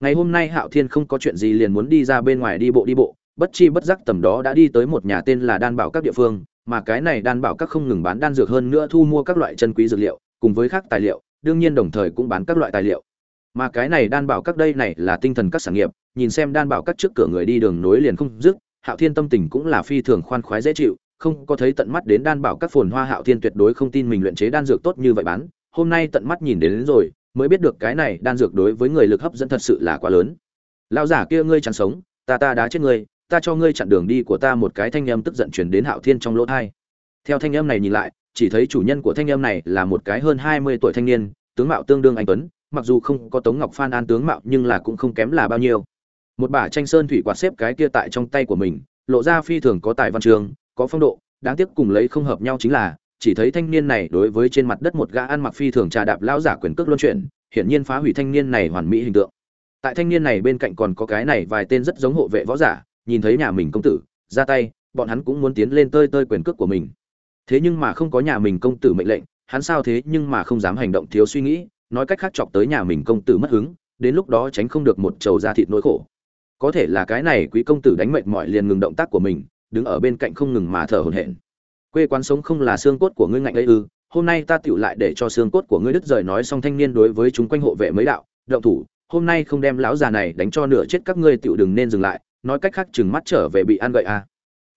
ngày hôm nay hạo thiên không có chuyện gì liền muốn đi ra bên ngoài đi bộ đi bộ bất chi bất giác tầm đó đã đi tới một nhà tên là đan bảo các địa phương mà cái này đan bảo các không ngừng bán đan dược hơn nữa thu mua các loại chân quý dược liệu cùng với các tài liệu đương nhiên đồng thời cũng bán các loại tài liệu. Mà cái này đan bảo các đây này là tinh thần các sản nghiệp nhìn xem đan bảo các trước cửa người đi đường nối liền không dứt hạo thiên tâm tình cũng là phi thường khoan khoái dễ chịu không có thấy tận mắt đến đan bảo các phồn hoa hạo thiên tuyệt đối không tin mình luyện chế đan dược tốt như vậy bán hôm nay tận mắt nhìn đến, đến rồi mới biết được cái này đan dược đối với người lực hấp dẫn thật sự là quá lớn. Lão giả kia ngươi chẳng sống, ta ta đá chết ngươi, ta cho ngươi chặn đường đi của ta một cái thanh âm tức giận truyền đến hạo thiên trong lỗ thai. Theo thanh âm này nhìn lại, chỉ thấy chủ nhân của thanh âm này là một cái hơn hai mươi tuổi thanh niên, tướng mạo tương đương anh tuấn, mặc dù không có tống ngọc phan an tướng mạo nhưng là cũng không kém là bao nhiêu. Một bả tranh sơn thủy quạt xếp cái kia tại trong tay của mình, lộ ra phi thường có tài văn trường, có phong độ, đáng tiếc cùng lấy không hợp nhau chính là chỉ thấy thanh niên này đối với trên mặt đất một gã ăn mặc phi thường trà đạp lão giả quyền cước luân chuyển, hiển nhiên phá hủy thanh niên này hoàn mỹ hình tượng. Tại thanh niên này bên cạnh còn có cái này vài tên rất giống hộ vệ võ giả, nhìn thấy nhà mình công tử, ra tay, bọn hắn cũng muốn tiến lên tơi tơi quyền cước của mình. Thế nhưng mà không có nhà mình công tử mệnh lệnh, hắn sao thế nhưng mà không dám hành động thiếu suy nghĩ, nói cách khác chọc tới nhà mình công tử mất hứng, đến lúc đó tránh không được một trầu da thịt nỗi khổ. Có thể là cái này quý công tử đánh mệt mỏi liền ngừng động tác của mình, đứng ở bên cạnh không ngừng mà thở hổn hển quê quán sống không là xương cốt của ngươi ngạnh ấy ư, hôm nay ta tựu lại để cho xương cốt của ngươi đứt rời nói xong thanh niên đối với chúng quanh hộ vệ mấy đạo, động thủ, hôm nay không đem lão già này đánh cho nửa chết các ngươi tựu đừng nên dừng lại, nói cách khác chừng mắt trở về bị ăn gậy à.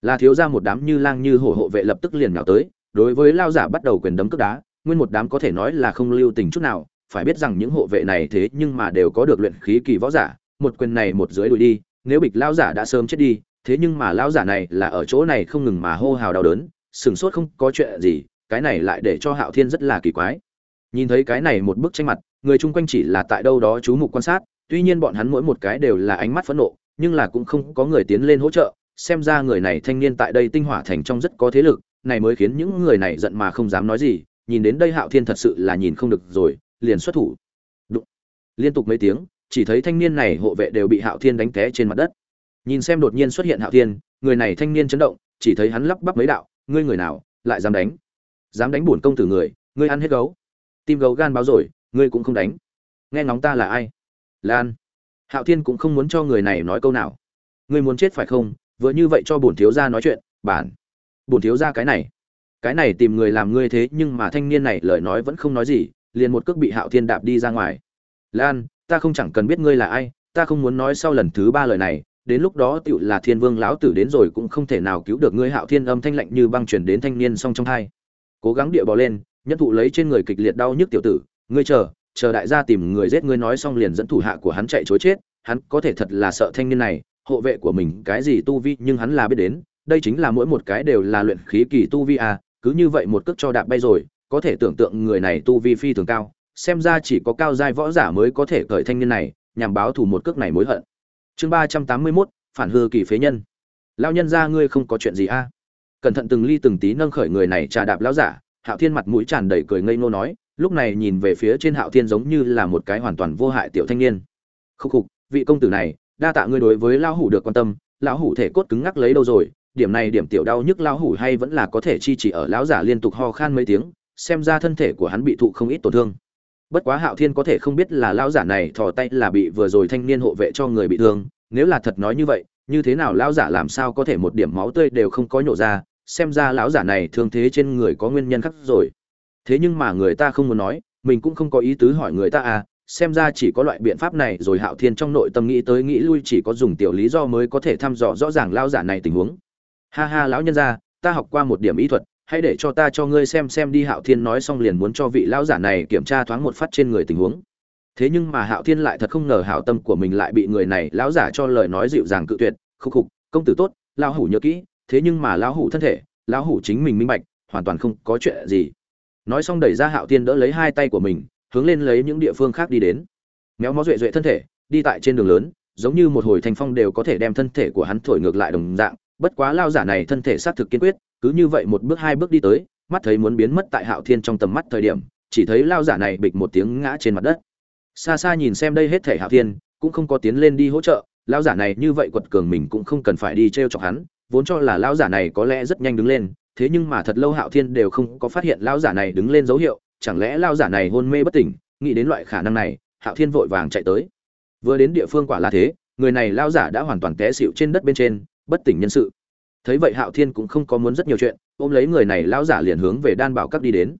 là thiếu ra một đám như lang như hổ hộ vệ lập tức liền nhào tới, đối với lao giả bắt đầu quyền đấm cướp đá, nguyên một đám có thể nói là không lưu tình chút nào, phải biết rằng những hộ vệ này thế nhưng mà đều có được luyện khí kỳ võ giả, một quyền này một dưới đuổi đi, nếu bịch lao giả đã sớm chết đi, thế nhưng mà lao giả này là ở chỗ này không ngừng mà hô hào đau đớn sửng sốt không có chuyện gì, cái này lại để cho hạo thiên rất là kỳ quái. Nhìn thấy cái này một bức tranh mặt, người chung quanh chỉ là tại đâu đó chú mục quan sát, tuy nhiên bọn hắn mỗi một cái đều là ánh mắt phẫn nộ, nhưng là cũng không có người tiến lên hỗ trợ, xem ra người này thanh niên tại đây tinh hỏa thành trong rất có thế lực, này mới khiến những người này giận mà không dám nói gì, nhìn đến đây hạo thiên thật sự là nhìn không được rồi, liền xuất thủ. Đụng. liên tục mấy tiếng, chỉ thấy thanh niên này hộ vệ đều bị hạo thiên đánh té trên mặt đất. Nhìn xem đột nhiên xuất hiện hạo thiên, người này thanh niên chấn động, chỉ thấy hắn lắp bắp mấy đạo ngươi người nào, lại dám đánh? Dám đánh bổn công tử người, ngươi ăn hết gấu. Tim gấu gan báo rồi, ngươi cũng không đánh. Nghe ngóng ta là ai? Lan hạo thiên cũng không muốn cho người này nói câu nào. Ngươi muốn chết phải không? Vừa như vậy cho bổn thiếu gia nói chuyện, bản. Bổn thiếu gia cái này. Cái này tìm người làm ngươi thế nhưng mà thanh niên này lời nói vẫn không nói gì, liền một cước bị hạo thiên đạp đi ra ngoài. Lan, ta không chẳng cần biết ngươi là ai, ta không muốn nói sau lần thứ ba lời này đến lúc đó tựu là thiên vương lão tử đến rồi cũng không thể nào cứu được ngươi hạo thiên âm thanh lạnh như băng chuyển đến thanh niên song trong hai. Cố gắng địa bò lên nhất thụ lấy trên người kịch liệt đau nhức tiểu tử, ngươi chờ chờ đại gia tìm người giết ngươi nói xong liền dẫn thủ hạ của hắn chạy chối chết, hắn có thể thật là sợ thanh niên này, hộ vệ của mình cái gì tu vi nhưng hắn là biết đến, đây chính là mỗi một cái đều là luyện khí kỳ tu vi à cứ như vậy một cước cho đạp bay rồi, có thể tưởng tượng người này tu vi phi thường cao, xem ra chỉ có cao giai võ giả mới có thể cởi thanh niên này, nhằm báo thù một cước này mối hận chương ba trăm tám mươi mốt, phản hư kỳ phế nhân. Lao nhân ra ngươi không có chuyện gì a? Cẩn thận từng ly từng tí nâng khởi người này trà đạp lão giả, hạo thiên mặt mũi tràn đầy cười ngây ngô nói, lúc này nhìn về phía trên hạo thiên giống như là một cái hoàn toàn vô hại tiểu thanh niên. Khúc khục, vị công tử này, đa tạ ngươi đối với lão hủ được quan tâm, lão hủ thể cốt cứng ngắc lấy đâu rồi, điểm này điểm tiểu đau nhức lão hủ hay vẫn là có thể chi chỉ ở lão giả liên tục ho khan mấy tiếng, xem ra thân thể của hắn bị thụ không ít tổn thương bất quá hạo thiên có thể không biết là lão giả này thò tay là bị vừa rồi thanh niên hộ vệ cho người bị thương. Nếu là thật nói như vậy, như thế nào lão giả làm sao có thể một điểm máu tươi đều không có nhổ ra? Xem ra lão giả này thương thế trên người có nguyên nhân khác rồi. Thế nhưng mà người ta không muốn nói, mình cũng không có ý tứ hỏi người ta à. Xem ra chỉ có loại biện pháp này rồi hạo thiên trong nội tâm nghĩ tới nghĩ lui chỉ có dùng tiểu lý do mới có thể thăm dò rõ ràng lão giả này tình huống. Ha ha lão nhân gia, ta học qua một điểm ý thuật hãy để cho ta cho ngươi xem xem đi, hạo thiên nói xong liền muốn cho vị lão giả này kiểm tra thoáng một phát trên người tình huống. Thế nhưng mà hạo thiên lại thật không ngờ hảo tâm của mình lại bị người này, lão giả cho lời nói dịu dàng cự tuyệt, khúc khục, công tử tốt, lão hủ nhớ kỹ, thế nhưng mà lão hủ thân thể, lão hủ chính mình minh bạch, hoàn toàn không có chuyện gì. Nói xong đẩy ra hạo thiên đỡ lấy hai tay của mình, hướng lên lấy những địa phương khác đi đến. Méo mó duệ duệ thân thể, đi tại trên đường lớn, giống như một hồi thành phong đều có thể đem thân thể của hắn thổi ngược lại đồng dạng, bất quá lao giả này thân thể xác thực kiên quyết cứ như vậy một bước hai bước đi tới, mắt thấy muốn biến mất tại hạo thiên trong tầm mắt thời điểm, chỉ thấy lao giả này bịch một tiếng ngã trên mặt đất. Xa xa nhìn xem đây hết thể hạo thiên, cũng không có tiến lên đi hỗ trợ, lao giả này như vậy quật cường mình cũng không cần phải đi t r e o chọc hắn, vốn cho là lao giả này có lẽ rất nhanh đứng lên, thế nhưng mà thật lâu hạo thiên đều không có phát hiện lao giả này đứng lên dấu hiệu, chẳng lẽ lao giả này hôn mê bất tỉnh, nghĩ đến loại khả năng này, hạo thiên vội vàng chạy tới. Vừa đến địa phương quả là thế, người này lao giả đã hoàn toàn té xịu trên đất bên trên, bất tỉnh nhân sự thấy vậy hạo thiên cũng không có muốn rất nhiều chuyện, ôm lấy người này lão giả liền hướng về đan bảo các đi đến.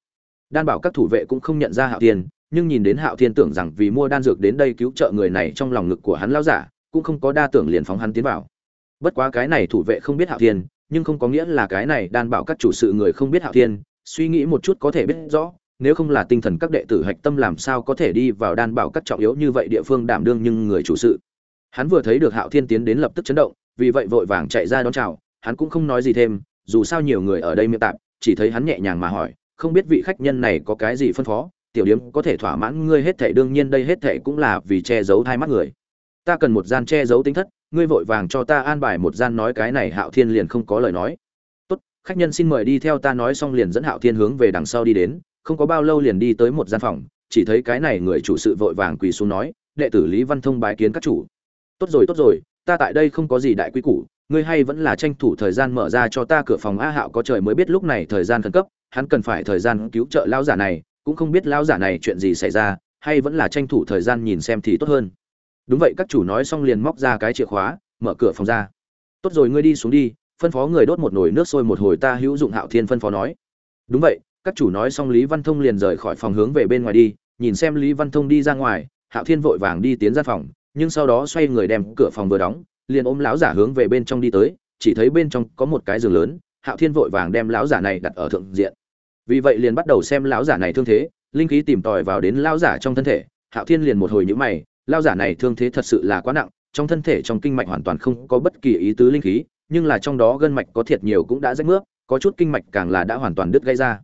Đan bảo các thủ vệ cũng không nhận ra hạo thiên, nhưng nhìn đến hạo thiên tưởng rằng vì mua đan dược đến đây cứu trợ người này trong lòng ngực của hắn lão giả, cũng không có đa tưởng liền phóng hắn tiến vào. Bất quá cái này thủ vệ không biết hạo thiên, nhưng không có nghĩa là cái này đan bảo các chủ sự người không biết hạo thiên, suy nghĩ một chút có thể biết rõ, nếu không là tinh thần các đệ tử hạch tâm làm sao có thể đi vào đan bảo các trọng yếu như vậy địa phương đảm đương nhưng người chủ sự. Hắn vừa thấy được hạo thiên tiến đến lập tức chấn động, vì vậy vội vàng chạy ra đón chào hắn cũng không nói gì thêm, dù sao nhiều người ở đây miệng tạp, chỉ thấy hắn nhẹ nhàng mà hỏi, không biết vị khách nhân này có cái gì phân phó, tiểu điếm có thể thỏa mãn ngươi hết thảy, đương nhiên đây hết thảy cũng là vì che giấu hai mắt người. Ta cần một gian che giấu tính thất, ngươi vội vàng cho ta an bài một gian nói cái này hạo thiên liền không có lời nói. Tốt, khách nhân xin mời đi theo ta nói xong liền dẫn hạo thiên hướng về đằng sau đi đến, không có bao lâu liền đi tới một gian phòng, chỉ thấy cái này người chủ sự vội vàng quỳ xuống nói, đệ tử lý văn thông bái kiến các chủ. Tốt rồi tốt rồi, ta tại đây không có gì đại quý củ ngươi hay vẫn là tranh thủ thời gian mở ra cho ta cửa phòng a hạo có trời mới biết lúc này thời gian khẩn cấp, hắn cần phải thời gian cứu trợ lão giả này, cũng không biết lão giả này chuyện gì xảy ra, hay vẫn là tranh thủ thời gian nhìn xem thì tốt hơn. Đúng vậy, các chủ nói xong liền móc ra cái chìa khóa, mở cửa phòng ra. Tốt rồi, ngươi đi xuống đi, phân phó người đốt một nồi nước sôi một hồi ta hữu dụng hạo thiên phân phó nói. Đúng vậy, các chủ nói xong lý văn thông liền rời khỏi phòng hướng về bên ngoài đi, nhìn xem lý văn thông đi ra ngoài, hạo thiên vội vàng đi tiến ra phòng, nhưng sau đó xoay người đem cửa phòng vừa đóng liền ôm lão giả hướng về bên trong đi tới, chỉ thấy bên trong có một cái giường lớn, hạo thiên vội vàng đem lão giả này đặt ở thượng diện. Vì vậy liền bắt đầu xem lão giả này thương thế, linh khí tìm tòi vào đến lão giả trong thân thể, hạo thiên liền một hồi nhữ mày, lão giả này thương thế thật sự là quá nặng, trong thân thể trong kinh mạch hoàn toàn không có bất kỳ ý tứ linh khí, nhưng là trong đó gân mạch có thiệt nhiều cũng đã rách nước có chút kinh mạch càng là đã hoàn toàn đứt gây ra.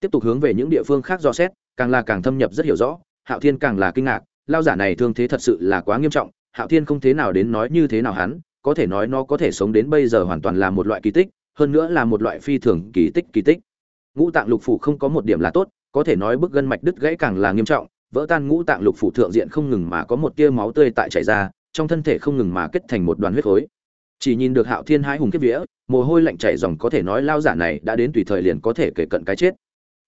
Tiếp tục hướng về những địa phương khác do xét, càng là càng thâm nhập rất hiểu rõ, hạo thiên càng là kinh ngạc lao giả này thương thế thật sự là quá nghiêm trọng hạo thiên không thế nào đến nói như thế nào hắn, có thể nói nó có thể sống đến bây giờ hoàn toàn là một loại kỳ tích, hơn nữa là một loại phi thường kỳ tích kỳ tích. Ngũ tạng lục phủ không có một điểm là tốt, có thể nói bức gân mạch đứt gãy càng là nghiêm trọng, vỡ tan ngũ tạng lục phủ thượng diện không ngừng mà có một tia máu tươi tại chảy ra, trong thân thể không ngừng mà kết thành một đoàn huyết khối. Chỉ nhìn được hạo thiên hãi hùng kiếp vía, mồ hôi lạnh chảy dòng có thể nói lao giả này đã đến tùy thời liền có thể kể cận cái chết.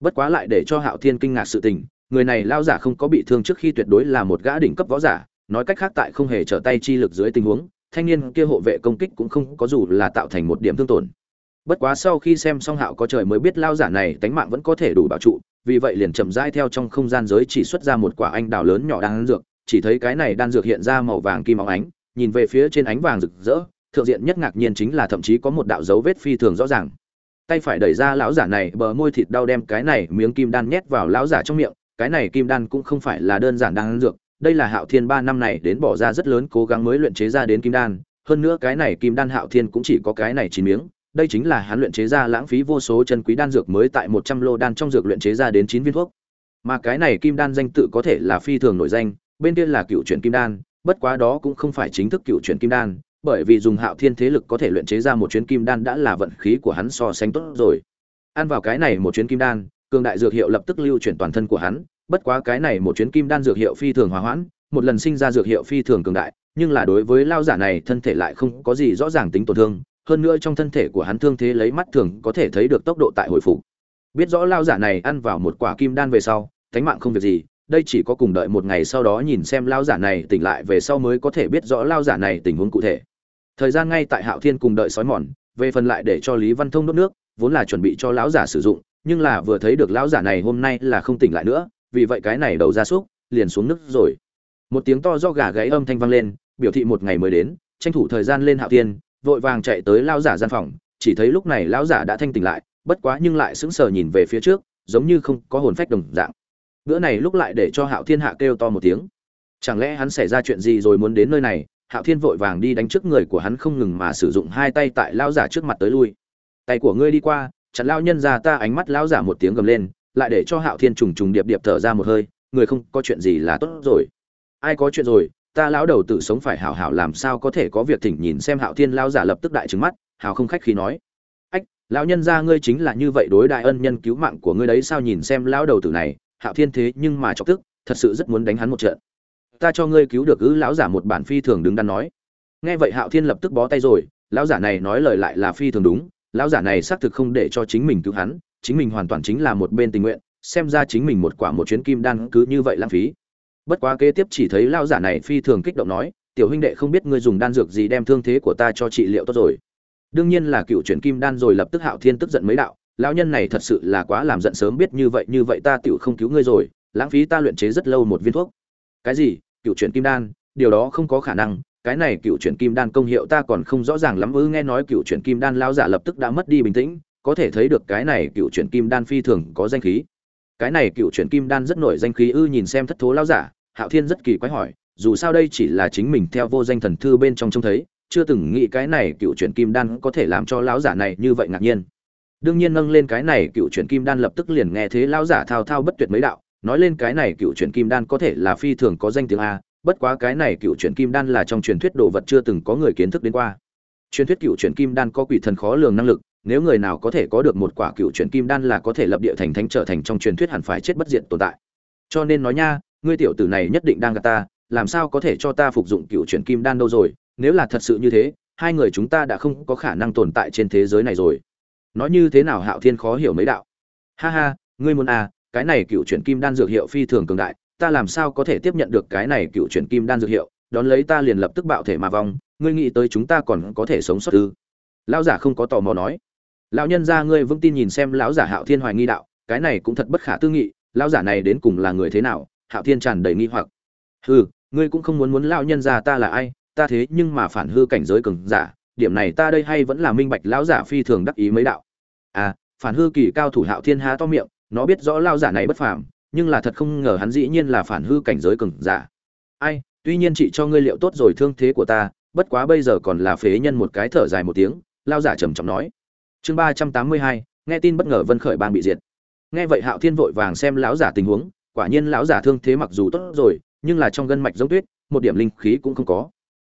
Bất quá lại để cho hạo thiên kinh ngạc sự tình, người này lao giả không có bị thương trước khi tuyệt đối là một gã đỉnh cấp võ giả nói cách khác tại không hề trở tay chi lực dưới tình huống, thanh niên kia hộ vệ công kích cũng không có dù là tạo thành một điểm thương tổn. Bất quá sau khi xem xong hạo có trời mới biết lao giả này tánh mạng vẫn có thể đủ bảo trụ, vì vậy liền chậm rãi theo trong không gian giới chỉ xuất ra một quả anh đào lớn nhỏ đan dược, chỉ thấy cái này đan dược hiện ra màu vàng kim óng ánh, nhìn về phía trên ánh vàng rực rỡ, thượng diện nhất ngạc nhiên chính là thậm chí có một đạo dấu vết phi thường rõ ràng. Tay phải đẩy ra lão giả này, bờ môi thịt đau đem cái này miếng kim đan nhét vào lão giả trong miệng, cái này kim đan cũng không phải là đơn giản đan dược đây là hạo thiên ba năm này đến bỏ ra rất lớn cố gắng mới luyện chế ra đến kim đan. Hơn nữa cái này kim đan hạo thiên cũng chỉ có cái này chín miếng. Đây chính là hắn luyện chế ra lãng phí vô số chân quý đan dược mới tại một trăm lô đan trong dược luyện chế ra đến chín viên thuốc. Mà cái này kim đan danh tự có thể là phi thường nổi danh, bên kia là cựu chuyển kim đan, bất quá đó cũng không phải chính thức cựu chuyển kim đan, bởi vì dùng hạo thiên thế lực có thể luyện chế ra một chuyến kim đan đã là vận khí của hắn so sánh tốt rồi. Ăn vào cái này một chuyến kim đan, cường đại dược hiệu lập tức lưu chuyển toàn thân của hắn bất quá cái này một chuyến kim đan dược hiệu phi thường hòa hoãn, một lần sinh ra dược hiệu phi thường cường đại, nhưng là đối với lao giả này thân thể lại không có gì rõ ràng tính tổn thương, hơn nữa trong thân thể của hắn thương thế lấy mắt thường có thể thấy được tốc độ tại hồi phục. Biết rõ lao giả này ăn vào một quả kim đan về sau, thánh mạng không việc gì, đây chỉ có cùng đợi một ngày sau đó nhìn xem lao giả này tỉnh lại về sau mới có thể biết rõ lao giả này tình huống cụ thể. Thời gian ngay tại hạo thiên cùng đợi sói mòn, về phần lại để cho lý văn thông đốt nước, vốn là chuẩn bị cho lão giả sử dụng, nhưng là vừa thấy được lão giả này hôm nay là không tỉnh lại nữa vì vậy cái này đầu ra súc, liền xuống nước rồi. Một tiếng to do gà gáy âm thanh vang lên, biểu thị một ngày mới đến, tranh thủ thời gian lên hạo thiên, vội vàng chạy tới lão giả gian phòng, chỉ thấy lúc này lão giả đã thanh tỉnh lại, bất quá nhưng lại sững sờ nhìn về phía trước, giống như không có hồn phách đồng dạng. Bữa này lúc lại để cho hạo thiên hạ kêu to một tiếng. Chẳng lẽ hắn xảy ra chuyện gì rồi muốn đến nơi này? Hạo thiên vội vàng đi đánh trước người của hắn không ngừng mà sử dụng hai tay tại lão giả trước mặt tới lui. Tay của ngươi đi qua, chặn lão nhân ra ta ánh mắt lão giả một tiếng gầm lên lại để cho hạo thiên trùng trùng điệp điệp thở ra một hơi, người không có chuyện gì là tốt rồi. Ai có chuyện rồi, ta lão đầu tử sống phải hảo hảo làm sao có thể có việc thỉnh nhìn xem hạo thiên lão giả lập tức đại trừng mắt, hào không khách khí nói. Ách, lão nhân gia ngươi chính là như vậy đối đại ân nhân cứu mạng của ngươi đấy sao nhìn xem lão đầu tử này, hạo thiên thế nhưng mà chọc tức, thật sự rất muốn đánh hắn một trận. Ta cho ngươi cứu được ư lão giả một bản phi thường đứng đắn nói. Nghe vậy hạo thiên lập tức bó tay rồi, lão giả này nói lời lại là phi thường đúng, lão giả này xác thực không để cho chính mình cứu hắn chính mình hoàn toàn chính là một bên tình nguyện, xem ra chính mình một quả một chuyến kim đan cứ như vậy lãng phí. Bất quá kế tiếp chỉ thấy lao giả này phi thường kích động nói, tiểu huynh đệ không biết ngươi dùng đan dược gì đem thương thế của ta cho trị liệu tốt rồi. Đương nhiên là cựu chuyển kim đan rồi lập tức hạo thiên tức giận mấy đạo, lão nhân này thật sự là quá làm giận sớm biết như vậy như vậy ta tiểu không cứu ngươi rồi, lãng phí ta luyện chế rất lâu một viên thuốc. Cái gì? Cựu chuyển kim đan? Điều đó không có khả năng, cái này cựu chuyển kim đan công hiệu ta còn không rõ ràng lắm, ư, nghe nói cựu chuyển kim đan lao giả lập tức đã mất đi bình tĩnh có thể thấy được cái này cựu chuyển kim đan phi thường có danh khí. Cái này cựu chuyển kim đan rất nổi danh khí ư nhìn xem thất thố lao giả, hạo thiên rất kỳ quái hỏi, dù sao đây chỉ là chính mình theo vô danh thần thư bên trong trông thấy, chưa từng nghĩ cái này cựu chuyển kim đan có thể làm cho lão giả này như vậy ngạc nhiên. Đương nhiên nâng lên cái này cựu chuyển kim đan lập tức liền nghe thế lão giả thao thao bất tuyệt mấy đạo, nói lên cái này cựu chuyển kim đan có thể là phi thường có danh tiếng a, bất quá cái này cựu chuyển kim đan là trong truyền thuyết đồ vật chưa từng có người kiến thức đến qua. Truyền thuyết cựu chuyển kim đan có quỷ thần khó lường năng lực nếu người nào có thể có được một quả cựu chuyển kim đan là có thể lập địa thành thánh trở thành trong truyền thuyết hẳn phải chết bất diện tồn tại. Cho nên nói nha, ngươi tiểu tử này nhất định đang gạt ta, làm sao có thể cho ta phục dụng cựu chuyển kim đan đâu rồi? Nếu là thật sự như thế, hai người chúng ta đã không có khả năng tồn tại trên thế giới này rồi. Nói như thế nào hạo thiên khó hiểu mấy đạo. Ha ha, ngươi muốn à cái này cựu chuyển kim đan dược hiệu phi thường cường đại, ta làm sao có thể tiếp nhận được cái này cựu chuyển kim đan dược hiệu? Đón lấy ta liền lập tức bạo thể mà vong, ngươi nghĩ tới chúng ta còn có thể sống sót ư? Lao giả không có tò mò nói lão nhân ra ngươi vững tin nhìn xem lão giả hạo thiên hoài nghi đạo, cái này cũng thật bất khả tư nghị, lão giả này đến cùng là người thế nào? Hạo thiên tràn đầy nghi hoặc. Hừ, ngươi cũng không muốn muốn lão nhân ra ta là ai, ta thế nhưng mà phản hư cảnh giới cường giả, điểm này ta đây hay vẫn là minh bạch lão giả phi thường đắc ý mấy đạo. À phản hư kỳ cao thủ hạo thiên há to miệng, nó biết rõ lão giả này bất phàm, nhưng là thật không ngờ hắn dĩ nhiên là phản hư cảnh giới cường giả. Ai, tuy nhiên chị cho ngươi liệu tốt rồi thương thế của ta, bất quá bây giờ còn là phế nhân một cái thở dài một tiếng, lão giả trầm trọng nói chương ba trăm tám mươi hai, nghe tin bất ngờ vân khởi bang bị diệt. Nghe vậy hạo thiên vội vàng xem lão giả tình huống, quả nhiên lão giả thương thế mặc dù tốt rồi, nhưng là trong gân mạch giống tuyết, một điểm linh khí cũng không có.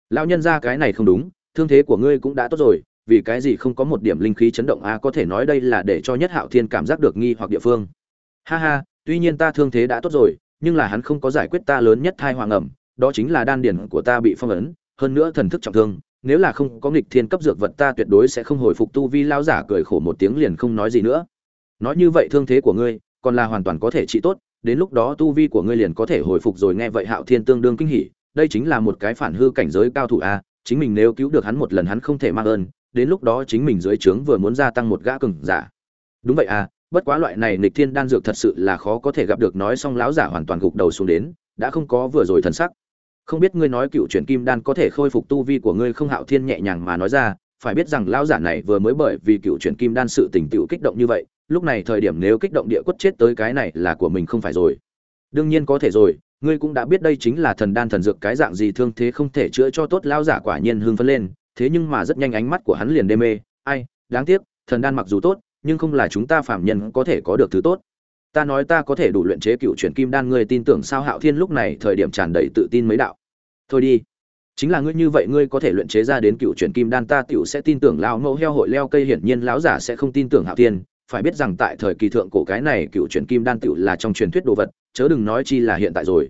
Lão nhân ra cái này không đúng, thương thế của ngươi cũng đã tốt rồi, vì cái gì không có một điểm linh khí chấn động a, có thể nói đây là để cho nhất hạo thiên cảm giác được nghi hoặc địa phương. Ha ha, tuy nhiên ta thương thế đã tốt rồi, nhưng là hắn không có giải quyết ta lớn nhất thai hoàng ẩm, đó chính là đan điển của ta bị phong ấn, hơn nữa thần thức trọng thương nếu là không có nghịch thiên cấp dược vật ta tuyệt đối sẽ không hồi phục tu vi lao giả cười khổ một tiếng liền không nói gì nữa. Nói như vậy thương thế của ngươi, còn là hoàn toàn có thể trị tốt, đến lúc đó tu vi của ngươi liền có thể hồi phục rồi, nghe vậy hạo thiên tương đương kinh hỉ, đây chính là một cái phản hư cảnh giới cao thủ a, chính mình nếu cứu được hắn một lần hắn không thể mang ơn, đến lúc đó chính mình dưới trướng vừa muốn gia tăng một gã cừng giả. Đúng vậy à bất quá loại này nịch thiên đan dược thật sự là khó có thể gặp được, nói xong lão giả hoàn toàn gục đầu xuống đến, đã không có vừa rồi thần sắc không biết ngươi nói cựu chuyển kim đan có thể khôi phục tu vi của ngươi không hạo thiên nhẹ nhàng mà nói ra, phải biết rằng lão giả này vừa mới bởi vì cựu chuyển kim đan sự tình tựu kích động như vậy, lúc này thời điểm nếu kích động địa quất chết tới cái này là của mình không phải rồi. Đương nhiên có thể rồi, ngươi cũng đã biết đây chính là thần đan thần dược cái dạng gì thương thế không thể chữa cho tốt lão giả quả nhiên hưng phấn lên, thế nhưng mà rất nhanh ánh mắt của hắn liền đê mê, ai, đáng tiếc, thần đan mặc dù tốt, nhưng không là chúng ta phạm nhân có thể có được thứ tốt. Ta nói ta có thể đủ luyện chế cựu chuyển kim đan, ngươi tin tưởng sao hạo thiên lúc này thời điểm tràn đầy tự tin mấy đạo thôi đi. Chính là ngươi như vậy ngươi có thể luyện chế ra đến cựu chuyển kim đan, ta tiểu sẽ tin tưởng lão mẫu heo hội leo cây, hiển nhiên lão giả sẽ không tin tưởng hạo thiên. Phải biết rằng tại thời kỳ thượng cổ cái này cựu chuyển kim đan tiểu là trong truyền thuyết đồ vật, chớ đừng nói chi là hiện tại rồi.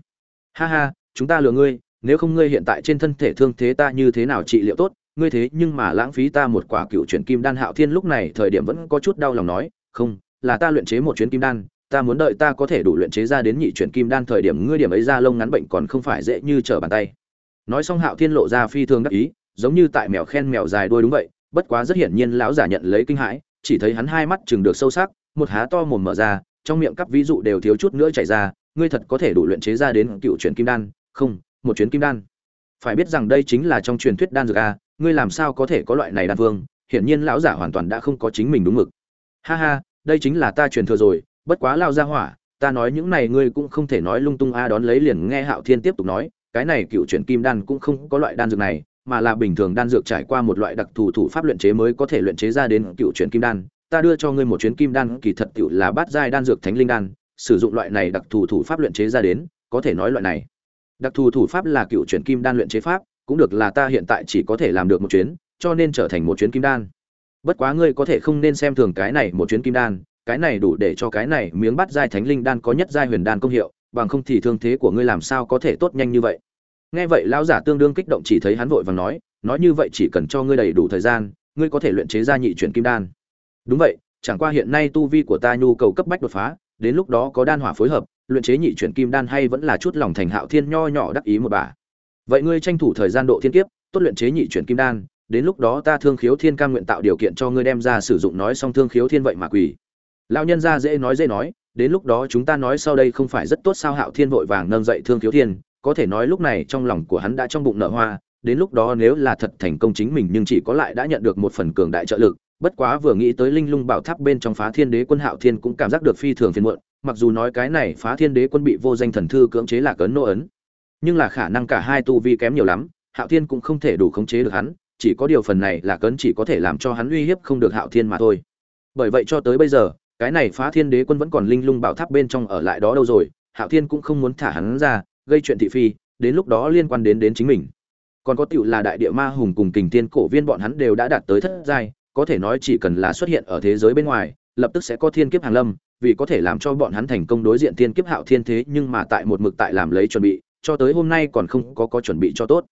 Ha ha, chúng ta lừa ngươi, nếu không ngươi hiện tại trên thân thể thương thế ta như thế nào trị liệu tốt, ngươi thế nhưng mà lãng phí ta một quả cựu chuyển kim đan. Hạo thiên lúc này thời điểm vẫn có chút đau lòng nói, không, là ta luyện chế một chuyến kim đan, ta muốn đợi ta có thể đủ luyện chế ra đến nhị chuyển kim đan thời điểm ngươi điểm ấy ra lông ngắn bệnh còn không phải dễ như trở bàn tay nói xong hạo thiên lộ ra phi thường đắc ý, giống như tại mèo khen mèo dài đuôi đúng vậy, bất quá rất hiển nhiên lão giả nhận lấy kinh hãi, chỉ thấy hắn hai mắt chừng được sâu sắc, một há to mồm mở ra, trong miệng các ví dụ đều thiếu chút nữa chảy ra, ngươi thật có thể đủ luyện chế ra đến cựu chuyển kim đan, không, một chuyến kim đan. Phải biết rằng đây chính là trong truyền thuyết đan dược a, ngươi làm sao có thể có loại này đan vương, hiển nhiên lão giả hoàn toàn đã không có chính mình đúng mực. Ha ha, đây chính là ta truyền thừa rồi, bất quá lao ra hỏa, ta nói những này ngươi cũng không thể nói lung tung a, đón lấy liền nghe hạo thiên tiếp tục nói cái này cựu chuyển kim đan cũng không có loại đan dược này, mà là bình thường đan dược trải qua một loại đặc thù thủ pháp luyện chế mới có thể luyện chế ra đến cựu chuyển kim đan. Ta đưa cho ngươi một chuyến kim đan, kỳ thật cựu là bát giai đan dược thánh linh đan, sử dụng loại này đặc thù thủ pháp luyện chế ra đến, có thể nói loại này. Đặc thù thủ pháp là cựu chuyển kim đan luyện chế pháp, cũng được là ta hiện tại chỉ có thể làm được một chuyến, cho nên trở thành một chuyến kim đan. Bất quá ngươi có thể không nên xem thường cái này một chuyến kim đan, cái này đủ để cho cái này miếng bát giai thánh linh đan có nhất giai huyền đan công hiệu bằng không thì thương thế của ngươi làm sao có thể tốt nhanh như vậy? Nghe vậy, lão giả tương đương kích động chỉ thấy hắn vội vàng nói nói như vậy chỉ cần cho ngươi đầy đủ thời gian, ngươi có thể luyện chế ra nhị chuyển kim đan. Đúng vậy, chẳng qua hiện nay tu vi của ta nhu cầu cấp bách đột phá, đến lúc đó có đan hỏa phối hợp, luyện chế nhị chuyển kim đan hay vẫn là chút lòng thành hạo thiên nho nhỏ đắc ý một bà. Vậy ngươi tranh thủ thời gian độ thiên kiếp, tốt luyện chế nhị chuyển kim đan, đến lúc đó ta thương khiếu thiên cam nguyện tạo điều kiện cho ngươi đem ra sử dụng nói xong thương khiếu thiên vậy mà quỳ. Lão nhân ra dễ nói dễ nói đến lúc đó chúng ta nói sau đây không phải rất tốt sao? Hạo thiên vội vàng nâng dậy thương thiếu thiên, có thể nói lúc này trong lòng của hắn đã trong bụng nợ hoa, đến lúc đó nếu là thật thành công chính mình nhưng chỉ có lại đã nhận được một phần cường đại trợ lực, bất quá vừa nghĩ tới linh lung bảo tháp bên trong phá thiên đế quân hạo thiên cũng cảm giác được phi thường phiền muộn, mặc dù nói cái này phá thiên đế quân bị vô danh thần thư cưỡng chế là cấn nô ấn, nhưng là khả năng cả hai tu vi kém nhiều lắm, hạo thiên cũng không thể đủ khống chế được hắn, chỉ có điều phần này là cấn chỉ có thể làm cho hắn uy hiếp không được hạo thiên mà thôi. Bởi vậy cho tới bây giờ cái này phá thiên đế quân vẫn còn linh lung bảo tháp bên trong ở lại đó đâu rồi, hạo thiên cũng không muốn thả hắn ra, gây chuyện thị phi, đến lúc đó liên quan đến đến chính mình. Còn có tựu là đại địa ma hùng cùng kình tiên cổ viên bọn hắn đều đã đạt tới thất giai, có thể nói chỉ cần là xuất hiện ở thế giới bên ngoài, lập tức sẽ có thiên kiếp hàng lâm, vì có thể làm cho bọn hắn thành công đối diện thiên kiếp hạo thiên thế, nhưng mà tại một mực tại làm lấy chuẩn bị, cho tới hôm nay còn không có có chuẩn bị cho tốt.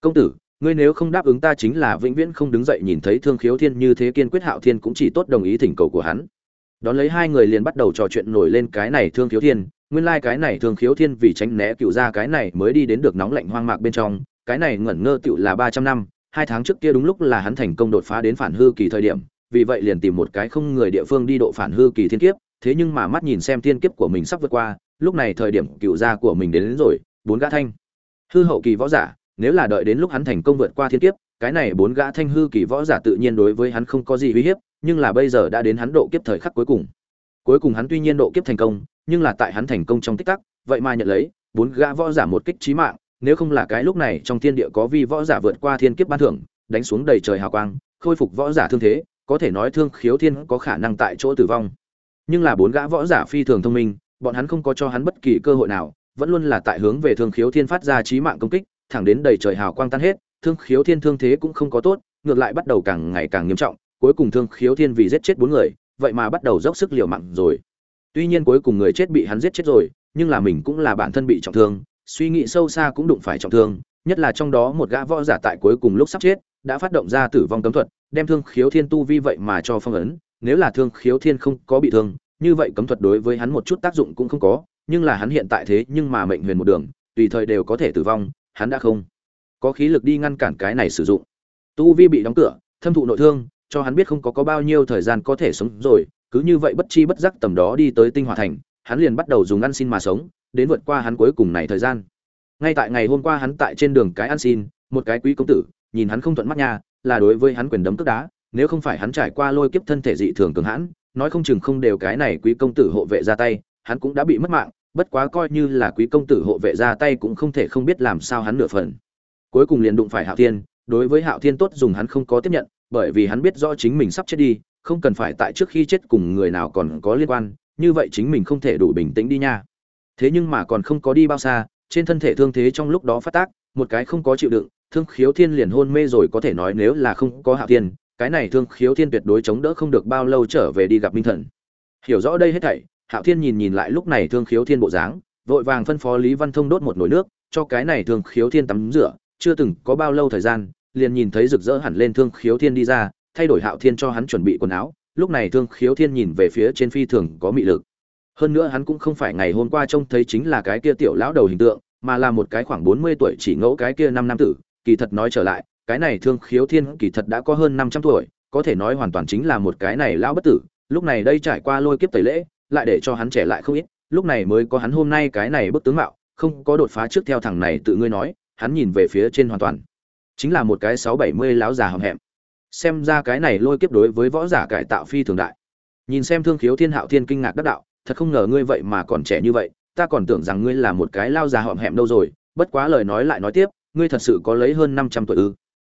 Công tử, ngươi nếu không đáp ứng ta chính là vĩnh viễn không đứng dậy nhìn thấy thương khiếu thiên như thế kiên quyết, hạo thiên cũng chỉ tốt đồng ý thỉnh cầu của hắn đón lấy hai người liền bắt đầu trò chuyện nổi lên cái này thương khiếu thiên. Nguyên lai like cái này thương khiếu thiên vì tránh né cựu ra cái này mới đi đến được nóng lạnh hoang mạc bên trong. Cái này ngẩn ngơ tựu là ba trăm năm. Hai tháng trước kia đúng lúc là hắn thành công đột phá đến phản hư kỳ thời điểm. Vì vậy liền tìm một cái không người địa phương đi độ phản hư kỳ thiên kiếp. Thế nhưng mà mắt nhìn xem thiên kiếp của mình sắp vượt qua lúc này thời điểm cựu gia của mình đến, đến rồi bốn gã thanh. Hư hậu kỳ võ giả nếu là đợi đến lúc hắn thành công vượt qua thiên kiếp cái này bốn gã thanh hư kỳ võ giả tự nhiên đối với hắn không có gì uy hiếp nhưng là bây giờ đã đến hắn độ kiếp thời khắc cuối cùng. Cuối cùng hắn tuy nhiên độ kiếp thành công, nhưng là tại hắn thành công trong tích tắc, vậy mà nhận lấy bốn gã võ giả một kích chí mạng, nếu không là cái lúc này trong thiên địa có vi võ giả vượt qua thiên kiếp ban thưởng, đánh xuống đầy trời hào quang, khôi phục võ giả thương thế, có thể nói thương khiếu thiên có khả năng tại chỗ tử vong. Nhưng là bốn gã võ giả phi thường thông minh, bọn hắn không có cho hắn bất kỳ cơ hội nào, vẫn luôn là tại hướng về thương khiếu thiên phát ra chí mạng công kích, thẳng đến đầy trời hào quang tan hết, thương khiếu thiên thương thế cũng không có tốt, ngược lại bắt đầu càng ngày càng nghiêm trọng cuối cùng thương khiếu thiên vì giết chết bốn người, vậy mà bắt đầu dốc sức liều mạng rồi. Tuy nhiên cuối cùng người chết bị hắn giết chết rồi, nhưng là mình cũng là bản thân bị trọng thương, suy nghĩ sâu xa cũng đụng phải trọng thương, nhất là trong đó một gã võ giả tại cuối cùng lúc sắp chết, đã phát động ra tử vong cấm thuật, đem thương khiếu thiên tu vi vậy mà cho phong ấn, nếu là thương khiếu thiên không có bị thương, như vậy cấm thuật đối với hắn một chút tác dụng cũng không có, nhưng là hắn hiện tại thế nhưng mà mệnh huyền một đường, tùy thời đều có thể tử vong, hắn đã không có khí lực đi ngăn cản cái này sử dụng. Tu vi bị đóng cửa, thâm thụ nội thương cho hắn biết không có có bao nhiêu thời gian có thể sống rồi, cứ như vậy bất chi bất giác tầm đó đi tới tinh hỏa thành, hắn liền bắt đầu dùng ăn xin mà sống, đến vượt qua hắn cuối cùng này thời gian. Ngay tại ngày hôm qua hắn tại trên đường cái ăn xin, một cái quý công tử, nhìn hắn không thuận mắt nha, là đối với hắn quyền đấm tức đá, nếu không phải hắn trải qua lôi kiếp thân thể dị thường cường hãn, nói không chừng không đều cái này quý công tử hộ vệ ra tay, hắn cũng đã bị mất mạng, bất quá coi như là quý công tử hộ vệ ra tay cũng không thể không biết làm sao hắn nửa phần. Cuối cùng liền đụng phải hạo thiên, đối với hạo thiên tốt dùng hắn không có tiếp nhận bởi vì hắn biết rõ chính mình sắp chết đi, không cần phải tại trước khi chết cùng người nào còn có liên quan, như vậy chính mình không thể đủ bình tĩnh đi nha. Thế nhưng mà còn không có đi bao xa, trên thân thể thương thế trong lúc đó phát tác, một cái không có chịu đựng, thương khiếu thiên liền hôn mê rồi có thể nói nếu là không có hạ thiên, cái này thương khiếu thiên tuyệt đối chống đỡ không được bao lâu trở về đi gặp minh thần. Hiểu rõ đây hết thảy hạo thiên nhìn nhìn lại lúc này thương khiếu thiên bộ dáng, vội vàng phân phó lý văn thông đốt một nồi nước, cho cái này thương khiếu thiên tắm rửa, chưa từng có bao lâu thời gian liền nhìn thấy rực rỡ hẳn lên thương khiếu thiên đi ra, thay đổi hạo thiên cho hắn chuẩn bị quần áo, lúc này thương khiếu thiên nhìn về phía trên phi thường có mị lực. Hơn nữa hắn cũng không phải ngày hôm qua trông thấy chính là cái kia tiểu lão đầu hình tượng, mà là một cái khoảng bốn mươi tuổi chỉ ngẫu cái kia năm năm tử, kỳ thật nói trở lại, cái này thương khiếu thiên kỳ thật đã có hơn năm trăm tuổi, có thể nói hoàn toàn chính là một cái này lão bất tử, lúc này đây trải qua lôi kiếp tẩy lễ, lại để cho hắn trẻ lại không ít, lúc này mới có hắn hôm nay cái này bức tướng mạo, không có đột phá trước theo thằng này tự ngươi nói, hắn nhìn về phía trên hoàn toàn chính là một cái sáu bảy mươi láo già hầm hẹm. Xem ra cái này lôi kiếp đối với võ giả cải tạo phi thường đại. Nhìn xem thương khiếu thiên hạo thiên kinh ngạc đắc đạo, thật không ngờ ngươi vậy mà còn trẻ như vậy, ta còn tưởng rằng ngươi là một cái lao già hậm hẹm đâu rồi, bất quá lời nói lại nói tiếp, ngươi thật sự có lấy hơn năm trăm tuổi ư?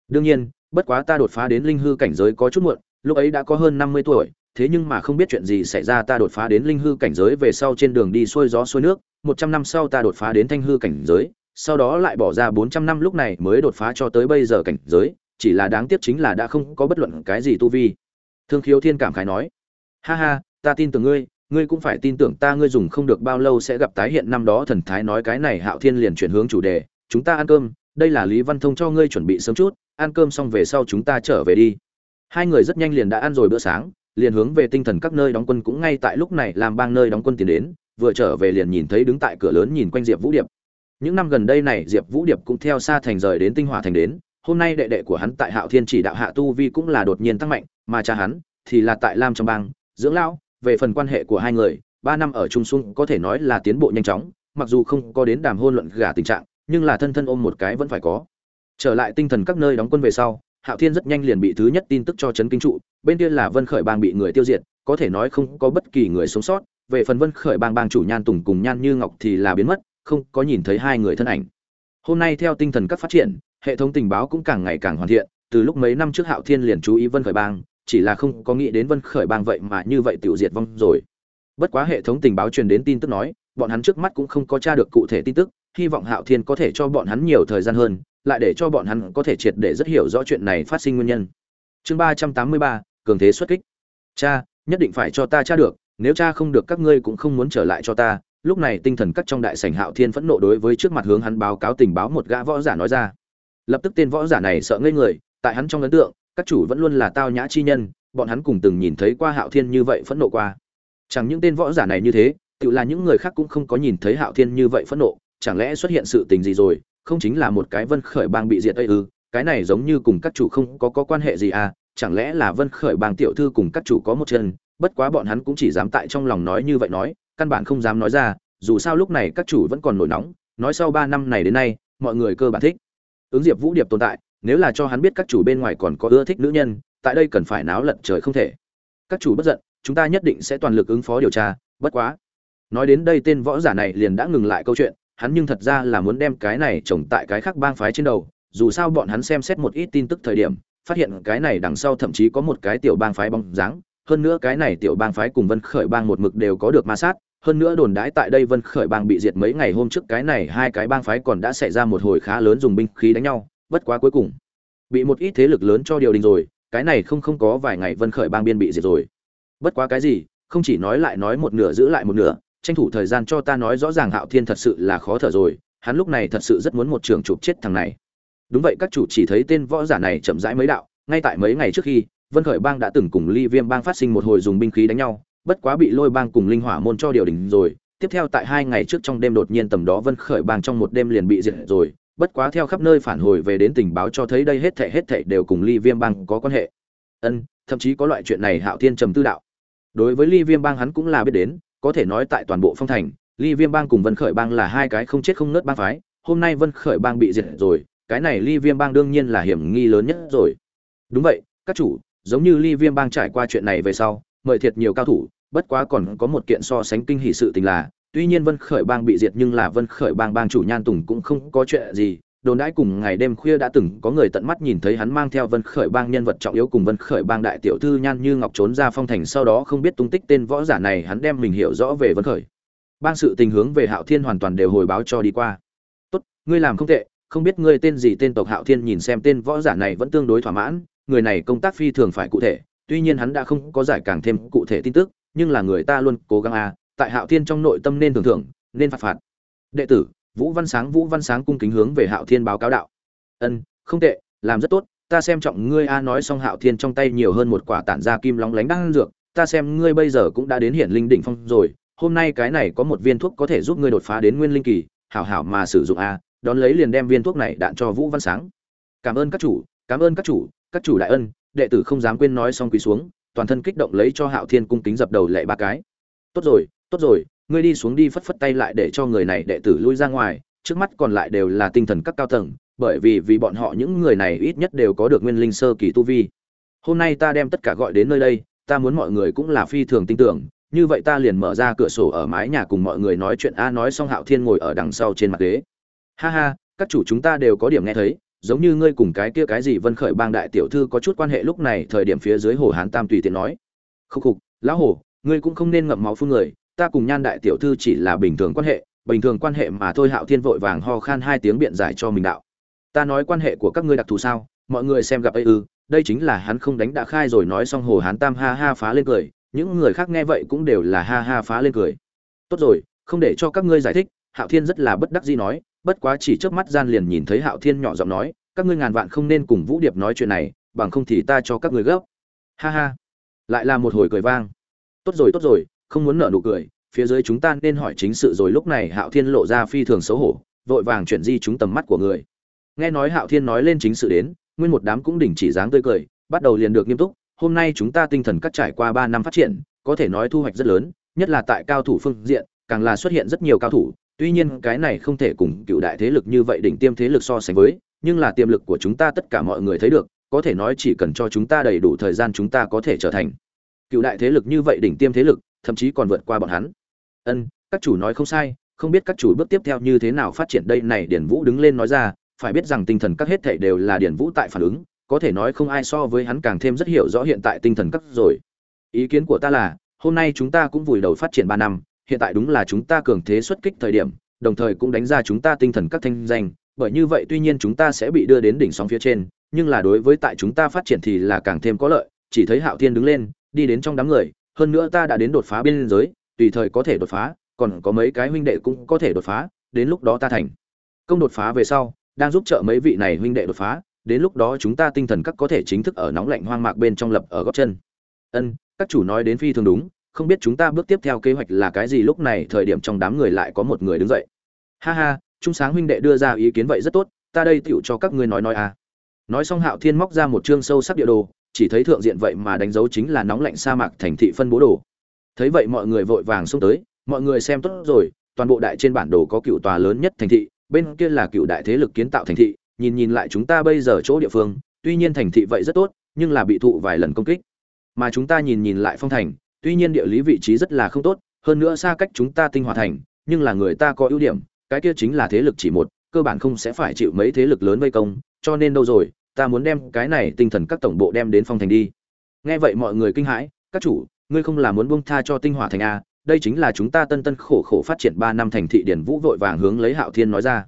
Đương nhiên, bất quá ta đột phá đến linh hư cảnh giới có chút muộn, lúc ấy đã có hơn năm mươi tuổi, thế nhưng mà không biết chuyện gì xảy ra ta đột phá đến linh hư cảnh giới về sau trên đường đi xuôi gió xuôi nước, một trăm năm sau ta đột phá đến thanh hư cảnh giới sau đó lại bỏ ra bốn trăm năm lúc này mới đột phá cho tới bây giờ cảnh giới, chỉ là đáng tiếc chính là đã không có bất luận cái gì tu vi. Thương khiếu thiên cảm khái nói, ha ha, ta tin tưởng ngươi ngươi cũng phải tin tưởng ta, ngươi dùng không được bao lâu sẽ gặp tái hiện. Năm đó thần thái nói cái này, hạo thiên liền chuyển hướng chủ đề, chúng ta ăn cơm, đây là lý văn thông cho ngươi chuẩn bị sớm chút, ăn cơm xong về sau chúng ta trở về đi. Hai người rất nhanh liền đã ăn rồi bữa sáng, liền hướng về tinh thần các nơi đóng quân cũng ngay tại lúc này, làm bang nơi đóng quân tiến đến, vừa trở về liền nhìn thấy đứng tại cửa lớn nhìn quanh diệp vũ điệp những năm gần đây này, diệp vũ điệp cũng theo xa thành rời đến tinh hỏa thành đến. Hôm nay đệ đệ của hắn tại hạo thiên chỉ đạo hạ tu vi cũng là đột nhiên tăng mạnh, mà cha hắn thì là tại lam trong bang. Dưỡng lão, về phần quan hệ của hai người, ba năm ở chung xuân có thể nói là tiến bộ nhanh chóng, mặc dù không có đến đàm hôn luận gả tình trạng, nhưng là thân thân ôm một cái vẫn phải có. Trở lại tinh thần các nơi đóng quân về sau, hạo thiên rất nhanh liền bị thứ nhất tin tức cho chấn kinh trụ, bên kia là vân khởi bang bị người tiêu diệt, có thể nói không có bất kỳ người sống sót. Về phần vân khởi bang bang chủ nhan tùng cùng nhan như ngọc thì là biến mất không có nhìn thấy hai người thân ảnh. Hôm nay theo tinh thần các phát triển, hệ thống tình báo cũng càng ngày càng hoàn thiện, từ lúc mấy năm trước hạo thiên liền chú ý vân khởi bang, chỉ là không có nghĩ đến vân khởi bang vậy mà như vậy tiểu diệt vong rồi. Bất quá hệ thống tình báo truyền đến tin tức nói, bọn hắn trước mắt cũng không có tra được cụ thể tin tức, hy vọng hạo thiên có thể cho bọn hắn nhiều thời gian hơn, lại để cho bọn hắn có thể triệt để rất hiểu rõ chuyện này phát sinh nguyên nhân. Chương ba trăm tám mươi ba, cường thế xuất kích. Cha, nhất định phải cho ta tra được, nếu cha không được các ngươi cũng không muốn trở lại cho ta lúc này tinh thần cắt trong đại sảnh hạo thiên phẫn nộ đối với trước mặt hướng hắn báo cáo tình báo một gã võ giả nói ra. Lập tức tên võ giả này sợ ngây người tại hắn trong ấn tượng các chủ vẫn luôn là tao nhã chi nhân bọn hắn cùng từng nhìn thấy qua hạo thiên như vậy phẫn nộ qua. Chẳng những tên võ giả này như thế tự là những người khác cũng không có nhìn thấy hạo thiên như vậy phẫn nộ chẳng lẽ xuất hiện sự tình gì rồi không chính là một cái vân khởi bang bị diệt ây ư? Cái này giống như cùng các chủ không có, có quan hệ gì à? Chẳng lẽ là vân khởi bang tiểu thư cùng các chủ có một chân bất quá bọn hắn cũng chỉ dám tại trong lòng nói như vậy nói căn bản không dám nói ra, dù sao lúc này các chủ vẫn còn nổi nóng, nói sau ba năm này đến nay, mọi người cơ bản thích. Ứng diệp vũ điệp tồn tại, nếu là cho hắn biết các chủ bên ngoài còn có ưa thích nữ nhân, tại đây cần phải náo lận trời không thể. Các chủ bất giận, chúng ta nhất định sẽ toàn lực ứng phó điều tra, bất quá. Nói đến đây tên võ giả này liền đã ngừng lại câu chuyện, hắn nhưng thật ra là muốn đem cái này trồng tại cái khác bang phái trên đầu, dù sao bọn hắn xem xét một ít tin tức thời điểm, phát hiện cái này đằng sau thậm chí có một cái tiểu bang phái bóng dáng hơn nữa cái này tiểu bang phái cùng vân khởi bang một mực đều có được ma sát, hơn nữa đồn đãi tại đây vân khởi bang bị diệt mấy ngày hôm trước cái này hai cái bang phái còn đã xảy ra một hồi khá lớn dùng binh khí đánh nhau, bất quá cuối cùng, bị một ít thế lực lớn cho điều đình rồi, cái này không không có vài ngày vân khởi bang biên bị diệt rồi. Bất quá cái gì, không chỉ nói lại nói một nửa giữ lại một nửa, tranh thủ thời gian cho ta nói rõ ràng hạo thiên thật sự là khó thở rồi, hắn lúc này thật sự rất muốn một trường chụp chết thằng này. Đúng vậy, các chủ chỉ thấy tên võ giả này chậm rãi mấy đạo, ngay tại mấy ngày trước khi vân khởi bang đã từng cùng ly viêm bang phát sinh một hồi dùng binh khí đánh nhau, bất quá bị lôi bang cùng linh hỏa môn cho điều đình rồi. Tiếp theo tại hai ngày trước trong đêm đột nhiên tầm đó vân khởi bang trong một đêm liền bị diệt rồi. Bất quá theo khắp nơi phản hồi về đến tình báo cho thấy đây hết thảy hết thảy đều cùng ly viêm bang có quan hệ. Ân, thậm chí có loại chuyện này hạo thiên trầm tư đạo. Đối với ly viêm bang hắn cũng là biết đến, có thể nói tại toàn bộ phong thành, ly viêm bang cùng vân khởi bang là hai cái không chết không nứt bang phái. Hôm nay vân khởi bang bị diệt rồi, cái này ly viêm bang đương nhiên là hiểm nghi lớn nhất rồi. Đúng vậy, các chủ giống như ly viêm bang trải qua chuyện này về sau, mời thiệt nhiều cao thủ, bất quá còn có một kiện so sánh kinh hỷ sự tình là, tuy nhiên vân khởi bang bị diệt nhưng là vân khởi bang bang chủ nhan tùng cũng không có chuyện gì. Đồn đãi cùng ngày đêm khuya đã từng có người tận mắt nhìn thấy hắn mang theo vân khởi bang nhân vật trọng yếu cùng vân khởi bang đại tiểu thư nhan như ngọc trốn ra phong thành, sau đó không biết tung tích tên võ giả này, hắn đem mình hiểu rõ về vân khởi bang sự tình hướng về hạo thiên hoàn toàn đều hồi báo cho đi qua. Tốt, ngươi làm không tệ, không biết ngươi tên gì tên tộc hạo thiên nhìn xem tên võ giả này vẫn tương đối thỏa mãn người này công tác phi thường phải cụ thể, tuy nhiên hắn đã không có giải càng thêm cụ thể tin tức, nhưng là người ta luôn cố gắng à tại hạo thiên trong nội tâm nên thường thưởng nên phạt phạt. Đệ tử, vũ văn sáng, vũ văn sáng cung kính hướng về hạo thiên báo cáo đạo. Ân, không tệ, làm rất tốt, ta xem trọng ngươi a, nói xong hạo thiên trong tay nhiều hơn một quả tản ra kim lóng lánh đang dược, ta xem ngươi bây giờ cũng đã đến hiển linh đỉnh phong rồi, hôm nay cái này có một viên thuốc có thể giúp ngươi đột phá đến nguyên linh kỳ, hảo hảo mà sử dụng a, đón lấy liền đem viên thuốc này đạn cho vũ văn sáng. Cảm ơn các chủ, cảm ơn các chủ các chủ đại ân, đệ tử không dám quên nói xong quỳ xuống, toàn thân kích động lấy cho hạo thiên cung kính dập đầu lệ ba cái. Tốt rồi tốt rồi, ngươi đi xuống đi phất phất tay lại để cho người này đệ tử lui ra ngoài, trước mắt còn lại đều là tinh thần các cao tầng, bởi vì vì bọn họ những người này ít nhất đều có được nguyên linh sơ kỳ tu vi. Hôm nay ta đem tất cả gọi đến nơi đây, ta muốn mọi người cũng là phi thường tin tưởng, như vậy ta liền mở ra cửa sổ ở mái nhà cùng mọi người nói chuyện. A nói xong hạo thiên ngồi ở đằng sau trên mặt ghế. Ha ha, các chủ chúng ta đều có điểm nghe thấy giống như ngươi cùng cái kia cái gì vân khởi bang đại tiểu thư có chút quan hệ lúc này, thời điểm phía dưới hồ hán tam tùy tiện nói. Khúc khục, lão hồ, ngươi cũng không nên ngậm máu phun người, ta cùng nhan đại tiểu thư chỉ là bình thường quan hệ, bình thường quan hệ mà thôi, hạo thiên vội vàng ho khan hai tiếng biện giải cho mình đạo. Ta nói quan hệ của các ngươi đặc thù sao? Mọi người xem gặp ấy ư, đây chính là hắn không đánh đã khai rồi, nói xong hồ hán tam ha ha phá lên cười, những người khác nghe vậy cũng đều là ha ha phá lên cười. Tốt rồi, không để cho các ngươi giải thích, hạo thiên rất là bất đắc dĩ nói bất quá chỉ trước mắt gian liền nhìn thấy hạo thiên nhỏ giọng nói, các ngươi ngàn vạn không nên cùng vũ điệp nói chuyện này, bằng không thì ta cho các ngươi gấp. Ha ha. Lại là một hồi cười vang. Tốt rồi tốt rồi, không muốn nợ nụ cười, phía dưới chúng ta nên hỏi chính sự rồi lúc này hạo thiên lộ ra phi thường xấu hổ, vội vàng chuyển di chúng tầm mắt của người. Nghe nói hạo thiên nói lên chính sự đến, nguyên một đám cũng đình chỉ dáng tươi cười, bắt đầu liền được nghiêm túc, hôm nay chúng ta tinh thần cắt trải qua ba năm phát triển, có thể nói thu hoạch rất lớn, nhất là tại cao thủ phương diện, càng là xuất hiện rất nhiều cao thủ tuy nhiên cái này không thể cùng cựu đại thế lực như vậy đỉnh tiêm thế lực so sánh với, nhưng là tiềm lực của chúng ta tất cả mọi người thấy được, có thể nói chỉ cần cho chúng ta đầy đủ thời gian chúng ta có thể trở thành cựu đại thế lực như vậy đỉnh tiêm thế lực, thậm chí còn vượt qua bọn hắn. Ân, các chủ nói không sai, không biết các chủ bước tiếp theo như thế nào phát triển đây này điển vũ đứng lên nói ra, phải biết rằng tinh thần các hết thể đều là điển vũ tại phản ứng, có thể nói không ai so với hắn càng thêm rất hiểu rõ hiện tại tinh thần các rồi. Ý kiến của ta là, hôm nay chúng ta cũng vùi đầu phát triển ba năm hiện tại đúng là chúng ta cường thế xuất kích thời điểm, đồng thời cũng đánh ra chúng ta tinh thần các thanh danh, bởi như vậy tuy nhiên chúng ta sẽ bị đưa đến đỉnh sóng phía trên, nhưng là đối với tại chúng ta phát triển thì là càng thêm có lợi, chỉ thấy hạo thiên đứng lên, đi đến trong đám người, hơn nữa ta đã đến đột phá biên giới, tùy thời có thể đột phá, còn có mấy cái huynh đệ cũng có thể đột phá, đến lúc đó ta thành công đột phá về sau, đang giúp trợ mấy vị này huynh đệ đột phá, đến lúc đó chúng ta tinh thần các có thể chính thức ở nóng lạnh hoang mạc bên trong lập ở góc chân. Ân, các chủ nói đến phi thường đúng không biết chúng ta bước tiếp theo kế hoạch là cái gì lúc này, thời điểm trong đám người lại có một người đứng dậy. Ha ha, trung sáng huynh đệ đưa ra ý kiến vậy rất tốt, ta đây tựu cho các ngươi nói nói à. Nói xong hạo thiên móc ra một chương sâu sắc địa đồ, chỉ thấy thượng diện vậy mà đánh dấu chính là nóng lạnh sa mạc thành thị phân bố đồ. Thấy vậy mọi người vội vàng xông tới, mọi người xem tốt rồi, toàn bộ đại trên bản đồ có cựu tòa lớn nhất thành thị, bên kia là cựu đại thế lực kiến tạo thành thị, nhìn nhìn lại chúng ta bây giờ chỗ địa phương, tuy nhiên thành thị vậy rất tốt, nhưng là bị thụ vài lần công kích. Mà chúng ta nhìn nhìn lại phong thành tuy nhiên địa lý vị trí rất là không tốt, hơn nữa xa cách chúng ta tinh hòa thành, nhưng là người ta có ưu điểm, cái kia chính là thế lực chỉ một, cơ bản không sẽ phải chịu mấy thế lực lớn vây công, cho nên đâu rồi, ta muốn đem cái này tinh thần các tổng bộ đem đến phong thành đi. Nghe vậy mọi người kinh hãi, các chủ, ngươi không là muốn buông tha cho tinh hỏa thành a đây chính là chúng ta tân tân khổ khổ phát triển ba năm thành thị điển vũ vội vàng hướng lấy hạo thiên nói ra.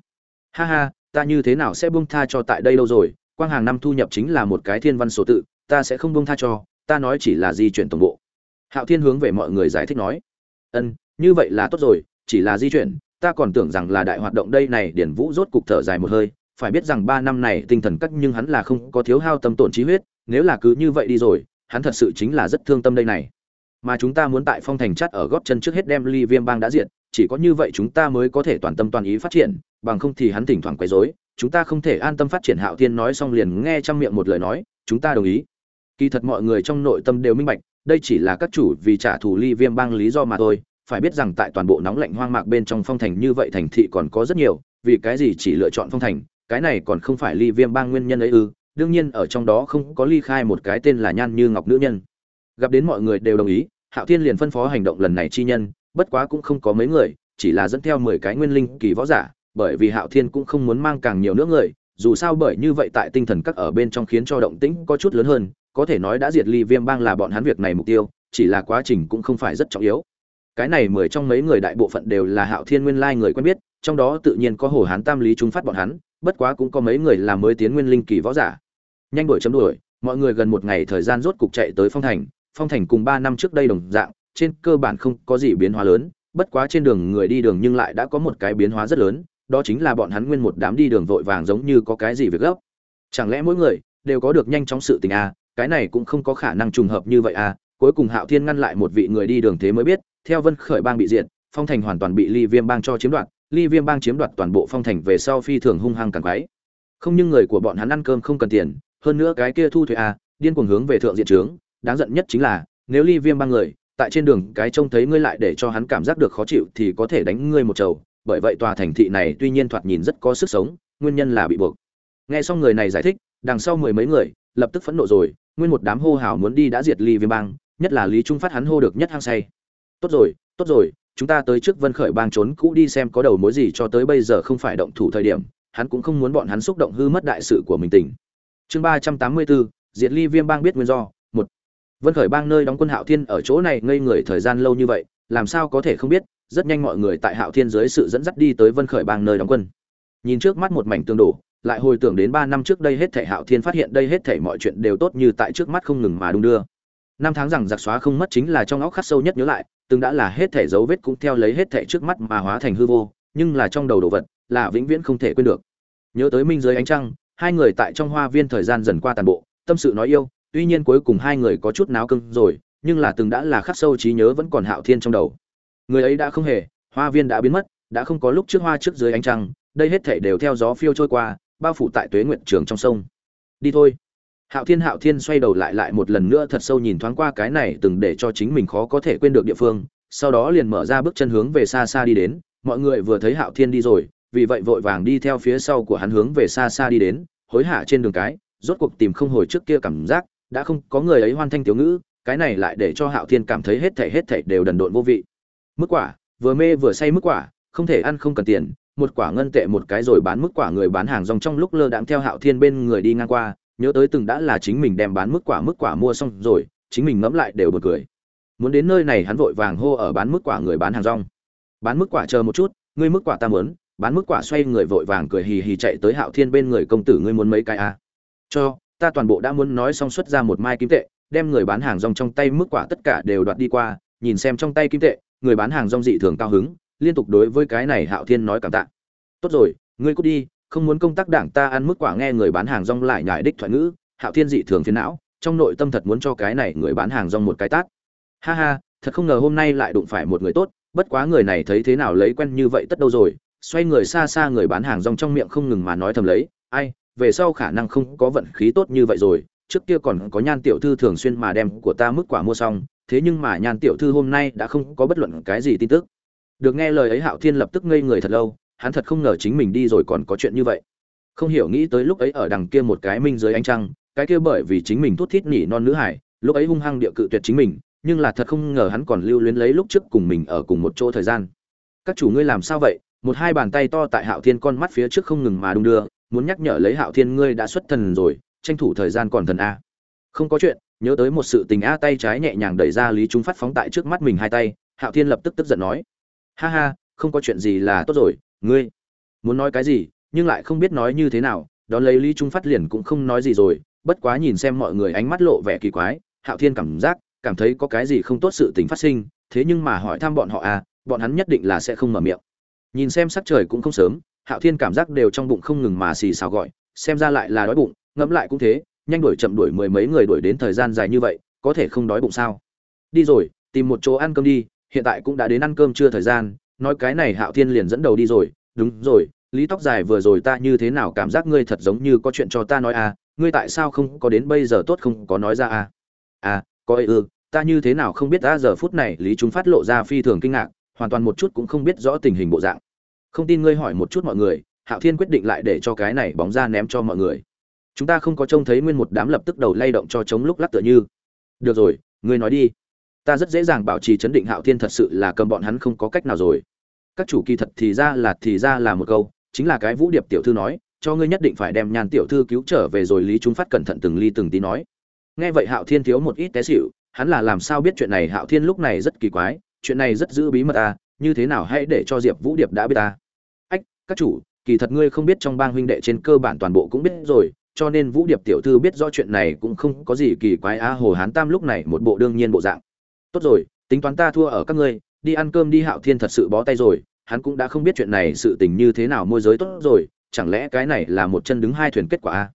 Ha ha, ta như thế nào sẽ buông tha cho tại đây đâu rồi? Quang hàng năm thu nhập chính là một cái thiên văn số tự, ta sẽ không buông tha cho, ta nói chỉ là di chuyển tổng bộ hạo thiên hướng về mọi người giải thích nói, ân, như vậy là tốt rồi, chỉ là di chuyển, ta còn tưởng rằng là đại hoạt động đây này điển vũ rốt cục thở dài một hơi, phải biết rằng ba năm này tinh thần cắt nhưng hắn là không có thiếu hao tâm tổn trí huyết, nếu là cứ như vậy đi rồi, hắn thật sự chính là rất thương tâm đây này. Mà chúng ta muốn tại phong thành chắt ở góp chân trước hết đem ly viêm bang đã diệt, chỉ có như vậy chúng ta mới có thể toàn tâm toàn ý phát triển, bằng không thì hắn thỉnh thoảng quấy rối, chúng ta không thể an tâm phát triển. Hạo thiên nói xong liền nghe trong miệng một lời nói, chúng ta đồng ý. Kỳ thật mọi người trong nội tâm đều minh bạch đây chỉ là các chủ vì trả thù ly viêm bang lý do mà thôi, phải biết rằng tại toàn bộ nóng lạnh hoang mạc bên trong phong thành như vậy thành thị còn có rất nhiều, vì cái gì chỉ lựa chọn phong thành, cái này còn không phải ly viêm bang nguyên nhân ấy ư, đương nhiên ở trong đó không có ly khai một cái tên là nhan như ngọc nữ nhân. Gặp đến mọi người đều đồng ý, hạo thiên liền phân phó hành động lần này chi nhân, bất quá cũng không có mấy người, chỉ là dẫn theo mười cái nguyên linh kỳ võ giả, bởi vì hạo thiên cũng không muốn mang càng nhiều nữa người, dù sao bởi như vậy tại tinh thần các ở bên trong khiến cho động tĩnh có chút lớn hơn có thể nói đã diệt ly viêm bang là bọn hắn việc này mục tiêu chỉ là quá trình cũng không phải rất trọng yếu. Cái này mười trong mấy người đại bộ phận đều là hạo thiên nguyên lai người quen biết trong đó tự nhiên có hồ hán tam lý trung phát bọn hắn bất quá cũng có mấy người là mới tiến nguyên linh kỳ võ giả. Nhanh đuổi chấm đuổi mọi người gần một ngày thời gian rốt cục chạy tới phong thành phong thành cùng ba năm trước đây đồng dạng trên cơ bản không có gì biến hóa lớn bất quá trên đường người đi đường nhưng lại đã có một cái biến hóa rất lớn đó chính là bọn hắn nguyên một đám đi đường vội vàng giống như có cái gì việc gấp. Chẳng lẽ mỗi người đều có được nhanh chóng sự tình à, cái này cũng không có khả năng trùng hợp như vậy à cuối cùng hạo thiên ngăn lại một vị người đi đường thế mới biết, theo vân khởi bang bị diệt, phong thành hoàn toàn bị ly viêm bang cho chiếm đoạt, ly viêm bang chiếm đoạt toàn bộ phong thành về sau phi thường hung hăng càng quái. Không nhưng người của bọn hắn ăn cơm không cần tiền, hơn nữa cái kia thu thuế à điên cuồng hướng về thượng diện trướng, đáng giận nhất chính là, nếu ly viêm bang người, tại trên đường cái trông thấy ngươi lại để cho hắn cảm giác được khó chịu thì có thể đánh ngươi một trầu bởi vậy tòa thành thị này tuy nhiên thoạt nhìn rất có sức sống, nguyên nhân là bị buộc. Nghe xong người này giải thích, đằng sau mười mấy người lập tức phẫn nộ rồi, nguyên một đám hô hào muốn đi đã diệt ly viêm bang, nhất là lý trung phát hắn hô được nhất hăng say. Tốt rồi tốt rồi, chúng ta tới trước vân khởi bang trốn cũ đi xem có đầu mối gì cho tới bây giờ không phải động thủ thời điểm, hắn cũng không muốn bọn hắn xúc động hư mất đại sự của mình tỉnh. Chương ba trăm tám mươi bốn, diệt ly viêm bang biết nguyên do, một. Vân khởi bang nơi đóng quân hạo thiên ở chỗ này ngây người thời gian lâu như vậy, làm sao có thể không biết, rất nhanh mọi người tại hạo thiên dưới sự dẫn dắt đi tới vân khởi bang nơi đóng quân. Nhìn trước mắt một mảnh tương đổ lại hồi tưởng đến ba năm trước đây hết thể hạo thiên phát hiện đây hết thể mọi chuyện đều tốt như tại trước mắt không ngừng mà đung đưa. Năm tháng rằng giặc xóa không mất chính là trong óc khắc sâu nhất nhớ lại, từng đã là hết thể dấu vết cũng theo lấy hết thể trước mắt mà hóa thành hư vô, nhưng là trong đầu đồ vật, là vĩnh viễn không thể quên được. Nhớ tới minh dưới ánh trăng, hai người tại trong hoa viên thời gian dần qua tàn bộ, tâm sự nói yêu, tuy nhiên cuối cùng hai người có chút náo cưng rồi, nhưng là từng đã là khắc sâu trí nhớ vẫn còn hạo thiên trong đầu. Người ấy đã không hề, hoa viên đã biến mất, đã không có lúc trước hoa trước dưới ánh trăng, đây hết thể đều theo gió phiêu trôi qua bao phủ tại tuế nguyện trường trong sông. Đi thôi. Hạo thiên hạo thiên xoay đầu lại lại một lần nữa thật sâu nhìn thoáng qua cái này từng để cho chính mình khó có thể quên được địa phương, sau đó liền mở ra bước chân hướng về xa xa đi đến. Mọi người vừa thấy hạo thiên đi rồi, vì vậy vội vàng đi theo phía sau của hắn hướng về xa xa đi đến, hối hả trên đường cái, rốt cuộc tìm không hồi trước kia cảm giác, đã không có người ấy hoan thanh thiếu ngữ, cái này lại để cho hạo thiên cảm thấy hết thảy hết thảy đều đần độn vô vị. Mức quả, vừa mê vừa say mức quả, không thể ăn không cần tiền một quả ngân tệ một cái rồi bán mức quả người bán hàng rong trong lúc lơ đãng theo hạo thiên bên người đi ngang qua, nhớ tới từng đã là chính mình đem bán mức quả mức quả mua xong rồi, chính mình ngẫm lại đều bật cười muốn đến nơi này hắn vội vàng hô ở bán mức quả người bán hàng rong bán mức quả chờ một chút, ngươi mức quả ta muốn, bán mức quả xoay người vội vàng cười hì hì chạy tới hạo thiên bên người công tử ngươi muốn mấy cái à? cho, ta toàn bộ đã muốn nói xong xuất ra một mai kim tệ, đem người bán hàng rong trong tay mức quả tất cả đều đoạt đi qua, nhìn xem trong tay kim tệ, người bán hàng rong dị thường cao hứng liên tục đối với cái này hạo thiên nói cảm tạ. Tốt rồi, ngươi cút đi, không muốn công tác đảng ta ăn mức quả nghe người bán hàng rong lại nhải đích thoại ngữ, hạo thiên dị thường phiền não, trong nội tâm thật muốn cho cái này người bán hàng rong một cái tát. Ha ha, thật không ngờ hôm nay lại đụng phải một người tốt, bất quá người này thấy thế nào lấy quen như vậy tất đâu rồi, xoay người xa xa người bán hàng rong trong miệng không ngừng mà nói thầm lấy, ai, về sau khả năng không có vận khí tốt như vậy rồi, trước kia còn có nhan tiểu thư thường xuyên mà đem của ta mức quả mua xong, thế nhưng mà nhan tiểu thư hôm nay đã không có bất luận cái gì tin tức được nghe lời ấy hạo thiên lập tức ngây người thật lâu, hắn thật không ngờ chính mình đi rồi còn có chuyện như vậy. Không hiểu nghĩ tới lúc ấy ở đằng kia một cái minh dưới ánh trăng, cái kia bởi vì chính mình thút thít nỉ non nữ hải, lúc ấy hung hăng địa cự tuyệt chính mình, nhưng là thật không ngờ hắn còn lưu luyến lấy lúc trước cùng mình ở cùng một chỗ thời gian. Các chủ ngươi làm sao vậy? Một hai bàn tay to tại hạo thiên con mắt phía trước không ngừng mà đung đưa, muốn nhắc nhở lấy hạo thiên ngươi đã xuất thần rồi, tranh thủ thời gian còn thần a. Không có chuyện, nhớ tới một sự tình a tay trái nhẹ nhàng đẩy ra lý chúng phát phóng tại trước mắt mình hai tay, hạo thiên lập tức tức giận nói ha ha, không có chuyện gì là tốt rồi, ngươi muốn nói cái gì, nhưng lại không biết nói như thế nào, đón lấy lý trung phát liền cũng không nói gì rồi, bất quá nhìn xem mọi người ánh mắt lộ vẻ kỳ quái, hạo thiên cảm giác, cảm thấy có cái gì không tốt sự tình phát sinh, thế nhưng mà hỏi thăm bọn họ à bọn hắn nhất định là sẽ không mở miệng. Nhìn xem sắc trời cũng không sớm, hạo thiên cảm giác đều trong bụng không ngừng mà xì xào gọi, xem ra lại là đói bụng, ngẫm lại cũng thế, nhanh đuổi chậm đuổi mười mấy người đuổi đến thời gian dài như vậy, có thể không đói bụng sao? Đi rồi, tìm một chỗ ăn cơm đi hiện tại cũng đã đến ăn cơm chưa thời gian nói cái này hạo thiên liền dẫn đầu đi rồi. Đúng rồi lý tóc dài vừa rồi ta như thế nào cảm giác ngươi thật giống như có chuyện cho ta nói à? Ngươi tại sao không có đến bây giờ tốt không có nói ra à? À có ư ừ, ta như thế nào không biết ta giờ phút này lý chúng phát lộ ra phi thường kinh ngạc hoàn toàn một chút cũng không biết rõ tình hình bộ dạng. Không tin ngươi hỏi một chút mọi người hạo thiên quyết định lại để cho cái này bóng ra ném cho mọi người. Chúng ta không có trông thấy nguyên một đám lập tức đầu lay động cho chống lúc lắc tựa như. Được rồi ngươi nói đi ta rất dễ dàng bảo trì chấn định hạo thiên thật sự là cầm bọn hắn không có cách nào rồi. Các chủ kỳ thật thì ra là, thì ra là một câu, chính là cái vũ điệp tiểu thư nói, cho ngươi nhất định phải đem nhàn tiểu thư cứu trở về rồi lý chúng phát cẩn thận từng ly từng tí nói. Nghe vậy hạo thiên thiếu một ít té xịu hắn là làm sao biết chuyện này, hạo thiên lúc này rất kỳ quái, chuyện này rất giữ bí mật à như thế nào hãy để cho diệp vũ điệp đã biết ta. Ách, các chủ, kỳ thật ngươi không biết trong bang huynh đệ trên cơ bản toàn bộ cũng biết rồi, cho nên vũ điệp tiểu thư biết rõ chuyện này cũng không có gì kỳ quái a hồ hán tam lúc này một bộ đương nhiên bộ dạng tốt rồi, tính toán ta thua ở các ngươi, đi ăn cơm đi hạo thiên thật sự bó tay rồi, hắn cũng đã không biết chuyện này sự tình như thế nào môi giới tốt rồi, chẳng lẽ cái này là một chân đứng hai thuyền kết quả a?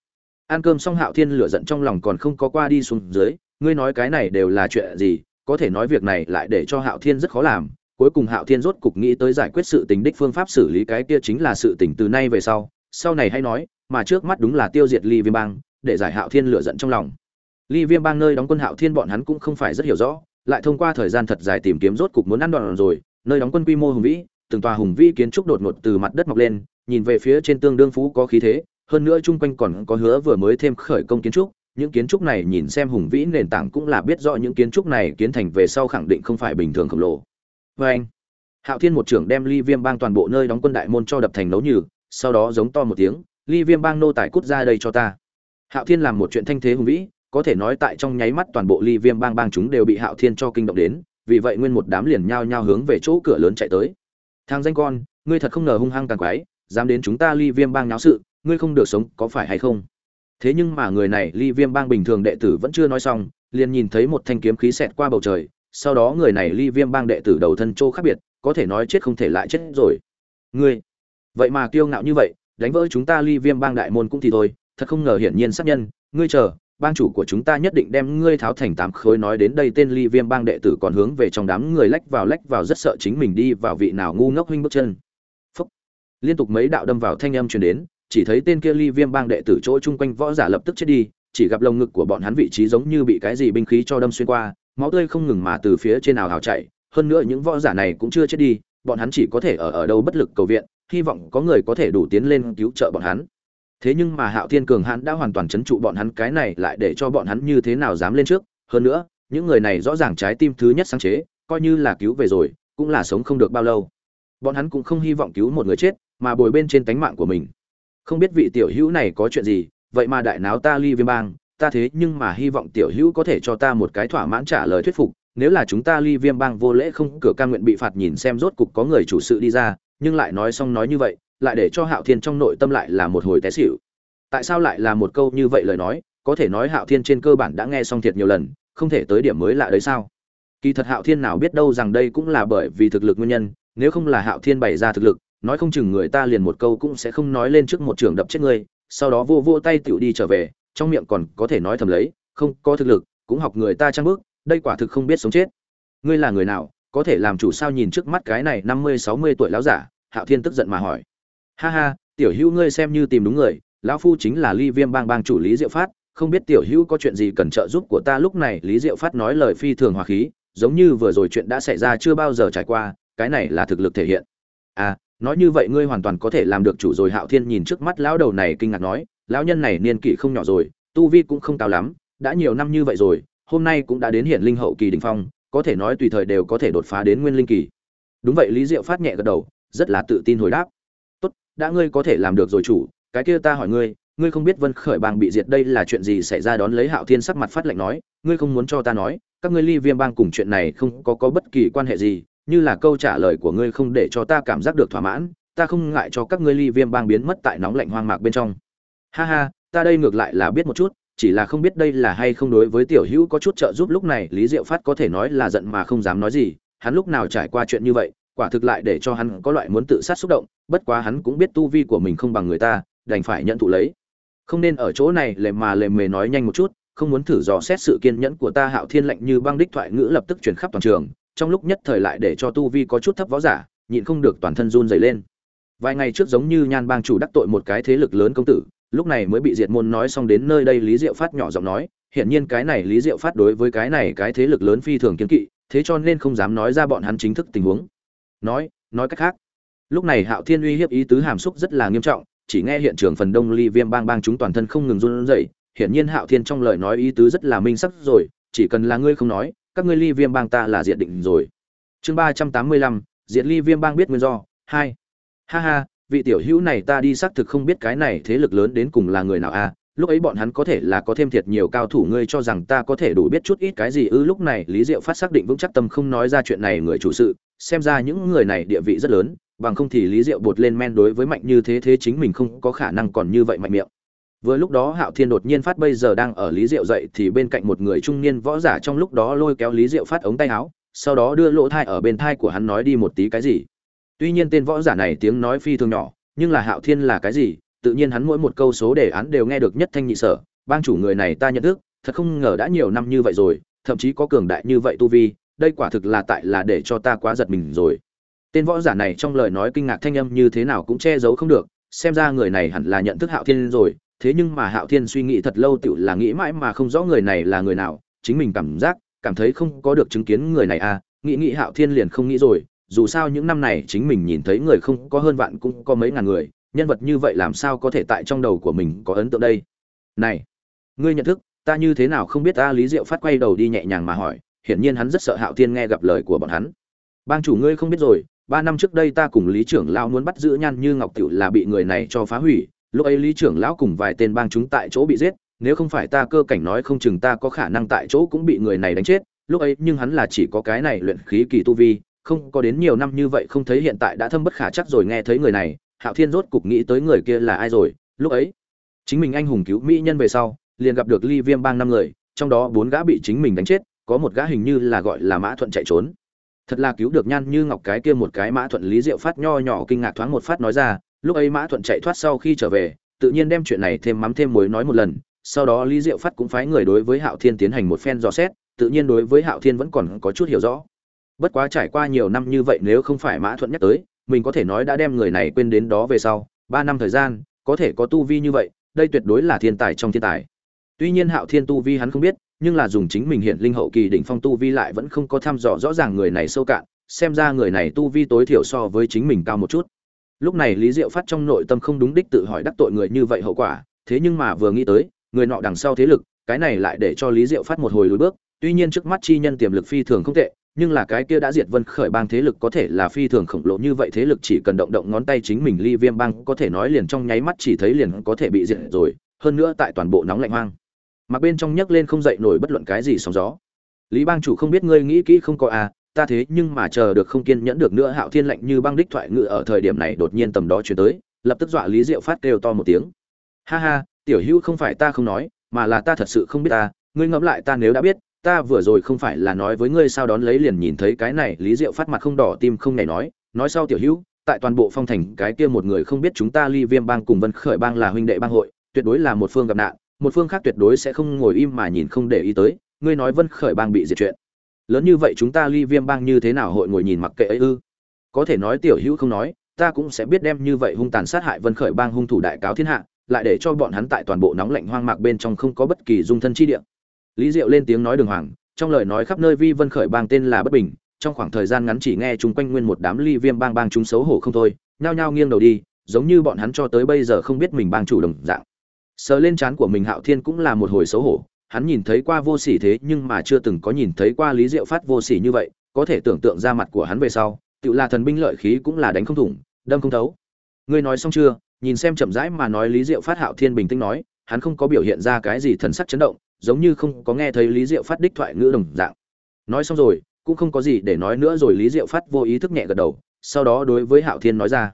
Ăn cơm xong hạo thiên lửa giận trong lòng còn không có qua đi xuống dưới, ngươi nói cái này đều là chuyện gì, có thể nói việc này lại để cho hạo thiên rất khó làm, cuối cùng hạo thiên rốt cục nghĩ tới giải quyết sự tình đích phương pháp xử lý cái kia chính là sự tình từ nay về sau sau này hay nói, mà trước mắt đúng là tiêu diệt ly viêm bang, để giải hạo thiên lửa giận trong lòng. Ly viêm bang nơi đóng quân hạo thiên bọn hắn cũng không phải rất hiểu rõ lại thông qua thời gian thật dài tìm kiếm rốt cục muốn ăn đoạn rồi, nơi đóng quân quy mô hùng vĩ, từng tòa hùng vĩ kiến trúc đột ngột từ mặt đất mọc lên, nhìn về phía trên tương đương phú có khí thế, hơn nữa chung quanh còn có hứa vừa mới thêm khởi công kiến trúc, những kiến trúc này nhìn xem hùng vĩ nền tảng cũng là biết rõ những kiến trúc này kiến thành về sau khẳng định không phải bình thường khổng lồ. Và anh. Hạo thiên một trưởng đem ly viêm bang toàn bộ nơi đóng quân đại môn cho đập thành nấu nhừ, sau đó giống to một tiếng, ly viêm bang nô tài cút ra đây cho ta. Hạo thiên làm một chuyện thanh thế hùng vĩ có thể nói tại trong nháy mắt toàn bộ ly viêm bang bang chúng đều bị hạo thiên cho kinh động đến, vì vậy nguyên một đám liền nhao nhao hướng về chỗ cửa lớn chạy tới. Thang danh con, ngươi thật không ngờ hung hăng càng quái, dám đến chúng ta ly viêm bang náo sự, ngươi không được sống, có phải hay không? Thế nhưng mà người này, ly viêm bang bình thường đệ tử vẫn chưa nói xong, liền nhìn thấy một thanh kiếm khí xẹt qua bầu trời, sau đó người này ly viêm bang đệ tử đầu thân châu khác biệt, có thể nói chết không thể lại chết rồi. Ngươi, vậy mà kiêu ngạo như vậy, đánh vỡ chúng ta ly viêm bang đại môn cũng thì thôi, thật không ngờ hiển nhiên sát nhân, ngươi chờ bang chủ của chúng ta nhất định đem ngươi tháo thành tám khối, nói đến đây tên ly viêm bang đệ tử còn hướng về trong đám người lách vào lách vào, rất sợ chính mình đi vào vị nào ngu ngốc huynh bước chân. Phúc. liên tục mấy đạo đâm vào thanh âm truyền đến, chỉ thấy tên kia ly viêm bang đệ tử chỗ chung quanh võ giả lập tức chết đi, chỉ gặp lồng ngực của bọn hắn vị trí giống như bị cái gì binh khí cho đâm xuyên qua, máu tươi không ngừng mà từ phía trên nào hào chạy. Hơn nữa những võ giả này cũng chưa chết đi, bọn hắn chỉ có thể ở ở đâu bất lực cầu viện, hy vọng có người có thể đủ tiến lên cứu trợ bọn hắn thế nhưng mà hạo thiên cường hãn đã hoàn toàn chấn trụ bọn hắn, cái này lại để cho bọn hắn như thế nào dám lên trước? Hơn nữa, những người này rõ ràng trái tim thứ nhất sáng chế, coi như là cứu về rồi, cũng là sống không được bao lâu. Bọn hắn cũng không hy vọng cứu một người chết, mà bồi bên trên tánh mạng của mình. Không biết vị tiểu hữu này có chuyện gì, vậy mà đại náo ta ly viêm bang, ta thế nhưng mà hy vọng tiểu hữu có thể cho ta một cái thỏa mãn trả lời thuyết phục, nếu là chúng ta ly viêm bang vô lễ không cửa ca nguyện bị phạt nhìn xem rốt cục có người chủ sự đi ra, nhưng lại nói xong nói như vậy lại để cho hạo thiên trong nội tâm lại là một hồi té xỉu. Tại sao lại là một câu như vậy lời nói? Có thể nói hạo thiên trên cơ bản đã nghe xong thiệt nhiều lần, không thể tới điểm mới lạ đấy sao? Kỳ thật hạo thiên nào biết đâu rằng đây cũng là bởi vì thực lực nguyên nhân, nếu không là hạo thiên bày ra thực lực, nói không chừng người ta liền một câu cũng sẽ không nói lên trước một trường đập chết ngươi, sau đó vô vô tay tiểu đi trở về, trong miệng còn có thể nói thầm lấy, không có thực lực, cũng học người ta trang bước, đây quả thực không biết sống chết. Ngươi là người nào, có thể làm chủ sao nhìn trước mắt cái này năm mươi, sáu mươi tuổi lão giả, hạo thiên tức giận mà hỏi ha ha, tiểu hữu ngươi xem như tìm đúng người, lão phu chính là ly viêm bang bang chủ lý diệu phát, không biết tiểu hữu có chuyện gì cần trợ giúp của ta? Lúc này lý diệu phát nói lời phi thường hòa khí, giống như vừa rồi chuyện đã xảy ra chưa bao giờ trải qua, cái này là thực lực thể hiện. À nói như vậy ngươi hoàn toàn có thể làm được chủ rồi. Hạo thiên nhìn trước mắt lão đầu này kinh ngạc nói, lão nhân này niên kỷ không nhỏ rồi, tu vi cũng không cao lắm, đã nhiều năm như vậy rồi, hôm nay cũng đã đến hiện linh hậu kỳ đỉnh phong, có thể nói tùy thời đều có thể đột phá đến nguyên linh kỳ. Đúng vậy, lý diệu phát nhẹ gật đầu, rất là tự tin hồi đáp đã ngươi có thể làm được rồi chủ, cái kia ta hỏi ngươi ngươi không biết vân khởi bang bị diệt đây là chuyện gì xảy ra? Đón lấy hạo thiên sắc mặt phát lệnh nói, ngươi không muốn cho ta nói, các ngươi ly viêm bang cùng chuyện này không có có bất kỳ quan hệ gì, như là câu trả lời của ngươi không để cho ta cảm giác được thỏa mãn, ta không ngại cho các ngươi ly viêm bang biến mất tại nóng lạnh hoang mạc bên trong. Ha ha, ta đây ngược lại là biết một chút, chỉ là không biết đây là hay không đối với tiểu hữu có chút trợ giúp lúc này, lý diệu phát có thể nói là giận mà không dám nói gì, hắn lúc nào trải qua chuyện như vậy quả thực lại để cho hắn có loại muốn tự sát xúc động, bất quá hắn cũng biết tu vi của mình không bằng người ta, đành phải nhận thụ lấy. Không nên ở chỗ này lề mà lề mề nói nhanh một chút, không muốn thử dò xét sự kiên nhẫn của ta hạo thiên lệnh như băng đích thoại ngữ lập tức truyền khắp toàn trường, trong lúc nhất thời lại để cho tu vi có chút thấp võ giả, nhịn không được toàn thân run rẩy lên. Vài ngày trước giống như nhan bang chủ đắc tội một cái thế lực lớn công tử, lúc này mới bị diệt môn nói xong đến nơi đây lý diệu phát nhỏ giọng nói, hiển nhiên cái này lý diệu phát đối với cái này cái thế lực lớn phi thường kiên kỵ, thế cho nên không dám nói ra bọn hắn chính thức tình huống nói nói cách khác lúc này hạo thiên uy hiếp ý tứ hàm xúc rất là nghiêm trọng, chỉ nghe hiện trường phần đông ly viêm bang bang chúng toàn thân không ngừng run rẩy, hiển nhiên hạo thiên trong lời nói ý tứ rất là minh sắc rồi, chỉ cần là ngươi không nói, các ngươi ly viêm bang ta là diện định rồi chương ba trăm tám mươi lăm, diệt ly viêm bang biết nguyên do, hai ha ha, vị tiểu hữu này ta đi xác thực không biết cái này thế lực lớn đến cùng là người nào a à? lúc ấy bọn hắn có thể là có thêm thiệt nhiều cao thủ ngươi cho rằng ta có thể đủ biết chút ít cái gì ư, lúc này lý diệu phát xác định vững chắc tâm không nói ra chuyện này người chủ sự xem ra những người này địa vị rất lớn, bằng không thì lý diệu bột lên men đối với mạnh như thế thế chính mình không có khả năng còn như vậy mạnh miệng. Vừa lúc đó hạo thiên đột nhiên phát bây giờ đang ở lý diệu dậy thì bên cạnh một người trung niên võ giả trong lúc đó lôi kéo lý diệu phát ống tay áo, sau đó đưa lỗ thai ở bên thai của hắn nói đi một tí cái gì. Tuy nhiên tên võ giả này tiếng nói phi thường nhỏ, nhưng là hạo thiên là cái gì, tự nhiên hắn mỗi một câu số đề án đều nghe được nhất thanh nhị sở. Bang chủ người này ta nhận thức, thật không ngờ đã nhiều năm như vậy rồi, thậm chí có cường đại như vậy tu vi đây quả thực là tại là để cho ta quá giật mình rồi. Tên võ giả này trong lời nói kinh ngạc thanh âm như thế nào cũng che giấu không được, xem ra người này hẳn là nhận thức hạo thiên rồi, thế nhưng mà hạo thiên suy nghĩ thật lâu tựu là nghĩ mãi mà không rõ người này là người nào, chính mình cảm giác, cảm thấy không có được chứng kiến người này à nghĩ nghĩ hạo thiên liền không nghĩ rồi, dù sao những năm này chính mình nhìn thấy người không có hơn vạn cũng có mấy ngàn người, nhân vật như vậy làm sao có thể tại trong đầu của mình có ấn tượng đây? Này, ngươi nhận thức, ta như thế nào không biết ta lý diệu phát quay đầu đi nhẹ nhàng mà hỏi hiển nhiên hắn rất sợ hạo thiên nghe gặp lời của bọn hắn. Bang chủ ngươi không biết rồi, ba năm trước đây ta cùng lý trưởng lão muốn bắt giữ nhan như ngọc tiểu là bị người này cho phá hủy, lúc ấy lý trưởng lão cùng vài tên bang chúng tại chỗ bị giết, nếu không phải ta cơ cảnh nói không chừng ta có khả năng tại chỗ cũng bị người này đánh chết, lúc ấy nhưng hắn là chỉ có cái này luyện khí kỳ tu vi, không có đến nhiều năm như vậy không thấy hiện tại đã thâm bất khả chắc rồi nghe thấy người này, hạo thiên rốt cục nghĩ tới người kia là ai rồi, lúc ấy, chính mình anh hùng cứu mỹ nhân về sau, liền gặp được ly viêm bang năm người, trong đó bốn gã bị chính mình đánh chết có một gã hình như là gọi là mã thuận chạy trốn. Thật là cứu được nhan như ngọc cái kia một cái mã thuận lý diệu phát nho nhỏ kinh ngạc thoáng một phát nói ra, lúc ấy mã thuận chạy thoát sau khi trở về, tự nhiên đem chuyện này thêm mắm thêm muối nói một lần, sau đó lý diệu phát cũng phái người đối với hạo thiên tiến hành một phen dò xét, tự nhiên đối với hạo thiên vẫn còn có chút hiểu rõ. Bất quá trải qua nhiều năm như vậy nếu không phải mã thuận nhắc tới, mình có thể nói đã đem người này quên đến đó về sau, ba năm thời gian, có thể có tu vi như vậy, đây tuyệt đối là thiên tài trong thiên tài. Tuy nhiên hạo thiên tu vi hắn không biết nhưng là dùng chính mình hiện linh hậu kỳ đỉnh phong tu vi lại vẫn không có thăm dò rõ ràng người này sâu cạn, xem ra người này tu vi tối thiểu so với chính mình cao một chút. Lúc này lý diệu phát trong nội tâm không đúng đích tự hỏi đắc tội người như vậy hậu quả, thế nhưng mà vừa nghĩ tới, người nọ đằng sau thế lực, cái này lại để cho lý diệu phát một hồi lùi bước, tuy nhiên trước mắt chi nhân tiềm lực phi thường không tệ, nhưng là cái kia đã diệt vân khởi bang thế lực có thể là phi thường khổng lồ như vậy thế lực chỉ cần động động ngón tay chính mình ly viêm bang có thể nói liền trong nháy mắt chỉ thấy liền có thể bị diệt rồi, hơn nữa tại toàn bộ nóng lạnh hoang mặc bên trong nhấc lên không dậy nổi bất luận cái gì sóng gió. Lý bang chủ không biết ngươi nghĩ kỹ không có à ta thế nhưng mà chờ được không kiên nhẫn được nữa, hạo thiên lạnh như băng đích thoại ngự ở thời điểm này đột nhiên tầm đó chuyển tới, lập tức dọa lý diệu phát kêu to một tiếng. Ha ha, tiểu hữu không phải ta không nói, mà là ta thật sự không biết ta, ngươi ngẫm lại ta nếu đã biết, ta vừa rồi không phải là nói với ngươi sao đón lấy liền nhìn thấy cái này, lý diệu phát mặt không đỏ tim không nhảy nói nói sau tiểu hữu, tại toàn bộ phong thành cái kia một người không biết chúng ta ly viêm bang cùng vân khởi bang là huynh đệ bang hội, tuyệt đối là một phương gặp nạn một phương khác tuyệt đối sẽ không ngồi im mà nhìn không để ý tới, ngươi nói vân khởi bang bị diệt chuyện. Lớn như vậy chúng ta ly viêm bang như thế nào hội ngồi nhìn mặc kệ ấy ư? Có thể nói tiểu hữu không nói, ta cũng sẽ biết đem như vậy hung tàn sát hại vân khởi bang hung thủ đại cáo thiên hạ, lại để cho bọn hắn tại toàn bộ nóng lạnh hoang mạc bên trong không có bất kỳ dung thân chi địa. Lý diệu lên tiếng nói đường hoàng, trong lời nói khắp nơi vi vân khởi bang tên là bất bình, trong khoảng thời gian ngắn chỉ nghe chúng quanh nguyên một đám ly viêm bang bang chúng xấu hổ không thôi, nhao nhao nghiêng đầu đi, giống như bọn hắn cho tới bây giờ không biết mình bang chủ đồng dạng sờ lên trán của mình hạo thiên cũng là một hồi xấu hổ. Hắn nhìn thấy qua vô sỉ thế nhưng mà chưa từng có nhìn thấy qua lý diệu phát vô sỉ như vậy, có thể tưởng tượng ra mặt của hắn về sau tự là thần binh lợi khí cũng là đánh không thủng, đâm không thấu. Ngươi nói xong chưa? Nhìn xem chậm rãi mà nói lý diệu phát hạo thiên bình tĩnh nói, hắn không có biểu hiện ra cái gì thần sắc chấn động, giống như không có nghe thấy lý diệu phát đích thoại ngữ đồng dạng. Nói xong rồi, cũng không có gì để nói nữa rồi lý diệu phát vô ý thức nhẹ gật đầu, sau đó đối với hạo thiên nói ra,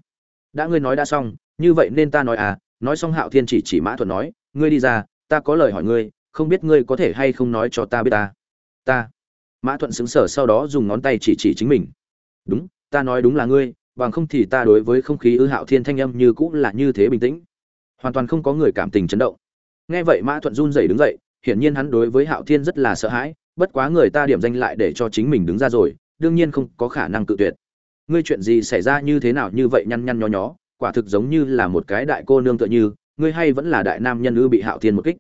đã ngươi nói đã xong, như vậy nên ta nói à nói xong hạo thiên chỉ chỉ mã thuận nói, ngươi đi ra, ta có lời hỏi ngươi, không biết ngươi có thể hay không nói cho ta biết ta? Ta? Mã thuận xứng sở sau đó dùng ngón tay chỉ chỉ chính mình. Đúng, ta nói đúng là ngươi, bằng không thì ta đối với không khí ư hạo thiên thanh âm như cũng là như thế bình tĩnh. Hoàn toàn không có người cảm tình chấn động. Nghe vậy mã thuận run rẩy đứng dậy, hiển nhiên hắn đối với hạo thiên rất là sợ hãi, bất quá người ta điểm danh lại để cho chính mình đứng ra rồi, đương nhiên không có khả năng tự tuyệt. Ngươi chuyện gì xảy ra như thế nào như vậy nhăn nhăn nhó nhó? Quả thực giống như là một cái đại cô nương tựa như, ngươi hay vẫn là đại nam nhân ư bị hạo thiên một kích.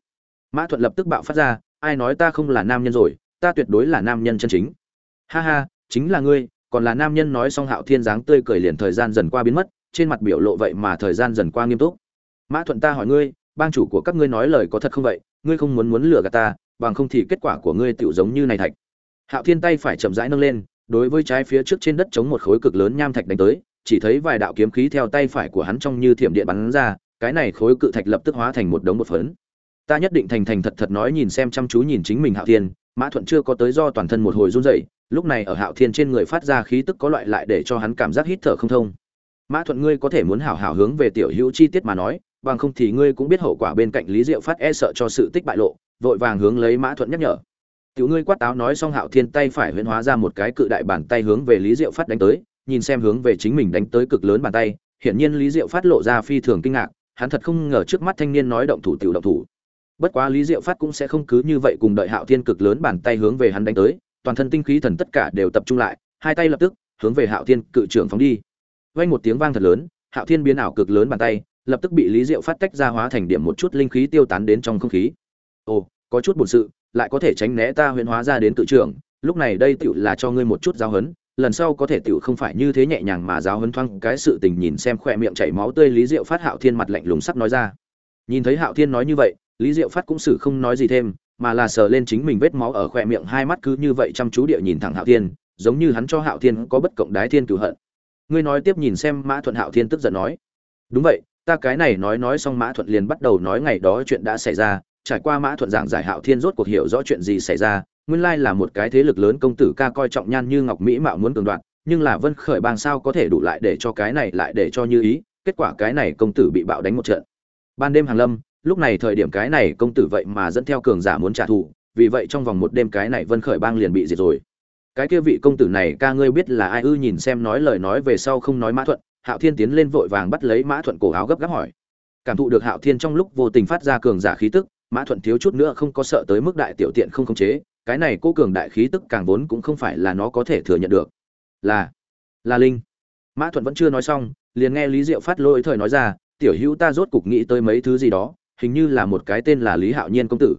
Mã thuận lập tức bạo phát ra, ai nói ta không là nam nhân rồi, ta tuyệt đối là nam nhân chân chính. Ha ha, chính là ngươi, còn là nam nhân nói xong hạo thiên dáng tươi cười liền thời gian dần qua biến mất, trên mặt biểu lộ vậy mà thời gian dần qua nghiêm túc. Mã thuận ta hỏi ngươi, bang chủ của các ngươi nói lời có thật không vậy, ngươi không muốn muốn lừa gạt ta, bằng không thì kết quả của ngươi tựu giống như này thạch. Hạo thiên tay phải chậm rãi nâng lên, đối với trái phía trước trên đất chống một khối cực lớn nham thạch đánh tới chỉ thấy vài đạo kiếm khí theo tay phải của hắn trong như thiểm điện bắn ra, cái này khối cự thạch lập tức hóa thành một đống một phấn. Ta nhất định thành thành thật thật nói nhìn xem chăm chú nhìn chính mình hạo thiên, mã thuận chưa có tới do toàn thân một hồi run rẩy, lúc này ở hạo thiên trên người phát ra khí tức có loại lại để cho hắn cảm giác hít thở không thông. Mã thuận ngươi có thể muốn hảo hảo hướng về tiểu hữu chi tiết mà nói, bằng không thì ngươi cũng biết hậu quả bên cạnh lý diệu phát e sợ cho sự tích bại lộ, vội vàng hướng lấy mã thuận nhắc nhở. Tiểu ngươi quát táo nói xong hạo thiên tay phải huyễn hóa ra một cái cự đại bàn tay hướng về lý diệu phát đánh tới nhìn xem hướng về chính mình đánh tới cực lớn bàn tay, hiển nhiên lý diệu phát lộ ra phi thường kinh ngạc, hắn thật không ngờ trước mắt thanh niên nói động thủ tiểu động thủ. Bất quá lý diệu phát cũng sẽ không cứ như vậy cùng đợi hạo thiên cực lớn bàn tay hướng về hắn đánh tới, toàn thân tinh khí thần tất cả đều tập trung lại, hai tay lập tức, hướng về hạo thiên cự trưởng phóng đi. Vang một tiếng vang thật lớn, hạo thiên biến ảo cực lớn bàn tay, lập tức bị lý diệu phát tách ra hóa thành điểm một chút linh khí tiêu tán đến trong không khí. Ồ, có chút buồn sự, lại có thể tránh né ta huyễn hóa ra đến tự trưởng, lúc này đây tựu là cho ngươi một chút giáo hấn lần sau có thể tiểu không phải như thế nhẹ nhàng mà giáo hấn thoáng cái sự tình nhìn xem khỏe miệng chảy máu tươi lý diệu phát hạo thiên mặt lạnh lùng sắp nói ra. Nhìn thấy hạo thiên nói như vậy, lý diệu phát cũng xử không nói gì thêm, mà là sờ lên chính mình vết máu ở khỏe miệng hai mắt cứ như vậy chăm chú địa nhìn thẳng hạo thiên, giống như hắn cho hạo thiên có bất cộng đái thiên cửu hận. Ngươi nói tiếp nhìn xem mã thuận hạo thiên tức giận nói. Đúng vậy, ta cái này nói nói xong mã thuận liền bắt đầu nói ngày đó chuyện đã xảy ra, trải qua mã thuận giảng giải hạo thiên rốt cuộc hiểu rõ chuyện gì xảy ra nguyên lai là một cái thế lực lớn công tử ca coi trọng nhan như ngọc mỹ mạo muốn cường đoạt, nhưng là vân khởi bang sao có thể đủ lại để cho cái này lại để cho như ý, kết quả cái này công tử bị bạo đánh một trận. Ban đêm hàng lâm, lúc này thời điểm cái này công tử vậy mà dẫn theo cường giả muốn trả thù, vì vậy trong vòng một đêm cái này vân khởi bang liền bị diệt rồi. Cái kia vị công tử này, ca ngươi biết là ai ư, nhìn xem nói lời nói về sau không nói mã thuận, hạo thiên tiến lên vội vàng bắt lấy mã thuận cổ áo gấp gáp hỏi. Cảm thụ được hạo thiên trong lúc vô tình phát ra cường giả khí tức, mã thuận thiếu chút nữa không có sợ tới mức đại tiểu tiện không khống chế cái này cô cường đại khí tức càng vốn cũng không phải là nó có thể thừa nhận được. Là là linh. Mã thuận vẫn chưa nói xong liền nghe lý diệu phát lỗi thời nói ra tiểu hữu ta rốt cục nghĩ tới mấy thứ gì đó hình như là một cái tên là lý hạo nhiên công tử.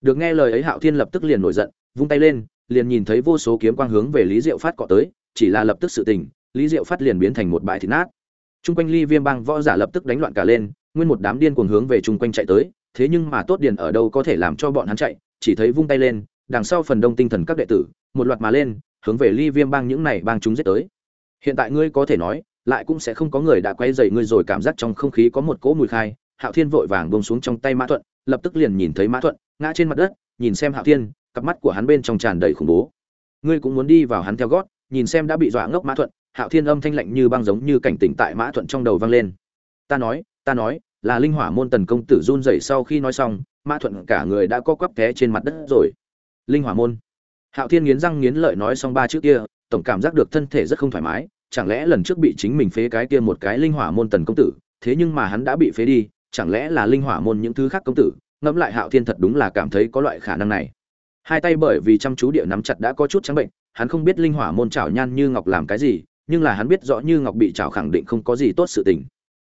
Được nghe lời ấy hạo thiên lập tức liền nổi giận vung tay lên liền nhìn thấy vô số kiếm quang hướng về lý diệu phát cọ tới chỉ là lập tức sự tình lý diệu phát liền biến thành một bãi thịt nát. Trung quanh Ly Viêm Bang võ giả lập tức đánh loạn cả lên, nguyên một đám điên cuồng hướng về trung quanh chạy tới, thế nhưng mà tốt điền ở đâu có thể làm cho bọn hắn chạy, chỉ thấy vung tay lên, đằng sau phần đông tinh thần các đệ tử, một loạt mà lên, hướng về Ly Viêm Bang những này bang chúng giết tới. Hiện tại ngươi có thể nói, lại cũng sẽ không có người đã quay dậy ngươi rồi cảm giác trong không khí có một cỗ mùi khai, Hạo Thiên vội vàng bông xuống trong tay Mã Thuận, lập tức liền nhìn thấy Mã Thuận ngã trên mặt đất, nhìn xem Hạo Thiên, cặp mắt của hắn bên trong tràn đầy khủng bố. Ngươi cũng muốn đi vào hắn theo gót, nhìn xem đã bị dọa ngốc Mã Thuận, hạo thiên âm thanh lạnh như băng giống như cảnh tỉnh tại mã thuận trong đầu vang lên ta nói ta nói là linh hỏa môn tần công tử run rẩy sau khi nói xong mã thuận cả người đã co quắp té trên mặt đất rồi linh hỏa môn. Hạo thiên nghiến răng nghiến lợi nói xong ba chữ kia, tổng cảm giác được thân thể rất không thoải mái, chẳng lẽ lần trước bị chính mình phế cái kia một cái linh hỏa môn tần công tử, thế nhưng mà hắn đã bị phế đi, chẳng lẽ là linh hỏa môn những thứ khác công tử? Ngẫm lại hạo thiên thật đúng là cảm thấy có loại khả năng này. Hai tay bởi vì chăm chú địa nắm chặt đã có chút trắng bệnh, hắn không biết linh hỏa môn chảo nhan như ngọc làm cái gì, nhưng là hắn biết rõ như ngọc bị chảo khẳng định không có gì tốt sự tình.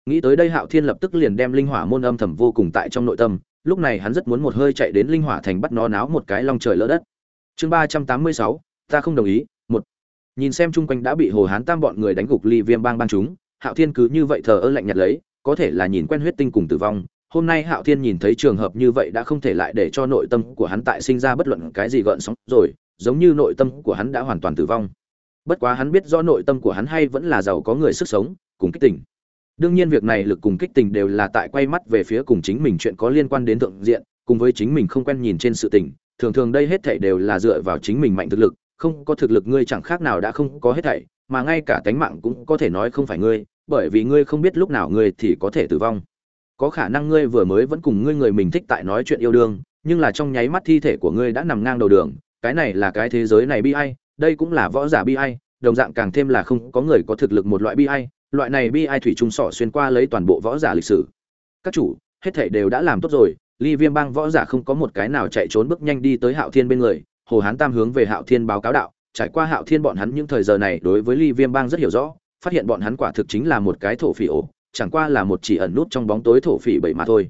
Nghĩ tới đây hạo thiên lập tức liền đem linh hỏa môn âm thầm vô cùng tại trong nội tâm lúc này hắn rất muốn một hơi chạy đến linh hỏa thành bắt nó náo một cái long trời lỡ đất. Chương ba trăm tám mươi sáu, ta không đồng ý, một. Nhìn xem chung quanh đã bị hồ hán tam bọn người đánh gục ly viêm bang bang chúng, hạo thiên cứ như vậy thờ ơ lạnh nhạt lấy, có thể là nhìn quen huyết tinh cùng tử vong. Hôm nay hạo thiên nhìn thấy trường hợp như vậy đã không thể lại để cho nội tâm của hắn tại sinh ra bất luận cái gì gợn sóng rồi, giống như nội tâm của hắn đã hoàn toàn tử vong. Bất quá hắn biết rõ nội tâm của hắn hay vẫn là giàu có người sức sống, cùng kích tỉnh đương nhiên việc này lực cùng kích tình đều là tại quay mắt về phía cùng chính mình chuyện có liên quan đến thượng diện, cùng với chính mình không quen nhìn trên sự tình, thường thường đây hết thảy đều là dựa vào chính mình mạnh thực lực, không có thực lực ngươi chẳng khác nào đã không có hết thảy, mà ngay cả tánh mạng cũng có thể nói không phải ngươi, bởi vì ngươi không biết lúc nào ngươi thì có thể tử vong. Có khả năng ngươi vừa mới vẫn cùng ngươi người mình thích tại nói chuyện yêu đương, nhưng là trong nháy mắt thi thể của ngươi đã nằm ngang đầu đường, cái này là cái thế giới này bi ai, đây cũng là võ giả bi ai, đồng dạng càng thêm là không có người có thực lực một loại bi ai loại này bi ai thủy trung sỏ xuyên qua lấy toàn bộ võ giả lịch sử. Các chủ, hết thể đều đã làm tốt rồi, ly viêm bang võ giả không có một cái nào chạy trốn bước nhanh đi tới hạo thiên bên người, hồ hán tam hướng về hạo thiên báo cáo đạo, trải qua hạo thiên bọn hắn những thời giờ này đối với ly viêm bang rất hiểu rõ, phát hiện bọn hắn quả thực chính là một cái thổ phỉ ổ, chẳng qua là một chỉ ẩn nút trong bóng tối thổ phỉ bảy mà thôi.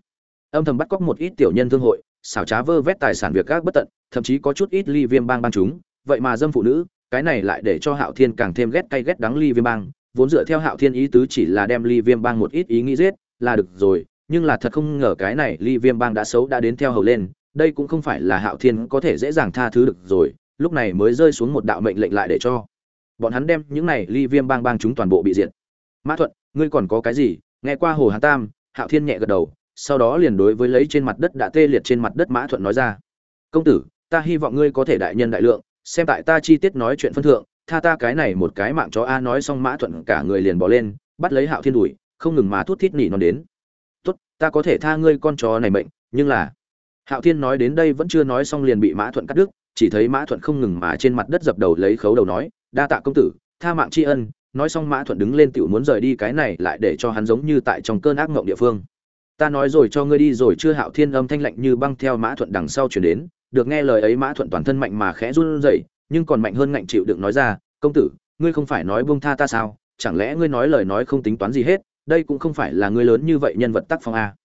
Âm thầm bắt cóc một ít tiểu nhân thương hội, xảo trá vơ vét tài sản việc gác bất tận, thậm chí có chút ít ly viêm bang bang chúng, vậy mà dâm phụ nữ, cái này lại để cho hạo thiên càng thêm ghét cay ghét đắng ly viêm bang vốn dựa theo hạo thiên ý tứ chỉ là đem ly viêm bang một ít ý nghĩ giết, là được rồi, nhưng là thật không ngờ cái này ly viêm bang đã xấu đã đến theo hầu lên, đây cũng không phải là hạo thiên có thể dễ dàng tha thứ được rồi, lúc này mới rơi xuống một đạo mệnh lệnh lại để cho bọn hắn đem những này ly viêm bang bang chúng toàn bộ bị diệt. Mã thuận, ngươi còn có cái gì? Nghe qua hồ hán tam, hạo thiên nhẹ gật đầu, sau đó liền đối với lấy trên mặt đất đã tê liệt trên mặt đất mã thuận nói ra. Công tử, ta hy vọng ngươi có thể đại nhân đại lượng, xem tại ta chi tiết nói chuyện phân thượng tha ta cái này một cái mạng chó a nói xong mã thuận cả người liền bỏ lên, bắt lấy hạo thiên đùi không ngừng mà thút thít nỉ non đến. Tốt, ta có thể tha ngươi con chó này mệnh, nhưng là hạo thiên nói đến đây vẫn chưa nói xong liền bị mã thuận cắt đứt, chỉ thấy mã thuận không ngừng mà trên mặt đất dập đầu lấy khấu đầu nói, đa tạ công tử, tha mạng tri ân. Nói xong mã thuận đứng lên tựu muốn rời đi cái này lại để cho hắn giống như tại trong cơn ác mộng địa phương. Ta nói rồi cho ngươi đi rồi chưa? Hạo thiên âm thanh lạnh như băng theo mã thuận đằng sau chuyển đến, được nghe lời ấy mã thuận toàn thân mạnh mà khẽ run rẩy nhưng còn mạnh hơn ngạnh chịu đựng nói ra, công tử, ngươi không phải nói buông tha ta sao? Chẳng lẽ ngươi nói lời nói không tính toán gì hết? Đây cũng không phải là ngươi lớn như vậy nhân vật tác phong a.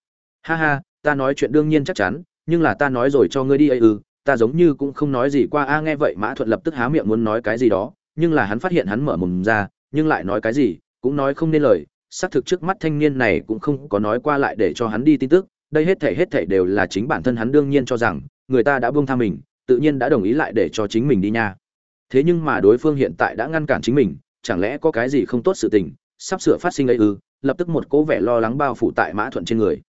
Ha ha, ta nói chuyện đương nhiên chắc chắn, nhưng là ta nói rồi cho ngươi đi ấy ư, ta giống như cũng không nói gì qua a. Nghe vậy, mã thuận lập tức há miệng muốn nói cái gì đó, nhưng là hắn phát hiện hắn mở mồm ra, nhưng lại nói cái gì, cũng nói không nên lời. Xác thực trước mắt thanh niên này cũng không có nói qua lại để cho hắn đi tin tức, đây hết thể hết thể đều là chính bản thân hắn đương nhiên cho rằng, người ta đã buông tha mình tự nhiên đã đồng ý lại để cho chính mình đi nha. Thế nhưng mà đối phương hiện tại đã ngăn cản chính mình, chẳng lẽ có cái gì không tốt sự tình, sắp sửa phát sinh ấy ư? Lập tức một cố vẻ lo lắng bao phủ tại mã thuận trên người.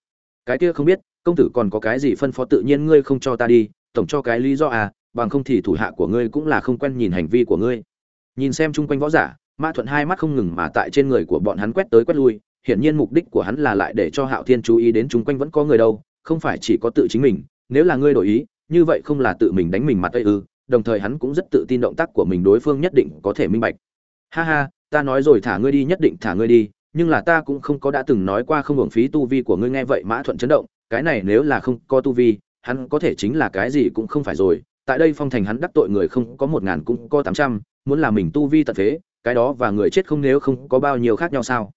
Cái kia không biết, công tử còn có cái gì phân phó tự nhiên ngươi không cho ta đi, tổng cho cái lý do à bằng không thì thủ hạ của ngươi cũng là không quen nhìn hành vi của ngươi. Nhìn xem chung quanh võ giả, mã thuận hai mắt không ngừng mà tại trên người của bọn hắn quét tới quét lui, hiển nhiên mục đích của hắn là lại để cho hạo thiên chú ý đến chung quanh vẫn có người đâu, không phải chỉ có tự chính mình, nếu là ngươi đổi ý như vậy không là tự mình đánh mình mặt ấy ư, đồng thời hắn cũng rất tự tin động tác của mình đối phương nhất định có thể minh bạch. Ha ha, ta nói rồi thả ngươi đi, nhất định thả ngươi đi, nhưng là ta cũng không có đã từng nói qua không hưởng phí tu vi của ngươi, nghe vậy mã thuận chấn động, cái này nếu là không có tu vi, hắn có thể chính là cái gì cũng không phải rồi. Tại đây phong thành hắn đắc tội người không có một ngàn cũng có tám trăm, muốn là mình tu vi tận phế cái đó và người chết không nếu không có bao nhiêu khác nhau sao?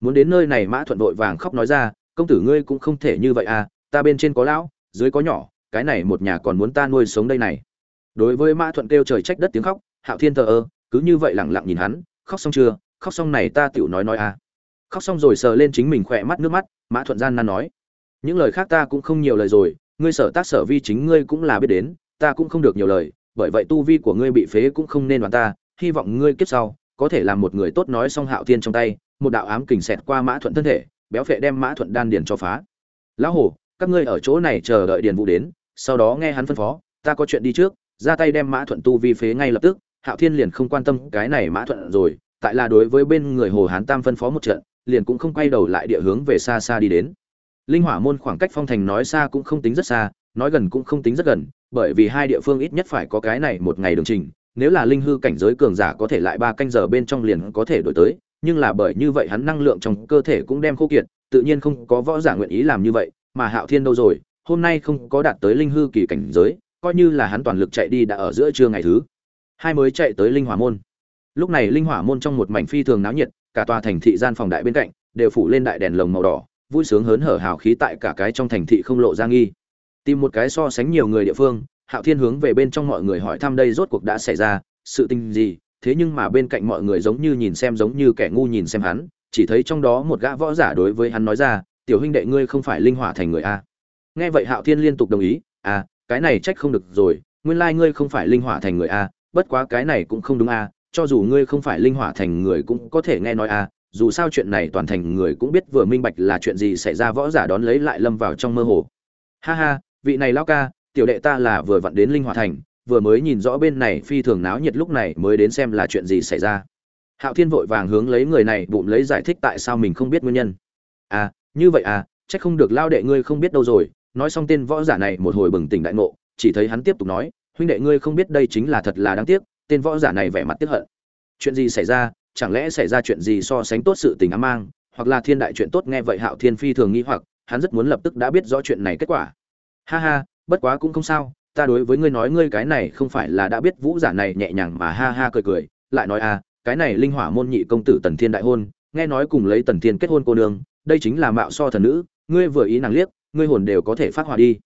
Muốn đến nơi này mã thuận vội vàng khóc nói ra, công tử ngươi cũng không thể như vậy à ta bên trên có lão, dưới có nhỏ cái này một nhà còn muốn ta nuôi sống đây này. Đối với mã thuận kêu trời trách đất tiếng khóc, hạo thiên thờ ơ, cứ như vậy lẳng lặng nhìn hắn, khóc xong chưa? Khóc xong này ta tựu nói nói à. Khóc xong rồi sờ lên chính mình khỏe mắt, nước mắt, mã thuận gian nan nói. Những lời khác ta cũng không nhiều lời rồi, ngươi sở tác sở vi chính ngươi cũng là biết đến, ta cũng không được nhiều lời, bởi vậy tu vi của ngươi bị phế cũng không nên đoán ta, hy vọng ngươi kiếp sau, có thể làm một người tốt nói xong hạo thiên trong tay, một đạo ám kình xẹt qua mã thuận thân thể, béo phệ đem mã thuận đan điền cho phá. Lão hổ, các ngươi ở chỗ này chờ đợi điền vũ đến sau đó nghe hắn phân phó, ta có chuyện đi trước, ra tay đem mã thuận tu vi phế ngay lập tức. Hạo thiên liền không quan tâm cái này mã thuận rồi, tại là đối với bên người hồ hán tam phân phó một trận, liền cũng không quay đầu lại địa hướng về xa xa đi đến. Linh hỏa môn khoảng cách phong thành nói xa cũng không tính rất xa, nói gần cũng không tính rất gần, bởi vì hai địa phương ít nhất phải có cái này một ngày đường trình, nếu là linh hư cảnh giới cường giả có thể lại ba canh giờ bên trong liền có thể đổi tới, nhưng là bởi như vậy hắn năng lượng trong cơ thể cũng đem khô kiệt, tự nhiên không có võ giả nguyện ý làm như vậy, mà hạo thiên đâu rồi hôm nay không có đạt tới linh hư kỳ cảnh giới, coi như là hắn toàn lực chạy đi đã ở giữa trưa ngày thứ hai mới chạy tới linh hỏa môn. Lúc này linh hỏa môn trong một mảnh phi thường náo nhiệt, cả tòa thành thị gian phòng đại bên cạnh đều phủ lên đại đèn lồng màu đỏ, vui sướng hớn hở hào khí tại cả cái trong thành thị không lộ ra nghi. Tìm một cái so sánh nhiều người địa phương, hạo thiên hướng về bên trong mọi người hỏi thăm đây rốt cuộc đã xảy ra sự tình gì, thế nhưng mà bên cạnh mọi người giống như nhìn xem giống như kẻ ngu nhìn xem hắn, chỉ thấy trong đó một gã võ giả đối với hắn nói ra, tiểu huynh đệ ngươi không phải linh hỏa thành người a? Nghe vậy hạo thiên liên tục đồng ý à cái này trách không được rồi, nguyên lai ngươi không phải linh hỏa thành người a bất quá cái này cũng không đúng a cho dù ngươi không phải linh hỏa thành người cũng có thể nghe nói a dù sao chuyện này toàn thành người cũng biết vừa minh bạch là chuyện gì xảy ra võ giả đón lấy lại lâm vào trong mơ hồ. Ha ha, vị này lao ca, tiểu đệ ta là vừa vặn đến linh hỏa thành, vừa mới nhìn rõ bên này phi thường náo nhiệt lúc này mới đến xem là chuyện gì xảy ra. Hạo thiên vội vàng hướng lấy người này bụng lấy giải thích tại sao mình không biết nguyên nhân. À như vậy à chắc không được lao đệ ngươi không biết đâu rồi nói xong tên võ giả này một hồi bừng tỉnh đại ngộ, chỉ thấy hắn tiếp tục nói, huynh đệ ngươi không biết đây chính là thật là đáng tiếc, tên võ giả này vẻ mặt tiếc hận. Chuyện gì xảy ra? Chẳng lẽ xảy ra chuyện gì so sánh tốt sự tình ám mang, hoặc là thiên đại chuyện tốt nghe vậy hạo thiên phi thường nghĩ hoặc, hắn rất muốn lập tức đã biết rõ chuyện này kết quả. Ha ha, bất quá cũng không sao, ta đối với ngươi nói ngươi cái này không phải là đã biết vũ giả này nhẹ nhàng mà ha ha cười cười, lại nói à cái này linh hỏa môn nhị công tử tần thiên đại hôn, nghe nói cùng lấy tần thiên kết hôn cô nương, đây chính là mạo so thần nữ, ngươi vừa ý nàng liếc ngươi hồn đều có thể phát hỏa đi.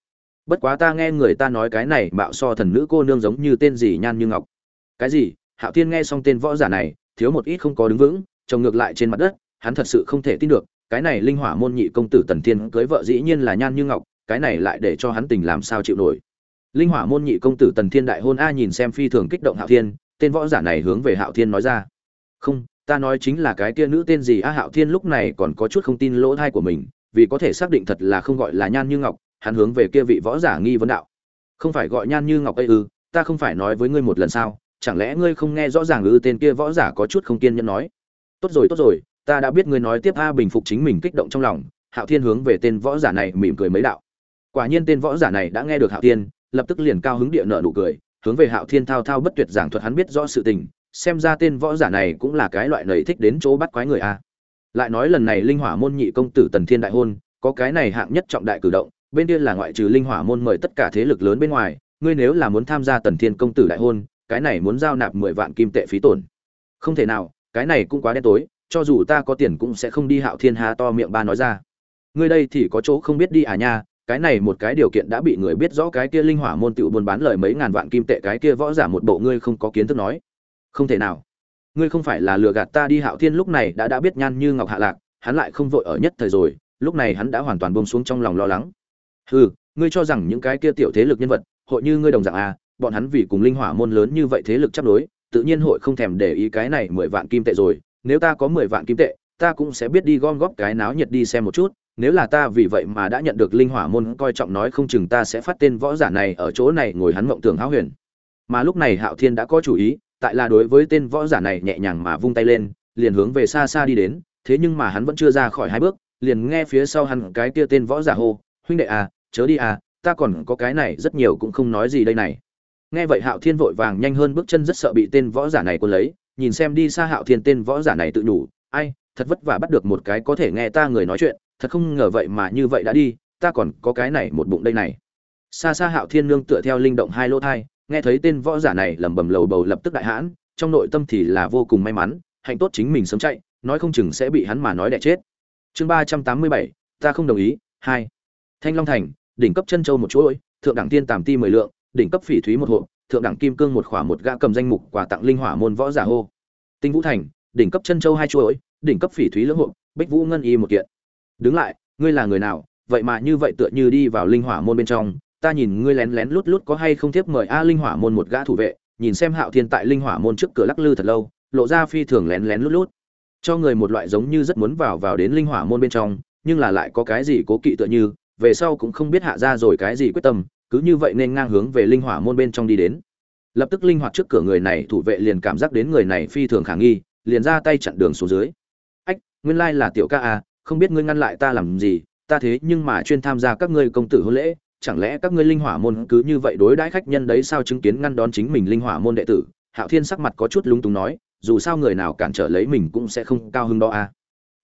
Bất quá ta nghe người ta nói cái này mạo so thần nữ cô nương giống như tên gì nhan như ngọc. Cái gì? Hạo thiên nghe xong tên võ giả này, thiếu một ít không có đứng vững trồng ngược lại trên mặt đất, hắn thật sự không thể tin được, cái này linh hỏa môn nhị công tử tần thiên cưới vợ dĩ nhiên là nhan như ngọc, cái này lại để cho hắn tình làm sao chịu nổi. Linh hỏa môn nhị công tử tần thiên đại hôn a nhìn xem phi thường kích động hạo thiên, tên võ giả này hướng về hạo thiên nói ra. Không, ta nói chính là cái kia nữ tên gì a hạo thiên lúc này còn có chút không tin lỗ thai của mình vì có thể xác định thật là không gọi là nhan như ngọc, hắn hướng về kia vị võ giả nghi vấn đạo. Không phải gọi nhan như ngọc ấy ư, ta không phải nói với ngươi một lần sao, chẳng lẽ ngươi không nghe rõ ràng ư tên kia võ giả có chút không kiên nhẫn nói. Tốt rồi tốt rồi, ta đã biết ngươi nói tiếp a bình phục chính mình kích động trong lòng, hạo thiên hướng về tên võ giả này mỉm cười mấy đạo. Quả nhiên tên võ giả này đã nghe được hạo thiên, lập tức liền cao hứng địa nợ nụ cười, hướng về hạo thiên thao thao bất tuyệt giảng thuật hắn biết rõ sự tình, xem ra tên võ giả này cũng là cái loại nầy thích đến chỗ bắt quái người a lại nói lần này linh hỏa môn nhị công tử tần thiên đại hôn, có cái này hạng nhất trọng đại cử động, bên kia là ngoại trừ linh hỏa môn mời tất cả thế lực lớn bên ngoài, ngươi nếu là muốn tham gia tần thiên công tử đại hôn, cái này muốn giao nạp mười vạn kim tệ phí tổn. Không thể nào, cái này cũng quá đen tối, cho dù ta có tiền cũng sẽ không đi hạo thiên hà to miệng ba nói ra. Ngươi đây thì có chỗ không biết đi à nha, cái này một cái điều kiện đã bị người biết rõ cái kia linh hỏa môn tựu buôn bán lời mấy ngàn vạn kim tệ, cái kia võ giả một bộ ngươi không có kiến thức nói. Không thể nào ngươi không phải là lừa gạt ta đi hạo thiên lúc này đã đã biết nhan như ngọc hạ lạc, hắn lại không vội ở nhất thời rồi, lúc này hắn đã hoàn toàn buông xuống trong lòng lo lắng. Hừ, ngươi cho rằng những cái kia tiểu thế lực nhân vật, hội như ngươi đồng dạng à bọn hắn vì cùng linh hỏa môn lớn như vậy thế lực chấp đối, tự nhiên hội không thèm để ý cái này mười vạn kim tệ rồi, nếu ta có mười vạn kim tệ, ta cũng sẽ biết đi gom góp cái náo nhiệt đi xem một chút, nếu là ta vì vậy mà đã nhận được linh hỏa môn coi trọng nói không chừng ta sẽ phát tên võ giả này ở chỗ này ngồi hắn mộng tưởng háo huyền. Mà lúc này hạo thiên đã có chủ ý tại là đối với tên võ giả này nhẹ nhàng mà vung tay lên, liền hướng về xa xa đi đến, thế nhưng mà hắn vẫn chưa ra khỏi hai bước, liền nghe phía sau hắn cái kia tên võ giả hô, huynh đệ à chớ đi à ta còn có cái này rất nhiều cũng không nói gì đây này. Nghe vậy hạo thiên vội vàng nhanh hơn bước chân rất sợ bị tên võ giả này quân lấy, nhìn xem đi xa hạo thiên tên võ giả này tự đủ ai, thật vất vả bắt được một cái có thể nghe ta người nói chuyện, thật không ngờ vậy mà như vậy đã đi, ta còn có cái này một bụng đây này. Xa xa hạo thiên nương tựa theo linh động hai lỗ thai nghe thấy tên võ giả này lẩm bẩm lầu bầu lập tức đại hãn, trong nội tâm thì là vô cùng may mắn, hạnh tốt chính mình sớm chạy, nói không chừng sẽ bị hắn mà nói đẻ chết. Chương ba trăm tám mươi bảy, ta không đồng ý, hai. Thanh long thành, đỉnh cấp chân châu một chuỗi thượng đẳng tiên tàm ti mười lượng, đỉnh cấp phỉ thúy một hộ thượng đẳng kim cương một khỏa một gã cầm danh mục quà tặng linh hỏa môn võ giả hô. Tinh vũ thành, đỉnh cấp chân châu hai chuỗi đỉnh cấp phỉ thúy lưỡng hộ bích vũ ngân y một kiện. Đứng lại, ngươi là người nào? Vậy mà như vậy tựa như đi vào linh hỏa môn bên trong ta nhìn ngươi lén lén lút lút có hay không tiếp mời a linh hỏa môn một gã thủ vệ, nhìn xem hạo thiên tại linh hỏa môn trước cửa lắc lư thật lâu, lộ ra phi thường lén lén lút lút. Cho người một loại giống như rất muốn vào vào đến linh hỏa môn bên trong, nhưng là lại có cái gì cố kỵ tựa như, về sau cũng không biết hạ ra rồi cái gì quyết tâm, cứ như vậy nên ngang hướng về linh hỏa môn bên trong đi đến. Lập tức linh hoạt trước cửa người này thủ vệ liền cảm giác đến người này phi thường khả nghi, liền ra tay chặn đường xuống dưới. Ách, nguyên lai là tiểu ca à không biết ngươi ngăn lại ta làm gì, ta thế nhưng mà chuyên tham gia các ngươi công tử hôn lễ chẳng lẽ các ngươi linh hỏa môn cứ như vậy đối đãi khách nhân đấy sao chứng kiến ngăn đón chính mình linh hỏa môn đệ tử? Hạo thiên sắc mặt có chút lung túng nói, dù sao người nào cản trở lấy mình cũng sẽ không cao hứng đó a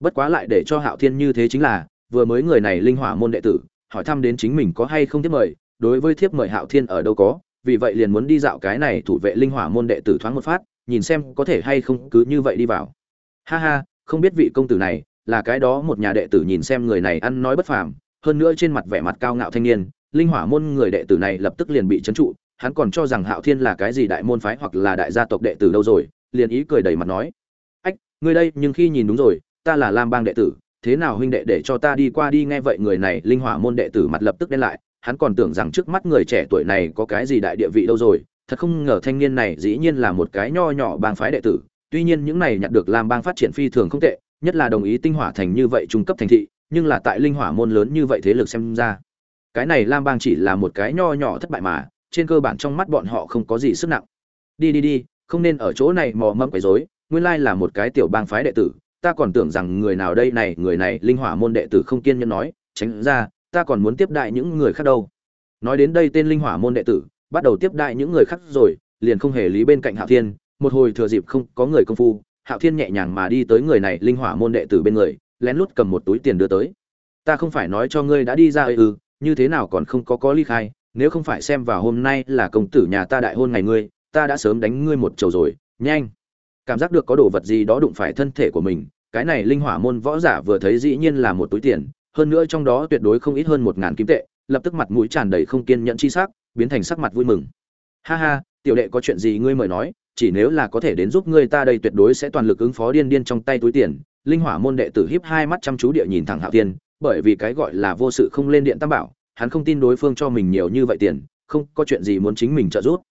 bất quá lại để cho hạo thiên như thế chính là, vừa mới người này linh hỏa môn đệ tử, hỏi thăm đến chính mình có hay không tiếp mời, đối với thiếp mời hạo thiên ở đâu có, vì vậy liền muốn đi dạo cái này thủ vệ linh hỏa môn đệ tử thoáng một phát, nhìn xem có thể hay không cứ như vậy đi vào. Ha ha, không biết vị công tử này là cái đó một nhà đệ tử nhìn xem người này ăn nói bất phàm, hơn nữa trên mặt vẻ mặt cao ngạo thanh niên linh hỏa môn người đệ tử này lập tức liền bị trấn trụ, hắn còn cho rằng hạo thiên là cái gì đại môn phái hoặc là đại gia tộc đệ tử đâu rồi, liền ý cười đầy mặt nói, ách, ngươi đây, nhưng khi nhìn đúng rồi, ta là lam bang đệ tử, thế nào huynh đệ để cho ta đi qua đi nghe vậy? Người này, linh hỏa môn đệ tử mặt lập tức đen lại, hắn còn tưởng rằng trước mắt người trẻ tuổi này có cái gì đại địa vị đâu rồi, thật không ngờ thanh niên này dĩ nhiên là một cái nho nhỏ bang phái đệ tử, tuy nhiên những này nhặt được lam bang phát triển phi thường không tệ, nhất là đồng ý tinh hỏa thành như vậy trung cấp thành thị, nhưng là tại linh hỏa môn lớn như vậy thế lực xem ra cái này lam bang chỉ là một cái nho nhỏ thất bại mà, trên cơ bản trong mắt bọn họ không có gì sức nặng. Đi đi đi, không nên ở chỗ này mò mẫm quấy rối, nguyên lai là một cái tiểu bang phái đệ tử, ta còn tưởng rằng người nào đây này, người này, linh hỏa môn đệ tử không kiên nhẫn nói, tránh ra, ta còn muốn tiếp đại những người khác đâu. Nói đến đây tên linh hỏa môn đệ tử, bắt đầu tiếp đại những người khác rồi, liền không hề lý bên cạnh hạo thiên, một hồi thừa dịp không có người công phu, hạo thiên nhẹ nhàng mà đi tới người này linh hỏa môn đệ tử bên người, lén lút cầm một túi tiền đưa tới. Ta không phải nói cho ngươi đã đi ra ư như thế nào còn không có có ly khai, nếu không phải xem vào hôm nay là công tử nhà ta đại hôn ngày ngươi, ta đã sớm đánh ngươi một chầu rồi, nhanh. Cảm giác được có đồ vật gì đó đụng phải thân thể của mình, cái này linh hỏa môn võ giả vừa thấy dĩ nhiên là một túi tiền, hơn nữa trong đó tuyệt đối không ít hơn một ngàn kim tệ, lập tức mặt mũi tràn đầy không kiên nhẫn chi sắc, biến thành sắc mặt vui mừng. Ha ha, tiểu đệ có chuyện gì ngươi mời nói, chỉ nếu là có thể đến giúp ngươi ta đây tuyệt đối sẽ toàn lực ứng phó điên điên trong tay túi tiền. Linh hỏa môn đệ tử hiếp hai mắt chăm chú địa nhìn thẳng hạo tiên bởi vì cái gọi là vô sự không lên điện tam bảo, hắn không tin đối phương cho mình nhiều như vậy tiền, không có chuyện gì muốn chính mình trợ giúp.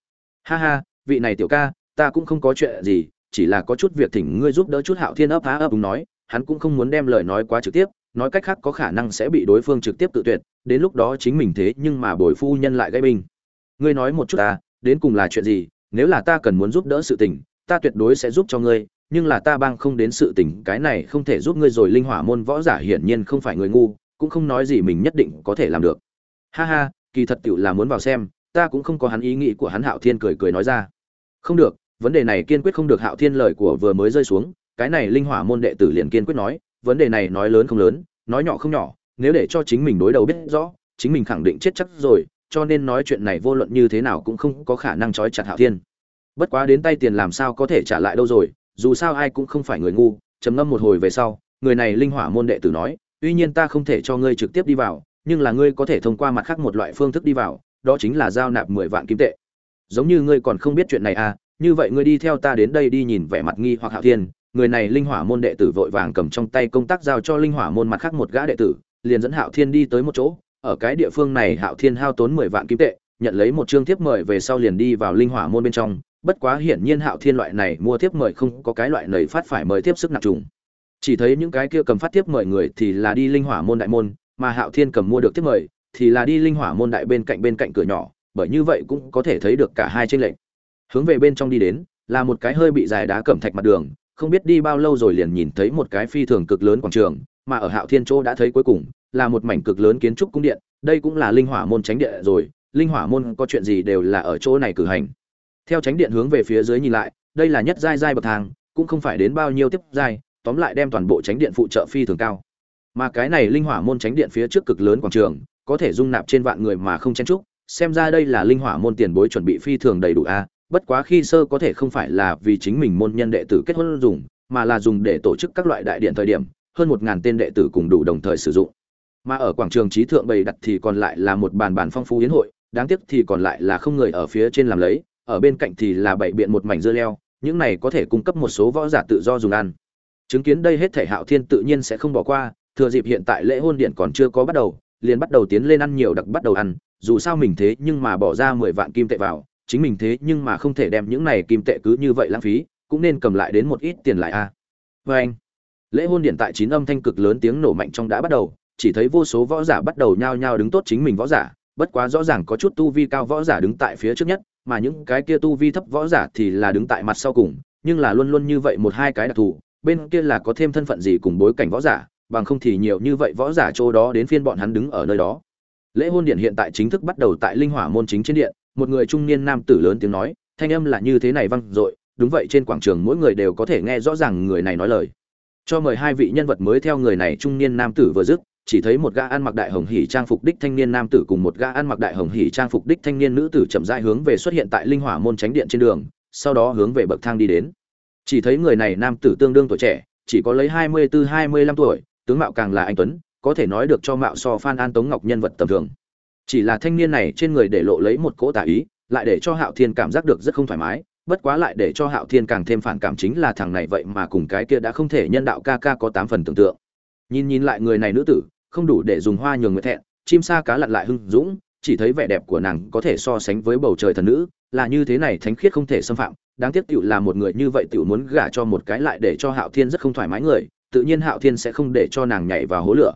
Ha ha, vị này tiểu ca, ta cũng không có chuyện gì, chỉ là có chút việc thỉnh ngươi giúp đỡ chút hạo thiên ấp há ấp đúng nói, hắn cũng không muốn đem lời nói quá trực tiếp, nói cách khác có khả năng sẽ bị đối phương trực tiếp tự tuyệt, đến lúc đó chính mình thế nhưng mà bồi phu nhân lại gây binh. Ngươi nói một chút ta, đến cùng là chuyện gì, nếu là ta cần muốn giúp đỡ sự tình, ta tuyệt đối sẽ giúp cho ngươi nhưng là ta bang không đến sự tình, cái này không thể giúp ngươi rồi linh hỏa môn võ giả hiển nhiên không phải người ngu, cũng không nói gì mình nhất định có thể làm được. Ha ha, kỳ thật tựu là muốn vào xem, ta cũng không có hắn ý nghĩ của hắn hạo thiên cười cười nói ra. Không được, vấn đề này kiên quyết không được hạo thiên lời của vừa mới rơi xuống, cái này linh hỏa môn đệ tử liền kiên quyết nói, vấn đề này nói lớn không lớn, nói nhỏ không nhỏ, nếu để cho chính mình đối đầu biết rõ, chính mình khẳng định chết chắc rồi, cho nên nói chuyện này vô luận như thế nào cũng không có khả năng trói chặt hạo thiên. Bất quá đến tay tiền làm sao có thể trả lại đâu rồi dù sao ai cũng không phải người ngu, trầm ngâm một hồi về sau, người này linh hỏa môn đệ tử nói, tuy nhiên ta không thể cho ngươi trực tiếp đi vào, nhưng là ngươi có thể thông qua mặt khác một loại phương thức đi vào, đó chính là giao nạp mười vạn kim tệ. Giống như ngươi còn không biết chuyện này à như vậy ngươi đi theo ta đến đây đi nhìn vẻ mặt nghi hoặc hạo thiên, người này linh hỏa môn đệ tử vội vàng cầm trong tay công tác giao cho linh hỏa môn mặt khác một gã đệ tử, liền dẫn hạo thiên đi tới một chỗ, ở cái địa phương này hạo thiên hao tốn mười vạn kim tệ, nhận lấy một chương thiếp mời về sau liền đi vào linh hỏa môn bên trong bất quá hiển nhiên hạo thiên loại này mua tiếp mời không có cái loại nầy phát phải mời tiếp sức nặng trùng. Chỉ thấy những cái kia cầm phát tiếp mời người thì là đi linh hỏa môn đại môn, mà hạo thiên cầm mua được tiếp mời thì là đi linh hỏa môn đại bên cạnh bên cạnh cửa nhỏ, bởi như vậy cũng có thể thấy được cả hai tranh lệch. Hướng về bên trong đi đến, là một cái hơi bị dài đá cẩm thạch mặt đường, không biết đi bao lâu rồi liền nhìn thấy một cái phi thường cực lớn quảng trường, mà ở hạo thiên chỗ đã thấy cuối cùng là một mảnh cực lớn kiến trúc cung điện, đây cũng là linh hỏa môn tránh địa rồi, linh hỏa môn có chuyện gì đều là ở chỗ này cử hành theo tránh điện hướng về phía dưới nhìn lại, đây là nhất giai giai bậc thang, cũng không phải đến bao nhiêu tiếp giai, tóm lại đem toàn bộ tránh điện phụ trợ phi thường cao. Mà cái này linh hỏa môn tránh điện phía trước cực lớn quảng trường, có thể dung nạp trên vạn người mà không chen trúc xem ra đây là linh hỏa môn tiền bối chuẩn bị phi thường đầy đủ a, bất quá khi sơ có thể không phải là vì chính mình môn nhân đệ tử kết hôn dùng, mà là dùng để tổ chức các loại đại điện thời điểm, hơn một ngàn tên đệ tử cùng đủ đồng thời sử dụng. Mà ở quảng trường trí thượng bày đặt thì còn lại là một bàn bàn phong phú yến hội, đáng tiếc thì còn lại là không người ở phía trên làm lấy ở bên cạnh thì là bảy biện một mảnh dưa leo, những này có thể cung cấp một số võ giả tự do dùng ăn chứng kiến đây hết thể hạo thiên tự nhiên sẽ không bỏ qua, thừa dịp hiện tại lễ hôn điện còn chưa có bắt đầu, liền bắt đầu tiến lên ăn nhiều đặc bắt đầu ăn, dù sao mình thế nhưng mà bỏ ra mười vạn kim tệ vào, chính mình thế nhưng mà không thể đem những này kim tệ cứ như vậy lãng phí, cũng nên cầm lại đến một ít tiền lại a à. anh, lễ hôn điện tại chín âm thanh cực lớn tiếng nổ mạnh trong đã bắt đầu, chỉ thấy vô số võ giả bắt đầu nhao nhao đứng tốt chính mình võ giả, bất quá rõ ràng có chút tu vi cao võ giả đứng tại phía trước nhất mà những cái kia tu vi thấp võ giả thì là đứng tại mặt sau cùng, nhưng là luôn luôn như vậy một hai cái đặc thù, bên kia là có thêm thân phận gì cùng bối cảnh võ giả, bằng không thì nhiều như vậy võ giả chỗ đó đến phiên bọn hắn đứng ở nơi đó. Lễ hôn điện hiện tại chính thức bắt đầu tại linh hỏa môn chính trên điện, một người trung niên nam tử lớn tiếng nói, thanh âm là như thế này vang dội, đúng vậy trên quảng trường mỗi người đều có thể nghe rõ ràng người này nói lời. Cho mời hai vị nhân vật mới theo người này trung niên nam tử vừa dứt chỉ thấy một gã ăn mặc đại hồng hỉ trang phục đích thanh niên nam tử cùng một gã ăn mặc đại hồng hỉ trang phục đích thanh niên nữ tử chậm rãi hướng về xuất hiện tại linh hỏa môn tránh điện trên đường, sau đó hướng về bậc thang đi đến. Chỉ thấy người này nam tử tương đương tuổi trẻ, chỉ có lấy hai mươi bốn hai mươi lăm tuổi, tướng mạo càng là anh tuấn, có thể nói được cho mạo so phan an tống ngọc nhân vật tầm thường. Chỉ là thanh niên này trên người để lộ lấy một cỗ tà ý, lại để cho hạo thiên cảm giác được rất không thoải mái, bất quá lại để cho hạo thiên càng thêm phản cảm chính là thằng này vậy mà cùng cái kia đã không thể nhân đạo ca ca có tám phần tưởng tượng. Nhìn nhìn lại người này nữ tử không đủ để dùng hoa nhường người thẹn, chim sa cá lặn lại hưng dũng, chỉ thấy vẻ đẹp của nàng có thể so sánh với bầu trời thần nữ, là như thế này thánh khiết không thể xâm phạm, đáng tiếc tiểu là một người như vậy tiểu muốn gả cho một cái lại để cho hạo thiên rất không thoải mái người, tự nhiên hạo thiên sẽ không để cho nàng nhảy vào hố lửa.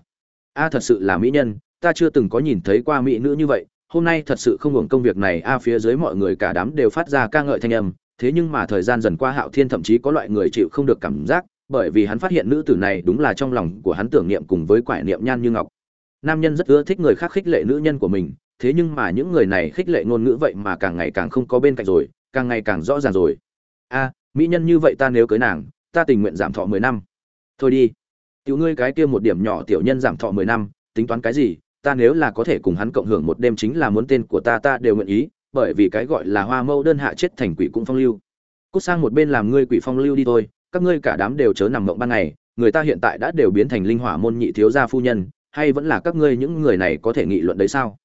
A, thật sự là mỹ nhân, ta chưa từng có nhìn thấy qua mỹ nữ như vậy, hôm nay thật sự không hưởng công việc này, a, phía dưới mọi người cả đám đều phát ra ca ngợi thanh âm, thế nhưng mà thời gian dần qua hạo thiên thậm chí có loại người chịu không được cảm giác bởi vì hắn phát hiện nữ tử này đúng là trong lòng của hắn tưởng niệm cùng với quải niệm nhan như ngọc. Nam nhân rất ưa thích người khác khích lệ nữ nhân của mình, thế nhưng mà những người này khích lệ ngôn ngữ vậy mà càng ngày càng không có bên cạnh rồi, càng ngày càng rõ ràng rồi. A, mỹ nhân như vậy ta nếu cưới nàng, ta tình nguyện giảm thọ mười năm. Thôi đi. Tiểu ngươi cái kia một điểm nhỏ tiểu nhân giảm thọ mười năm, tính toán cái gì, ta nếu là có thể cùng hắn cộng hưởng một đêm chính là muốn tên của ta ta đều nguyện ý, bởi vì cái gọi là hoa mâu đơn hạ chết thành quỷ cũng phong lưu. Cút sang một bên làm ngươi quỷ phong lưu đi thôi các ngươi cả đám đều chớ nằm mộng ban ngày, người ta hiện tại đã đều biến thành linh hỏa môn nhị thiếu gia phu nhân, hay vẫn là các ngươi những người này có thể nghị luận đấy sao?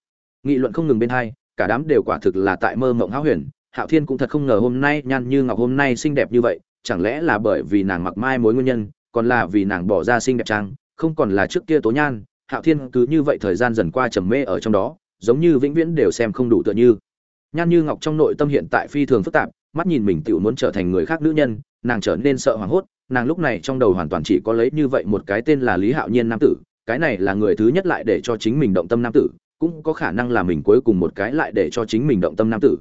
Nghị luận không ngừng bên hai, cả đám đều quả thực là tại mơ mộng háo huyền, hạo thiên cũng thật không ngờ hôm nay nhan như ngọc hôm nay xinh đẹp như vậy, chẳng lẽ là bởi vì nàng mặc mai mối nguyên nhân, còn là vì nàng bỏ ra xinh đẹp trang, không còn là trước kia tố nhan, hạo thiên cứ như vậy thời gian dần qua trầm mê ở trong đó, giống như vĩnh viễn đều xem không đủ tựa như. Nhan như ngọc trong nội tâm hiện tại phi thường phức tạp, mắt nhìn mình tự muốn trở thành người khác nữ nhân nàng trở nên sợ hoảng hốt, nàng lúc này trong đầu hoàn toàn chỉ có lấy như vậy một cái tên là lý hạo nhiên nam tử, cái này là người thứ nhất lại để cho chính mình động tâm nam tử, cũng có khả năng là mình cuối cùng một cái lại để cho chính mình động tâm nam tử.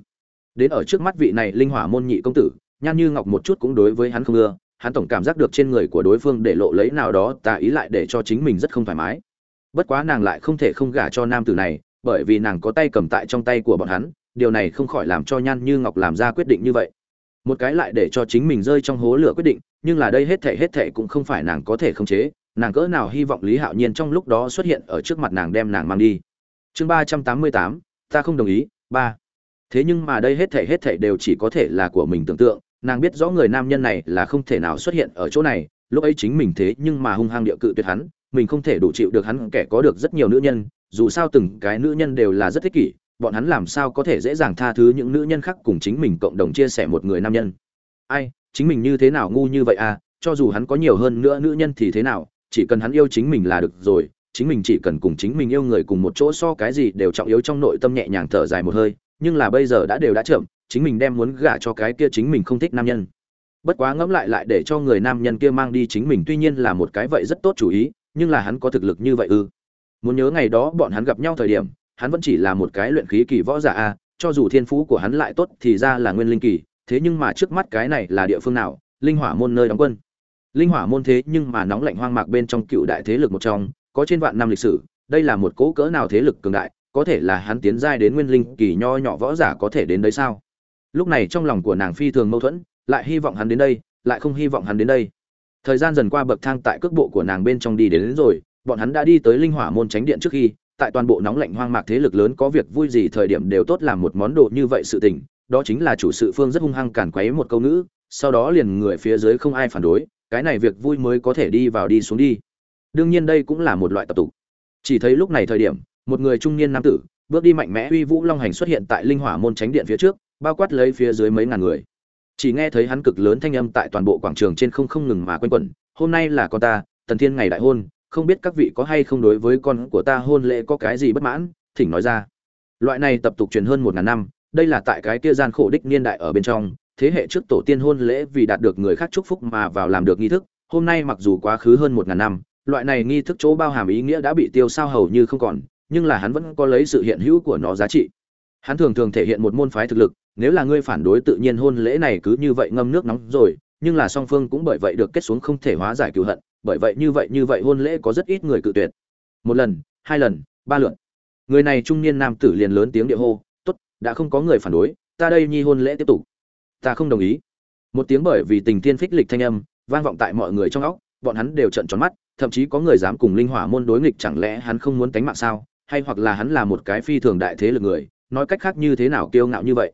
Đến ở trước mắt vị này linh hỏa môn nhị công tử, nhan như ngọc một chút cũng đối với hắn không ưa, hắn tổng cảm giác được trên người của đối phương để lộ lấy nào đó tà ý lại để cho chính mình rất không thoải mái. Bất quá nàng lại không thể không gả cho nam tử này, bởi vì nàng có tay cầm tại trong tay của bọn hắn, điều này không khỏi làm cho nhan như ngọc làm ra quyết định như vậy một cái lại để cho chính mình rơi trong hố lửa quyết định, nhưng là đây hết thể hết thể cũng không phải nàng có thể khống chế, nàng cỡ nào hy vọng lý hạo nhiên trong lúc đó xuất hiện ở trước mặt nàng đem nàng mang đi. Chương ba trăm tám mươi tám, ta không đồng ý, ba. Thế nhưng mà đây hết thể hết thể đều chỉ có thể là của mình tưởng tượng, nàng biết rõ người nam nhân này là không thể nào xuất hiện ở chỗ này, lúc ấy chính mình thế nhưng mà hung hăng địa cự tuyệt hắn, mình không thể đủ chịu được hắn kẻ có được rất nhiều nữ nhân, dù sao từng cái nữ nhân đều là rất thích kỷ bọn hắn làm sao có thể dễ dàng tha thứ những nữ nhân khác cùng chính mình cộng đồng chia sẻ một người nam nhân? Ai, chính mình như thế nào ngu như vậy à? Cho dù hắn có nhiều hơn nữa nữ nhân thì thế nào? Chỉ cần hắn yêu chính mình là được rồi, chính mình chỉ cần cùng chính mình yêu người cùng một chỗ so cái gì đều trọng yếu trong nội tâm nhẹ nhàng thở dài một hơi, nhưng là bây giờ đã đều đã chậm, chính mình đem muốn gả cho cái kia chính mình không thích nam nhân. Bất quá ngẫm lại lại để cho người nam nhân kia mang đi chính mình tuy nhiên là một cái vậy rất tốt chủ ý, nhưng là hắn có thực lực như vậy ư? Muốn nhớ ngày đó bọn hắn gặp nhau thời điểm hắn vẫn chỉ là một cái luyện khí kỳ võ giả a cho dù thiên phú của hắn lại tốt thì ra là nguyên linh kỳ thế nhưng mà trước mắt cái này là địa phương nào linh hỏa môn nơi đóng quân. Linh hỏa môn thế nhưng mà nóng lạnh hoang mạc bên trong cựu đại thế lực một trong có trên vạn năm lịch sử đây là một cỗ cỡ nào thế lực cường đại có thể là hắn tiến giai đến nguyên linh kỳ nho nhỏ võ giả có thể đến đấy sao? Lúc này trong lòng của nàng phi thường mâu thuẫn lại hy vọng hắn đến đây lại không hy vọng hắn đến đây. Thời gian dần qua bậc thang tại cước bộ của nàng bên trong đi đến, đến rồi bọn hắn đã đi tới linh hỏa môn tránh điện trước khi tại toàn bộ nóng lạnh hoang mạc thế lực lớn có việc vui gì thời điểm đều tốt làm một món đồ như vậy sự tình, đó chính là chủ sự phương rất hung hăng cản quấy một câu ngữ, sau đó liền người phía dưới không ai phản đối, cái này việc vui mới có thể đi vào đi xuống đi. Đương nhiên đây cũng là một loại tập tục. Chỉ thấy lúc này thời điểm, một người trung niên nam tử, bước đi mạnh mẽ uy vũ long hành xuất hiện tại linh hỏa môn tránh điện phía trước, bao quát lấy phía dưới mấy ngàn người. Chỉ nghe thấy hắn cực lớn thanh âm tại toàn bộ quảng trường trên không không ngừng mà quanh quẩn, hôm nay là con ta, tần thiên ngày đại hôn không biết các vị có hay không đối với con của ta hôn lễ có cái gì bất mãn, thỉnh nói ra. Loại này tập tục truyền hơn một ngàn năm, đây là tại cái kia gian khổ đích niên đại ở bên trong, thế hệ trước tổ tiên hôn lễ vì đạt được người khác chúc phúc mà vào làm được nghi thức, hôm nay mặc dù quá khứ hơn một ngàn năm, loại này nghi thức chỗ bao hàm ý nghĩa đã bị tiêu sao hầu như không còn, nhưng là hắn vẫn có lấy sự hiện hữu của nó giá trị. Hắn thường thường thể hiện một môn phái thực lực, nếu là ngươi phản đối tự nhiên hôn lễ này cứ như vậy ngâm nước nóng rồi, nhưng là song phương cũng bởi vậy được kết xuống không thể hóa giải cựu hận bởi vậy như vậy như vậy hôn lễ có rất ít người cự tuyệt. Một lần, hai lần, ba lượt. Người này trung niên nam tử liền lớn tiếng địa hô, tốt, đã không có người phản đối, ta đây nhi hôn lễ tiếp tục. Ta không đồng ý. Một tiếng bởi vì tình tiên phích lịch thanh âm vang vọng tại mọi người trong óc, bọn hắn đều trợn tròn mắt, thậm chí có người dám cùng linh hỏa môn đối nghịch chẳng lẽ hắn không muốn tánh mạng sao? Hay hoặc là hắn là một cái phi thường đại thế lực người, nói cách khác như thế nào kiêu ngạo như vậy?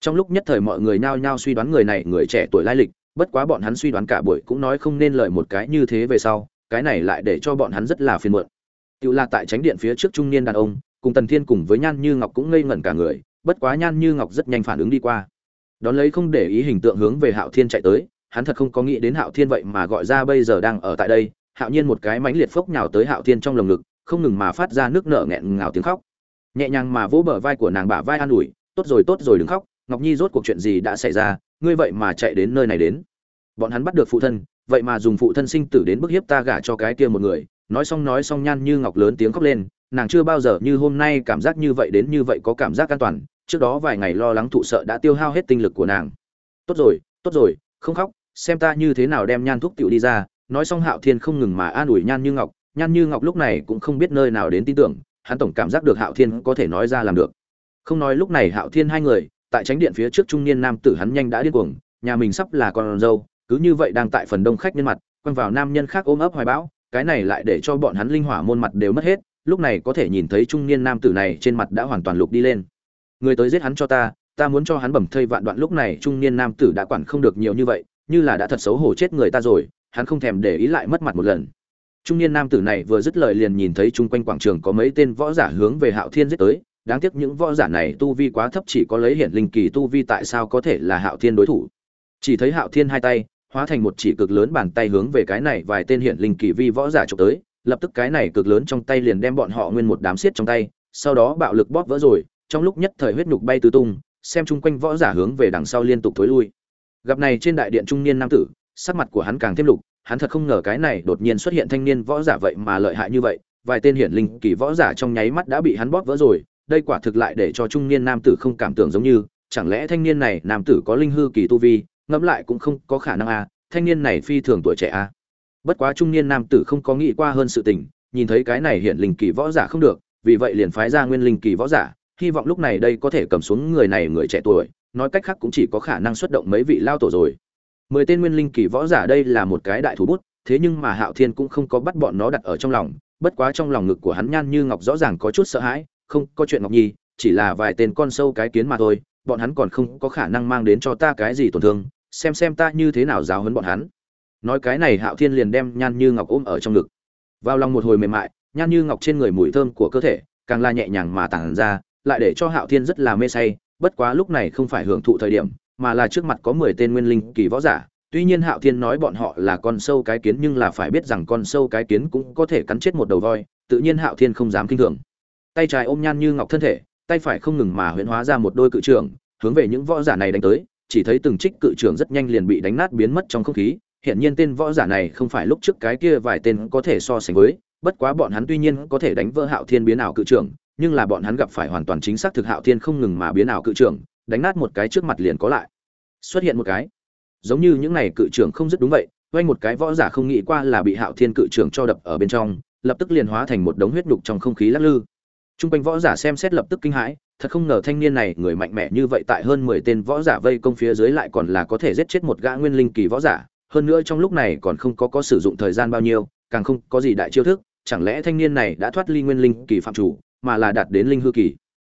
Trong lúc nhất thời mọi người nhao nhao suy đoán người này người trẻ tuổi lai lịch bất quá bọn hắn suy đoán cả buổi cũng nói không nên lời một cái như thế về sau, cái này lại để cho bọn hắn rất là phiền muộn. Tự là tại tránh điện phía trước trung niên đàn ông, cùng tần thiên cùng với nhan như ngọc cũng ngây ngẩn cả người, bất quá nhan như ngọc rất nhanh phản ứng đi qua. Đón lấy không để ý hình tượng hướng về hạo thiên chạy tới, hắn thật không có nghĩ đến hạo thiên vậy mà gọi ra bây giờ đang ở tại đây, hạo nhiên một cái mãnh liệt phốc nhào tới hạo thiên trong lồng ngực, không ngừng mà phát ra nước nợ nghẹn ngào tiếng khóc. Nhẹ nhàng mà vỗ bờ vai của nàng bả vai an ủi, tốt rồi tốt rồi, đừng khóc, ngọc nhi rốt cuộc chuyện gì đã xảy ra ngươi vậy mà chạy đến nơi này đến. Bọn hắn bắt được phụ thân, vậy mà dùng phụ thân sinh tử đến bức hiếp ta gả cho cái kia một người. Nói xong nói xong nhan như ngọc lớn tiếng khóc lên, nàng chưa bao giờ như hôm nay cảm giác như vậy đến như vậy có cảm giác an toàn. Trước đó vài ngày lo lắng thụ sợ đã tiêu hao hết tinh lực của nàng. Tốt rồi tốt rồi, không khóc, xem ta như thế nào đem nhan thuốc tiểu đi ra. Nói xong hạo thiên không ngừng mà an ủi nhan như ngọc. Nhan như ngọc lúc này cũng không biết nơi nào đến tin tưởng, hắn tổng cảm giác được hạo thiên có thể nói ra làm được. Không nói lúc này hạo thiên hai người tại tránh điện phía trước trung niên nam tử hắn nhanh đã điên cuồng, nhà mình sắp là con dâu, cứ như vậy đang tại phần đông khách nhân mặt, quăng vào nam nhân khác ôm ấp hoài bão, cái này lại để cho bọn hắn linh hỏa môn mặt đều mất hết, lúc này có thể nhìn thấy trung niên nam tử này trên mặt đã hoàn toàn lục đi lên. Người tới giết hắn cho ta ta muốn cho hắn bẩm thây vạn đoạn, lúc này trung niên nam tử đã quản không được nhiều như vậy, như là đã thật xấu hổ chết người ta rồi, hắn không thèm để ý lại mất mặt một lần. Trung niên nam tử này vừa dứt lời liền nhìn thấy chung quanh quảng trường có mấy tên võ giả hướng về hạo thiên giết tới đáng tiếc những võ giả này tu vi quá thấp chỉ có lấy hiển linh kỳ tu vi tại sao có thể là hạo thiên đối thủ? Chỉ thấy hạo thiên hai tay, hóa thành một chỉ cực lớn bàn tay hướng về cái này vài tên hiển linh kỳ vi võ giả trộm tới, lập tức cái này cực lớn trong tay liền đem bọn họ nguyên một đám xiết trong tay, sau đó bạo lực bóp vỡ rồi, trong lúc nhất thời huyết nhục bay tứ tung, xem chung quanh võ giả hướng về đằng sau liên tục thối lui. Gặp này trên đại điện trung niên nam tử, sắc mặt của hắn càng thêm lục, hắn thật không ngờ cái này đột nhiên xuất hiện thanh niên võ giả vậy mà lợi hại như vậy, vài tên hiển linh kỳ võ giả trong nháy mắt đã bị hắn bóp vỡ rồi đây quả thực lại để cho trung niên nam tử không cảm tưởng giống như chẳng lẽ thanh niên này nam tử có linh hư kỳ tu vi ngẫm lại cũng không có khả năng a à, thanh niên này phi thường tuổi trẻ a à. bất quá trung niên nam tử không có nghĩ qua hơn sự tình nhìn thấy cái này hiện linh kỳ võ giả không được vì vậy liền phái ra nguyên linh kỳ võ giả hy vọng lúc này đây có thể cầm xuống người này người trẻ tuổi nói cách khác cũng chỉ có khả năng xuất động mấy vị lao tổ rồi mười tên nguyên linh kỳ võ giả đây là một cái đại thủ bút thế nhưng mà hạo thiên cũng không có bắt bọn nó đặt ở trong lòng bất quá trong lòng ngực của hắn nhan như ngọc rõ ràng có chút sợ hãi không có chuyện ngọc nhi, chỉ là vài tên con sâu cái kiến mà thôi, bọn hắn còn không có khả năng mang đến cho ta cái gì tổn thương, xem xem ta như thế nào giáo hấn bọn hắn. Nói cái này hạo thiên liền đem nhan như ngọc ôm ở trong ngực. Vào lòng một hồi mềm mại, nhan như ngọc trên người mùi thơm của cơ thể càng la nhẹ nhàng mà tản ra, lại để cho hạo thiên rất là mê say, bất quá lúc này không phải hưởng thụ thời điểm, mà là trước mặt có mười tên nguyên linh kỳ võ giả. Tuy nhiên hạo thiên nói bọn họ là con sâu cái kiến nhưng là phải biết rằng con sâu cái kiến cũng có thể cắn chết một đầu voi, tự nhiên hạo thiên không dám kinh thường tay trái ôm nhan như ngọc thân thể, tay phải không ngừng mà huyễn hóa ra một đôi cự trưởng, hướng về những võ giả này đánh tới, chỉ thấy từng trích cự trưởng rất nhanh liền bị đánh nát biến mất trong không khí. Hiện nhiên tên võ giả này không phải lúc trước cái kia vài tên có thể so sánh với, bất quá bọn hắn tuy nhiên có thể đánh vỡ hạo thiên biến ảo cự trưởng, nhưng là bọn hắn gặp phải hoàn toàn chính xác thực hạo thiên không ngừng mà biến ảo cự trưởng, đánh nát một cái trước mặt liền có lại. Xuất hiện một cái. Giống như những này cự trưởng không rất đúng vậy, quanh một cái võ giả không nghĩ qua là bị hạo thiên cự trưởng cho đập ở bên trong, lập tức liền hóa thành một đống huyết nhục trong không khí lắc lư. Trung quanh võ giả xem xét lập tức kinh hãi, thật không ngờ thanh niên này người mạnh mẽ như vậy tại hơn 10 tên võ giả vây công phía dưới lại còn là có thể giết chết một gã nguyên linh kỳ võ giả, hơn nữa trong lúc này còn không có có sử dụng thời gian bao nhiêu, càng không có gì đại chiêu thức, chẳng lẽ thanh niên này đã thoát ly nguyên linh kỳ phạm chủ mà là đạt đến linh hư kỳ?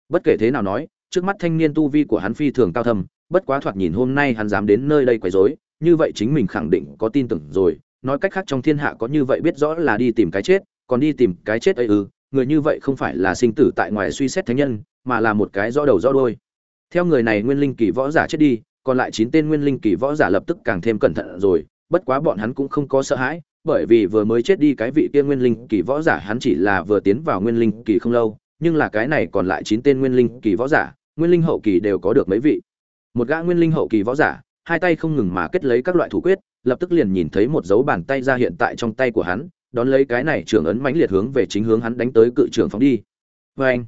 Bất kể thế nào nói trước mắt thanh niên tu vi của hắn phi thường cao thâm bất quá thoạt nhìn hôm nay hắn dám đến nơi đây quấy rối như vậy chính mình khẳng định có tin tưởng rồi. Nói cách khác trong thiên hạ có như vậy biết rõ là đi tìm cái chết còn đi tìm cái chết ấy ư? Người như vậy không phải là sinh tử tại ngoài suy xét thánh nhân, mà là một cái rõ đầu rõ đuôi. theo người này nguyên linh kỳ võ giả chết đi, còn lại chín tên nguyên linh kỳ võ giả lập tức càng thêm cẩn thận rồi, bất quá bọn hắn cũng không có sợ hãi, bởi vì vừa mới chết đi cái vị kia nguyên linh kỳ võ giả hắn chỉ là vừa tiến vào nguyên linh kỳ không lâu, nhưng là cái này còn lại chín tên nguyên linh kỳ võ giả, nguyên linh hậu kỳ đều có được mấy vị một gã nguyên linh hậu kỳ võ giả, hai tay không ngừng mà kết lấy các loại thủ quyết, lập tức liền nhìn thấy một dấu bàn tay ra hiện tại trong tay của hắn đón lấy cái này trưởng ấn mãnh liệt hướng về chính hướng hắn đánh tới cự trưởng phóng đi. Vê anh,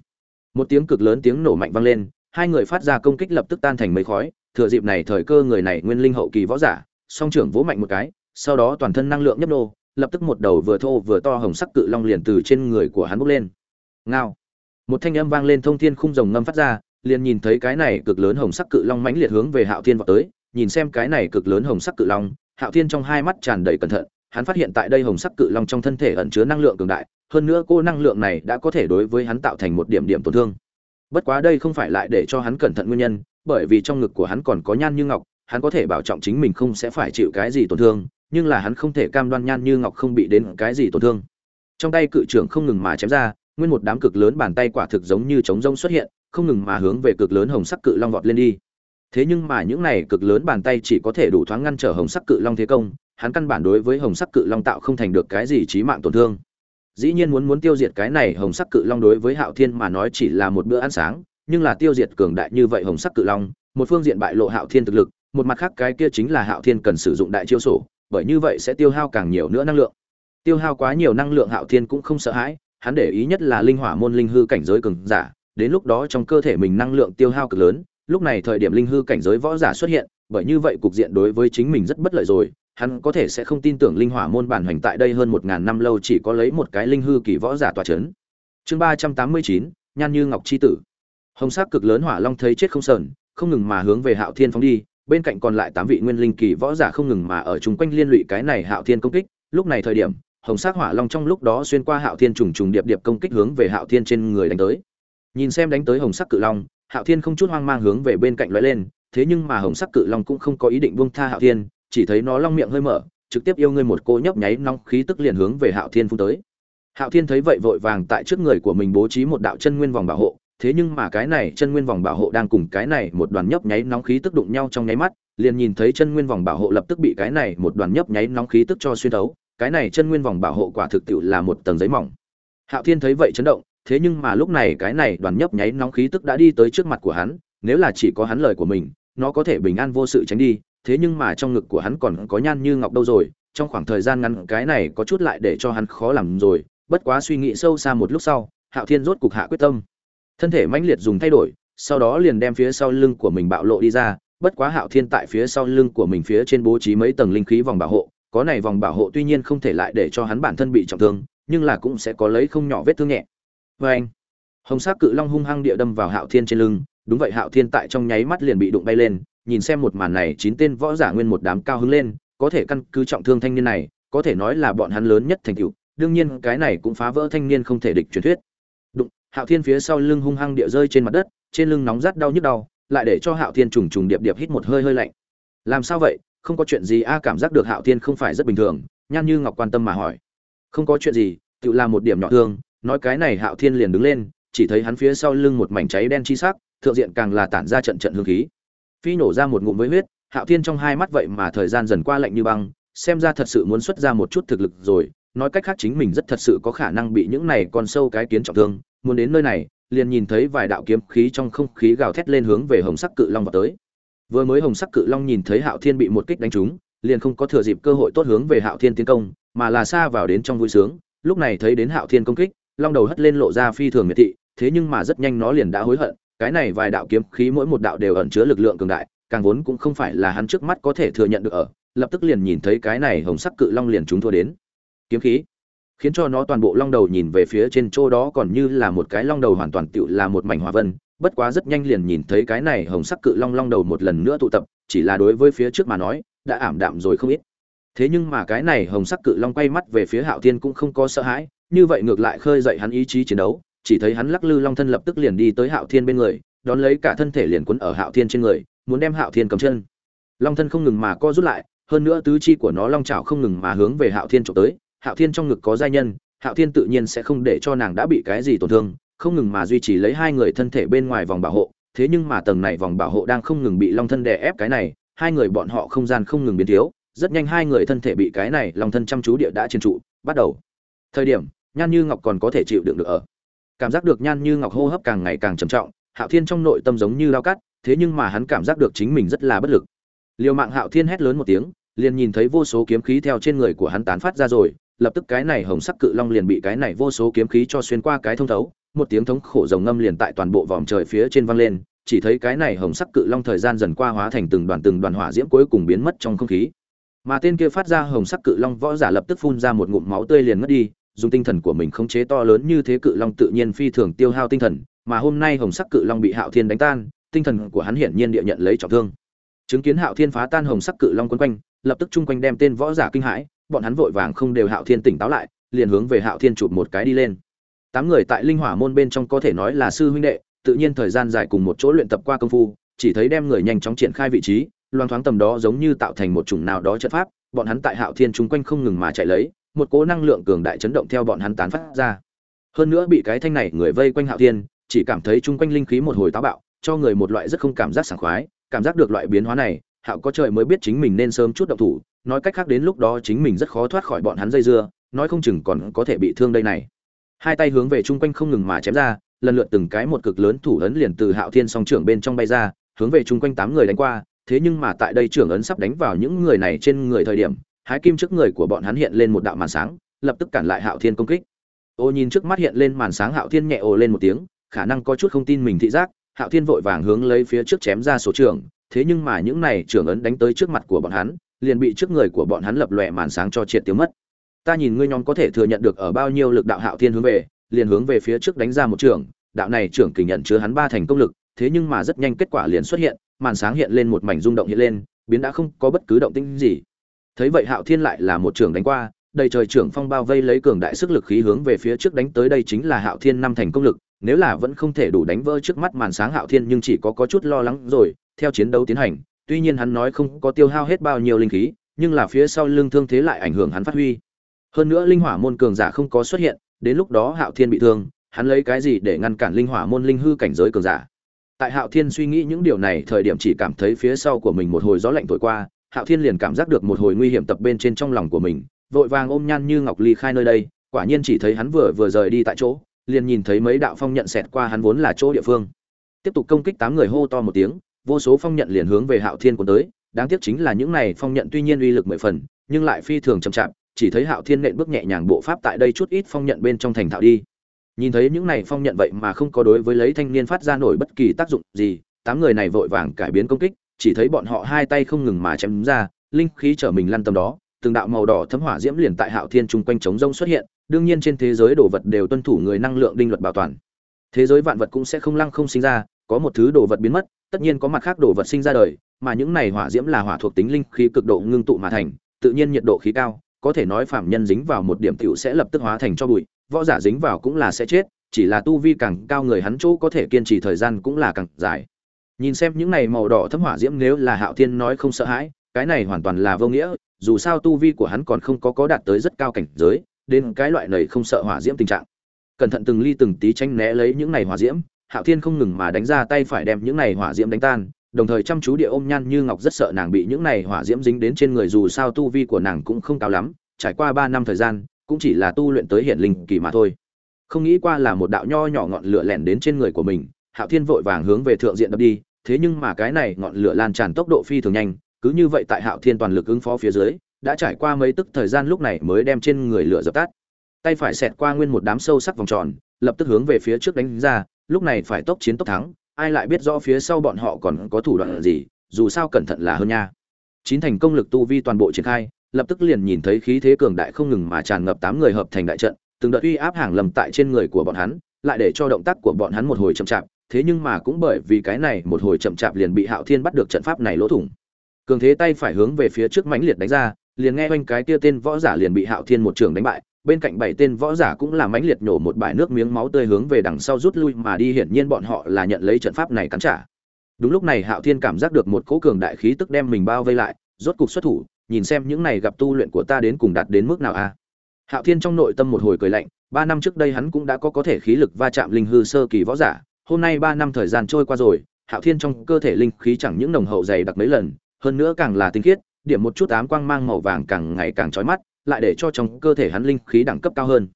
một tiếng cực lớn tiếng nổ mạnh vang lên, hai người phát ra công kích lập tức tan thành mấy khói. Thừa dịp này thời cơ người này nguyên linh hậu kỳ võ giả, song trưởng vỗ mạnh một cái, sau đó toàn thân năng lượng nhấp nô, lập tức một đầu vừa thô vừa to hồng sắc cự long liền từ trên người của hắn bốc lên. Ngao. Một thanh âm vang lên thông thiên khung rồng ngâm phát ra, liền nhìn thấy cái này cực lớn hồng sắc cự long mãnh liệt hướng về hạo thiên vọt tới, nhìn xem cái này cực lớn hồng sắc cự long, hạo thiên trong hai mắt tràn đầy cẩn thận hắn phát hiện tại đây hồng sắc cự long trong thân thể ẩn chứa năng lượng cường đại, hơn nữa cô năng lượng này đã có thể đối với hắn tạo thành một điểm điểm tổn thương. Bất quá đây không phải lại để cho hắn cẩn thận nguyên nhân, bởi vì trong ngực của hắn còn có nhan như ngọc, hắn có thể bảo trọng chính mình không sẽ phải chịu cái gì tổn thương, nhưng là hắn không thể cam đoan nhan như ngọc không bị đến cái gì tổn thương. Trong tay cự trưởng không ngừng mà chém ra, nguyên một đám cực lớn bàn tay quả thực giống như trống rông xuất hiện, không ngừng mà hướng về cực lớn hồng sắc cự long vọt lên đi. Thế nhưng mà những này cực lớn bàn tay chỉ có thể đủ thoáng ngăn trở hồng sắc cự long thế công hắn căn bản đối với hồng sắc cự long tạo không thành được cái gì chí mạng tổn thương. Dĩ nhiên muốn muốn tiêu diệt cái này hồng sắc cự long đối với hạo thiên mà nói chỉ là một bữa ăn sáng, nhưng là tiêu diệt cường đại như vậy hồng sắc cự long, một phương diện bại lộ hạo thiên thực lực, một mặt khác cái kia chính là hạo thiên cần sử dụng đại chiêu sổ, bởi như vậy sẽ tiêu hao càng nhiều nữa năng lượng. Tiêu hao quá nhiều năng lượng hạo thiên cũng không sợ hãi, hắn để ý nhất là linh hỏa môn linh hư cảnh giới cường giả, đến lúc đó trong cơ thể mình năng lượng tiêu hao cực lớn, lúc này thời điểm linh hư cảnh giới võ giả xuất hiện, bởi như vậy cục diện đối với chính mình rất bất lợi rồi hắn có thể sẽ không tin tưởng linh hỏa môn bản hoành tại đây hơn một ngàn năm lâu chỉ có lấy một cái linh hư kỳ võ giả tòa chấn. Chương ba trăm tám mươi chín, nhan như ngọc chi tử. Hồng sắc cực lớn hỏa long thấy chết không sờn, không ngừng mà hướng về hạo thiên phóng đi, bên cạnh còn lại tám vị nguyên linh kỳ võ giả không ngừng mà ở chung quanh liên lụy cái này hạo thiên công kích. Lúc này thời điểm, hồng sắc hỏa long trong lúc đó xuyên qua hạo thiên trùng trùng điệp điệp công kích hướng về hạo thiên trên người đánh tới. Nhìn xem đánh tới hồng sắc cự long, hạo thiên không chút hoang mang hướng về bên cạnh lóe lên, thế nhưng mà hồng sắc cự long cũng không có ý định buông tha hạo thiên chỉ thấy nó long miệng hơi mở, trực tiếp yêu ngươi một cô nhấp nháy nóng khí tức liền hướng về hạo thiên phun tới. Hạo thiên thấy vậy vội vàng tại trước người của mình bố trí một đạo chân nguyên vòng bảo hộ, thế nhưng mà cái này chân nguyên vòng bảo hộ đang cùng cái này một đoàn nhấp nháy nóng khí tức đụng nhau trong nháy mắt, liền nhìn thấy chân nguyên vòng bảo hộ lập tức bị cái này một đoàn nhấp nháy nóng khí tức cho xuyên thấu, cái này chân nguyên vòng bảo hộ quả thực tiệu là một tầng giấy mỏng. Hạo thiên thấy vậy chấn động, thế nhưng mà lúc này cái này đoàn nhấp nháy nóng khí tức đã đi tới trước mặt của hắn, nếu là chỉ có hắn lời của mình, nó có thể bình an vô sự tránh đi thế nhưng mà trong ngực của hắn còn có nhan như ngọc đâu rồi, trong khoảng thời gian ngắn cái này có chút lại để cho hắn khó làm rồi, bất quá suy nghĩ sâu xa một lúc sau, hạo thiên rốt cục hạ quyết tâm. Thân thể mãnh liệt dùng thay đổi, sau đó liền đem phía sau lưng của mình bạo lộ đi ra, bất quá hạo thiên tại phía sau lưng của mình phía trên bố trí mấy tầng linh khí vòng bảo hộ, có này vòng bảo hộ tuy nhiên không thể lại để cho hắn bản thân bị trọng thương, nhưng là cũng sẽ có lấy không nhỏ vết thương nhẹ. Vê anh, hồng sắc cự long hung hăng địa đâm vào hạo thiên trên lưng, đúng vậy hạo thiên tại trong nháy mắt liền bị đụng bay lên nhìn xem một màn này, chín tên võ giả nguyên một đám cao hứng lên, có thể căn cứ trọng thương thanh niên này, có thể nói là bọn hắn lớn nhất thành tựu. Đương nhiên, cái này cũng phá vỡ thanh niên không thể địch truyền thuyết. Đụng, hạo thiên phía sau lưng hung hăng địa rơi trên mặt đất, trên lưng nóng rát đau nhức đau, lại để cho hạo thiên trùng trùng điệp điệp hít một hơi hơi lạnh. Làm sao vậy? Không có chuyện gì a, cảm giác được hạo thiên không phải rất bình thường, nhan như ngọc quan tâm mà hỏi. Không có chuyện gì tự làm một điểm nhỏ thương, nói cái này hạo thiên liền đứng lên, chỉ thấy hắn phía sau lưng một mảnh cháy đen chi sắc, thượng diện càng là tản ra trận trận hương khí phi nổ ra một ngụm với huyết, hạo thiên trong hai mắt vậy mà thời gian dần qua lạnh như băng, xem ra thật sự muốn xuất ra một chút thực lực rồi, nói cách khác chính mình rất thật sự có khả năng bị những này con sâu cái kiến trọng thương, muốn đến nơi này, liền nhìn thấy vài đạo kiếm khí trong không khí gào thét lên hướng về hồng sắc cự long vào tới. Vừa mới hồng sắc cự long nhìn thấy hạo thiên bị một kích đánh trúng, liền không có thừa dịp cơ hội tốt hướng về hạo thiên tiến công, mà là xa vào đến trong vui sướng, lúc này thấy đến hạo thiên công kích, long đầu hất lên lộ ra phi thường miệt thị, thế nhưng mà rất nhanh nó liền đã hối hận cái này vài đạo kiếm khí mỗi một đạo đều ẩn chứa lực lượng cường đại, càng vốn cũng không phải là hắn trước mắt có thể thừa nhận được ở, lập tức liền nhìn thấy cái này hồng sắc cự long liền chúng thua đến. Kiếm khí, khiến cho nó toàn bộ long đầu nhìn về phía trên chỗ đó còn như là một cái long đầu hoàn toàn tựu là một mảnh hỏa vân, bất quá rất nhanh liền nhìn thấy cái này hồng sắc cự long long đầu một lần nữa tụ tập, chỉ là đối với phía trước mà nói, đã ảm đạm rồi không ít. Thế nhưng mà cái này hồng sắc cự long quay mắt về phía hạo thiên cũng không có sợ hãi, như vậy ngược lại khơi dậy hắn ý chí chiến đấu chỉ thấy hắn lắc lư long thân lập tức liền đi tới hạo thiên bên người, đón lấy cả thân thể liền quấn ở hạo thiên trên người, muốn đem hạo thiên cầm chân. Long thân không ngừng mà co rút lại, hơn nữa tứ chi của nó long chảo không ngừng mà hướng về hạo thiên trộm tới, hạo thiên trong ngực có giai nhân, hạo thiên tự nhiên sẽ không để cho nàng đã bị cái gì tổn thương, không ngừng mà duy trì lấy hai người thân thể bên ngoài vòng bảo hộ, thế nhưng mà tầng này vòng bảo hộ đang không ngừng bị long thân đè ép cái này, hai người bọn họ không gian không ngừng biến thiếu, rất nhanh hai người thân thể bị cái này long thân chăm chú địa đã trên trụ, bắt đầu. Thời điểm, nhan như ngọc còn có thể chịu đựng được ở cảm giác được nhan như ngọc hô hấp càng ngày càng trầm trọng, hạo thiên trong nội tâm giống như lao cắt, thế nhưng mà hắn cảm giác được chính mình rất là bất lực. Liều mạng hạo thiên hét lớn một tiếng, liền nhìn thấy vô số kiếm khí theo trên người của hắn tán phát ra rồi, lập tức cái này hồng sắc cự long liền bị cái này vô số kiếm khí cho xuyên qua cái thông thấu, một tiếng thống khổ rồng ngâm liền tại toàn bộ vòm trời phía trên vang lên, chỉ thấy cái này hồng sắc cự long thời gian dần qua hóa thành từng đoàn từng đoàn hỏa diễm cuối cùng biến mất trong không khí. Mà tên kia phát ra hồng sắc cự long võ giả lập tức phun ra một ngụm máu tươi liền mất đi dùng tinh thần của mình khống chế to lớn như thế cự long tự nhiên phi thường tiêu hao tinh thần, mà hôm nay hồng sắc cự long bị hạo thiên đánh tan, tinh thần của hắn hiển nhiên địa nhận lấy trọng thương. Chứng kiến hạo thiên phá tan hồng sắc cự long quấn quanh, lập tức chung quanh đem tên võ giả kinh hãi, bọn hắn vội vàng không đều hạo thiên tỉnh táo lại, liền hướng về hạo thiên chụp một cái đi lên. Tám người tại linh hỏa môn bên trong có thể nói là sư huynh đệ, tự nhiên thời gian dài cùng một chỗ luyện tập qua công phu, chỉ thấy đem người nhanh chóng triển khai vị trí loan thoáng tầm đó giống như tạo thành một chủng nào đó chất pháp, bọn hắn tại hạo thiên chung quanh không ngừng mà chạy lấy một cỗ năng lượng cường đại chấn động theo bọn hắn tán phát ra. Hơn nữa bị cái thanh này người vây quanh hạo thiên, chỉ cảm thấy chung quanh linh khí một hồi táo bạo, cho người một loại rất không cảm giác sảng khoái, cảm giác được loại biến hóa này, hạo có trời mới biết chính mình nên sớm chút động thủ, nói cách khác đến lúc đó chính mình rất khó thoát khỏi bọn hắn dây dưa, nói không chừng còn có thể bị thương đây này. Hai tay hướng về chung quanh không ngừng mà chém ra, lần lượt từng cái một cực lớn thủ ấn liền từ hạo thiên song trưởng bên trong bay ra, hướng về chung quanh tám người đánh qua, thế nhưng mà tại đây trưởng ấn sắp đánh vào những người này trên người thời điểm hái kim trước người của bọn hắn hiện lên một đạo màn sáng, lập tức cản lại hạo thiên công kích. Ô nhìn trước mắt hiện lên màn sáng, hạo thiên nhẹ ồ lên một tiếng, khả năng có chút không tin mình thị giác, hạo thiên vội vàng hướng lấy phía trước chém ra số trưởng thế nhưng mà những này trưởng ấn đánh tới trước mặt của bọn hắn, liền bị trước người của bọn hắn lập lòe màn sáng cho triệt tiêu mất. Ta nhìn ngươi nhóm có thể thừa nhận được ở bao nhiêu lực đạo hạo thiên hướng về, liền hướng về phía trước đánh ra một trường, đạo này trưởng kình nhận chứa hắn ba thành công lực, thế nhưng mà rất nhanh kết quả liền xuất hiện, màn sáng hiện lên một mảnh rung động hiện lên, biến đã không có bất cứ động tĩnh gì thấy vậy hạo thiên lại là một trường đánh qua, đầy trời trưởng phong bao vây lấy cường đại sức lực khí hướng về phía trước đánh tới đây chính là hạo thiên năm thành công lực, nếu là vẫn không thể đủ đánh vỡ trước mắt màn sáng hạo thiên nhưng chỉ có có chút lo lắng rồi, theo chiến đấu tiến hành, tuy nhiên hắn nói không có tiêu hao hết bao nhiêu linh khí, nhưng là phía sau lưng thương thế lại ảnh hưởng hắn phát huy. Hơn nữa linh hỏa môn cường giả không có xuất hiện, đến lúc đó hạo thiên bị thương, hắn lấy cái gì để ngăn cản linh hỏa môn linh hư cảnh giới cường giả? Tại hạo thiên suy nghĩ những điều này thời điểm chỉ cảm thấy phía sau của mình một hồi gió lạnh thổi qua hạo thiên liền cảm giác được một hồi nguy hiểm tập bên trên trong lòng của mình, vội vàng ôm nhan như ngọc ly khai nơi đây, quả nhiên chỉ thấy hắn vừa vừa rời đi tại chỗ, liền nhìn thấy mấy đạo phong nhận xẹt qua hắn vốn là chỗ địa phương. Tiếp tục công kích tám người hô to một tiếng, vô số phong nhận liền hướng về hạo thiên cuốn tới, đáng tiếc chính là những này phong nhận tuy nhiên uy lực mười phần, nhưng lại phi thường chậm chạp, chỉ thấy hạo thiên nện bước nhẹ nhàng bộ pháp tại đây chút ít phong nhận bên trong thành thạo đi. Nhìn thấy những này phong nhận vậy mà không có đối với lấy thanh niên phát ra nổi bất kỳ tác dụng gì, tám người này vội vàng cải biến công kích chỉ thấy bọn họ hai tay không ngừng mà chém ra, linh khí trở mình lăn tầm đó, từng đạo màu đỏ thấm hỏa diễm liền tại hạo thiên trung quanh chống rông xuất hiện, đương nhiên trên thế giới đồ vật đều tuân thủ người năng lượng định luật bảo toàn. Thế giới vạn vật cũng sẽ không lăng không sinh ra, có một thứ đồ vật biến mất, tất nhiên có mặt khác đồ vật sinh ra đời, mà những này hỏa diễm là hỏa thuộc tính linh khí cực độ ngưng tụ mà thành, tự nhiên nhiệt độ khí cao, có thể nói phạm nhân dính vào một điểm tiểu sẽ lập tức hóa thành cho bụi, võ giả dính vào cũng là sẽ chết, chỉ là tu vi càng cao người hắn chỗ có thể kiên trì thời gian cũng là càng dài nhìn xem những này màu đỏ thấm hỏa diễm nếu là hạo thiên nói không sợ hãi, cái này hoàn toàn là vô nghĩa, dù sao tu vi của hắn còn không có có đạt tới rất cao cảnh giới, đến cái loại này không sợ hỏa diễm tình trạng. Cẩn thận từng ly từng tí tranh né lấy những này hỏa diễm, hạo thiên không ngừng mà đánh ra tay phải đem những này hỏa diễm đánh tan, đồng thời chăm chú địa ôm nhan như ngọc rất sợ nàng bị những này hỏa diễm dính đến trên người dù sao tu vi của nàng cũng không cao lắm, trải qua ba năm thời gian, cũng chỉ là tu luyện tới hiện linh kỳ mà thôi. Không nghĩ qua là một đạo nho nhỏ ngọn lửa lẻn đến trên người của mình hạo thiên vội vàng hướng về thượng diện đập đi, thế nhưng mà cái này ngọn lửa lan tràn tốc độ phi thường nhanh, cứ như vậy tại hạo thiên toàn lực ứng phó phía dưới, đã trải qua mấy tức thời gian lúc này mới đem trên người lửa dập tắt. Tay phải xẹt qua nguyên một đám sâu sắc vòng tròn, lập tức hướng về phía trước đánh ra, lúc này phải tốc chiến tốc thắng, ai lại biết rõ phía sau bọn họ còn có thủ đoạn gì, dù sao cẩn thận là hơn nha. Chín thành công lực tu vi toàn bộ triển khai, lập tức liền nhìn thấy khí thế cường đại không ngừng mà tràn ngập tám người hợp thành đại trận, từng đợt uy áp hàng lầm tại trên người của bọn hắn, lại để cho động tác của bọn hắn một hồi chậm chạp thế nhưng mà cũng bởi vì cái này, một hồi chậm chạp liền bị hạo thiên bắt được trận pháp này lỗ thủng. Cường thế tay phải hướng về phía trước mãnh liệt đánh ra, liền nghe oanh cái kia tên võ giả liền bị hạo thiên một trường đánh bại, bên cạnh bảy tên võ giả cũng là mãnh liệt nhổ một bãi nước miếng máu tươi hướng về đằng sau rút lui mà đi, hiển nhiên bọn họ là nhận lấy trận pháp này cắn trả. Đúng lúc này hạo thiên cảm giác được một cỗ cường đại khí tức đem mình bao vây lại, rốt cục xuất thủ, nhìn xem những này gặp tu luyện của ta đến cùng đạt đến mức nào a. Hạo thiên trong nội tâm một hồi cười lạnh, ba năm trước đây hắn cũng đã có có thể khí lực va chạm linh hư sơ kỳ võ giả hôm nay ba năm thời gian trôi qua rồi, hạo thiên trong cơ thể linh khí chẳng những nồng hậu dày đặc mấy lần, hơn nữa càng là tinh khiết, điểm một chút ám quang mang màu vàng càng ngày càng chói mắt, lại để cho trong cơ thể hắn linh khí đẳng cấp cao hơn.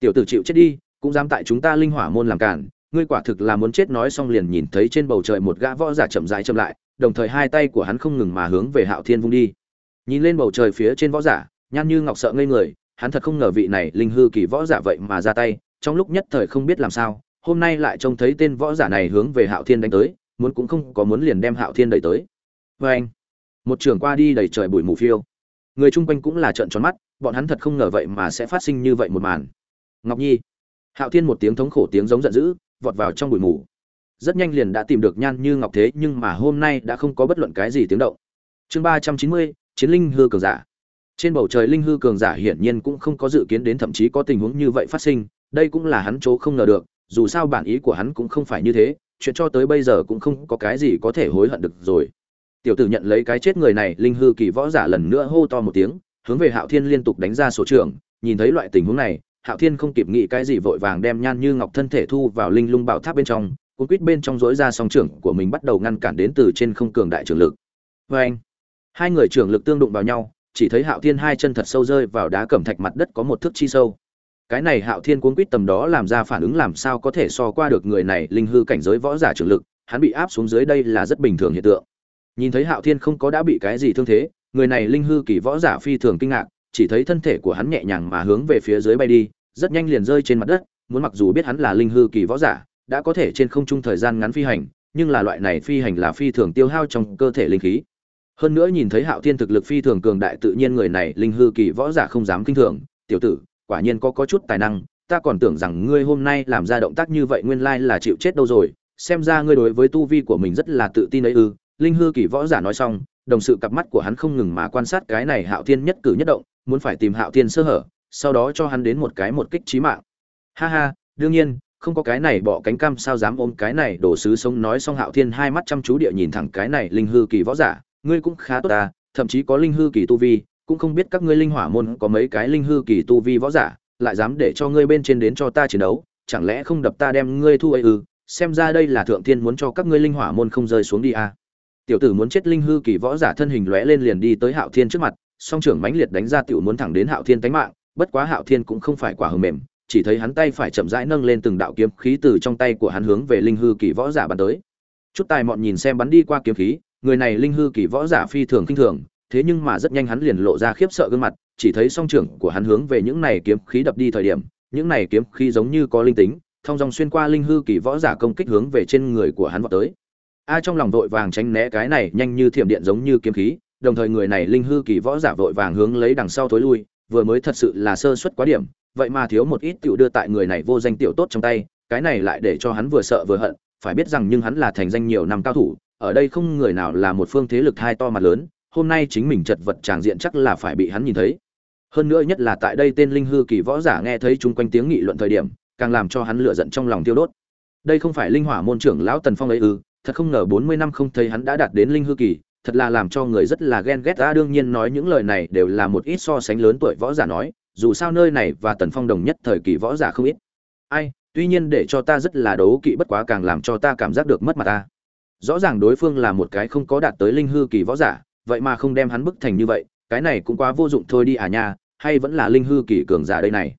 Tiểu tử chịu chết đi, cũng dám tại chúng ta linh hỏa môn làm cản, ngươi quả thực là muốn chết nói xong liền nhìn thấy trên bầu trời một gã võ giả chậm rãi chậm lại, đồng thời hai tay của hắn không ngừng mà hướng về hạo thiên vung đi. Nhìn lên bầu trời phía trên võ giả nhan như ngọc sợ ngây người, hắn thật không ngờ vị này linh hư kỳ võ giả vậy mà ra tay, trong lúc nhất thời không biết làm sao hôm nay lại trông thấy tên võ giả này hướng về hạo thiên đánh tới, muốn cũng không có muốn liền đem hạo thiên đẩy tới. Và anh, một trường qua đi đầy trời bụi mù phiêu. Người chung quanh cũng là trợn tròn mắt, bọn hắn thật không ngờ vậy mà sẽ phát sinh như vậy một màn. Ngọc nhi, hạo thiên một tiếng thống khổ tiếng giống giận dữ, vọt vào trong bụi mù. Rất nhanh liền đã tìm được nhan như ngọc thế, nhưng mà hôm nay đã không có bất luận cái gì tiếng động. Chương ba trăm chín mươi, chiến linh hư cường giả. Trên bầu trời linh hư cường giả hiển nhiên cũng không có dự kiến đến, thậm chí có tình huống như vậy phát sinh, đây cũng là hắn chỗ không ngờ được dù sao bản ý của hắn cũng không phải như thế, chuyện cho tới bây giờ cũng không có cái gì có thể hối hận được rồi. Tiểu tử nhận lấy cái chết người này, linh hư kỳ võ giả lần nữa hô to một tiếng, hướng về hạo thiên liên tục đánh ra số trường, nhìn thấy loại tình huống này, hạo thiên không kịp nghĩ cái gì vội vàng đem nhan như ngọc thân thể thu vào linh lung bảo tháp bên trong, cuốn quýt bên trong dối ra song trưởng của mình bắt đầu ngăn cản đến từ trên không cường đại trường lực. Vê anh, hai người trưởng lực tương đụng vào nhau, chỉ thấy hạo thiên hai chân thật sâu rơi vào đá cẩm thạch mặt đất có một thước chi sâu cái này hạo thiên cuốn quýt tầm đó làm ra phản ứng làm sao có thể so qua được người này linh hư cảnh giới võ giả trưởng lực, hắn bị áp xuống dưới đây là rất bình thường hiện tượng. Nhìn thấy hạo thiên không có đã bị cái gì thương thế, người này linh hư kỳ võ giả phi thường kinh ngạc, chỉ thấy thân thể của hắn nhẹ nhàng mà hướng về phía dưới bay đi, rất nhanh liền rơi trên mặt đất, muốn mặc dù biết hắn là linh hư kỳ võ giả, đã có thể trên không trung thời gian ngắn phi hành, nhưng là loại này phi hành là phi thường tiêu hao trong cơ thể linh khí. Hơn nữa nhìn thấy hạo thiên thực lực phi thường cường đại tự nhiên người này linh hư kỳ võ giả không dám kinh thường, tiểu tử quả nhiên có có chút tài năng, ta còn tưởng rằng ngươi hôm nay làm ra động tác như vậy nguyên lai là chịu chết đâu rồi. Xem ra ngươi đối với tu vi của mình rất là tự tin ấy ư. Linh hư kỳ võ giả nói xong, đồng sự cặp mắt của hắn không ngừng mà quan sát cái này hạo thiên nhất cử nhất động, muốn phải tìm hạo thiên sơ hở, sau đó cho hắn đến một cái một kích trí mạng. Ha ha, đương nhiên, không có cái này bỏ cánh cam sao dám ôm cái này đổ sứ sống nói xong hạo thiên hai mắt chăm chú địa nhìn thẳng cái này linh hư kỳ võ giả. Ngươi cũng khá tốt ta thậm chí có linh hư kỳ tu vi cũng không biết các ngươi linh hỏa môn có mấy cái linh hư kỳ tu vi võ giả, lại dám để cho ngươi bên trên đến cho ta chiến đấu, chẳng lẽ không đập ta đem ngươi thu ấy ư xem ra đây là thượng thiên muốn cho các ngươi linh hỏa môn không rơi xuống đi à. tiểu tử muốn chết linh hư kỳ võ giả thân hình lóe lên liền đi tới hạo thiên trước mặt, song trưởng mãnh liệt đánh ra tiểu muốn thẳng đến hạo thiên tánh mạng, bất quá hạo thiên cũng không phải quả hờ mềm, chỉ thấy hắn tay phải chậm rãi nâng lên từng đạo kiếm khí từ trong tay của hắn hướng về linh hư kỳ võ giả bắn tới chút tài mọn nhìn xem bắn đi qua kiếm khí, người này linh hư kỳ võ giả phi thường kinh thường thế nhưng mà rất nhanh hắn liền lộ ra khiếp sợ gương mặt, chỉ thấy song trưởng của hắn hướng về những này kiếm khí đập đi thời điểm, những này kiếm khí giống như có linh tính, thông dòng xuyên qua linh hư kỳ võ giả công kích hướng về trên người của hắn vọt tới. A trong lòng vội vàng tránh né cái này nhanh như thiểm điện giống như kiếm khí, đồng thời người này linh hư kỳ võ giả vội vàng hướng lấy đằng sau thối lui, vừa mới thật sự là sơ suất quá điểm, vậy mà thiếu một ít tiểu đưa tại người này vô danh tiểu tốt trong tay, cái này lại để cho hắn vừa sợ vừa hận, phải biết rằng nhưng hắn là thành danh nhiều năm cao thủ, ở đây không người nào là một phương thế lực hai to mặt lớn hôm nay chính mình chật vật tràng diện chắc là phải bị hắn nhìn thấy. Hơn nữa nhất là tại đây tên linh hư kỳ võ giả nghe thấy chung quanh tiếng nghị luận thời điểm, càng làm cho hắn lửa giận trong lòng tiêu đốt. Đây không phải linh hỏa môn trưởng lão tần phong ấy ư, thật không ngờ bốn mươi năm không thấy hắn đã đạt đến linh hư kỳ, thật là làm cho người rất là ghen ghét. Ta đương nhiên nói những lời này đều là một ít so sánh lớn tuổi võ giả nói, dù sao nơi này và tần phong đồng nhất thời kỳ võ giả không ít. Ai, tuy nhiên để cho ta rất là đấu kỵ bất quá càng làm cho ta cảm giác được mất mặt ta. Rõ ràng đối phương là một cái không có đạt tới linh hư kỳ võ giả vậy mà không đem hắn bức thành như vậy, cái này cũng quá vô dụng thôi đi à nha, hay vẫn là linh hư kỳ cường giả đây này?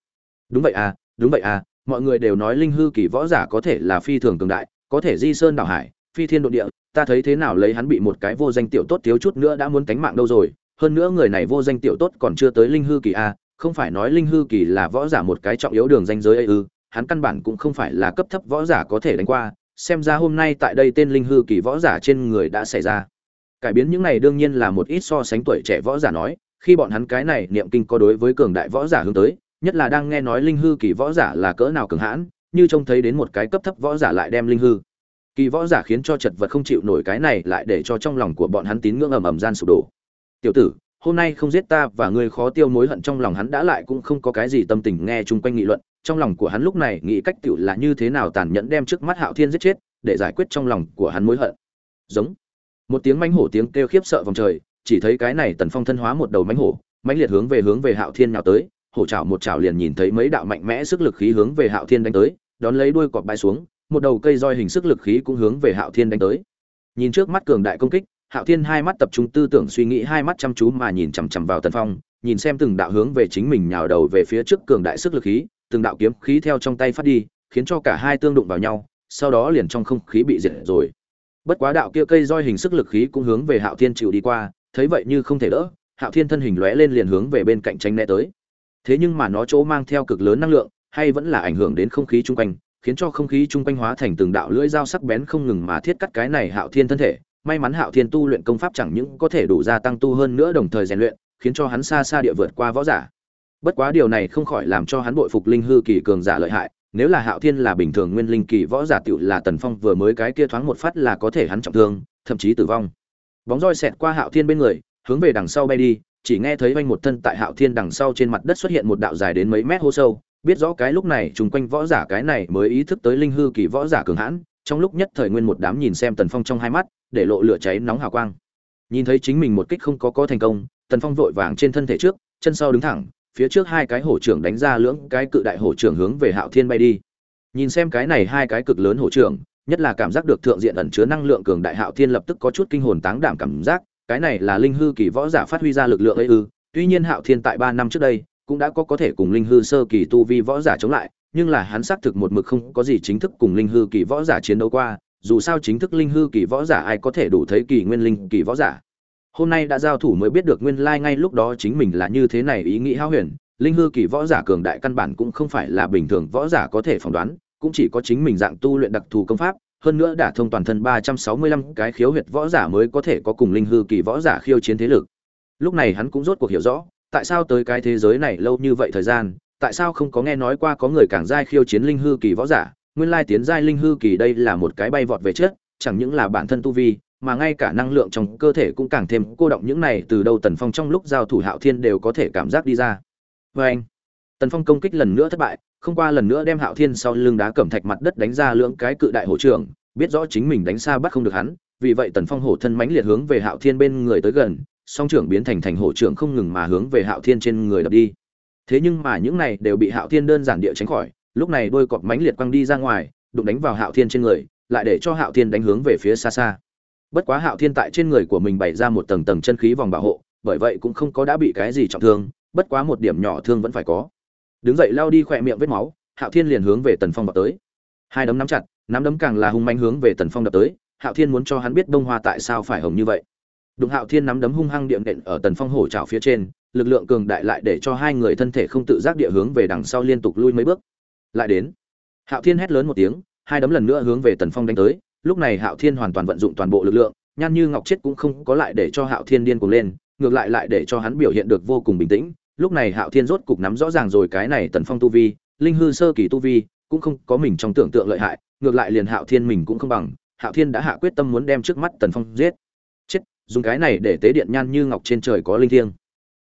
Đúng vậy à đúng vậy à mọi người đều nói linh hư kỳ võ giả có thể là phi thường cường đại, có thể di sơn đảo hải, phi thiên độ địa, ta thấy thế nào lấy hắn bị một cái vô danh tiểu tốt thiếu chút nữa đã muốn cánh mạng đâu rồi, hơn nữa người này vô danh tiểu tốt còn chưa tới linh hư kỳ a không phải nói linh hư kỳ là võ giả một cái trọng yếu đường danh giới ấy ư, hắn căn bản cũng không phải là cấp thấp võ giả có thể đánh qua, xem ra hôm nay tại đây tên linh hư kỳ võ giả trên người đã xảy ra cải biến những này đương nhiên là một ít so sánh tuổi trẻ võ giả nói, khi bọn hắn cái này niệm kinh có đối với cường đại võ giả hướng tới, nhất là đang nghe nói linh hư kỳ võ giả là cỡ nào cường hãn, như trông thấy đến một cái cấp thấp võ giả lại đem linh hư kỳ võ giả khiến cho chật vật không chịu nổi cái này lại để cho trong lòng của bọn hắn tín ngưỡng ầm ầm gian sụp đổ. Tiểu tử, hôm nay không giết ta và ngươi khó tiêu mối hận trong lòng hắn đã lại cũng không có cái gì tâm tình nghe chung quanh nghị luận, trong lòng của hắn lúc này nghĩ cách tiểu là như thế nào tàn nhẫn đem trước mắt hạo thiên giết chết, để giải quyết trong lòng của hắn mối hận. Giống một tiếng mãnh hổ tiếng kêu khiếp sợ vòng trời, chỉ thấy cái này tần phong thân hóa một đầu mãnh hổ, mãnh liệt hướng về hướng về hạo thiên nào tới, hổ chảo một chảo liền nhìn thấy mấy đạo mạnh mẽ sức lực khí hướng về hạo thiên đánh tới, đón lấy đuôi cọp bay xuống, một đầu cây roi hình sức lực khí cũng hướng về hạo thiên đánh tới. Nhìn trước mắt cường đại công kích, hạo thiên hai mắt tập trung tư tưởng suy nghĩ, hai mắt chăm chú mà nhìn chằm chằm vào tần phong, nhìn xem từng đạo hướng về chính mình nhào đầu về phía trước cường đại sức lực khí, từng đạo kiếm khí theo trong tay phát đi, khiến cho cả hai tương đụng vào nhau, sau đó liền trong không khí bị diệt rồi bất quá đạo kia cây roi hình sức lực khí cũng hướng về hạo thiên chịu đi qua, thấy vậy như không thể đỡ, hạo thiên thân hình lóe lên liền hướng về bên cạnh tranh né tới. Thế nhưng mà nó chỗ mang theo cực lớn năng lượng, hay vẫn là ảnh hưởng đến không khí chung quanh, khiến cho không khí chung quanh hóa thành từng đạo lưỡi dao sắc bén không ngừng mà thiết cắt cái này hạo thiên thân thể. May mắn hạo thiên tu luyện công pháp chẳng những có thể đủ gia tăng tu hơn nữa đồng thời rèn luyện, khiến cho hắn xa xa địa vượt qua võ giả. Bất quá điều này không khỏi làm cho hắn bội phục linh hư kỳ cường giả lợi hại nếu là hạo thiên là bình thường nguyên linh kỳ võ giả tiểu là tần phong vừa mới cái kia thoáng một phát là có thể hắn trọng thương, thậm chí tử vong. Bóng roi xẹt qua hạo thiên bên người, hướng về đằng sau bay đi, chỉ nghe thấy vang một thân tại hạo thiên đằng sau trên mặt đất xuất hiện một đạo dài đến mấy mét hô sâu, biết rõ cái lúc này trùng quanh võ giả cái này mới ý thức tới linh hư kỳ võ giả cường hãn, trong lúc nhất thời nguyên một đám nhìn xem tần phong trong hai mắt, để lộ lửa cháy nóng hào quang. Nhìn thấy chính mình một kích không có có thành công, tần phong vội vàng trên thân thể trước, chân sau đứng thẳng phía trước hai cái hổ trưởng đánh ra lưỡng cái cự đại hổ trưởng hướng về hạo thiên bay đi. Nhìn xem cái này hai cái cực lớn hổ trưởng, nhất là cảm giác được thượng diện ẩn chứa năng lượng cường đại hạo thiên lập tức có chút kinh hồn táng đảm cảm giác, cái này là linh hư kỳ võ giả phát huy ra lực lượng ấy ư. Tuy nhiên hạo thiên tại ba năm trước đây, cũng đã có có thể cùng linh hư sơ kỳ tu vi võ giả chống lại, nhưng là hắn xác thực một mực không có gì chính thức cùng linh hư kỳ võ giả chiến đấu qua, dù sao chính thức linh hư kỳ võ giả ai có thể đủ thấy kỳ nguyên linh kỳ võ giả hôm nay đã giao thủ mới biết được nguyên lai ngay lúc đó chính mình là như thế này ý nghĩ hao huyền, linh hư kỳ võ giả cường đại căn bản cũng không phải là bình thường võ giả có thể phỏng đoán, cũng chỉ có chính mình dạng tu luyện đặc thù công pháp, hơn nữa đã thông toàn thân ba trăm sáu mươi lăm cái khiếu huyệt võ giả mới có thể có cùng linh hư kỳ võ giả khiêu chiến thế lực. Lúc này hắn cũng rốt cuộc hiểu rõ, tại sao tới cái thế giới này lâu như vậy thời gian, tại sao không có nghe nói qua có người càng giai khiêu chiến linh hư kỳ võ giả, nguyên lai tiến giai linh hư kỳ đây là một cái bay vọt về trước, chẳng những là bản thân tu vi mà ngay cả năng lượng trong cơ thể cũng càng thêm cô động những này từ đâu tần phong trong lúc giao thủ hạo thiên đều có thể cảm giác đi ra. Vê anh, tần phong công kích lần nữa thất bại, không qua lần nữa đem hạo thiên sau lưng đá cẩm thạch mặt đất đánh ra lưỡng cái cự đại hổ trưởng biết rõ chính mình đánh xa bắt không được hắn, vì vậy tần phong hổ thân mãnh liệt hướng về hạo thiên bên người tới gần, song trưởng biến thành thành hổ trưởng không ngừng mà hướng về hạo thiên trên người đập đi. Thế nhưng mà những này đều bị hạo thiên đơn giản địa tránh khỏi, lúc này đôi cọp mãnh liệt quăng đi ra ngoài, đụng đánh vào hạo thiên trên người, lại để cho hạo thiên đánh hướng về phía xa xa bất quá hạo thiên tại trên người của mình bày ra một tầng tầng chân khí vòng bảo hộ, bởi vậy cũng không có đã bị cái gì trọng thương, bất quá một điểm nhỏ thương vẫn phải có. Đứng dậy lao đi khỏe miệng vết máu, hạo thiên liền hướng về tần phong vào tới. Hai đấm nắm chặt, nắm đấm càng là hung manh hướng về tần phong đập tới, hạo thiên muốn cho hắn biết đông hoa tại sao phải hồng như vậy. Đụng hạo thiên nắm đấm hung hăng điện đệm ở tần phong hổ trào phía trên, lực lượng cường đại lại để cho hai người thân thể không tự giác địa hướng về đằng sau liên tục lui mấy bước. Lại đến, hạo thiên hét lớn một tiếng, hai đấm lần nữa hướng về tần phong đánh tới lúc này hạo thiên hoàn toàn vận dụng toàn bộ lực lượng, nhan như ngọc chết cũng không có lại để cho hạo thiên điên cuồng lên, ngược lại lại để cho hắn biểu hiện được vô cùng bình tĩnh. Lúc này hạo thiên rốt cục nắm rõ ràng rồi cái này tần phong tu vi, linh hư sơ kỳ tu vi, cũng không có mình trong tưởng tượng lợi hại, ngược lại liền hạo thiên mình cũng không bằng. Hạo thiên đã hạ quyết tâm muốn đem trước mắt tần phong giết. Chết, dùng cái này để tế điện nhan như ngọc trên trời có linh thiêng.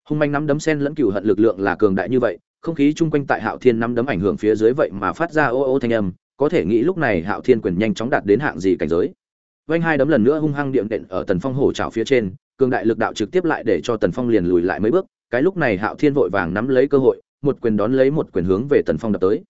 Hung manh nắm đấm sen lẫn cửu hận lực lượng là cường đại như vậy, không khí chung quanh tại hạo thiên nắm đấm ảnh hưởng phía dưới vậy mà phát ra ô ô thanh âm có thể nghĩ lúc này hạo thiên quyền nhanh chóng đạt đến hạng gì cảnh giới. Vành hai đấm lần nữa hung hăng điện đệm ở tần phong hổ trảo phía trên, cường đại lực đạo trực tiếp lại để cho tần phong liền lùi lại mấy bước, cái lúc này hạo thiên vội vàng nắm lấy cơ hội, một quyền đón lấy một quyền hướng về tần phong đập tới.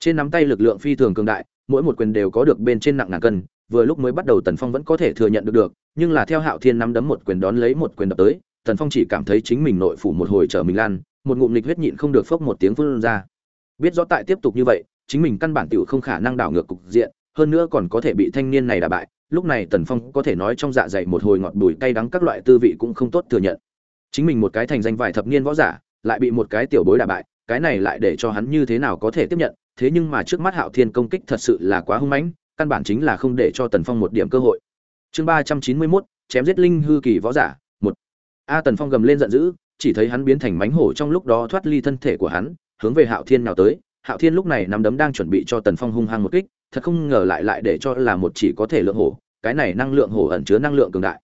Trên nắm tay lực lượng phi thường cường đại, mỗi một quyền đều có được bên trên nặng ngàn cân, vừa lúc mới bắt đầu tần phong vẫn có thể thừa nhận được được, nhưng là theo hạo thiên nắm đấm một quyền đón lấy một quyền đập tới, tần phong chỉ cảm thấy chính mình nội phủ một hồi trở mình lan, một ngụm lịch huyết nhịn không được phốc một tiếng phun ra. Biết rõ tại tiếp tục như vậy chính mình căn bản tiểu không khả năng đảo ngược cục diện, hơn nữa còn có thể bị thanh niên này đả bại, lúc này tần phong có thể nói trong dạ dày một hồi ngọt bùi cay đắng các loại tư vị cũng không tốt thừa nhận. Chính mình một cái thành danh vài thập niên võ giả, lại bị một cái tiểu bối đả bại, cái này lại để cho hắn như thế nào có thể tiếp nhận, thế nhưng mà trước mắt hạo thiên công kích thật sự là quá hung mãnh, căn bản chính là không để cho tần phong một điểm cơ hội. Chương ba trăm chín mươi mốt, chém giết linh hư kỳ võ giả, một. A tần phong gầm lên giận dữ, chỉ thấy hắn biến thành mánh hổ trong lúc đó thoát ly thân thể của hắn, hướng về hạo thiên nào tới hạo thiên lúc này nắm đấm đang chuẩn bị cho tần phong hung hăng một kích, thật không ngờ lại lại để cho là một chỉ có thể lượng hổ, cái này năng lượng hổ ẩn chứa năng lượng cường đại.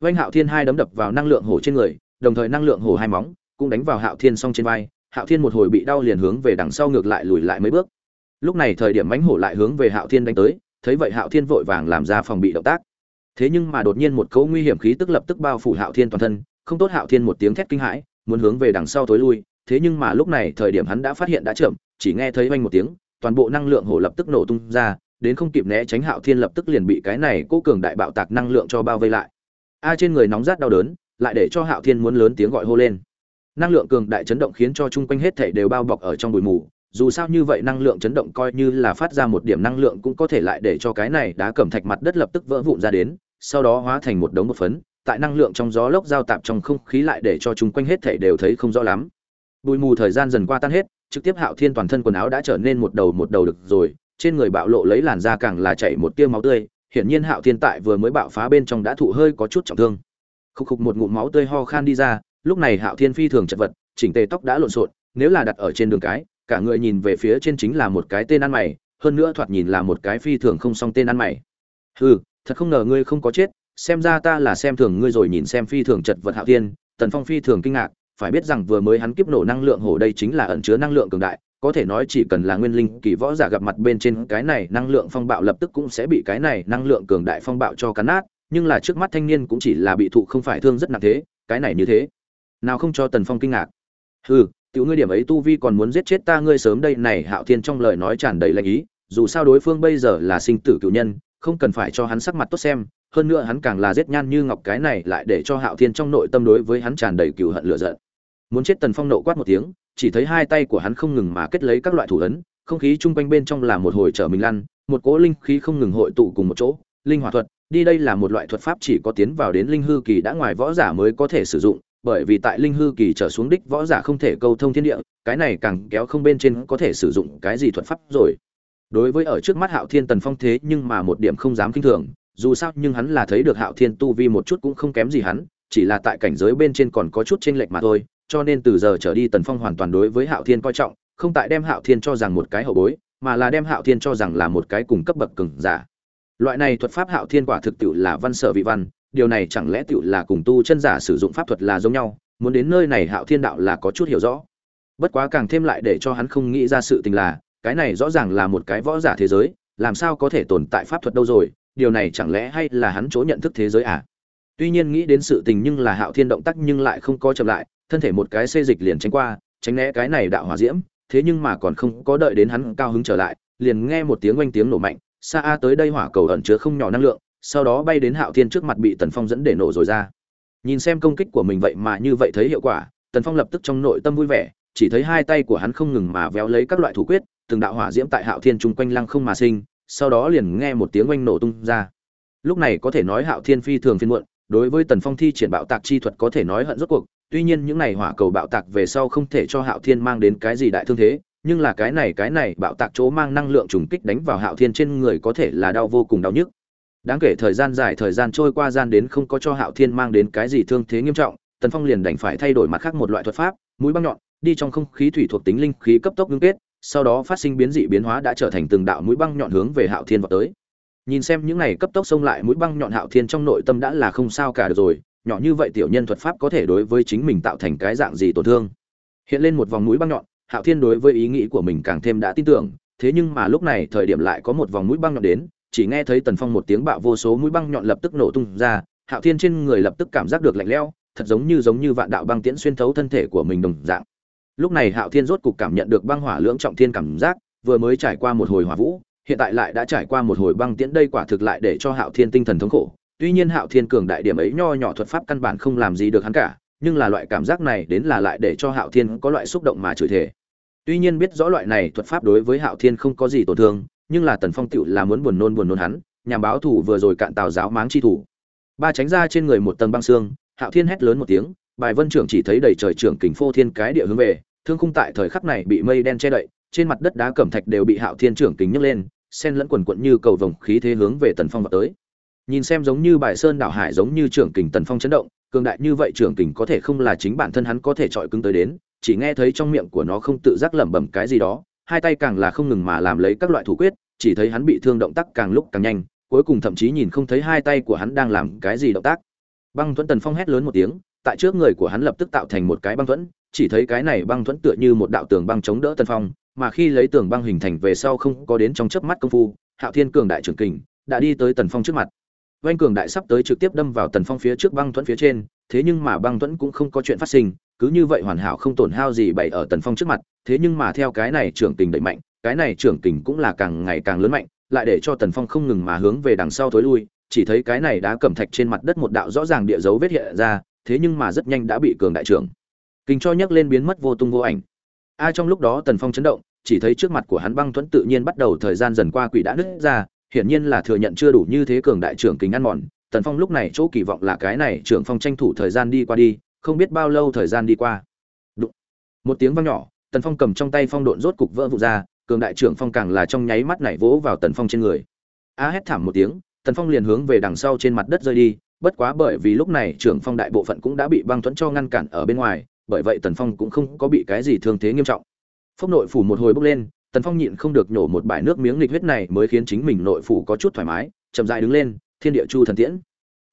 Vanh hạo thiên hai đấm đập vào năng lượng hổ trên người, đồng thời năng lượng hổ hai móng cũng đánh vào hạo thiên song trên vai, hạo thiên một hồi bị đau liền hướng về đằng sau ngược lại lùi lại mấy bước. Lúc này thời điểm mãnh hổ lại hướng về hạo thiên đánh tới, thấy vậy hạo thiên vội vàng làm ra phòng bị động tác. Thế nhưng mà đột nhiên một cấu nguy hiểm khí tức lập tức bao phủ hạo thiên toàn thân, không tốt hạo thiên một tiếng thét kinh hãi, muốn hướng về đằng sau tối lui, thế nhưng mà lúc này thời điểm hắn đã phát hiện đã chậm chỉ nghe thấy vang một tiếng, toàn bộ năng lượng hồ lập tức nổ tung ra, đến không kịp né tránh hạo thiên lập tức liền bị cái này cố cường đại bạo tạc năng lượng cho bao vây lại. A trên người nóng rát đau đớn, lại để cho hạo thiên muốn lớn tiếng gọi hô lên. Năng lượng cường đại chấn động khiến cho chung quanh hết thảy đều bao bọc ở trong bụi mù, dù sao như vậy năng lượng chấn động coi như là phát ra một điểm năng lượng cũng có thể lại để cho cái này đá cẩm thạch mặt đất lập tức vỡ vụn ra đến, sau đó hóa thành một đống một phấn, tại năng lượng trong gió lốc giao tạp trong không khí lại để cho chung quanh hết thảy đều thấy không rõ lắm bụi mù thời gian dần qua tan hết, trực tiếp hạo thiên toàn thân quần áo đã trở nên một đầu một đầu được rồi, trên người bạo lộ lấy làn da càng là chảy một tia máu tươi, hiển nhiên hạo thiên tại vừa mới bạo phá bên trong đã thụ hơi có chút trọng thương. Khúc khục một ngụm máu tươi ho khan đi ra, lúc này hạo thiên phi thường chật vật, chỉnh tề tóc đã lộn xộn, nếu là đặt ở trên đường cái, cả người nhìn về phía trên chính là một cái tên ăn mày, hơn nữa thoạt nhìn là một cái phi thường không song tên ăn mày. Hừ, thật không ngờ ngươi không có chết, xem ra ta là xem thường ngươi rồi nhìn xem phi thường chật vật hạo thiên, tần phong phi thường kinh ngạc phải biết rằng vừa mới hắn kiếp nổ năng lượng hổ đây chính là ẩn chứa năng lượng cường đại, có thể nói chỉ cần là nguyên linh kỳ võ giả gặp mặt bên trên cái này năng lượng phong bạo lập tức cũng sẽ bị cái này năng lượng cường đại phong bạo cho cắn nát, nhưng là trước mắt thanh niên cũng chỉ là bị thụ không phải thương rất nặng thế, cái này như thế. Nào không cho tần phong kinh ngạc. Hừ, tiểu ngươi điểm ấy tu vi còn muốn giết chết ta ngươi sớm đây này, hạo thiên trong lời nói tràn đầy lạnh ý, dù sao đối phương bây giờ là sinh tử cựu nhân, không cần phải cho hắn sắc mặt tốt xem, hơn nữa hắn càng là giết nhan như ngọc cái này lại để cho hạo thiên trong nội tâm đối với hắn tràn đầy cựu hận lửa giận muốn chết tần phong nộ quát một tiếng, chỉ thấy hai tay của hắn không ngừng mà kết lấy các loại thủ ấn, không khí chung quanh bên trong là một hồi trở mình lăn, một cỗ linh khí không ngừng hội tụ cùng một chỗ, linh hỏa thuật, đi đây là một loại thuật pháp chỉ có tiến vào đến linh hư kỳ đã ngoài võ giả mới có thể sử dụng, bởi vì tại linh hư kỳ trở xuống đích võ giả không thể câu thông thiên địa, cái này càng kéo không bên trên có thể sử dụng cái gì thuật pháp rồi. Đối với ở trước mắt hạo thiên tần phong thế nhưng mà một điểm không dám kinh thường, dù sao nhưng hắn là thấy được hạo thiên tu vi một chút cũng không kém gì hắn, chỉ là tại cảnh giới bên trên còn có chút chênh lệch mà thôi cho nên từ giờ trở đi tần phong hoàn toàn đối với hạo thiên coi trọng, không tại đem hạo thiên cho rằng một cái hậu bối, mà là đem hạo thiên cho rằng là một cái cùng cấp bậc cường giả. Loại này thuật pháp hạo thiên quả thực tiệu là văn sở vị văn, điều này chẳng lẽ tiệu là cùng tu chân giả sử dụng pháp thuật là giống nhau, muốn đến nơi này hạo thiên đạo là có chút hiểu rõ. Bất quá càng thêm lại để cho hắn không nghĩ ra sự tình là, cái này rõ ràng là một cái võ giả thế giới, làm sao có thể tồn tại pháp thuật đâu rồi, điều này chẳng lẽ hay là hắn chỗ nhận thức thế giới à? Tuy nhiên nghĩ đến sự tình nhưng là hạo thiên động tác nhưng lại không có chậm lại thân thể một cái xê dịch liền tránh qua, tránh né cái này đạo hỏa diễm, thế nhưng mà còn không có đợi đến hắn cao hứng trở lại, liền nghe một tiếng oanh tiếng nổ mạnh xa a tới đây hỏa cầu ẩn chứa không nhỏ năng lượng, sau đó bay đến hạo thiên trước mặt bị tần phong dẫn để nổ rồi ra. Nhìn xem công kích của mình vậy mà như vậy thấy hiệu quả, tần phong lập tức trong nội tâm vui vẻ, chỉ thấy hai tay của hắn không ngừng mà véo lấy các loại thủ quyết, từng đạo hỏa diễm tại hạo thiên chung quanh lăng không mà sinh, sau đó liền nghe một tiếng oanh nổ tung ra. Lúc này có thể nói hạo thiên phi thường phiên muộn, đối với tần phong thi triển bạo tạc chi thuật có thể nói hận rốt cuộc tuy nhiên những này hỏa cầu bạo tạc về sau không thể cho hạo thiên mang đến cái gì đại thương thế, nhưng là cái này cái này bạo tạc chỗ mang năng lượng trùng kích đánh vào hạo thiên trên người có thể là đau vô cùng đau nhức. Đáng kể thời gian dài, thời gian trôi qua gian đến không có cho hạo thiên mang đến cái gì thương thế nghiêm trọng, tần phong liền đành phải thay đổi mặt khác một loại thuật pháp, mũi băng nhọn, đi trong không khí thủy thuộc tính linh khí cấp tốc ngưng kết, sau đó phát sinh biến dị biến hóa đã trở thành từng đạo mũi băng nhọn hướng về hạo thiên vọt tới. Nhìn xem những này cấp tốc xông lại mũi băng nhọn hạo thiên trong nội tâm đã là không sao cả được rồi nhỏ như vậy tiểu nhân thuật pháp có thể đối với chính mình tạo thành cái dạng gì tổn thương. Hiện lên một vòng mũi băng nhọn, hạo thiên đối với ý nghĩ của mình càng thêm đã tin tưởng, thế nhưng mà lúc này thời điểm lại có một vòng mũi băng nhọn đến, chỉ nghe thấy tần phong một tiếng bạo vô số mũi băng nhọn lập tức nổ tung ra, hạo thiên trên người lập tức cảm giác được lạnh lẽo, thật giống như giống như vạn đạo băng tiễn xuyên thấu thân thể của mình đồng dạng. Lúc này hạo thiên rốt cục cảm nhận được băng hỏa lưỡng trọng thiên cảm giác, vừa mới trải qua một hồi hỏa vũ, hiện tại lại đã trải qua một hồi băng tiễn, đây quả thực lại để cho hạo thiên tinh thần thống khổ tuy nhiên hạo thiên cường đại điểm ấy nho nhỏ thuật pháp căn bản không làm gì được hắn cả, nhưng là loại cảm giác này đến là lại để cho hạo thiên có loại xúc động mà chửi thề. tuy nhiên biết rõ loại này thuật pháp đối với hạo thiên không có gì tổn thương, nhưng là tần phong tựu là muốn buồn nôn buồn nôn hắn, nhằm báo thủ vừa rồi cạn tào giáo máng chi thủ ba tránh ra trên người một tầng băng xương, hạo thiên hét lớn một tiếng, bài vân trưởng chỉ thấy đầy trời trưởng kình phô thiên cái địa hướng về, thương khung tại thời khắc này bị mây đen che đậy, trên mặt đất đá cẩm thạch đều bị hạo thiên trưởng kình nhấc lên sen lẫn quần quận như cầu vồng khí thế hướng về tần phong vào tới nhìn xem giống như bài sơn đảo hải giống như trưởng kình tần phong chấn động, cường đại như vậy trưởng kình có thể không là chính bản thân hắn có thể chọi cứng tới đến, chỉ nghe thấy trong miệng của nó không tự giác lẩm bẩm cái gì đó, hai tay càng là không ngừng mà làm lấy các loại thủ quyết, chỉ thấy hắn bị thương động tác càng lúc càng nhanh, cuối cùng thậm chí nhìn không thấy hai tay của hắn đang làm cái gì động tác. Băng thuẫn tần phong hét lớn một tiếng, tại trước người của hắn lập tức tạo thành một cái băng thuẫn, chỉ thấy cái này băng thuẫn tựa như một đạo tường băng chống đỡ tần phong, mà khi lấy tường băng hình thành về sau không có đến trong chớp mắt công phu, hạo thiên cường đại trưởng kình đã đi tới tần phong trước mặt oanh cường đại sắp tới trực tiếp đâm vào tần phong phía trước băng thuẫn phía trên, thế nhưng mà băng thuẫn cũng không có chuyện phát sinh, cứ như vậy hoàn hảo không tổn hao gì bày ở tần phong trước mặt, thế nhưng mà theo cái này trưởng tình đẩy mạnh, cái này trưởng tình cũng là càng ngày càng lớn mạnh, lại để cho tần phong không ngừng mà hướng về đằng sau thối lui, chỉ thấy cái này đá cẩm thạch trên mặt đất một đạo rõ ràng địa dấu vết hiện ra, thế nhưng mà rất nhanh đã bị cường đại trưởng kình cho nhấc lên biến mất vô tung vô ảnh. A trong lúc đó tần phong chấn động, chỉ thấy trước mặt của hắn băng thuẫn tự nhiên bắt đầu thời gian dần qua quỷ đã nứt ra hiển nhiên là thừa nhận chưa đủ như thế cường đại trưởng kính ăn mòn. Tần phong lúc này chỗ kỳ vọng là cái này trưởng phong tranh thủ thời gian đi qua đi, không biết bao lâu thời gian đi qua. Đụng. một tiếng vang nhỏ, tần phong cầm trong tay phong độn rốt cục vỡ vụn ra, cường đại trưởng phong càng là trong nháy mắt này vỗ vào tần phong trên người. A hét thảm một tiếng, tần phong liền hướng về đằng sau trên mặt đất rơi đi, bất quá bởi vì lúc này trưởng phong đại bộ phận cũng đã bị băng thuẫn cho ngăn cản ở bên ngoài, bởi vậy tần phong cũng không có bị cái gì thương thế nghiêm trọng. Phốc nội phủ một hồi bốc lên tần phong nhịn không được nhổ một bãi nước miếng nghịch huyết này mới khiến chính mình nội phủ có chút thoải mái, chậm dại đứng lên, thiên địa chu thần tiễn.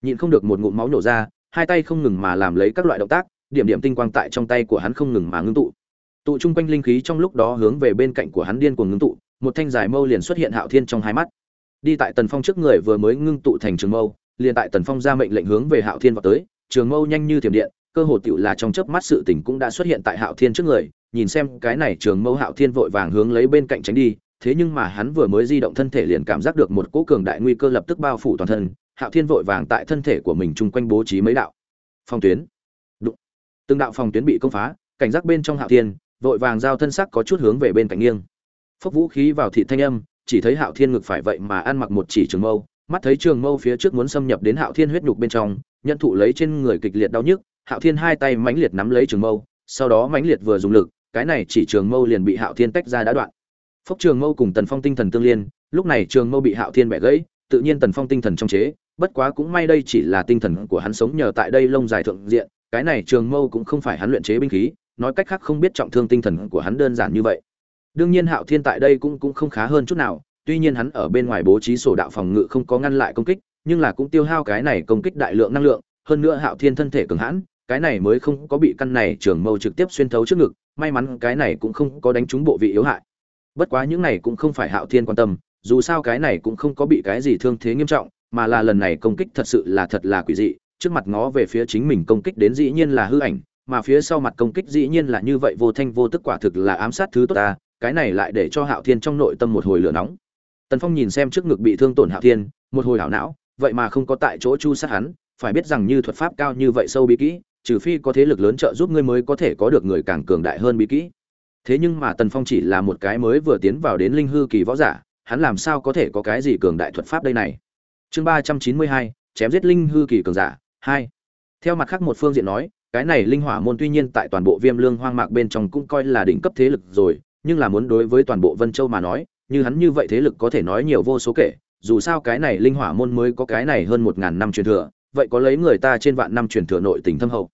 Nhịn không được một ngụm máu nhổ ra, hai tay không ngừng mà làm lấy các loại động tác, điểm điểm tinh quang tại trong tay của hắn không ngừng mà ngưng tụ. Tụ chung quanh linh khí trong lúc đó hướng về bên cạnh của hắn điên cuồng ngưng tụ, một thanh dài mâu liền xuất hiện hạo thiên trong hai mắt. Đi tại tần phong trước người vừa mới ngưng tụ thành trường mâu, liền tại tần phong ra mệnh lệnh hướng về hạo thiên vào tới, trường mâu nhanh như thiểm điện, cơ hồ tựu là trong chớp mắt sự tình cũng đã xuất hiện tại hạo thiên trước người nhìn xem cái này trường mâu hạo thiên vội vàng hướng lấy bên cạnh tránh đi, thế nhưng mà hắn vừa mới di động thân thể liền cảm giác được một cỗ cường đại nguy cơ lập tức bao phủ toàn thân, hạo thiên vội vàng tại thân thể của mình chung quanh bố trí mấy đạo. Phòng tuyến. Đụng. từng đạo phòng tuyến bị công phá, cảnh giác bên trong hạo thiên, vội vàng giao thân sắc có chút hướng về bên cạnh nghiêng. Phốc vũ khí vào thị thanh âm, chỉ thấy hạo thiên ngực phải vậy mà ăn mặc một chỉ trường mâu, mắt thấy trường mâu phía trước muốn xâm nhập đến hạo thiên huyết nhục bên trong, nhận thụ lấy trên người kịch liệt đau nhức, hạo thiên hai tay mãnh liệt nắm lấy trường mâu, sau đó mãnh liệt vừa dùng lực cái này chỉ trường mâu liền bị hạo thiên tách ra đã đoạn. Phốc trường mâu cùng tần phong tinh thần tương liên, lúc này trường mâu bị hạo thiên bẻ gãy, tự nhiên tần phong tinh thần trong chế, bất quá cũng may đây chỉ là tinh thần của hắn sống nhờ tại đây lông dài thượng diện, cái này trường mâu cũng không phải hắn luyện chế binh khí, nói cách khác không biết trọng thương tinh thần của hắn đơn giản như vậy. Đương nhiên hạo thiên tại đây cũng cũng không khá hơn chút nào, tuy nhiên hắn ở bên ngoài bố trí sổ đạo phòng ngự không có ngăn lại công kích, nhưng là cũng tiêu hao cái này công kích đại lượng năng lượng, hơn nữa hạo thiên thân thể cường hãn cái này mới không có bị căn này trường mâu trực tiếp xuyên thấu trước ngực, may mắn cái này cũng không có đánh trúng bộ vị yếu hại. Bất quá những này cũng không phải hạo thiên quan tâm, dù sao cái này cũng không có bị cái gì thương thế nghiêm trọng, mà là lần này công kích thật sự là thật là quỷ dị, trước mặt ngó về phía chính mình công kích đến dĩ nhiên là hư ảnh, mà phía sau mặt công kích dĩ nhiên là như vậy vô thanh vô tức quả thực là ám sát thứ tốt ta, cái này lại để cho hạo thiên trong nội tâm một hồi lửa nóng. Tần phong nhìn xem trước ngực bị thương tổn hạo thiên, một hồi hảo não, vậy mà không có tại chỗ chu sát hắn, phải biết rằng như thuật pháp cao như vậy sâu bí kỹ trừ phi có thế lực lớn trợ giúp ngươi mới có thể có được người càng cường đại hơn bí kỹ. Thế nhưng mà tần phong chỉ là một cái mới vừa tiến vào đến linh hư kỳ võ giả, hắn làm sao có thể có cái gì cường đại thuật pháp đây này? Chương ba trăm chín mươi hai, chém giết linh hư kỳ cường giả, hai. Theo mặt khác một phương diện nói, cái này linh hỏa môn tuy nhiên tại toàn bộ viêm lương hoang mạc bên trong cũng coi là đỉnh cấp thế lực rồi, nhưng là muốn đối với toàn bộ vân châu mà nói, như hắn như vậy thế lực có thể nói nhiều vô số kể, dù sao cái này linh hỏa môn mới có cái này hơn một ngàn năm truyền thừa, vậy có lấy người ta trên vạn năm truyền thừa nội tình thâm hậu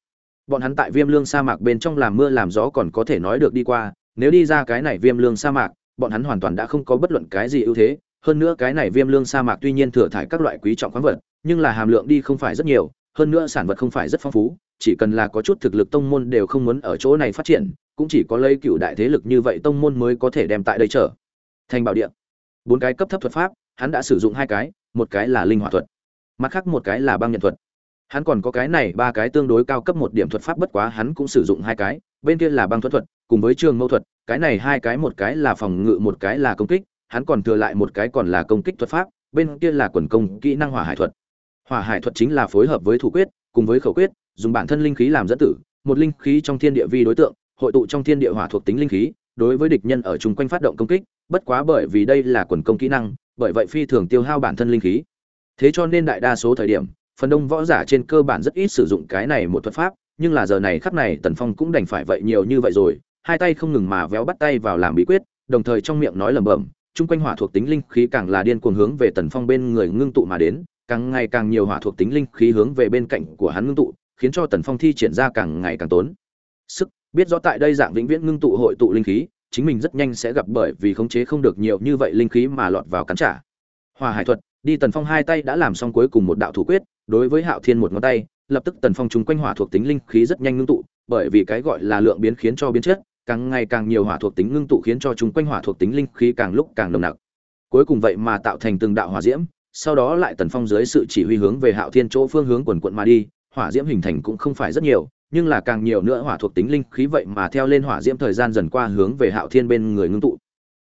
bọn hắn tại viêm lương sa mạc bên trong làm mưa làm gió còn có thể nói được đi qua, nếu đi ra cái này viêm lương sa mạc, bọn hắn hoàn toàn đã không có bất luận cái gì ưu thế. Hơn nữa cái này viêm lương sa mạc tuy nhiên thừa thải các loại quý trọng khoáng vật, nhưng là hàm lượng đi không phải rất nhiều, hơn nữa sản vật không phải rất phong phú, chỉ cần là có chút thực lực tông môn đều không muốn ở chỗ này phát triển, cũng chỉ có lấy cựu đại thế lực như vậy tông môn mới có thể đem tại đây trở thành bảo địa. Bốn cái cấp thấp thuật pháp, hắn đã sử dụng hai cái, một cái là linh hỏa thuật, mặt khác một cái là băng nhận thuật hắn còn có cái này ba cái tương đối cao cấp một điểm thuật pháp bất quá hắn cũng sử dụng hai cái, bên kia là băng thuật thuật, cùng với trường mâu thuật, cái này hai cái một cái là phòng ngự, một cái là công kích, hắn còn thừa lại một cái còn là công kích thuật pháp, bên kia là quần công kỹ năng hỏa hải thuật. Hỏa hải thuật chính là phối hợp với thủ quyết, cùng với khẩu quyết, dùng bản thân linh khí làm dẫn tử, một linh khí trong thiên địa vi đối tượng, hội tụ trong thiên địa hỏa thuộc tính linh khí, đối với địch nhân ở chung quanh phát động công kích, bất quá bởi vì đây là quần công kỹ năng, bởi vậy phi thường tiêu hao bản thân linh khí. Thế cho nên đại đa số thời điểm phần đông võ giả trên cơ bản rất ít sử dụng cái này một thuật pháp, nhưng là giờ này khắp này tần phong cũng đành phải vậy nhiều như vậy rồi, hai tay không ngừng mà véo bắt tay vào làm bí quyết, đồng thời trong miệng nói lẩm bẩm, chung quanh hỏa thuộc tính linh khí càng là điên cuồng hướng về tần phong bên người ngưng tụ mà đến, càng ngày càng nhiều hỏa thuộc tính linh khí hướng về bên cạnh của hắn ngưng tụ, khiến cho tần phong thi triển ra càng ngày càng tốn sức. Biết rõ tại đây dạng vĩnh viễn ngưng tụ hội tụ linh khí, chính mình rất nhanh sẽ gặp bởi vì khống chế không được nhiều như vậy linh khí mà lọt vào cắn trả. Hòa hải thuật đi tần phong hai tay đã làm xong cuối cùng một đạo thủ quyết, đối với hạo thiên một ngón tay, lập tức tần phong chúng quanh hỏa thuộc tính linh khí rất nhanh ngưng tụ, bởi vì cái gọi là lượng biến khiến cho biến chất, càng ngày càng nhiều hỏa thuộc tính ngưng tụ khiến cho chúng quanh hỏa thuộc tính linh khí càng lúc càng nồng nặc. Cuối cùng vậy mà tạo thành từng đạo hỏa diễm, sau đó lại tần phong dưới sự chỉ huy hướng về hạo thiên chỗ phương hướng quần quận mà đi, hỏa diễm hình thành cũng không phải rất nhiều, nhưng là càng nhiều nữa hỏa thuộc tính linh khí vậy mà theo lên hỏa diễm thời gian dần qua hướng về hạo thiên bên người ngưng tụ.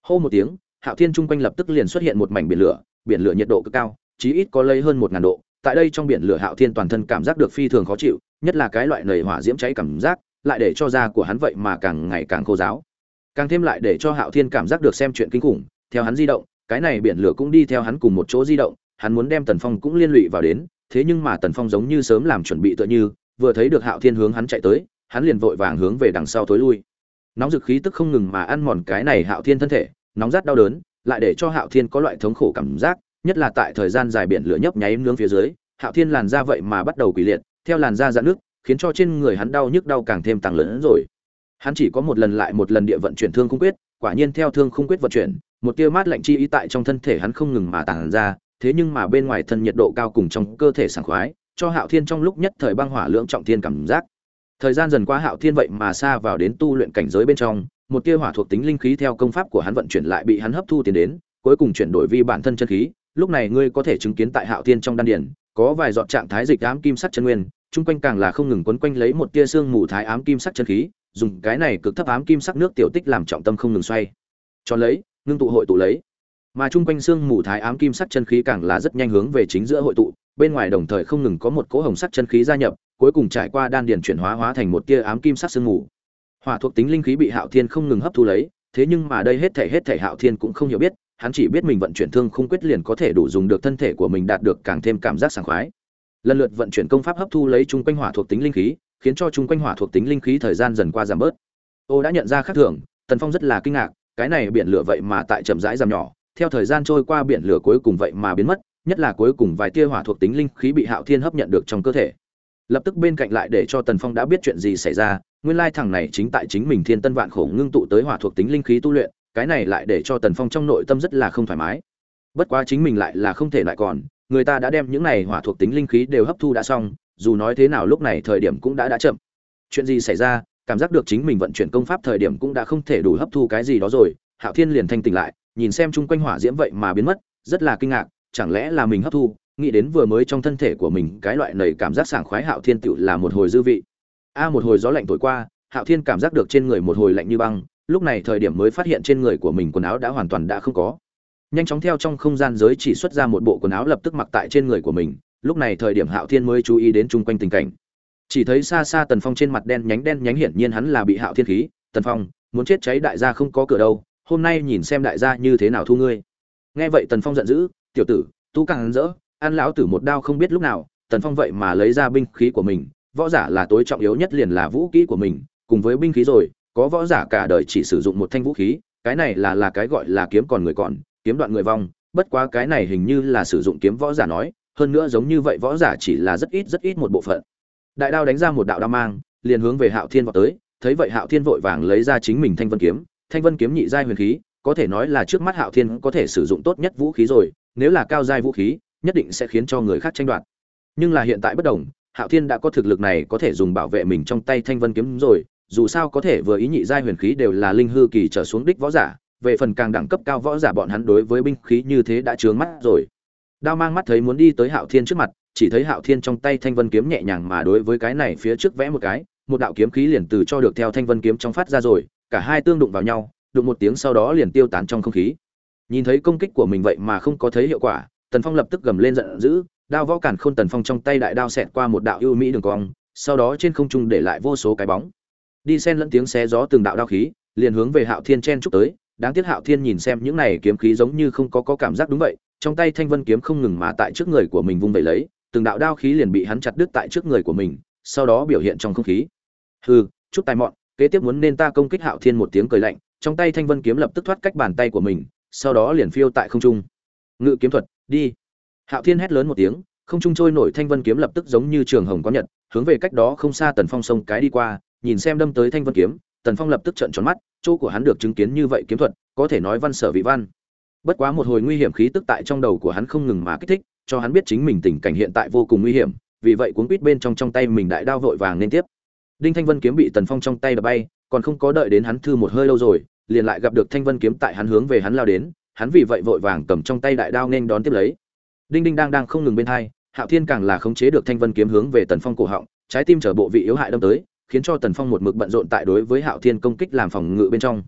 Hô một tiếng, hạo thiên chung quanh lập tức liền xuất hiện một mảnh biển lửa biển lửa nhiệt độ cực cao, chí ít có lấy hơn một ngàn độ. Tại đây trong biển lửa hạo thiên toàn thân cảm giác được phi thường khó chịu, nhất là cái loại nầy hỏa diễm cháy cảm giác, lại để cho da của hắn vậy mà càng ngày càng khô giáo càng thêm lại để cho hạo thiên cảm giác được xem chuyện kinh khủng, theo hắn di động, cái này biển lửa cũng đi theo hắn cùng một chỗ di động, hắn muốn đem tần phong cũng liên lụy vào đến, thế nhưng mà tần phong giống như sớm làm chuẩn bị tựa như, vừa thấy được hạo thiên hướng hắn chạy tới, hắn liền vội vàng hướng về đằng sau tối lui. Nóng dực khí tức không ngừng mà ăn mòn cái này hạo thiên thân thể, nóng rát đau đớn lại để cho hạo thiên có loại thống khổ cảm giác, nhất là tại thời gian dài biển lửa nhấp nháy nướng phía dưới, hạo thiên làn da vậy mà bắt đầu quỷ liệt, theo làn da rạn nước khiến cho trên người hắn đau nhức đau càng thêm tăng lớn rồi. Hắn chỉ có một lần lại một lần địa vận chuyển thương khung quyết, quả nhiên theo thương khung quyết vận chuyển, một tia mát lạnh chi ý tại trong thân thể hắn không ngừng mà tàng ra, thế nhưng mà bên ngoài thân nhiệt độ cao cùng trong cơ thể sảng khoái, cho hạo thiên trong lúc nhất thời băng hỏa lưỡng trọng thiên cảm giác. Thời gian dần qua hạo thiên vậy mà xa vào đến tu luyện cảnh giới bên trong một tia hỏa thuộc tính linh khí theo công pháp của hắn vận chuyển lại bị hắn hấp thu tiến đến, cuối cùng chuyển đổi vi bản thân chân khí. Lúc này ngươi có thể chứng kiến tại hạo thiên trong đan điển có vài giọt trạng thái dịch ám kim sắc chân nguyên, chung quanh càng là không ngừng quấn quanh lấy một tia xương mù thái ám kim sắc chân khí, dùng cái này cực thấp ám kim sắc nước tiểu tích làm trọng tâm không ngừng xoay. Cho lấy, ngưng tụ hội tụ lấy. Mà chung quanh xương mù thái ám kim sắc chân khí càng là rất nhanh hướng về chính giữa hội tụ, bên ngoài đồng thời không ngừng có một cỗ hồng sắc chân khí gia nhập, cuối cùng trải qua đan điền chuyển hóa hóa thành một tia ám kim sắc xương mù hỏa thuộc tính linh khí bị hạo thiên không ngừng hấp thu lấy, thế nhưng mà đây hết thể hết thể hạo thiên cũng không hiểu biết, hắn chỉ biết mình vận chuyển thương không quyết liền có thể đủ dùng được thân thể của mình đạt được càng thêm cảm giác sảng khoái. Lần lượt vận chuyển công pháp hấp thu lấy chung quanh hỏa thuộc tính linh khí, khiến cho chung quanh hỏa thuộc tính linh khí thời gian dần qua giảm bớt. Ô đã nhận ra khác thường, tần phong rất là kinh ngạc, cái này biển lửa vậy mà tại chậm rãi giảm nhỏ, theo thời gian trôi qua biển lửa cuối cùng vậy mà biến mất, nhất là cuối cùng vài tia hỏa thuộc tính linh khí bị hạo thiên hấp nhận được trong cơ thể. Lập tức bên cạnh lại để cho tần phong đã biết chuyện gì xảy ra nguyên lai thằng này chính tại chính mình thiên tân vạn khổ ngưng tụ tới hỏa thuộc tính linh khí tu luyện, cái này lại để cho tần phong trong nội tâm rất là không thoải mái. Bất quá chính mình lại là không thể lại còn, người ta đã đem những này hỏa thuộc tính linh khí đều hấp thu đã xong, dù nói thế nào lúc này thời điểm cũng đã đã chậm. Chuyện gì xảy ra, cảm giác được chính mình vận chuyển công pháp thời điểm cũng đã không thể đủ hấp thu cái gì đó rồi, hạo thiên liền thanh tỉnh lại, nhìn xem chung quanh hỏa diễm vậy mà biến mất, rất là kinh ngạc, chẳng lẽ là mình hấp thu, nghĩ đến vừa mới trong thân thể của mình, cái loại nầy cảm giác sảng khoái hạo thiên tựu là một hồi dư vị a một hồi gió lạnh thổi qua, hạo thiên cảm giác được trên người một hồi lạnh như băng, lúc này thời điểm mới phát hiện trên người của mình quần áo đã hoàn toàn đã không có. Nhanh chóng theo trong không gian giới chỉ xuất ra một bộ quần áo lập tức mặc tại trên người của mình, lúc này thời điểm hạo thiên mới chú ý đến chung quanh tình cảnh. Chỉ thấy xa xa tần phong trên mặt đen nhánh đen nhánh hiển nhiên hắn là bị hạo thiên khí. Tần phong, muốn chết cháy đại gia không có cửa đâu, hôm nay nhìn xem đại gia như thế nào thu ngươi. Nghe vậy tần phong giận dữ, tiểu tử, tu càng hắn rỡ, ăn lão tử một đao không biết lúc nào, tần phong vậy mà lấy ra binh khí của mình võ giả là tối trọng yếu nhất liền là vũ khí của mình, cùng với binh khí rồi, có võ giả cả đời chỉ sử dụng một thanh vũ khí, cái này là là cái gọi là kiếm còn người còn, kiếm đoạn người vong, bất quá cái này hình như là sử dụng kiếm võ giả nói, hơn nữa giống như vậy võ giả chỉ là rất ít rất ít một bộ phận. Đại đao đánh ra một đạo đao mang, liền hướng về hạo thiên vọt tới, thấy vậy hạo thiên vội vàng lấy ra chính mình thanh vân kiếm, thanh vân kiếm nhị giai huyền khí, có thể nói là trước mắt hạo thiên có thể sử dụng tốt nhất vũ khí rồi, nếu là cao giai vũ khí, nhất định sẽ khiến cho người khác tranh đoạt. Nhưng là hiện tại bất đồng hạo thiên đã có thực lực này có thể dùng bảo vệ mình trong tay thanh vân kiếm rồi, dù sao có thể vừa ý nhị giai huyền khí đều là linh hư kỳ trở xuống đích võ giả, về phần càng đẳng cấp cao võ giả bọn hắn đối với binh khí như thế đã trướng mắt rồi. Đao mang mắt thấy muốn đi tới hạo thiên trước mặt, chỉ thấy hạo thiên trong tay thanh vân kiếm nhẹ nhàng mà đối với cái này phía trước vẽ một cái, một đạo kiếm khí liền từ cho được theo thanh vân kiếm trong phát ra rồi, cả hai tương đụng vào nhau, đụng một tiếng sau đó liền tiêu tán trong không khí. Nhìn thấy công kích của mình vậy mà không có thấy hiệu quả, tần phong lập tức gầm lên giận dữ đao võ cản khôn tần phong trong tay đại đao xẹt qua một đạo ưu mỹ đường cong sau đó trên không trung để lại vô số cái bóng. Đi sen lẫn tiếng xé gió từng đạo đao khí liền hướng về hạo thiên chen chúc tới. Đáng tiếc hạo thiên nhìn xem những này kiếm khí giống như không có, có cảm giác đúng vậy trong tay thanh vân kiếm không ngừng mà tại trước người của mình vung vẩy lấy từng đạo đao khí liền bị hắn chặt đứt tại trước người của mình sau đó biểu hiện trong không khí. Hừ chút tài mọn kế tiếp muốn nên ta công kích hạo thiên một tiếng cười lạnh trong tay thanh vân kiếm lập tức thoát cách bàn tay của mình sau đó liền phiêu tại không trung. Ngự kiếm thuật đi hạo thiên hét lớn một tiếng, không trung trôi nổi thanh vân kiếm lập tức giống như trường hồng có nhật, hướng về cách đó không xa tần phong sông cái đi qua, nhìn xem đâm tới thanh vân kiếm, tần phong lập tức trợn tròn mắt, chỗ của hắn được chứng kiến như vậy kiếm thuật, có thể nói văn sở vị văn. Bất quá một hồi nguy hiểm khí tức tại trong đầu của hắn không ngừng mà kích thích, cho hắn biết chính mình tình cảnh hiện tại vô cùng nguy hiểm, vì vậy cuốn quýt bên trong trong tay mình đại đao vội vàng nên tiếp. Đinh thanh vân kiếm bị tần phong trong tay đập bay, còn không có đợi đến hắn thư một hơi lâu rồi, liền lại gặp được thanh vân kiếm tại hắn hướng về hắn lao đến, hắn vì vậy vội vàng cầm trong tay đại đao nên đón tiếp lấy đinh đinh đang đang không ngừng bên hai, hạo thiên càng là khống chế được thanh vân kiếm hướng về tần phong cổ họng, trái tim chở bộ vị yếu hại đâm tới, khiến cho tần phong một mực bận rộn tại đối với hạo thiên công kích làm phòng ngự bên trong.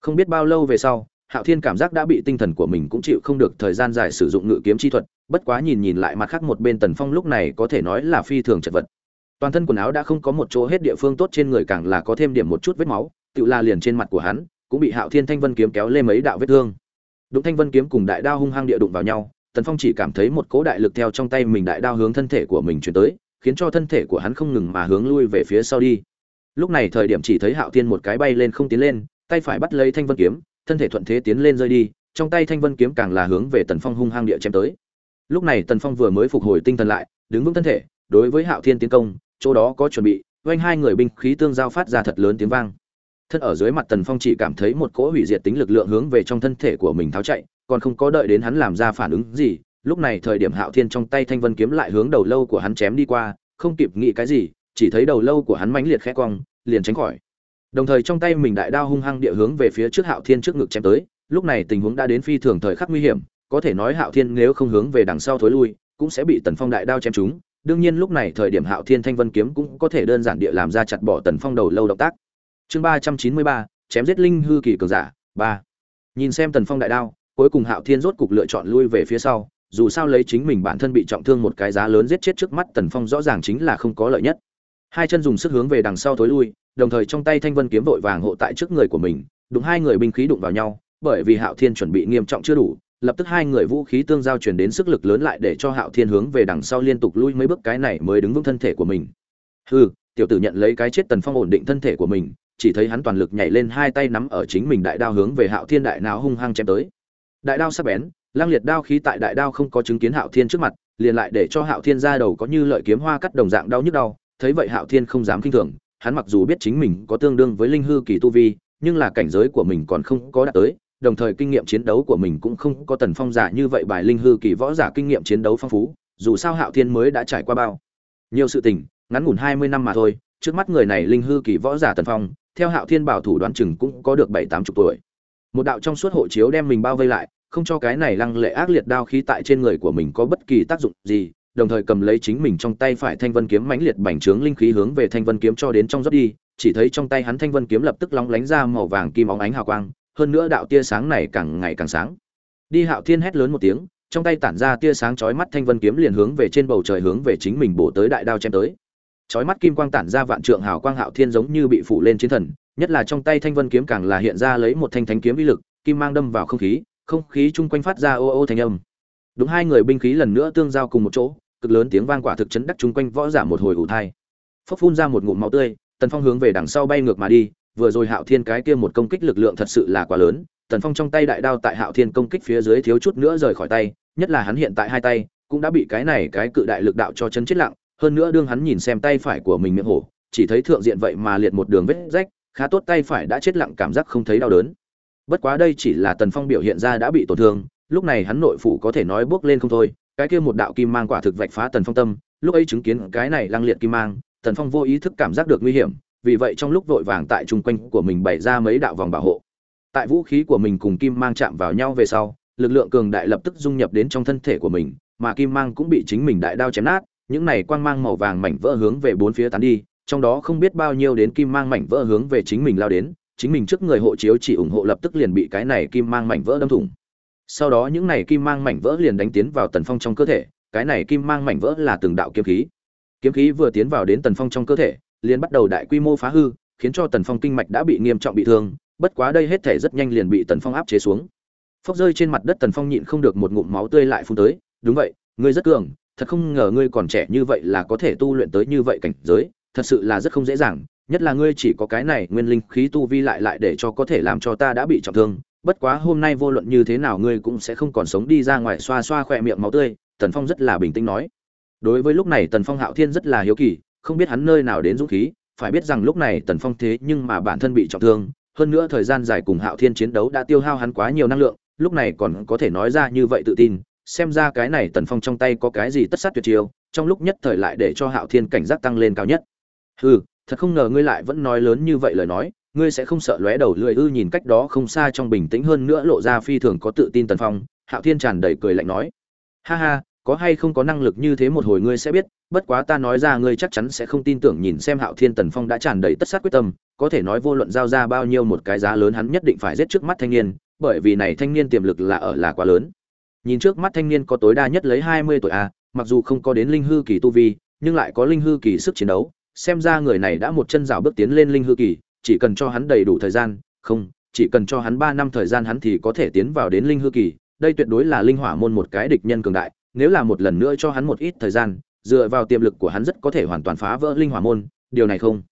Không biết bao lâu về sau, hạo thiên cảm giác đã bị tinh thần của mình cũng chịu không được thời gian dài sử dụng ngự kiếm chi thuật, bất quá nhìn nhìn lại mặt khác một bên tần phong lúc này có thể nói là phi thường chật vật. Toàn thân quần áo đã không có một chỗ hết địa phương tốt trên người càng là có thêm điểm một chút vết máu tự la liền trên mặt của hắn, cũng bị hạo thiên thanh vân kiếm kéo lên mấy đạo vết thương. Đụng thanh vân kiếm cùng đại đao hung hăng địa đụng vào nhau tần phong chỉ cảm thấy một cỗ đại lực theo trong tay mình đại đao hướng thân thể của mình chuyển tới, khiến cho thân thể của hắn không ngừng mà hướng lui về phía sau đi. Lúc này thời điểm chỉ thấy hạo thiên một cái bay lên không tiến lên, tay phải bắt lấy thanh vân kiếm, thân thể thuận thế tiến lên rơi đi, trong tay thanh vân kiếm càng là hướng về tần phong hung hăng địa chém tới. Lúc này tần phong vừa mới phục hồi tinh thần lại, đứng vững thân thể, đối với hạo thiên tiến công, chỗ đó có chuẩn bị, oanh hai người binh khí tương giao phát ra thật lớn tiếng vang. Thân ở dưới mặt tần phong chỉ cảm thấy một cỗ hủy diệt tính lực lượng hướng về trong thân thể của mình tháo chạy còn không có đợi đến hắn làm ra phản ứng gì, lúc này thời điểm hạo thiên trong tay thanh vân kiếm lại hướng đầu lâu của hắn chém đi qua, không kịp nghĩ cái gì, chỉ thấy đầu lâu của hắn mãnh liệt khẽ cong, liền tránh khỏi. Đồng thời trong tay mình đại đao hung hăng địa hướng về phía trước hạo thiên trước ngực chém tới, lúc này tình huống đã đến phi thường thời khắc nguy hiểm, có thể nói hạo thiên nếu không hướng về đằng sau thối lui, cũng sẽ bị tần phong đại đao chém trúng. Đương nhiên lúc này thời điểm hạo thiên thanh vân kiếm cũng có thể đơn giản địa làm ra chặt bỏ tần phong đầu lâu động tác. Chương ba trăm chín mươi ba, chém giết linh hư kỳ cường giả, ba. Nhìn xem tần phong đại đao cuối cùng hạo thiên rốt cục lựa chọn lui về phía sau dù sao lấy chính mình bản thân bị trọng thương một cái giá lớn giết chết trước mắt tần phong rõ ràng chính là không có lợi nhất. Hai chân dùng sức hướng về đằng sau thối lui đồng thời trong tay thanh vân kiếm vội vàng hộ tại trước người của mình đụng hai người binh khí đụng vào nhau bởi vì hạo thiên chuẩn bị nghiêm trọng chưa đủ lập tức hai người vũ khí tương giao truyền đến sức lực lớn lại để cho hạo thiên hướng về đằng sau liên tục lui mấy bước cái này mới đứng vững thân thể của mình. Hừ, tiểu tử nhận lấy cái chết tần phong ổn định thân thể của mình chỉ thấy hắn toàn lực nhảy lên hai tay nắm ở chính mình đại đao hướng về hạo thiên đại não hung hăng chém tới đại đao sắc bén, lang liệt đao khí tại đại đao không có chứng kiến hạo thiên trước mặt, liền lại để cho hạo thiên ra đầu có như lợi kiếm hoa cắt đồng dạng đau nhức đau. Thấy vậy hạo thiên không dám kinh thường, hắn mặc dù biết chính mình có tương đương với linh hư kỳ tu vi, nhưng là cảnh giới của mình còn không có đạt tới, đồng thời kinh nghiệm chiến đấu của mình cũng không có tần phong giả như vậy bài linh hư kỳ võ giả kinh nghiệm chiến đấu phong phú, dù sao hạo thiên mới đã trải qua bao nhiều sự tình, ngắn ngủn hai mươi năm mà thôi, trước mắt người này linh hư kỳ võ giả tần phong, theo hạo thiên bảo thủ đoán chừng cũng có được bảy tám chục tuổi một đạo trong suốt hộ chiếu đem mình bao vây lại, không cho cái này lăng lệ ác liệt đao khí tại trên người của mình có bất kỳ tác dụng gì, đồng thời cầm lấy chính mình trong tay phải thanh vân kiếm mãnh liệt bành trướng linh khí hướng về thanh vân kiếm cho đến trong rót đi, chỉ thấy trong tay hắn thanh vân kiếm lập tức lóng lánh ra màu vàng kim óng ánh hào quang, hơn nữa đạo tia sáng này càng ngày càng sáng. Đi hạo thiên hét lớn một tiếng, trong tay tản ra tia sáng chói mắt thanh vân kiếm liền hướng về trên bầu trời hướng về chính mình bổ tới đại đao chém tới. Chói mắt kim quang tản ra vạn trượng hào quang hạo thiên giống như bị phủ lên chiến thần nhất là trong tay thanh vân kiếm càng là hiện ra lấy một thanh thánh kiếm uy lực, kim mang đâm vào không khí không khí chung quanh phát ra ô ô thanh âm. Đúng hai người binh khí lần nữa tương giao cùng một chỗ, cực lớn tiếng vang quả thực chấn đắc chung quanh võ giả một hồi ủ thai. Phốc phun ra một ngụm máu tươi, tần phong hướng về đằng sau bay ngược mà đi, vừa rồi hạo thiên cái kia một công kích lực lượng thật sự là quá lớn, tần phong trong tay đại đao tại hạo thiên công kích phía dưới thiếu chút nữa rời khỏi tay, nhất là hắn hiện tại hai tay, cũng đã bị cái này cái cự đại lực đạo cho chấn chết lặng, hơn nữa đương hắn nhìn xem tay phải của mình miệng hổ, chỉ thấy thượng diện vậy mà liệt một đường vết rách khá tốt tay phải đã chết lặng cảm giác không thấy đau đớn. Bất quá đây chỉ là tần phong biểu hiện ra đã bị tổn thương, lúc này hắn nội phủ có thể nói bước lên không thôi, cái kia một đạo kim mang quả thực vạch phá tần phong tâm, lúc ấy chứng kiến cái này lăng liệt kim mang, tần phong vô ý thức cảm giác được nguy hiểm, vì vậy trong lúc vội vàng tại chung quanh của mình bày ra mấy đạo vòng bảo hộ. Tại vũ khí của mình cùng kim mang chạm vào nhau về sau, lực lượng cường đại lập tức dung nhập đến trong thân thể của mình, mà kim mang cũng bị chính mình đại đao chém nát, những này quang mang màu vàng mảnh vỡ hướng về bốn phía tán đi trong đó không biết bao nhiêu đến kim mang mảnh vỡ hướng về chính mình lao đến, chính mình trước người hộ chiếu chỉ ủng hộ lập tức liền bị cái này kim mang mảnh vỡ đâm thủng. Sau đó những này kim mang mảnh vỡ liền đánh tiến vào tần phong trong cơ thể, cái này kim mang mảnh vỡ là từng đạo kiếm khí. Kiếm khí vừa tiến vào đến tần phong trong cơ thể, liền bắt đầu đại quy mô phá hư, khiến cho tần phong kinh mạch đã bị nghiêm trọng bị thương, bất quá đây hết thể rất nhanh liền bị tần phong áp chế xuống. Phốc rơi trên mặt đất tần phong nhịn không được một ngụm máu tươi lại phun tới, đúng vậy, ngươi rất cường, thật không ngờ ngươi còn trẻ như vậy là có thể tu luyện tới như vậy cảnh giới thật sự là rất không dễ dàng, nhất là ngươi chỉ có cái này nguyên linh khí tu vi lại lại để cho có thể làm cho ta đã bị trọng thương. Bất quá hôm nay vô luận như thế nào ngươi cũng sẽ không còn sống đi ra ngoài xoa xoa khỏe miệng máu tươi, tần phong rất là bình tĩnh nói. Đối với lúc này tần phong hạo thiên rất là hiếu kỳ, không biết hắn nơi nào đến dũng khí, phải biết rằng lúc này tần phong thế nhưng mà bản thân bị trọng thương, hơn nữa thời gian dài cùng hạo thiên chiến đấu đã tiêu hao hắn quá nhiều năng lượng, lúc này còn có thể nói ra như vậy tự tin, xem ra cái này tần phong trong tay có cái gì tất sát tuyệt chiêu, trong lúc nhất thời lại để cho hạo thiên cảnh giác tăng lên cao nhất hừ, thật không ngờ ngươi lại vẫn nói lớn như vậy lời nói, ngươi sẽ không sợ lóe đầu lười ư nhìn cách đó không xa trong bình tĩnh hơn nữa lộ ra phi thường có tự tin tần phong, hạo thiên tràn đầy cười lạnh nói. Ha ha, có hay không có năng lực như thế một hồi ngươi sẽ biết, bất quá ta nói ra ngươi chắc chắn sẽ không tin tưởng nhìn xem hạo thiên tần phong đã tràn đầy tất sát quyết tâm, có thể nói vô luận giao ra bao nhiêu một cái giá lớn hắn nhất định phải giết trước mắt thanh niên, bởi vì này thanh niên tiềm lực là ở là quá lớn. Nhìn trước mắt thanh niên có tối đa nhất lấy hai mươi tuổi a mặc dù không có đến linh hư kỳ tu vi, nhưng lại có linh hư kỳ sức chiến đấu xem ra người này đã một chân rào bước tiến lên linh hư kỳ, chỉ cần cho hắn đầy đủ thời gian, không, chỉ cần cho hắn ba năm thời gian hắn thì có thể tiến vào đến linh hư kỳ, đây tuyệt đối là linh hỏa môn một cái địch nhân cường đại, nếu là một lần nữa cho hắn một ít thời gian, dựa vào tiềm lực của hắn rất có thể hoàn toàn phá vỡ linh hỏa môn, điều này không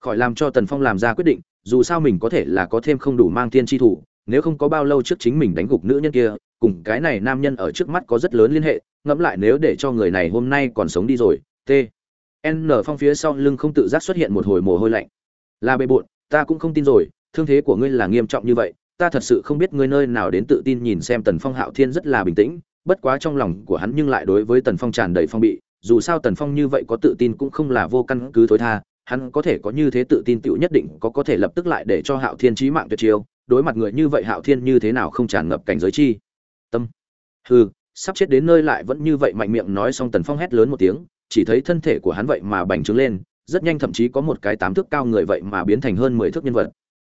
khỏi làm cho tần phong làm ra quyết định, dù sao mình có thể là có thêm không đủ mang thiên tri thủ, nếu không có bao lâu trước chính mình đánh gục nữ nhân kia, cùng cái này nam nhân ở trước mắt có rất lớn liên hệ, ngẫm lại nếu để cho người này hôm nay còn sống đi rồi t n phong phía sau lưng không tự giác xuất hiện một hồi mồ hôi lạnh. Là bệ bội, ta cũng không tin rồi thương thế của ngươi là nghiêm trọng như vậy ta thật sự không biết ngươi nơi nào đến tự tin nhìn xem tần phong hạo thiên rất là bình tĩnh bất quá trong lòng của hắn nhưng lại đối với tần phong tràn đầy phong bị dù sao tần phong như vậy có tự tin cũng không là vô căn cứ tối tha hắn có thể có như thế tự tin tựu nhất định có có thể lập tức lại để cho hạo thiên chí mạng tuyệt chiêu đối mặt người như vậy hạo thiên như thế nào không tràn ngập cảnh giới chi? Tâm. Hừ sắp chết đến nơi lại vẫn như vậy mạnh miệng nói xong tần phong hét lớn một tiếng chỉ thấy thân thể của hắn vậy mà bành trướng lên, rất nhanh thậm chí có một cái tám thước cao người vậy mà biến thành hơn mười thước nhân vật.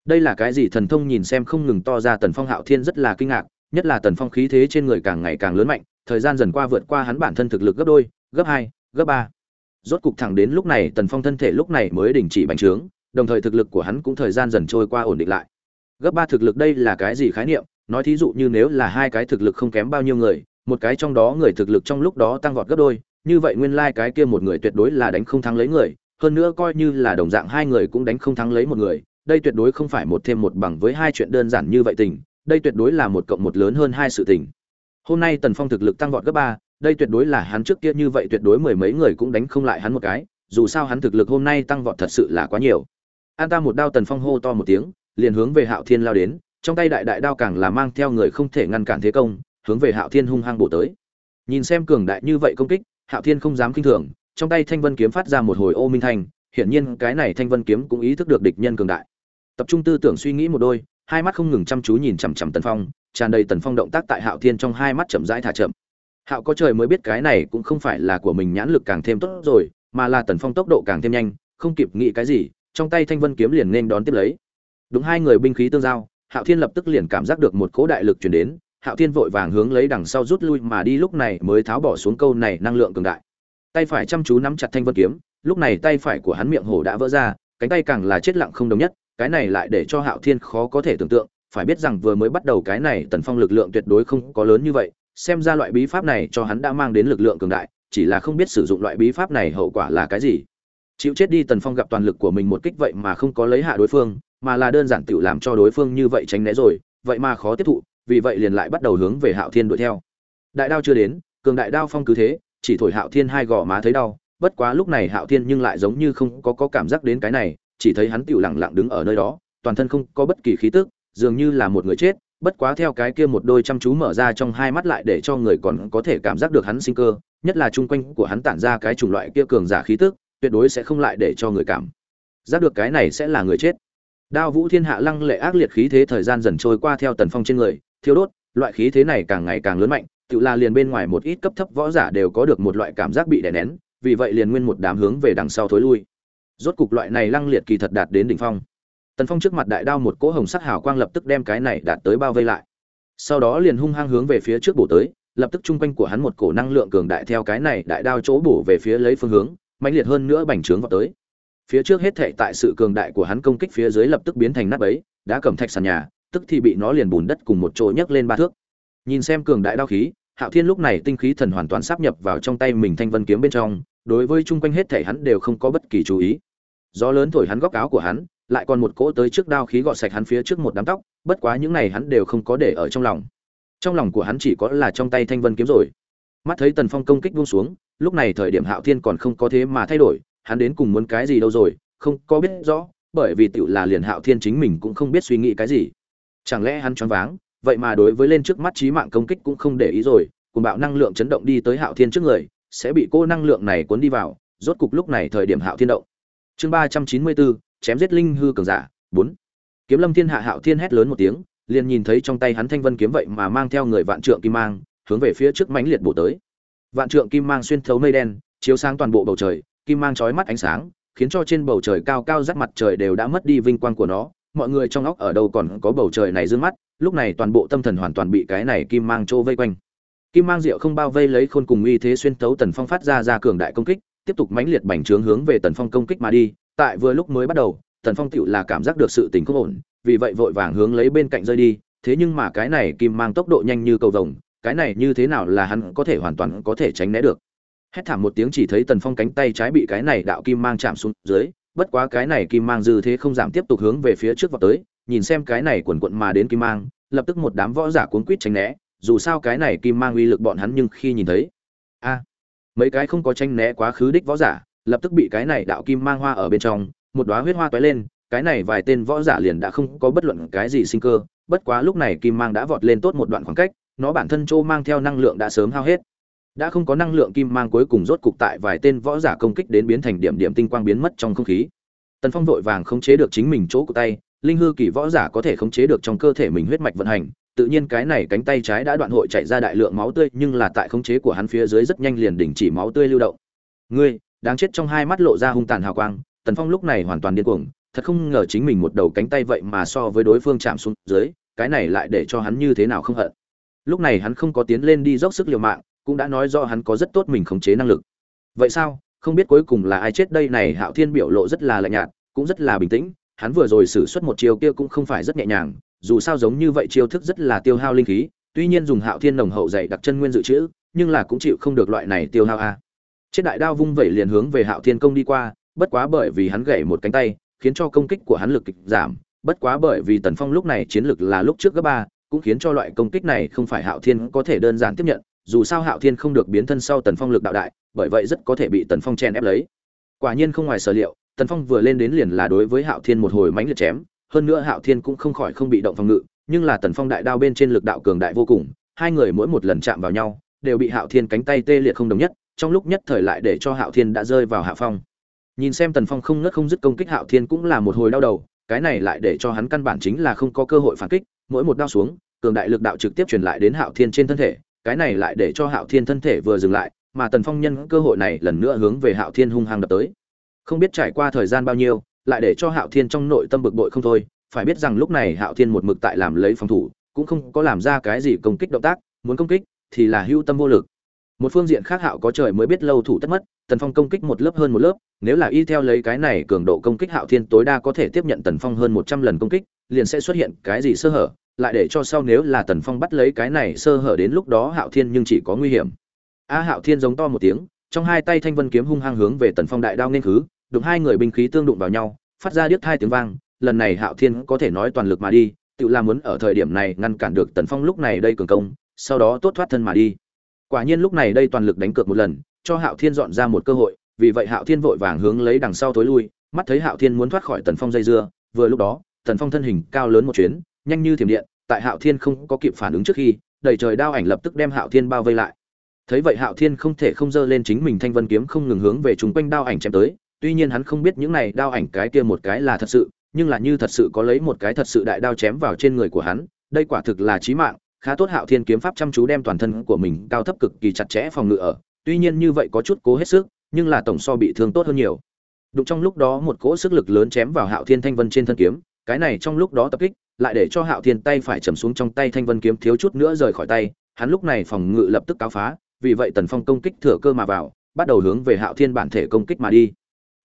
Đây là cái gì thần thông nhìn xem không ngừng to ra tần phong hạo thiên rất là kinh ngạc, nhất là tần phong khí thế trên người càng ngày càng lớn mạnh, thời gian dần qua vượt qua hắn bản thân thực lực gấp đôi, gấp hai, gấp ba. Rốt cục thẳng đến lúc này tần phong thân thể lúc này mới đình chỉ bành trướng, đồng thời thực lực của hắn cũng thời gian dần trôi qua ổn định lại. Gấp ba thực lực đây là cái gì khái niệm? Nói thí dụ như nếu là hai cái thực lực không kém bao nhiêu người, một cái trong đó người thực lực trong lúc đó tăng vọt gấp đôi như vậy nguyên lai cái kia một người tuyệt đối là đánh không thắng lấy người, hơn nữa coi như là đồng dạng hai người cũng đánh không thắng lấy một người, đây tuyệt đối không phải một thêm một bằng với hai chuyện đơn giản như vậy tình, đây tuyệt đối là một cộng một lớn hơn hai sự tình. Hôm nay tần phong thực lực tăng vọt gấp ba, đây tuyệt đối là hắn trước kia như vậy tuyệt đối mười mấy người cũng đánh không lại hắn một cái, dù sao hắn thực lực hôm nay tăng vọt thật sự là quá nhiều. An ta một đao tần phong hô to một tiếng, liền hướng về hạo thiên lao đến, trong tay đại đại đao càng là mang theo người không thể ngăn cản thế công, hướng về hạo thiên hung hăng bổ tới. Nhìn xem cường đại như vậy công kích hạo thiên không dám kinh thường, trong tay thanh vân kiếm phát ra một hồi ô minh thanh, hiển nhiên cái này thanh vân kiếm cũng ý thức được địch nhân cường đại. Tập trung tư tưởng suy nghĩ một đôi, hai mắt không ngừng chăm chú nhìn chằm chằm tần phong, tràn đầy tần phong động tác tại hạo thiên trong hai mắt chậm rãi thả chậm. Hạo có trời mới biết cái này cũng không phải là của mình nhãn lực càng thêm tốt rồi, mà là tần phong tốc độ càng thêm nhanh, không kịp nghĩ cái gì, trong tay thanh vân kiếm liền nên đón tiếp lấy. Đúng hai người binh khí tương giao, hạo thiên lập tức liền cảm giác được một cỗ đại lực truyền đến hạo thiên vội vàng hướng lấy đằng sau rút lui mà đi, lúc này mới tháo bỏ xuống câu này năng lượng cường đại. Tay phải chăm chú nắm chặt thanh vân kiếm, lúc này tay phải của hắn miệng hổ đã vỡ ra, cánh tay càng là chết lặng không đồng nhất, cái này lại để cho hạo thiên khó có thể tưởng tượng, phải biết rằng vừa mới bắt đầu cái này tần phong lực lượng tuyệt đối không có lớn như vậy, xem ra loại bí pháp này cho hắn đã mang đến lực lượng cường đại, chỉ là không biết sử dụng loại bí pháp này hậu quả là cái gì. Chịu chết đi tần phong gặp toàn lực của mình một kích vậy mà không có lấy hạ đối phương, mà là đơn giản tự làm cho đối phương như vậy tránh né rồi, vậy mà khó tiếp thụ vì vậy liền lại bắt đầu hướng về hạo thiên đuổi theo. Đại đao chưa đến cường đại đao phong cứ thế chỉ thổi hạo thiên hai gò má thấy đau bất quá lúc này hạo thiên nhưng lại giống như không có, có cảm giác đến cái này chỉ thấy hắn tiểu lặng lặng đứng ở nơi đó toàn thân không có bất kỳ khí tức dường như là một người chết bất quá theo cái kia một đôi chăm chú mở ra trong hai mắt lại để cho người còn có thể cảm giác được hắn sinh cơ nhất là chung quanh của hắn tản ra cái chủng loại kia cường giả khí tức tuyệt đối sẽ không lại để cho người cảm giác được cái này sẽ là người chết. Đao vũ thiên hạ lăng lệ ác liệt khí thế thời gian dần trôi qua theo tần phong trên người thiêu đốt, loại khí thế này càng ngày càng lớn mạnh, tự là liền bên ngoài một ít cấp thấp võ giả đều có được một loại cảm giác bị đè nén, vì vậy liền nguyên một đám hướng về đằng sau thối lui. Rốt cục loại này lăng liệt kỳ thật đạt đến đỉnh phong. Tần phong trước mặt đại đao một cỗ hồng sắc hào quang lập tức đem cái này đạt tới bao vây lại. Sau đó liền hung hăng hướng về phía trước bổ tới, lập tức chung quanh của hắn một cổ năng lượng cường đại theo cái này đại đao chỗ bổ về phía lấy phương hướng, mãnh liệt hơn nữa bành trướng vào tới. Phía trước hết thệ tại sự cường đại của hắn công kích phía dưới lập tức biến thành nát bấy, đã cầm thạch sàn nhà tức thì bị nó liền bùn đất cùng một chỗ nhấc lên ba thước. Nhìn xem cường đại đao khí, hạo thiên lúc này tinh khí thần hoàn toàn sắp nhập vào trong tay mình thanh vân kiếm bên trong, đối với chung quanh hết thảy hắn đều không có bất kỳ chú ý. Gió lớn thổi hắn góc áo của hắn, lại còn một cỗ tới trước đao khí gọt sạch hắn phía trước một đám tóc, bất quá những này hắn đều không có để ở trong lòng. Trong lòng của hắn chỉ có là trong tay thanh vân kiếm rồi. Mắt thấy tần phong công kích buông xuống, lúc này thời điểm hạo thiên còn không có thế mà thay đổi, hắn đến cùng muốn cái gì đâu rồi, không có biết rõ, bởi vì tiểu là liền hạo thiên chính mình cũng không biết suy nghĩ cái gì chẳng lẽ hắn choáng váng? Vậy mà đối với lên trước mắt trí mạng công kích cũng không để ý rồi cùng bạo năng lượng chấn động đi tới hạo thiên trước người, sẽ bị cô năng lượng này cuốn đi vào, rốt cục lúc này thời điểm hạo thiên động. Chương ba trăm chín mươi bốn, chém giết linh hư cường giả, bốn. Kiếm lâm thiên hạ hạo thiên hét lớn một tiếng, liền nhìn thấy trong tay hắn thanh vân kiếm vậy mà mang theo người vạn trượng kim mang, hướng về phía trước mãnh liệt bổ tới. Vạn trượng kim mang xuyên thấu mây đen, chiếu sáng toàn bộ bầu trời, kim mang chói mắt ánh sáng, khiến cho trên bầu trời cao cao rắc mặt trời đều đã mất đi vinh quang của nó mọi người trong óc ở đâu còn có bầu trời này dương mắt, lúc này toàn bộ tâm thần hoàn toàn bị cái này kim mang trô vây quanh. Kim mang rượu không bao vây lấy khôn cùng uy thế xuyên thấu tần phong phát ra ra cường đại công kích, tiếp tục mãnh liệt bành trướng hướng về tần phong công kích mà đi, tại vừa lúc mới bắt đầu, tần phong tựu là cảm giác được sự tình không ổn, vì vậy vội vàng hướng lấy bên cạnh rơi đi, thế nhưng mà cái này kim mang tốc độ nhanh như cầu vồng, cái này như thế nào là hắn có thể hoàn toàn có thể tránh né được. Hét thảm một tiếng chỉ thấy tần phong cánh tay trái bị cái này đạo kim mang chạm xuống dưới bất quá cái này kim mang dư thế không giảm tiếp tục hướng về phía trước vào tới, nhìn xem cái này quần quận mà đến kim mang, lập tức một đám võ giả cuốn quýt tránh né, dù sao cái này kim mang uy lực bọn hắn nhưng khi nhìn thấy, a, mấy cái không có tranh né quá khứ đích võ giả, lập tức bị cái này đạo kim mang hoa ở bên trong, một đóa huyết hoa tóe lên, cái này vài tên võ giả liền đã không có bất luận cái gì sinh cơ, bất quá lúc này kim mang đã vọt lên tốt một đoạn khoảng cách, nó bản thân trô mang theo năng lượng đã sớm hao hết đã không có năng lượng kim mang cuối cùng rốt cục tại vài tên võ giả công kích đến biến thành điểm điểm tinh quang biến mất trong không khí. Tần phong vội vàng khống chế được chính mình chỗ của tay, linh hư kỳ võ giả có thể khống chế được trong cơ thể mình huyết mạch vận hành, tự nhiên cái này cánh tay trái đã đoạn hội chạy ra đại lượng máu tươi, nhưng là tại khống chế của hắn phía dưới rất nhanh liền đình chỉ máu tươi lưu động. Ngươi, đáng chết trong hai mắt lộ ra hung tàn hào quang, tần phong lúc này hoàn toàn điên cuồng, thật không ngờ chính mình một đầu cánh tay vậy mà so với đối phương chạm xuống dưới, cái này lại để cho hắn như thế nào không hận. Lúc này hắn không có tiến lên đi dốc sức liều mạng cũng đã nói do hắn có rất tốt mình khống chế năng lực. Vậy sao? Không biết cuối cùng là ai chết đây này, hạo thiên biểu lộ rất là lạnh nhạt, cũng rất là bình tĩnh. Hắn vừa rồi xử suất một chiêu kia cũng không phải rất nhẹ nhàng, dù sao giống như vậy chiêu thức rất là tiêu hao linh khí, tuy nhiên dùng hạo thiên nồng hậu dày đặc chân nguyên dự trữ, nhưng là cũng chịu không được loại này tiêu hao a. Chết đại đao vung vẩy liền hướng về hạo thiên công đi qua, bất quá bởi vì hắn gãy một cánh tay, khiến cho công kích của hắn lực kịch giảm, bất quá bởi vì tần phong lúc này chiến lực là lúc trước gấp ba, cũng khiến cho loại công kích này không phải hạo thiên có thể đơn giản tiếp nhận dù sao hạo thiên không được biến thân sau tần phong lực đạo đại, bởi vậy rất có thể bị tần phong chen ép lấy. Quả nhiên không ngoài sở liệu, tần phong vừa lên đến liền là đối với hạo thiên một hồi mánh liệt chém, hơn nữa hạo thiên cũng không khỏi không bị động phòng ngự, nhưng là tần phong đại đao bên trên lực đạo cường đại vô cùng, hai người mỗi một lần chạm vào nhau, đều bị hạo thiên cánh tay tê liệt không đồng nhất, trong lúc nhất thời lại để cho hạo thiên đã rơi vào hạ phong. Nhìn xem tần phong không ngớt không dứt công kích hạo thiên cũng là một hồi đau đầu, cái này lại để cho hắn căn bản chính là không có cơ hội phản kích, mỗi một đao xuống, cường đại lực đạo trực tiếp truyền lại đến hạo thiên trên thân thể cái này lại để cho hạo thiên thân thể vừa dừng lại, mà tần phong nhân cơ hội này lần nữa hướng về hạo thiên hung hăng đập tới. Không biết trải qua thời gian bao nhiêu, lại để cho hạo thiên trong nội tâm bực bội không thôi, phải biết rằng lúc này hạo thiên một mực tại làm lấy phòng thủ, cũng không có làm ra cái gì công kích động tác, muốn công kích thì là hưu tâm vô lực. Một phương diện khác hạo có trời mới biết lâu thủ tất mất, tần phong công kích một lớp hơn một lớp, nếu là y theo lấy cái này cường độ công kích hạo thiên tối đa có thể tiếp nhận tần phong hơn một trăm lần công kích, liền sẽ xuất hiện cái gì sơ hở lại để cho sau nếu là tần phong bắt lấy cái này sơ hở đến lúc đó hạo thiên nhưng chỉ có nguy hiểm. A hạo thiên giống to một tiếng, trong hai tay thanh vân kiếm hung hăng hướng về tần phong đại đao nên khứ, đụng hai người binh khí tương đụng vào nhau, phát ra điếc hai tiếng vang, lần này hạo thiên có thể nói toàn lực mà đi, tự làm muốn ở thời điểm này ngăn cản được tần phong lúc này đây cường công, sau đó tốt thoát thân mà đi. Quả nhiên lúc này đây toàn lực đánh cược một lần, cho hạo thiên dọn ra một cơ hội, vì vậy hạo thiên vội vàng hướng lấy đằng sau tối lui, mắt thấy hạo thiên muốn thoát khỏi tần phong dây dưa, vừa lúc đó, tần phong thân hình cao lớn một chuyến nhanh như thiểm điện, tại hạo thiên không có kịp phản ứng trước khi, đầy trời đao ảnh lập tức đem hạo thiên bao vây lại. Thấy vậy hạo thiên không thể không dơ lên chính mình thanh vân kiếm không ngừng hướng về chung quanh đao ảnh chém tới, tuy nhiên hắn không biết những này đao ảnh cái kia một cái là thật sự, nhưng là như thật sự có lấy một cái thật sự đại đao chém vào trên người của hắn, đây quả thực là chí mạng, khá tốt hạo thiên kiếm pháp chăm chú đem toàn thân của mình cao thấp cực kỳ chặt chẽ phòng ngự ở, tuy nhiên như vậy có chút cố hết sức, nhưng là tổng so bị thương tốt hơn nhiều. Đụng trong lúc đó một cỗ sức lực lớn chém vào hạo thiên thanh vân trên thân kiếm, cái này trong lúc đó tập kích lại để cho hạo thiên tay phải chầm xuống trong tay thanh vân kiếm thiếu chút nữa rời khỏi tay, hắn lúc này phòng ngự lập tức cáo phá, vì vậy tần phong công kích thừa cơ mà vào, bắt đầu hướng về hạo thiên bản thể công kích mà đi.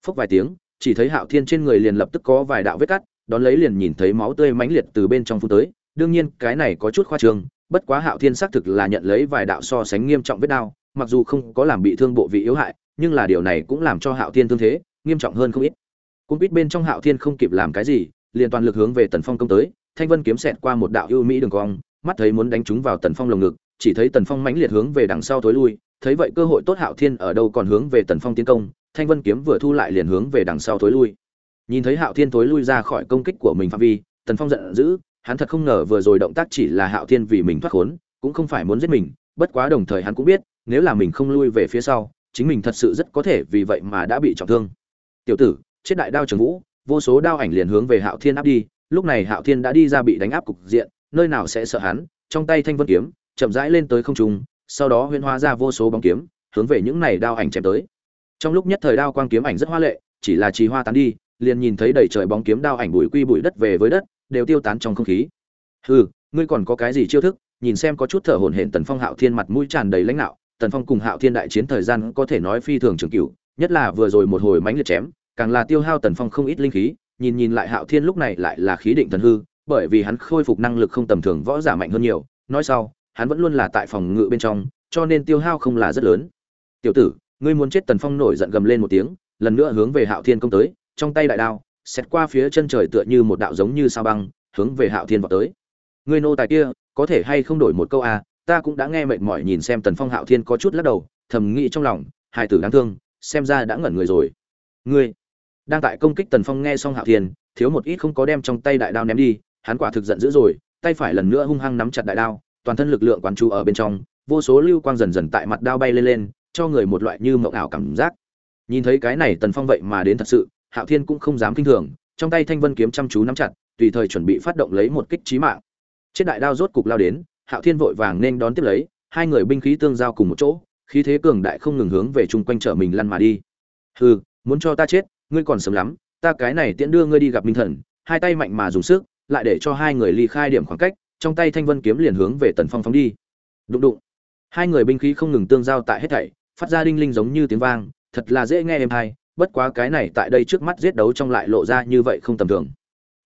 Phốc vài tiếng, chỉ thấy hạo thiên trên người liền lập tức có vài đạo vết cắt, đón lấy liền nhìn thấy máu tươi mãnh liệt từ bên trong phun tới, đương nhiên cái này có chút khoa trương, bất quá hạo thiên xác thực là nhận lấy vài đạo so sánh nghiêm trọng vết đao mặc dù không có làm bị thương bộ vị yếu hại, nhưng là điều này cũng làm cho hạo thiên thương thế nghiêm trọng hơn không ít. Cung biết bên trong hạo thiên không kịp làm cái gì, liền toàn lực hướng về tần phong công tới thanh vân kiếm xẹt qua một đạo ưu mỹ đường cong, mắt thấy muốn đánh chúng vào tần phong lồng ngực, chỉ thấy tần phong mãnh liệt hướng về đằng sau thối lui, thấy vậy cơ hội tốt hạo thiên ở đâu còn hướng về tần phong tiến công, thanh vân kiếm vừa thu lại liền hướng về đằng sau thối lui. Nhìn thấy hạo thiên thối lui ra khỏi công kích của mình phạm vi, tần phong giận dữ, hắn thật không ngờ vừa rồi động tác chỉ là hạo thiên vì mình thoát khốn, cũng không phải muốn giết mình, bất quá đồng thời hắn cũng biết, nếu là mình không lui về phía sau, chính mình thật sự rất có thể vì vậy mà đã bị trọng thương. Tiểu tử, chết đại đao trường vũ, vô số đao ảnh liền hướng về hạo thiên áp đi lúc này hạo thiên đã đi ra bị đánh áp cục diện, nơi nào sẽ sợ hắn, trong tay thanh vân kiếm, chậm rãi lên tới không trung, sau đó huyễn hóa ra vô số bóng kiếm, hướng về những này đao ảnh chém tới. Trong lúc nhất thời đao quang kiếm ảnh rất hoa lệ, chỉ là trì hoa tán đi, liền nhìn thấy đầy trời bóng kiếm đao ảnh bụi quy bụi đất về với đất, đều tiêu tán trong không khí. Hừ, ngươi còn có cái gì chiêu thức? Nhìn xem có chút thở hổn hển tần phong hạo thiên mặt mũi tràn đầy lãnh đạo tần phong cùng hạo thiên đại chiến thời gian có thể nói phi thường trường cửu, nhất là vừa rồi một hồi mãnh liệt chém, càng là tiêu hao tần phong không ít linh khí nhìn nhìn lại hạo thiên lúc này lại là khí định thần hư, bởi vì hắn khôi phục năng lực không tầm thường võ giả mạnh hơn nhiều. Nói sau, hắn vẫn luôn là tại phòng ngự bên trong, cho nên tiêu hao không là rất lớn. Tiểu tử, ngươi muốn chết tần phong nổi giận gầm lên một tiếng, lần nữa hướng về hạo thiên công tới, trong tay đại đao xét qua phía chân trời tựa như một đạo giống như sao băng, hướng về hạo thiên vọt tới. Ngươi nô tài kia, có thể hay không đổi một câu à ta cũng đã nghe mệt mỏi nhìn xem tần phong hạo thiên có chút lắc đầu, thầm nghĩ trong lòng, hai tử đáng thương, xem ra đã ngẩn người rồi. Ngươi đang tại công kích tần phong nghe xong hạo thiên, thiếu một ít không có đem trong tay đại đao ném đi, hắn quả thực giận dữ rồi, tay phải lần nữa hung hăng nắm chặt đại đao, toàn thân lực lượng quán chú ở bên trong, vô số lưu quang dần dần tại mặt đao bay lên lên, cho người một loại như mộng ảo cảm giác. Nhìn thấy cái này tần phong vậy mà đến thật sự, hạo thiên cũng không dám kinh thường, trong tay thanh vân kiếm chăm chú nắm chặt, tùy thời chuẩn bị phát động lấy một kích trí mạng. Trên đại đao rốt cục lao đến, hạo thiên vội vàng nên đón tiếp lấy, hai người binh khí tương giao cùng một chỗ, khí thế cường đại không ngừng hướng về chung quanh trở mình lăn mà đi. Hừ, muốn cho ta chết ngươi còn sớm lắm, ta cái này tiễn đưa ngươi đi gặp minh thần, hai tay mạnh mà dùng sức, lại để cho hai người ly khai điểm khoảng cách, trong tay thanh vân kiếm liền hướng về tần phong phóng đi. Đụng đụng. Hai người binh khí không ngừng tương giao tại hết thảy, phát ra đinh linh giống như tiếng vang, thật là dễ nghe êm hay bất quá cái này tại đây trước mắt giết đấu trong lại lộ ra như vậy không tầm thường.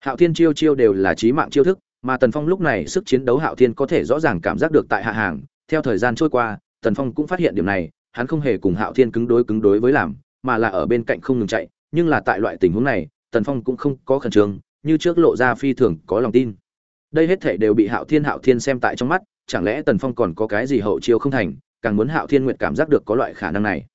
Hạo thiên chiêu chiêu đều là trí mạng chiêu thức, mà tần phong lúc này sức chiến đấu hạo thiên có thể rõ ràng cảm giác được tại hạ hàng, theo thời gian trôi qua, tần phong cũng phát hiện điểm này, hắn không hề cùng hạo thiên cứng đối cứng đối với làm, mà là ở bên cạnh không ngừng chạy nhưng là tại loại tình huống này, tần phong cũng không có khẩn trương, như trước lộ ra phi thường có lòng tin. Đây hết thảy đều bị hạo thiên hạo thiên xem tại trong mắt, chẳng lẽ tần phong còn có cái gì hậu chiêu không thành, càng muốn hạo thiên nguyện cảm giác được có loại khả năng này.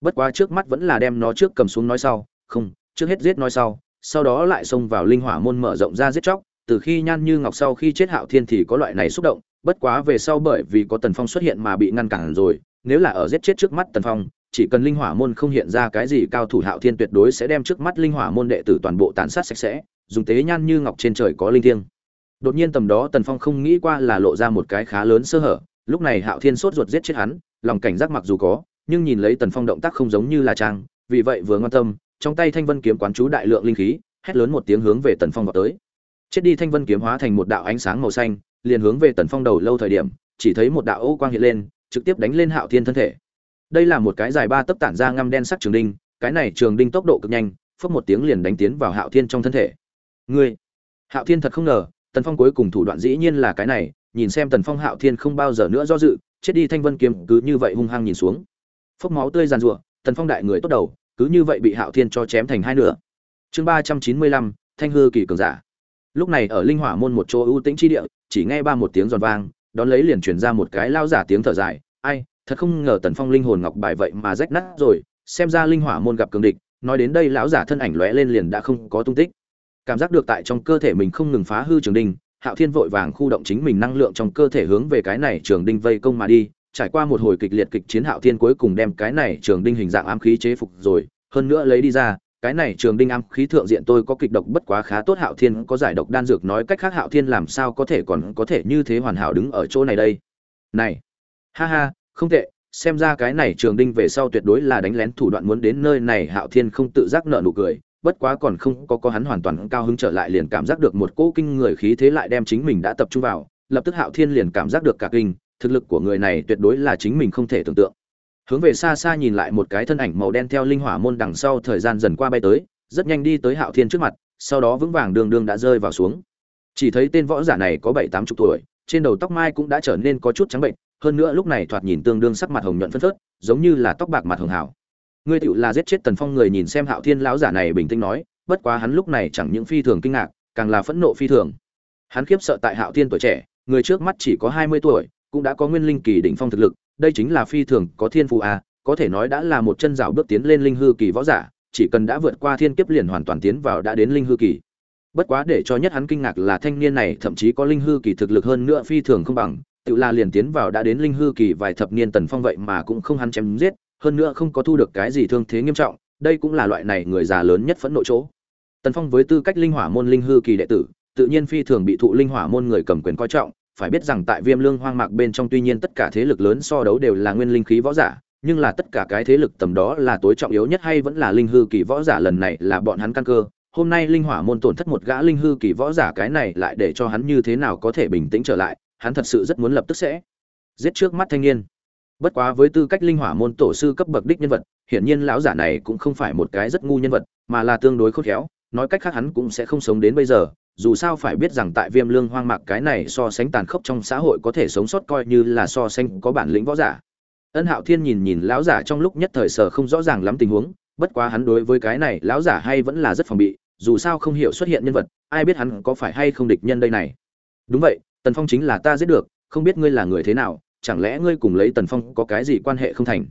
Bất quá trước mắt vẫn là đem nó trước cầm xuống nói sau, không, trước hết giết nói sau sau đó lại xông vào linh hỏa môn mở rộng ra giết chóc, từ khi nhan như ngọc sau khi chết hạo thiên thì có loại này xúc động, bất quá về sau bởi vì có tần phong xuất hiện mà bị ngăn cản rồi, nếu là ở giết chết trước mắt tần phong chỉ cần linh hỏa môn không hiện ra cái gì cao thủ hạo thiên tuyệt đối sẽ đem trước mắt linh hỏa môn đệ tử toàn bộ tàn sát sạch sẽ, dùng tế nhan như ngọc trên trời có linh thiêng. Đột nhiên tầm đó tần phong không nghĩ qua là lộ ra một cái khá lớn sơ hở, lúc này hạo thiên sốt ruột giết chết hắn, lòng cảnh giác mặc dù có, nhưng nhìn lấy tần phong động tác không giống như là trang, vì vậy vừa ngon tâm, trong tay thanh vân kiếm quán chú đại lượng linh khí, hét lớn một tiếng hướng về tần phong vào tới. Chết đi thanh vân kiếm hóa thành một đạo ánh sáng màu xanh, liền hướng về tần phong đầu lâu thời điểm, chỉ thấy một đạo ô quang hiện lên, trực tiếp đánh lên hạo thiên thân thể đây là một cái dài ba tấc tản ra ngăm đen sắc trường đinh, cái này trường đinh tốc độ cực nhanh, phốc một tiếng liền đánh tiến vào hạo thiên trong thân thể. Ngươi! Hạo thiên thật không ngờ, tần phong cuối cùng thủ đoạn dĩ nhiên là cái này, nhìn xem tần phong hạo thiên không bao giờ nữa do dự, chết đi thanh vân kiếm, cứ như vậy hung hăng nhìn xuống. Phốc máu tươi giàn rụa tần phong đại người tốt đầu, cứ như vậy bị hạo thiên cho chém thành hai nửa. Chương ba trăm chín mươi lăm, thanh hư kỳ cường giả. Lúc này ở linh hỏa môn một chỗ ưu tĩnh chi địa, chỉ nghe ba một tiếng giòn vang, đón lấy liền truyền ra một cái lao giả tiếng thở dài, ai thật không ngờ tần phong linh hồn ngọc bài vậy mà rách nát rồi, xem ra linh hỏa môn gặp cường địch, nói đến đây lão giả thân ảnh lóe lên liền đã không có tung tích. Cảm giác được tại trong cơ thể mình không ngừng phá hư trường đinh, hạo thiên vội vàng khu động chính mình năng lượng trong cơ thể hướng về cái này trường đinh vây công mà đi, trải qua một hồi kịch liệt kịch chiến hạo thiên cuối cùng đem cái này trường đinh hình dạng ám khí chế phục rồi, hơn nữa lấy đi ra, cái này trường đinh ám khí thượng diện tôi có kịch độc bất quá khá tốt hạo thiên có giải độc đan dược nói cách khác hạo thiên làm sao có thể còn có thể như thế hoàn hảo đứng ở chỗ này đây. Này, ha ha không tệ, xem ra cái này trường đinh về sau tuyệt đối là đánh lén thủ đoạn muốn đến nơi này, hạo thiên không tự giác nợ nụ cười, bất quá còn không có có hắn hoàn toàn cao hứng trở lại liền cảm giác được một cỗ kinh người khí thế lại đem chính mình đã tập trung vào, lập tức hạo thiên liền cảm giác được cả kinh, thực lực của người này tuyệt đối là chính mình không thể tưởng tượng. Hướng về xa xa nhìn lại một cái thân ảnh màu đen theo linh hỏa môn đằng sau thời gian dần qua bay tới, rất nhanh đi tới hạo thiên trước mặt, sau đó vững vàng đường đường đã rơi vào xuống. Chỉ thấy tên võ giả này có bảy tám chục tuổi, trên đầu tóc mai cũng đã trở nên có chút trắng bệnh hơn nữa lúc này thoạt nhìn tương đương sắc mặt hồng nhuận phân phớt, giống như là tóc bạc mặt hường hảo ngươi tựu là giết chết tần phong người nhìn xem hạo thiên lão giả này bình tĩnh nói, bất quá hắn lúc này chẳng những phi thường kinh ngạc, càng là phẫn nộ phi thường. Hắn khiếp sợ tại hạo thiên tuổi trẻ, người trước mắt chỉ có hai mươi tuổi, cũng đã có nguyên linh kỳ đỉnh phong thực lực, đây chính là phi thường có thiên phù a à, có thể nói đã là một chân rào bước tiến lên linh hư kỳ võ giả, chỉ cần đã vượt qua thiên kiếp liền hoàn toàn tiến vào đã đến linh hư kỳ. Bất quá để cho nhất hắn kinh ngạc là thanh niên này thậm chí có linh hư kỳ thực lực hơn nữa phi thường không bằng tự là liền tiến vào đã đến linh hư kỳ vài thập niên tần phong vậy mà cũng không hắn chém giết, hơn nữa không có thu được cái gì thương thế nghiêm trọng, đây cũng là loại này người già lớn nhất phẫn nộ chỗ. Tần phong với tư cách linh hỏa môn linh hư kỳ đệ tử, tự nhiên phi thường bị thụ linh hỏa môn người cầm quyền coi trọng, phải biết rằng tại viêm lương hoang mạc bên trong tuy nhiên tất cả thế lực lớn so đấu đều là nguyên linh khí võ giả, nhưng là tất cả cái thế lực tầm đó là tối trọng yếu nhất hay vẫn là linh hư kỳ võ giả lần này là bọn hắn căn cơ. Hôm nay linh hỏa môn tổn thất một gã linh hư kỳ võ giả cái này lại để cho hắn như thế nào có thể bình tĩnh trở lại hắn thật sự rất muốn lập tức sẽ giết trước mắt thanh niên. Bất quá với tư cách linh hỏa môn tổ sư cấp bậc đích nhân vật, hiển nhiên lão giả này cũng không phải một cái rất ngu nhân vật, mà là tương đối khôn khéo, nói cách khác hắn cũng sẽ không sống đến bây giờ, dù sao phải biết rằng tại viêm lương hoang mạc cái này so sánh tàn khốc trong xã hội có thể sống sót coi như là so sánh có bản lĩnh võ giả. Ân hạo thiên nhìn nhìn lão giả trong lúc nhất thời sở không rõ ràng lắm tình huống, bất quá hắn đối với cái này lão giả hay vẫn là rất phòng bị, dù sao không hiểu xuất hiện nhân vật, ai biết hắn có phải hay không địch nhân đây này. Đúng vậy tần phong chính là ta giết được, không biết ngươi là người thế nào, chẳng lẽ ngươi cùng lấy tần phong có cái gì quan hệ không thành?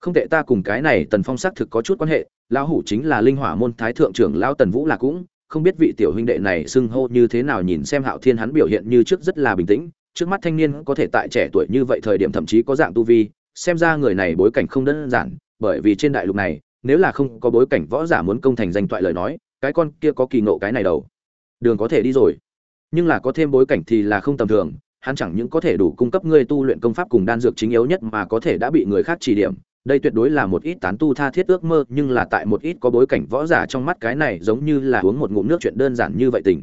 Không tệ ta cùng cái này tần phong xác thực có chút quan hệ, lão hủ chính là linh hỏa môn thái thượng trưởng lão tần vũ là cũng, không biết vị tiểu huynh đệ này xưng hô như thế nào nhìn xem hạo thiên hắn biểu hiện như trước rất là bình tĩnh, trước mắt thanh niên có thể tại trẻ tuổi như vậy thời điểm thậm chí có dạng tu vi, xem ra người này bối cảnh không đơn giản, bởi vì trên đại lục này, nếu là không có bối cảnh võ giả muốn công thành danh toại lời nói, cái con kia có kỳ ngộ cái này đầu đường có thể đi rồi nhưng là có thêm bối cảnh thì là không tầm thường, hắn chẳng những có thể đủ cung cấp ngươi tu luyện công pháp cùng đan dược chính yếu nhất mà có thể đã bị người khác chỉ điểm. Đây tuyệt đối là một ít tán tu tha thiết ước mơ, nhưng là tại một ít có bối cảnh võ giả trong mắt cái này giống như là uống một ngụm nước chuyện đơn giản như vậy tình.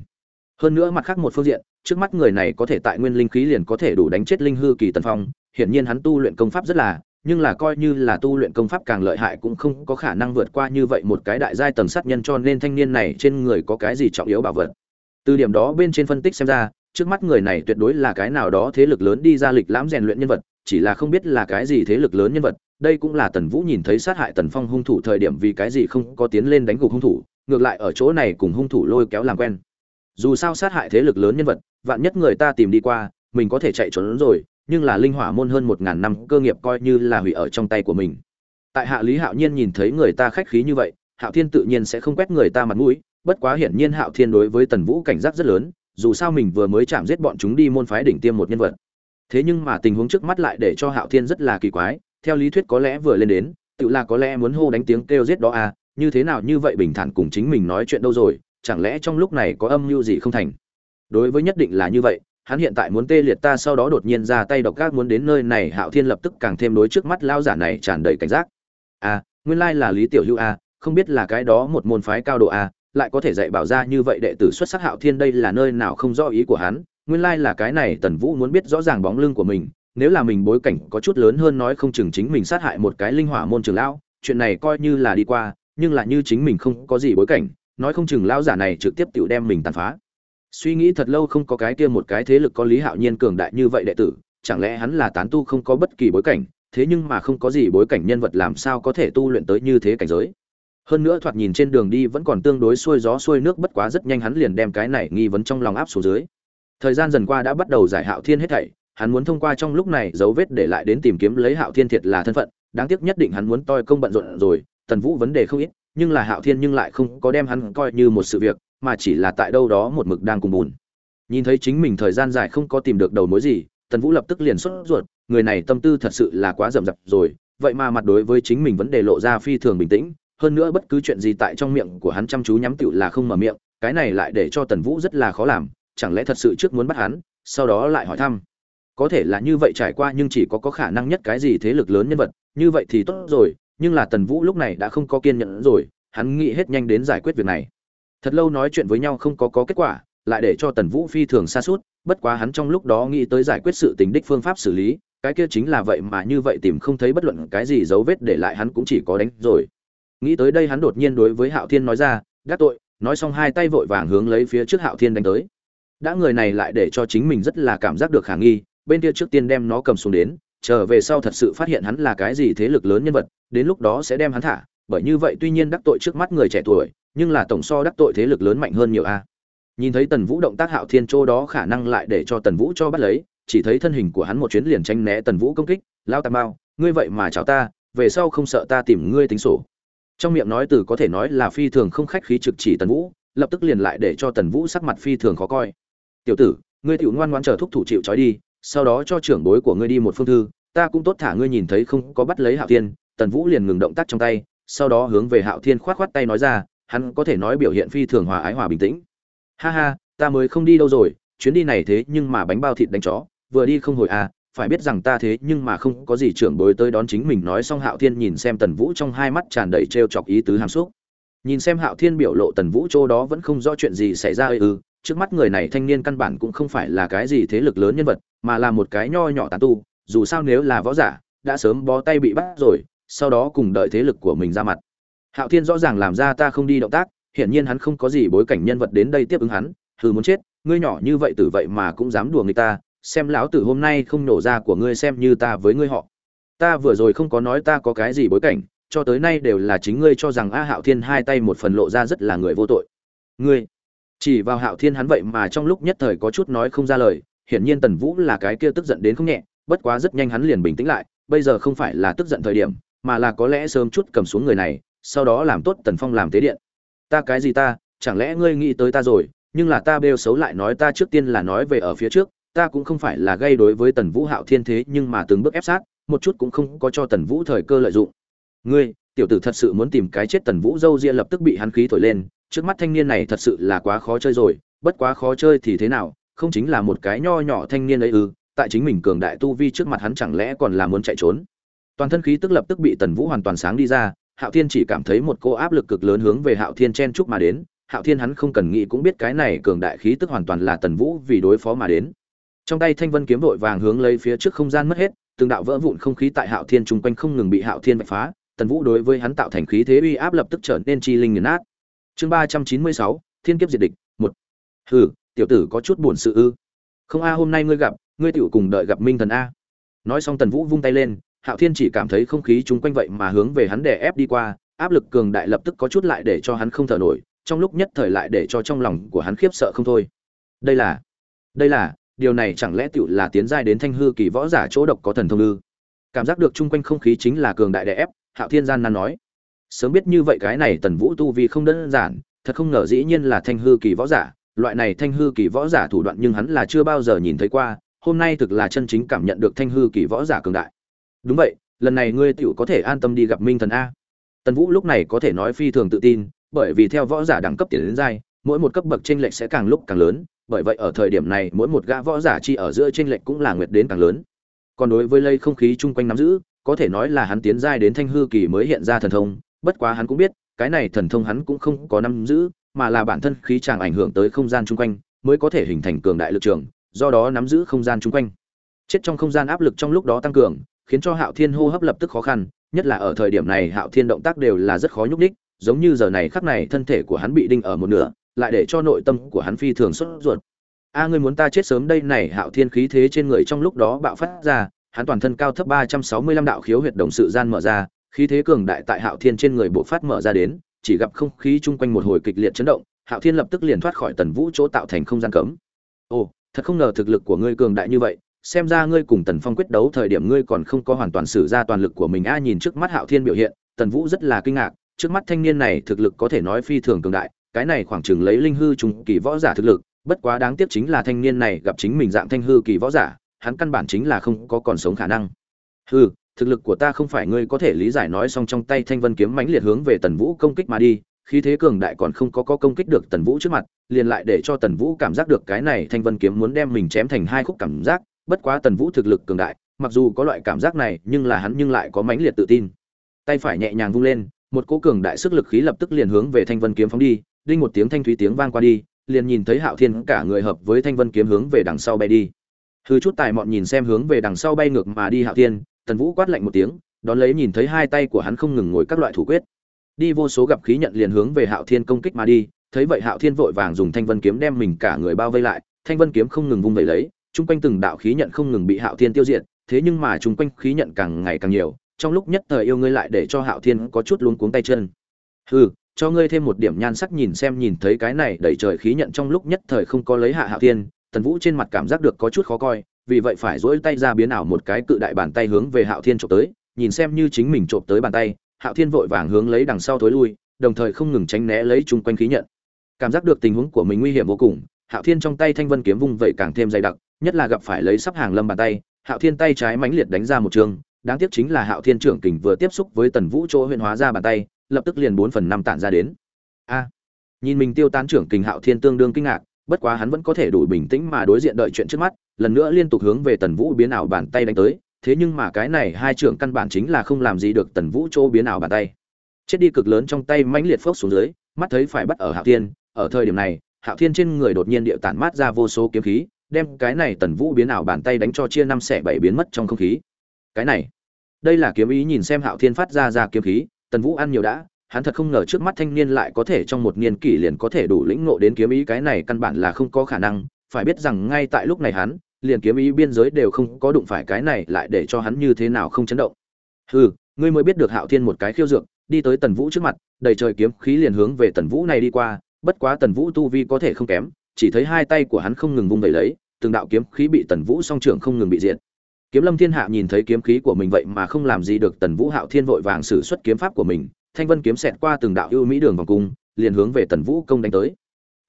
Hơn nữa mặt khác một phương diện, trước mắt người này có thể tại nguyên linh khí liền có thể đủ đánh chết linh hư kỳ tần phong, hiển nhiên hắn tu luyện công pháp rất là, nhưng là coi như là tu luyện công pháp càng lợi hại cũng không có khả năng vượt qua như vậy một cái đại giai tầng sát nhân cho nên thanh niên này trên người có cái gì trọng yếu bảo vật từ điểm đó bên trên phân tích xem ra, trước mắt người này tuyệt đối là cái nào đó thế lực lớn đi ra lịch lãm rèn luyện nhân vật, chỉ là không biết là cái gì thế lực lớn nhân vật, đây cũng là tần vũ nhìn thấy sát hại tần phong hung thủ thời điểm vì cái gì không có tiến lên đánh gục hung thủ, ngược lại ở chỗ này cùng hung thủ lôi kéo làm quen. Dù sao sát hại thế lực lớn nhân vật, vạn nhất người ta tìm đi qua, mình có thể chạy trốn rồi, nhưng là linh hỏa môn hơn một ngàn năm cơ nghiệp coi như là hủy ở trong tay của mình. Tại hạ lý hạo nhiên nhìn thấy người ta khách khí như vậy, hạo thiên tự nhiên sẽ không quét người ta mặt mũi bất quá hiển nhiên hạo thiên đối với tần vũ cảnh giác rất lớn dù sao mình vừa mới chạm giết bọn chúng đi môn phái đỉnh tiêm một nhân vật. Thế nhưng mà tình huống trước mắt lại để cho hạo thiên rất là kỳ quái theo lý thuyết có lẽ vừa lên đến tự là có lẽ muốn hô đánh tiếng kêu giết đó à như thế nào như vậy bình thản cùng chính mình nói chuyện đâu rồi chẳng lẽ trong lúc này có âm mưu gì không thành? Đối với nhất định là như vậy hắn hiện tại muốn tê liệt ta sau đó đột nhiên ra tay độc ác muốn đến nơi này hạo thiên lập tức càng thêm đối trước mắt lao giả này tràn đầy cảnh giác. À nguyên lai là lý tiểu hữu a à, không biết là cái đó một môn phái cao độ a à, lại có thể dạy bảo ra như vậy đệ tử xuất sắc hạo thiên đây là nơi nào không rõ ý của hắn, nguyên lai là cái này tần vũ muốn biết rõ ràng bóng lưng của mình, nếu là mình bối cảnh có chút lớn hơn nói không chừng chính mình sát hại một cái linh hỏa môn trưởng lão, chuyện này coi như là đi qua, nhưng là như chính mình không có gì bối cảnh, nói không chừng lão giả này trực tiếp tự đem mình tàn phá. Suy nghĩ thật lâu không có cái kia một cái thế lực có lý hạo nhiên cường đại như vậy đệ tử, chẳng lẽ hắn là tán tu không có bất kỳ bối cảnh, thế nhưng mà không có gì bối cảnh nhân vật làm sao có thể tu luyện tới như thế cảnh giới? Hơn nữa thoạt nhìn trên đường đi vẫn còn tương đối xuôi gió xuôi nước bất quá rất nhanh hắn liền đem cái này nghi vấn trong lòng áp xuống dưới. Thời gian dần qua đã bắt đầu giải hạo thiên hết thảy, hắn muốn thông qua trong lúc này dấu vết để lại đến tìm kiếm lấy hạo thiên thiệt là thân phận, đáng tiếc nhất định hắn muốn toi công bận rộn rồi, tần vũ vấn đề không ít, nhưng là hạo thiên nhưng lại không có đem hắn coi như một sự việc, mà chỉ là tại đâu đó một mực đang cùng buồn nhìn thấy chính mình thời gian dài không có tìm được đầu mối gì, tần vũ lập tức liền xuất ruột, người này tâm tư thật sự là quá rậm rập rồi, vậy mà mặt đối với chính mình vấn đề lộ ra phi thường bình tĩnh hơn nữa bất cứ chuyện gì tại trong miệng của hắn chăm chú nhắm tựu là không mở miệng, cái này lại để cho tần vũ rất là khó làm, chẳng lẽ thật sự trước muốn bắt hắn, sau đó lại hỏi thăm. Có thể là như vậy trải qua nhưng chỉ có có khả năng nhất cái gì thế lực lớn nhân vật, như vậy thì tốt rồi, nhưng là tần vũ lúc này đã không có kiên nhẫn rồi, hắn nghĩ hết nhanh đến giải quyết việc này. Thật lâu nói chuyện với nhau không có có kết quả, lại để cho tần vũ phi thường xa suốt bất quá hắn trong lúc đó nghĩ tới giải quyết sự tình đích phương pháp xử lý, cái kia chính là vậy mà như vậy tìm không thấy bất luận cái gì dấu vết để lại hắn cũng chỉ có đánh rồi nghĩ tới đây hắn đột nhiên đối với hạo thiên nói ra gác tội. Nói xong hai tay vội vàng hướng lấy phía trước hạo thiên đánh tới. Đã người này lại để cho chính mình rất là cảm giác được khả nghi, bên kia trước tiên đem nó cầm xuống đến trở về sau thật sự phát hiện hắn là cái gì thế lực lớn nhân vật, đến lúc đó sẽ đem hắn thả, bởi như vậy tuy nhiên đắc tội trước mắt người trẻ tuổi, nhưng là tổng so đắc tội thế lực lớn mạnh hơn nhiều a. Nhìn thấy tần vũ động tác hạo thiên chỗ đó khả năng lại để cho tần vũ cho bắt lấy, chỉ thấy thân hình của hắn một chuyến liền tranh né tần vũ công kích, lao tà bao ngươi vậy mà chào ta, về sau không sợ ta tìm ngươi tính sổ trong miệng nói từ có thể nói là phi thường không khách khí trực chỉ tần vũ, lập tức liền lại để cho tần vũ sắc mặt phi thường khó coi. Tiểu tử, ngươi tiểu ngoan ngoan chờ thúc thủ chịu trói đi, sau đó cho trưởng bối của ngươi đi một phương thư, ta cũng tốt thả ngươi nhìn thấy không có bắt lấy hạo thiên. Tần vũ liền ngừng động tác trong tay, sau đó hướng về hạo thiên khoát khoát tay nói ra, hắn có thể nói biểu hiện phi thường hòa ái hòa bình tĩnh. Ha ha, ta mới không đi đâu rồi, chuyến đi này thế nhưng mà bánh bao thịt đánh chó, vừa đi không hồi à phải biết rằng ta thế nhưng mà không có gì trưởng bối tới đón chính mình, nói xong hạo thiên nhìn xem tần vũ trong hai mắt tràn đầy t r e o chọc ý tứ hàm xúc. Nhìn xem hạo thiên biểu lộ tần vũ chỗ đó vẫn không rõ chuyện gì xảy ra ư trước mắt người này thanh niên căn bản cũng không phải là cái gì thế lực lớn nhân vật, mà là một cái nho nhỏ tàn tu, dù sao nếu là võ giả, đã sớm bó tay bị bắt rồi, sau đó cùng đợi thế lực của mình ra mặt. Hạo thiên rõ ràng làm ra ta không đi động tác, hiển nhiên hắn không có gì bối cảnh nhân vật đến đây tiếp ứng hắn, hừ muốn chết, ngươi nhỏ như vậy tử vậy mà cũng dám đùa người ta xem lão tử hôm nay không nổ ra của ngươi xem như ta với ngươi họ. Ta vừa rồi không có nói ta có cái gì bối cảnh, cho tới nay đều là chính ngươi cho rằng a hạo thiên hai tay một phần lộ ra rất là người vô tội. Ngươi, chỉ vào hạo thiên hắn vậy mà trong lúc nhất thời có chút nói không ra lời, hiển nhiên tần vũ là cái kia tức giận đến không nhẹ, bất quá rất nhanh hắn liền bình tĩnh lại, bây giờ không phải là tức giận thời điểm, mà là có lẽ sớm chút cầm xuống người này, sau đó làm tốt tần phong làm tế điện. Ta cái gì ta, chẳng lẽ ngươi nghĩ tới ta rồi, nhưng là ta bêu xấu lại nói ta trước tiên là nói về ở phía trước ta cũng không phải là gây đối với tần vũ hạo thiên thế, nhưng mà từng bước ép sát, một chút cũng không có cho tần vũ thời cơ lợi dụng. Ngươi, tiểu tử thật sự muốn tìm cái chết tần vũ dâu ria lập tức bị hắn khí thổi lên, trước mắt thanh niên này thật sự là quá khó chơi rồi, bất quá khó chơi thì thế nào, không chính là một cái nho nhỏ thanh niên ấy ư, tại chính mình cường đại tu vi trước mặt hắn chẳng lẽ còn là muốn chạy trốn? Toàn thân khí tức lập tức bị tần vũ hoàn toàn sáng đi ra, hạo thiên chỉ cảm thấy một cô áp lực cực lớn hướng về hạo thiên chen chúc mà đến, hạo thiên hắn không cần nghĩ cũng biết cái này cường đại khí tức hoàn toàn là tần vũ vì đối phó mà đến trong tay thanh vân kiếm vội vàng hướng lấy phía trước không gian mất hết, từng đạo vỡ vụn không khí tại hạo thiên chung quanh không ngừng bị hạo thiên vạch phá, tần vũ đối với hắn tạo thành khí thế uy áp lập tức trở nên chi linh nghiền nát. Chương ba trăm chín mươi sáu, thiên kiếp diệt địch, một. Hừ, tiểu tử có chút buồn sự ư? Không a, hôm nay ngươi gặp, ngươi tiểu cùng đợi gặp minh thần a. Nói xong tần vũ vung tay lên, hạo thiên chỉ cảm thấy không khí chung quanh vậy mà hướng về hắn đè ép đi qua, áp lực cường đại lập tức có chút lại để cho hắn không thở nổi, trong lúc nhất thời lại để cho trong lòng của hắn khiếp sợ không thôi. Đây là đây là điều này chẳng lẽ tựu là tiến giai đến thanh hư kỳ võ giả chỗ độc có thần thông ư? Cảm giác được chung quanh không khí chính là cường đại đè ép, hạo thiên gian nan nói. Sớm biết như vậy cái này tần vũ tu vi không đơn giản, thật không ngờ dĩ nhiên là thanh hư kỳ võ giả, loại này thanh hư kỳ võ giả thủ đoạn nhưng hắn là chưa bao giờ nhìn thấy qua, hôm nay thực là chân chính cảm nhận được thanh hư kỳ võ giả cường đại. Đúng vậy, lần này ngươi tiểu có thể an tâm đi gặp minh thần a. Tần vũ lúc này có thể nói phi thường tự tin, bởi vì theo võ giả đẳng cấp tiến đến giai, mỗi một cấp bậc chênh lệch sẽ càng lúc càng lớn bởi vậy ở thời điểm này mỗi một gã võ giả chi ở giữa trên lệnh cũng là nguyệt đến càng lớn. Còn đối với lây không khí chung quanh nắm giữ có thể nói là hắn tiến giai đến thanh hư kỳ mới hiện ra thần thông bất quá hắn cũng biết cái này thần thông hắn cũng không có nắm giữ mà là bản thân khí chàng ảnh hưởng tới không gian chung quanh mới có thể hình thành cường đại lực trường do đó nắm giữ không gian chung quanh. Chết trong không gian áp lực trong lúc đó tăng cường khiến cho Hạo Thiên hô hấp lập tức khó khăn, nhất là ở thời điểm này Hạo Thiên động tác đều là rất khó nhúc đích giống như giờ này khắc này thân thể của hắn bị đinh ở một nửa, lại để cho nội tâm của hắn phi thường xuất ruột. A ngươi muốn ta chết sớm đây này, Hạo Thiên khí thế trên người trong lúc đó bạo phát ra, hắn toàn thân cao thấp 365 đạo khiếu huyệt đồng sự gian mở ra, khí thế cường đại tại Hạo Thiên trên người bộ phát mở ra đến, chỉ gặp không khí chung quanh một hồi kịch liệt chấn động, Hạo Thiên lập tức liền thoát khỏi Tần Vũ chỗ tạo thành không gian cấm. Ồ, thật không ngờ thực lực của ngươi cường đại như vậy, xem ra ngươi cùng Tần Phong quyết đấu thời điểm ngươi còn không có hoàn toàn sử ra toàn lực của mình a nhìn trước mắt Hạo Thiên biểu hiện, Tần Vũ rất là kinh ngạc, trước mắt thanh niên này thực lực có thể nói phi thường cường đại, cái này khoảng chừng lấy linh hư trùng kỳ võ giả thực lực, bất quá đáng tiếc chính là thanh niên này gặp chính mình dạng thanh hư kỳ võ giả, hắn căn bản chính là không có còn sống khả năng. Hừ, thực lực của ta không phải ngươi có thể lý giải nói xong trong tay Thanh Vân kiếm mãnh liệt hướng về Tần Vũ công kích mà đi, khí thế cường đại còn không có có công kích được Tần Vũ trước mặt, liền lại để cho Tần Vũ cảm giác được cái này Thanh Vân kiếm muốn đem mình chém thành hai khúc cảm giác, bất quá tần vũ thực lực cường đại mặc dù có loại cảm giác này nhưng là hắn nhưng lại có mãnh liệt tự tin tay phải nhẹ nhàng vung lên một cỗ cường đại sức lực khí lập tức liền hướng về thanh vân kiếm phóng đi đinh một tiếng thanh thúy tiếng vang qua đi liền nhìn thấy hạo thiên cả người hợp với thanh vân kiếm hướng về đằng sau bay đi hư chút tài mọn nhìn xem hướng về đằng sau bay ngược mà đi hạo thiên tần vũ quát lạnh một tiếng đón lấy nhìn thấy hai tay của hắn không ngừng ngồi các loại thủ quyết đi vô số gặp khí nhận liền hướng về hạo thiên công kích mà đi thấy vậy hạo thiên vội vàng dùng thanh vân kiếm đem mình cả người bao vây lại thanh vân kiếm không ngừng vung vẩy lấy chung quanh từng đạo khí nhận không ngừng bị Hạo Thiên tiêu diệt, thế nhưng mà chung quanh khí nhận càng ngày càng nhiều, trong lúc nhất thời yêu ngươi lại để cho Hạo Thiên có chút luống cuống tay chân. Hừ, cho ngươi thêm một điểm nhan sắc nhìn xem nhìn thấy cái này đẩy trời khí nhận trong lúc nhất thời không có lấy hạ Hạo Thiên, Tần Vũ trên mặt cảm giác được có chút khó coi, vì vậy phải duỗi tay ra biến ảo một cái cự đại bàn tay hướng về Hạo Thiên chụp tới, nhìn xem như chính mình chụp tới bàn tay, Hạo Thiên vội vàng hướng lấy đằng sau thối lui, đồng thời không ngừng tránh né lấy chung quanh khí nhận. Cảm giác được tình huống của mình nguy hiểm vô cùng, Hạo Thiên trong tay Thanh Vân kiếm vung vậy càng thêm dày đặc, nhất là gặp phải lấy sắp hàng lâm bàn tay hạo thiên tay trái mãnh liệt đánh ra một trường đáng tiếc chính là hạo thiên trưởng kình vừa tiếp xúc với tần vũ chỗ huyện hóa ra bàn tay lập tức liền bốn phần năm tản ra đến. A, nhìn mình tiêu tán trưởng kình hạo thiên tương đương kinh ngạc, bất quá hắn vẫn có thể đủ bình tĩnh mà đối diện đợi chuyện trước mắt, lần nữa liên tục hướng về tần vũ biến ảo bàn tay đánh tới, thế nhưng mà cái này hai trưởng căn bản chính là không làm gì được tần vũ chỗ biến ảo bàn tay. Chết đi cực lớn trong tay mãnh liệt phốc xuống dưới, mắt thấy phải bắt ở hạo thiên, ở thời điểm này, hạo thiên trên người đột nhiên điệu tản mát ra vô số kiếm khí, đem cái này tần vũ biến ảo bàn tay đánh cho chia năm xẻ bảy biến mất trong không khí. Cái này, đây là kiếm ý nhìn xem hạo thiên phát ra ra kiếm khí tần vũ ăn nhiều đã, hắn thật không ngờ trước mắt thanh niên lại có thể trong một niên kỷ liền có thể đủ lĩnh ngộ đến kiếm ý, cái này căn bản là không có khả năng. Phải biết rằng ngay tại lúc này hắn, liền kiếm ý biên giới đều không có đụng phải cái này lại để cho hắn như thế nào không chấn động. Hừ, ngươi mới biết được hạo thiên một cái khiêu dược, đi tới tần vũ trước mặt, đầy trời kiếm khí liền hướng về tần vũ này đi qua, bất quá tần vũ tu vi có thể không kém, chỉ thấy hai tay của hắn không ngừng vung vẩy lấy, từng đạo kiếm khí bị tần vũ song trưởng không ngừng bị diệt kiếm lâm thiên hạ nhìn thấy kiếm khí của mình vậy mà không làm gì được, tần vũ hạo thiên vội vàng sử xuất kiếm pháp của mình, thanh vân kiếm xẹt qua từng đạo ưu mỹ đường vòng cung, liền hướng về tần vũ công đánh tới.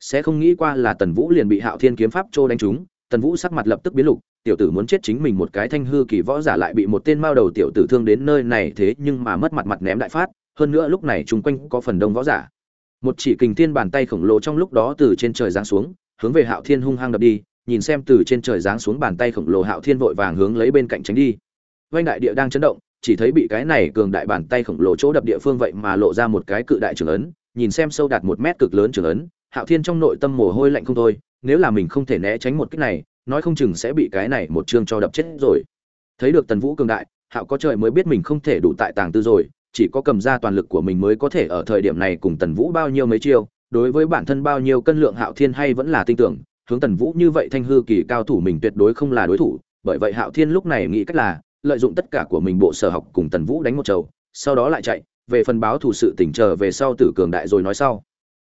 Sẽ không nghĩ qua là tần vũ liền bị hạo thiên kiếm pháp trô đánh trúng, tần vũ sắc mặt lập tức biến lục, tiểu tử muốn chết chính mình một cái thanh hư kỳ võ giả lại bị một tên mao đầu tiểu tử thương đến nơi này thế nhưng mà mất mặt mặt ném đại phát, hơn nữa lúc này chung quanh có phần đông võ giả. Một chỉ kình thiên bàn tay khổng lồ trong lúc đó từ trên trời giáng xuống, hướng về hạo thiên hung hăng đập đi nhìn xem từ trên trời giáng xuống bàn tay khổng lồ hạo thiên vội vàng hướng lấy bên cạnh tránh đi. Vành đại địa đang chấn động, chỉ thấy bị cái này cường đại bàn tay khổng lồ chỗ đập địa phương vậy mà lộ ra một cái cự đại trường ấn, nhìn xem sâu đạt một mét cực lớn trường ấn, hạo thiên trong nội tâm mồ hôi lạnh không thôi, nếu là mình không thể né tránh một cái này, nói không chừng sẽ bị cái này một chương cho đập chết rồi. Thấy được tần vũ cường đại, hạo có trời mới biết mình không thể đủ tại tàng tư rồi, chỉ có cầm ra toàn lực của mình mới có thể ở thời điểm này cùng tần vũ bao nhiêu mấy chiêu, đối với bản thân bao nhiêu cân lượng hạo thiên hay vẫn là tin tưởng hướng tần vũ như vậy thanh hư kỳ cao thủ mình tuyệt đối không là đối thủ, bởi vậy hạo thiên lúc này nghĩ cách là, lợi dụng tất cả của mình bộ sở học cùng tần vũ đánh một trầu sau đó lại chạy, về phần báo thủ sự tỉnh chờ về sau tử cường đại rồi nói sau.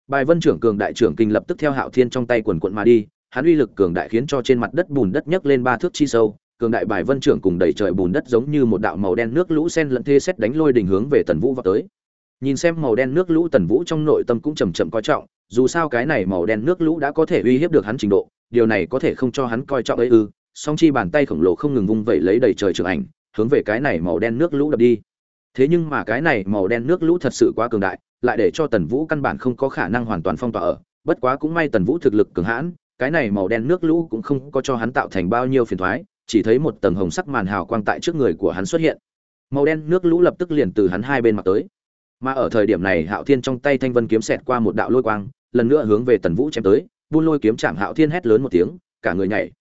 Bài vân trưởng cường đại trưởng kinh lập tức theo hạo thiên trong tay quần quận mà đi, hắn uy lực cường đại khiến cho trên mặt đất bùn đất nhấc lên ba thước chi sâu, cường đại bài vân trưởng cùng đẩy trời bùn đất giống như một đạo màu đen nước lũ sen lẫn thê xét đánh lôi đình hướng về tần vũ vào tới nhìn xem màu đen nước lũ tần vũ trong nội tâm cũng chầm chậm coi trọng, dù sao cái này màu đen nước lũ đã có thể uy hiếp được hắn trình độ, điều này có thể không cho hắn coi trọng ấy ư. Song chi bàn tay khổng lồ không ngừng vung vẩy lấy đầy trời trường ảnh, hướng về cái này màu đen nước lũ đập đi. Thế nhưng mà cái này màu đen nước lũ thật sự quá cường đại, lại để cho tần vũ căn bản không có khả năng hoàn toàn phong tỏa ở. Bất quá cũng may tần vũ thực lực cường hãn, cái này màu đen nước lũ cũng không có cho hắn tạo thành bao nhiêu phiền thoái chỉ thấy một tầng hồng sắc màn hào quang tại trước người của hắn xuất hiện. Màu đen nước lũ lập tức liền từ hắn hai bên mặt tới mà ở thời điểm này hạo thiên trong tay thanh vân kiếm xẹt qua một đạo lôi quang, lần nữa hướng về tần vũ chém tới, buôn lôi kiếm chạm hạo thiên hét lớn một tiếng, cả người nhảy.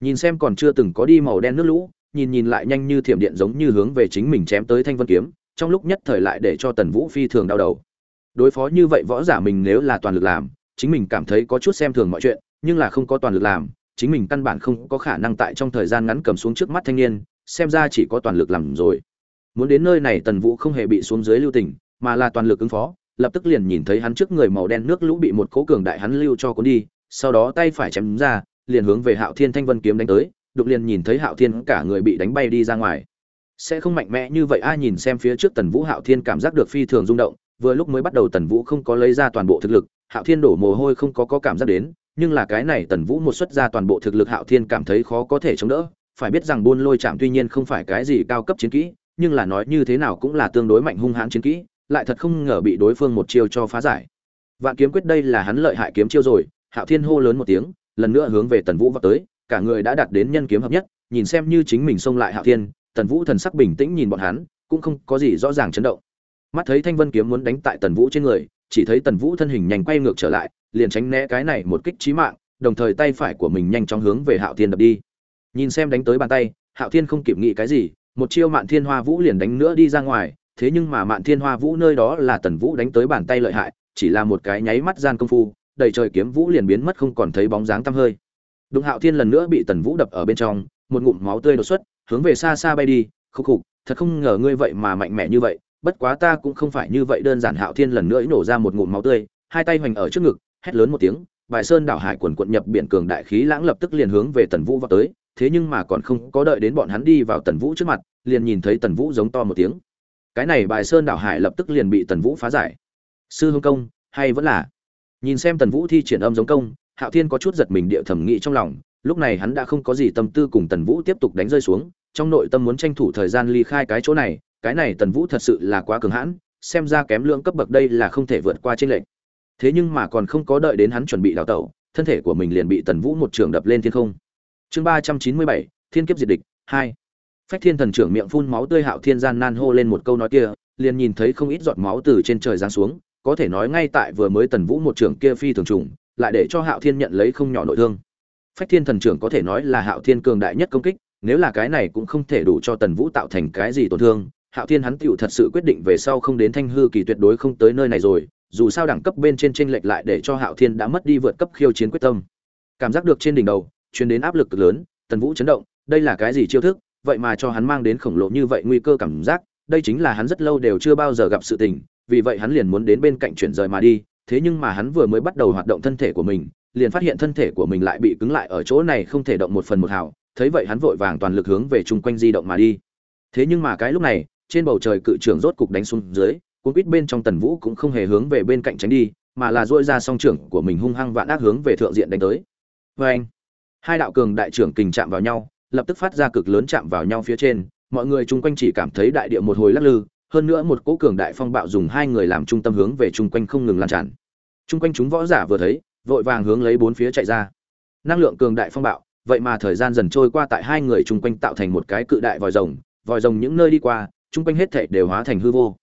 Nhìn xem còn chưa từng có đi màu đen nước lũ, nhìn nhìn lại nhanh như thiểm điện giống như hướng về chính mình chém tới thanh vân kiếm, trong lúc nhất thời lại để cho tần vũ phi thường đau đầu. Đối phó như vậy võ giả mình nếu là toàn lực làm, chính mình cảm thấy có chút xem thường mọi chuyện, nhưng là không có toàn lực làm, chính mình căn bản không có khả năng tại trong thời gian ngắn cầm xuống trước mắt thanh niên, xem ra chỉ có toàn lực làm rồi. Muốn đến nơi này tần vũ không hề bị xuống dưới lưu tình mà là toàn lực ứng phó lập tức liền nhìn thấy hắn trước người màu đen nước lũ bị một cố cường đại hắn lưu cho cuốn đi sau đó tay phải chém ra liền hướng về hạo thiên thanh vân kiếm đánh tới đục liền nhìn thấy hạo thiên cả người bị đánh bay đi ra ngoài. Sẽ không mạnh mẽ như vậy ai nhìn xem phía trước tần vũ hạo thiên cảm giác được phi thường rung động vừa lúc mới bắt đầu tần vũ không có lấy ra toàn bộ thực lực hạo thiên đổ mồ hôi không có, có cảm giác đến nhưng là cái này tần vũ một xuất ra toàn bộ thực lực hạo thiên cảm thấy khó có thể chống đỡ phải biết rằng buôn lôi chạm tuy nhiên không phải cái gì cao cấp chiến kỹ nhưng là nói như thế nào cũng là tương đối mạnh hung hãn chiến kỹ lại thật không ngờ bị đối phương một chiêu cho phá giải. Vạn kiếm quyết đây là hắn lợi hại kiếm chiêu rồi, hạo thiên hô lớn một tiếng, lần nữa hướng về tần vũ vọt tới, cả người đã đạt đến nhân kiếm hợp nhất, nhìn xem như chính mình xông lại hạo thiên, tần vũ thần sắc bình tĩnh nhìn bọn hắn, cũng không có gì rõ ràng chấn động. Mắt thấy thanh vân kiếm muốn đánh tại tần vũ trên người, chỉ thấy tần vũ thân hình nhanh quay ngược trở lại, liền tránh né cái này một kích chí mạng, đồng thời tay phải của mình nhanh chóng hướng về hạo thiên đập đi. Nhìn xem đánh tới bàn tay, hạo thiên không kịp nghĩ cái gì, một chiêu mạn thiên hoa vũ liền đánh nữa đi ra ngoài thế nhưng mà mạn thiên hoa vũ nơi đó là tần vũ đánh tới bàn tay lợi hại, chỉ là một cái nháy mắt gian công phu, đầy trời kiếm vũ liền biến mất không còn thấy bóng dáng tăm hơi. Đụng hạo thiên lần nữa bị tần vũ đập ở bên trong, một ngụm máu tươi đột xuất, hướng về xa xa bay đi. Khúc khục, thật không ngờ ngươi vậy mà mạnh mẽ như vậy, bất quá ta cũng không phải như vậy đơn giản. Hạo thiên lần nữa nổ ra một ngụm máu tươi, hai tay hoành ở trước ngực, hét lớn một tiếng, bài sơn đảo hải quần quận nhập biển cường đại khí lãng lập tức liền hướng về tần vũ vào tới. Thế nhưng mà còn không có đợi đến bọn hắn đi vào tần vũ trước mặt, liền nhìn thấy tần vũ giống to một tiếng cái này bài sơn đảo hải lập tức liền bị tần vũ phá giải. Sư hương công, hay vẫn là? Nhìn xem tần vũ thi triển âm giống công, hạo thiên có chút giật mình địa thẩm nghĩ trong lòng, lúc này hắn đã không có gì tâm tư cùng tần vũ tiếp tục đánh rơi xuống, trong nội tâm muốn tranh thủ thời gian ly khai cái chỗ này, cái này tần vũ thật sự là quá cường hãn, xem ra kém lượng cấp bậc đây là không thể vượt qua trên lệnh thế nhưng mà còn không có đợi đến hắn chuẩn bị đào tẩu, thân thể của mình liền bị tần vũ một trường đập lên thiên không. Chương ba trăm chín mươi bảy, thiên kiếp diệt địch, hai phách thiên thần trưởng miệng phun máu tươi hạo thiên gian nan hô lên một câu nói kia, liền nhìn thấy không ít giọt máu từ trên trời giáng xuống, có thể nói ngay tại vừa mới tần vũ một trưởng kia phi thường trùng, lại để cho hạo thiên nhận lấy không nhỏ nội thương. Phách thiên thần trưởng có thể nói là hạo thiên cường đại nhất công kích, nếu là cái này cũng không thể đủ cho tần vũ tạo thành cái gì tổn thương, hạo thiên hắn tựu thật sự quyết định về sau không đến thanh hư kỳ tuyệt đối không tới nơi này rồi, dù sao đẳng cấp bên trên tranh lệch lại để cho hạo thiên đã mất đi vượt cấp khiêu chiến quyết tâm. Cảm giác được trên đỉnh đầu, truyền đến áp lực lớn, tần vũ chấn động, đây là cái gì chiêu thức? Vậy mà cho hắn mang đến khổng lồ như vậy nguy cơ cảm giác, đây chính là hắn rất lâu đều chưa bao giờ gặp sự tình, vì vậy hắn liền muốn đến bên cạnh chuyển rời mà đi, thế nhưng mà hắn vừa mới bắt đầu hoạt động thân thể của mình, liền phát hiện thân thể của mình lại bị cứng lại ở chỗ này không thể động một phần một hào, thấy vậy hắn vội vàng toàn lực hướng về chung quanh di động mà đi. Thế nhưng mà cái lúc này, trên bầu trời cự trưởng rốt cục đánh xuống dưới, cuốn quýt bên trong tần vũ cũng không hề hướng về bên cạnh tránh đi, mà là duỗi ra song trưởng của mình hung hăng vạn ác hướng về thượng diện đánh tới. Vê anh hai đạo cường đại trưởng kình chạm vào nhau lập tức phát ra cực lớn chạm vào nhau phía trên, mọi người chung quanh chỉ cảm thấy đại địa một hồi lắc lư, hơn nữa một cỗ cường đại phong bạo dùng hai người làm trung tâm hướng về chung quanh không ngừng lan tràn. Chung quanh chúng võ giả vừa thấy, vội vàng hướng lấy bốn phía chạy ra. Năng lượng cường đại phong bạo, vậy mà thời gian dần trôi qua tại hai người chung quanh tạo thành một cái cự đại vòi rồng vòi rồng những nơi đi qua, chung quanh hết thảy đều hóa thành hư vô.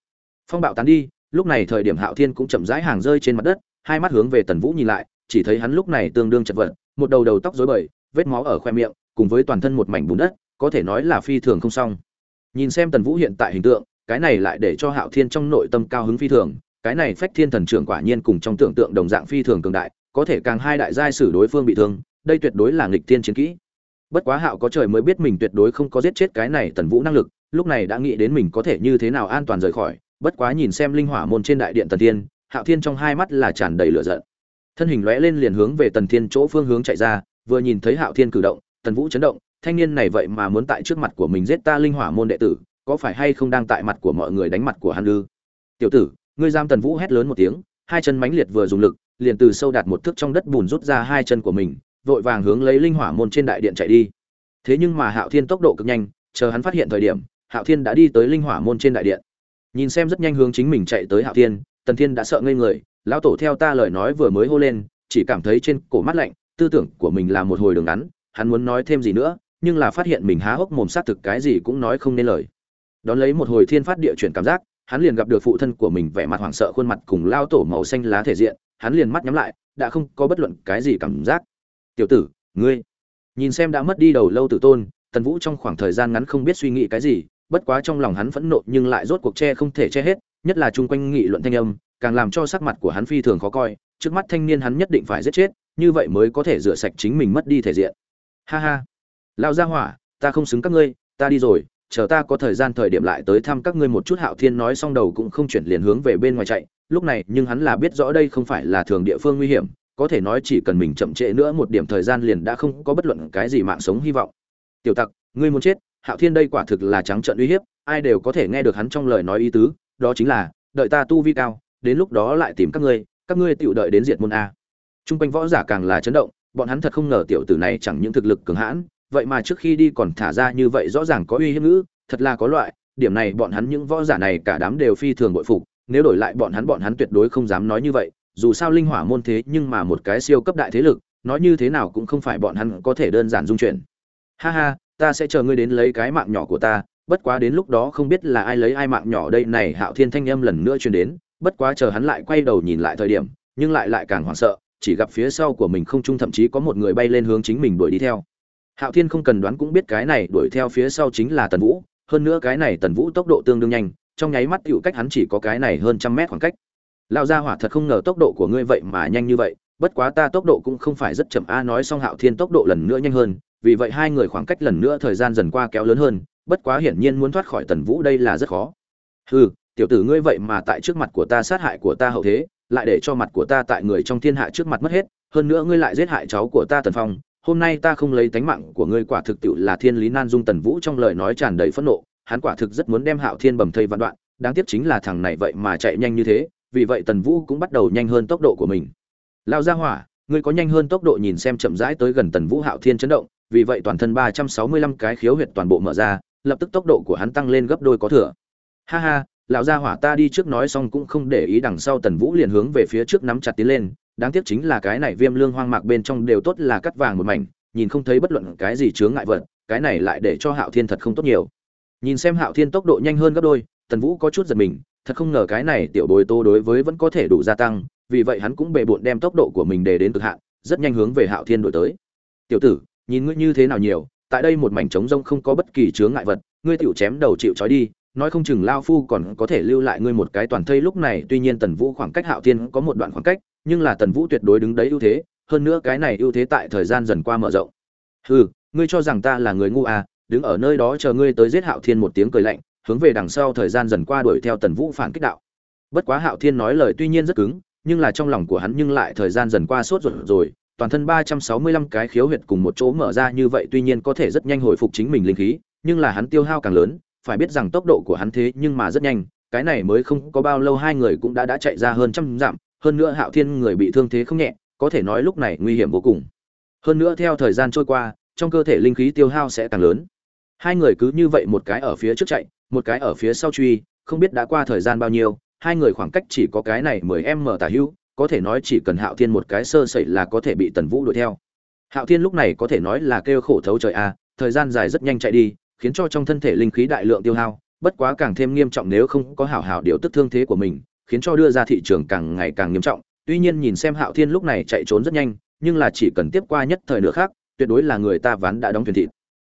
Phong bạo tán đi, lúc này thời điểm hạo thiên cũng chậm rãi hàng rơi trên mặt đất, hai mắt hướng về tần vũ nhìn lại, chỉ thấy hắn lúc này tương đương chật vật, một đầu đầu tóc rối bời, vết máu ở khoe miệng cùng với toàn thân một mảnh bùn đất, có thể nói là phi thường không xong. Nhìn xem tần vũ hiện tại hình tượng, cái này lại để cho hạo thiên trong nội tâm cao hứng phi thường, cái này phách thiên thần trưởng quả nhiên cùng trong tưởng tượng đồng dạng phi thường cường đại, có thể càng hai đại giai sử đối phương bị thương, đây tuyệt đối là nghịch thiên chiến kỹ. Bất quá hạo có trời mới biết mình tuyệt đối không có giết chết cái này tần vũ năng lực, lúc này đã nghĩ đến mình có thể như thế nào an toàn rời khỏi, bất quá nhìn xem linh hỏa môn trên đại điện tần thiên, hạo thiên trong hai mắt là tràn đầy lửa giận. Thân hình lóe lên liền hướng về tần thiên chỗ phương hướng chạy ra, vừa nhìn thấy hạo thiên cử động tần vũ chấn động, thanh niên này vậy mà muốn tại trước mặt của mình giết ta linh hỏa môn đệ tử, có phải hay không đang tại mặt của mọi người đánh mặt của hắn ư? Tiểu tử, ngươi giam tần vũ hét lớn một tiếng, hai chân mãnh liệt vừa dùng lực, liền từ sâu đạt một thước trong đất bùn rút ra hai chân của mình, vội vàng hướng lấy linh hỏa môn trên đại điện chạy đi. Thế nhưng mà hạo thiên tốc độ cực nhanh, chờ hắn phát hiện thời điểm, hạo thiên đã đi tới linh hỏa môn trên đại điện. Nhìn xem rất nhanh hướng chính mình chạy tới hạo thiên, tần thiên đã sợ ngây người, lão tổ, theo ta lời nói vừa mới hô lên, chỉ cảm thấy trên cổ mắt lạnh, tư tưởng của mình là một hồi đường ngắn hắn muốn nói thêm gì nữa, nhưng là phát hiện mình há hốc mồm xác thực cái gì cũng nói không nên lời. Đón lấy một hồi thiên phát địa chuyển cảm giác, hắn liền gặp được phụ thân của mình vẻ mặt hoảng sợ khuôn mặt cùng lao tổ màu xanh lá thể diện, hắn liền mắt nhắm lại, đã không có bất luận cái gì cảm giác. Tiểu tử, ngươi nhìn xem đã mất đi đầu lâu tử tôn, tần vũ trong khoảng thời gian ngắn không biết suy nghĩ cái gì, bất quá trong lòng hắn phẫn nộ nhưng lại rốt cuộc che không thể che hết, nhất là chung quanh nghị luận thanh âm, càng làm cho sắc mặt của hắn phi thường khó coi, trước mắt thanh niên hắn nhất định phải giết chết, như vậy mới có thể rửa sạch chính mình mất đi thể diện ha ha. Lao ra hỏa ta không xứng các ngươi ta đi rồi chờ ta có thời gian thời điểm lại tới thăm các ngươi một chút. Hạo thiên nói xong đầu cũng không chuyển liền hướng về bên ngoài chạy. Lúc này nhưng hắn là biết rõ đây không phải là thường địa phương nguy hiểm có thể nói chỉ cần mình chậm trễ nữa một điểm thời gian liền đã không có bất luận cái gì mạng sống hy vọng. Tiểu tặc ngươi muốn chết? Hạo thiên đây quả thực là trắng trợn uy hiếp ai đều có thể nghe được hắn trong lời nói ý tứ đó chính là đợi ta tu vi cao đến lúc đó lại tìm các ngươi các ngươi tự đợi đến diệt môn a. Trung quanh võ giả càng là chấn động, bọn hắn thật không ngờ tiểu tử này chẳng những thực lực cường hãn, vậy mà trước khi đi còn thả ra như vậy rõ ràng có uy hiếp ngữ, thật là có loại, điểm này bọn hắn những võ giả này cả đám đều phi thường bội phục, nếu đổi lại bọn hắn bọn hắn tuyệt đối không dám nói như vậy, dù sao linh hỏa môn thế nhưng mà một cái siêu cấp đại thế lực, nói như thế nào cũng không phải bọn hắn có thể đơn giản dung chuyện. Ha ha, ta sẽ chờ ngươi đến lấy cái mạng nhỏ của ta, bất quá đến lúc đó không biết là ai lấy ai mạng nhỏ đây này Hạo Thiên thanh âm lần nữa truyền đến, bất quá chờ hắn lại quay đầu nhìn lại thời điểm, nhưng lại lại càng hoảng sợ, chỉ gặp phía sau của mình không trung thậm chí có một người bay lên hướng chính mình đuổi đi theo. Hạo thiên không cần đoán cũng biết cái này đuổi theo phía sau chính là tần vũ, hơn nữa cái này tần vũ tốc độ tương đương nhanh, trong nháy mắt tựu cách hắn chỉ có cái này hơn trăm mét khoảng cách. Lao ra hỏa thật không ngờ tốc độ của ngươi vậy mà nhanh như vậy, bất quá ta tốc độ cũng không phải rất chậm. A, nói xong hạo thiên tốc độ lần nữa nhanh hơn, vì vậy hai người khoảng cách lần nữa thời gian dần qua kéo lớn hơn, bất quá hiển nhiên muốn thoát khỏi tần vũ đây là rất khó. Hừ, tiểu tử ngươi vậy mà tại trước mặt của ta, sát hại của ta hậu thế lại để cho mặt của ta tại người trong thiên hạ trước mặt mất hết hơn nữa ngươi lại giết hại cháu của ta tần phong hôm nay ta không lấy tánh mạng của ngươi quả thực tiệu là thiên lý nan dung tần vũ trong lời nói tràn đầy phẫn nộ hắn quả thực rất muốn đem hạo thiên bầm thây vạn đoạn đáng tiếc chính là thằng này vậy mà chạy nhanh như thế vì vậy tần vũ cũng bắt đầu nhanh hơn tốc độ của mình lao ra hỏa ngươi có nhanh hơn tốc độ nhìn xem chậm rãi tới gần tần vũ hạo thiên chấn động vì vậy toàn thân 365 cái khiếu huyệt toàn bộ mở ra, lập tức tốc độ của hắn tăng lên gấp đôi có thừa. Ha ha, lão gia hỏa ta đi trước nói xong cũng không để ý đằng sau Tần Vũ liền hướng về phía trước nắm chặt tiến lên, đáng tiếc chính là cái này viêm lương hoang mạc bên trong đều tốt là cắt vàng một mảnh, nhìn không thấy bất luận cái gì chướng ngại vật, cái này lại để cho Hạo Thiên thật không tốt nhiều. Nhìn xem Hạo Thiên tốc độ nhanh hơn gấp đôi, Tần Vũ có chút giật mình, thật không ngờ cái này tiểu bồi tô đối với vẫn có thể đủ gia tăng, vì vậy hắn cũng bề bộn đem tốc độ của mình để đến cực hạn, rất nhanh hướng về Hạo Thiên đổi tới. "Tiểu tử, nhìn ngươi như thế nào nhiều, tại đây một mảnh trống rông không có bất kỳ chướng ngại vật, ngươi tiểu chém đầu chịu trói đi, nói không chừng lao phu còn có thể lưu lại ngươi một cái toàn thây lúc này, tuy nhiên Tần Vũ khoảng cách Hạo Thiên có một đoạn khoảng cách, nhưng là Tần Vũ tuyệt đối đứng đấy ưu thế, hơn nữa cái này ưu thế tại thời gian dần qua mở rộng. Hừ, ngươi cho rằng ta là người ngu à, đứng ở nơi đó chờ ngươi tới giết Hạo Thiên một tiếng cười lạnh, hướng về đằng sau thời gian dần qua đuổi theo Tần Vũ phản kích đạo. Bất quá Hạo Thiên nói lời tuy nhiên rất cứng, nhưng là trong lòng của hắn nhưng lại thời gian dần qua sốt ruột rồi, toàn thân 365 cái khiếu huyệt cùng một chỗ mở ra như vậy tuy nhiên có thể rất nhanh hồi phục chính mình linh khí, nhưng là hắn tiêu hao càng lớn, phải biết rằng tốc độ của hắn thế nhưng mà rất nhanh, cái này mới không có bao lâu hai người cũng đã đã chạy ra hơn trăm dặm, hơn nữa Hạo Thiên người bị thương thế không nhẹ, có thể nói lúc này nguy hiểm vô cùng. Hơn nữa theo thời gian trôi qua, trong cơ thể linh khí tiêu hao sẽ càng lớn. Hai người cứ như vậy một cái ở phía trước chạy, một cái ở phía sau truy, không biết đã qua thời gian bao nhiêu, hai người khoảng cách chỉ có cái này 10m tả hữu, có thể nói chỉ cần Hạo Thiên một cái sơ sẩy là có thể bị Tần Vũ đuổi theo. Hạo Thiên lúc này có thể nói là kêu khổ thấu trời a, thời gian dài rất nhanh chạy đi, khiến cho trong thân thể linh khí đại lượng tiêu hao, bất quá càng thêm nghiêm trọng nếu không có hảo hảo điều tức thương thế của mình, khiến cho đưa ra thị trường càng ngày càng nghiêm trọng. Tuy nhiên nhìn xem Hạo Thiên lúc này chạy trốn rất nhanh, nhưng là chỉ cần tiếp qua nhất thời nữa khác, tuyệt đối là người ta ván đã đóng thuyền thịt.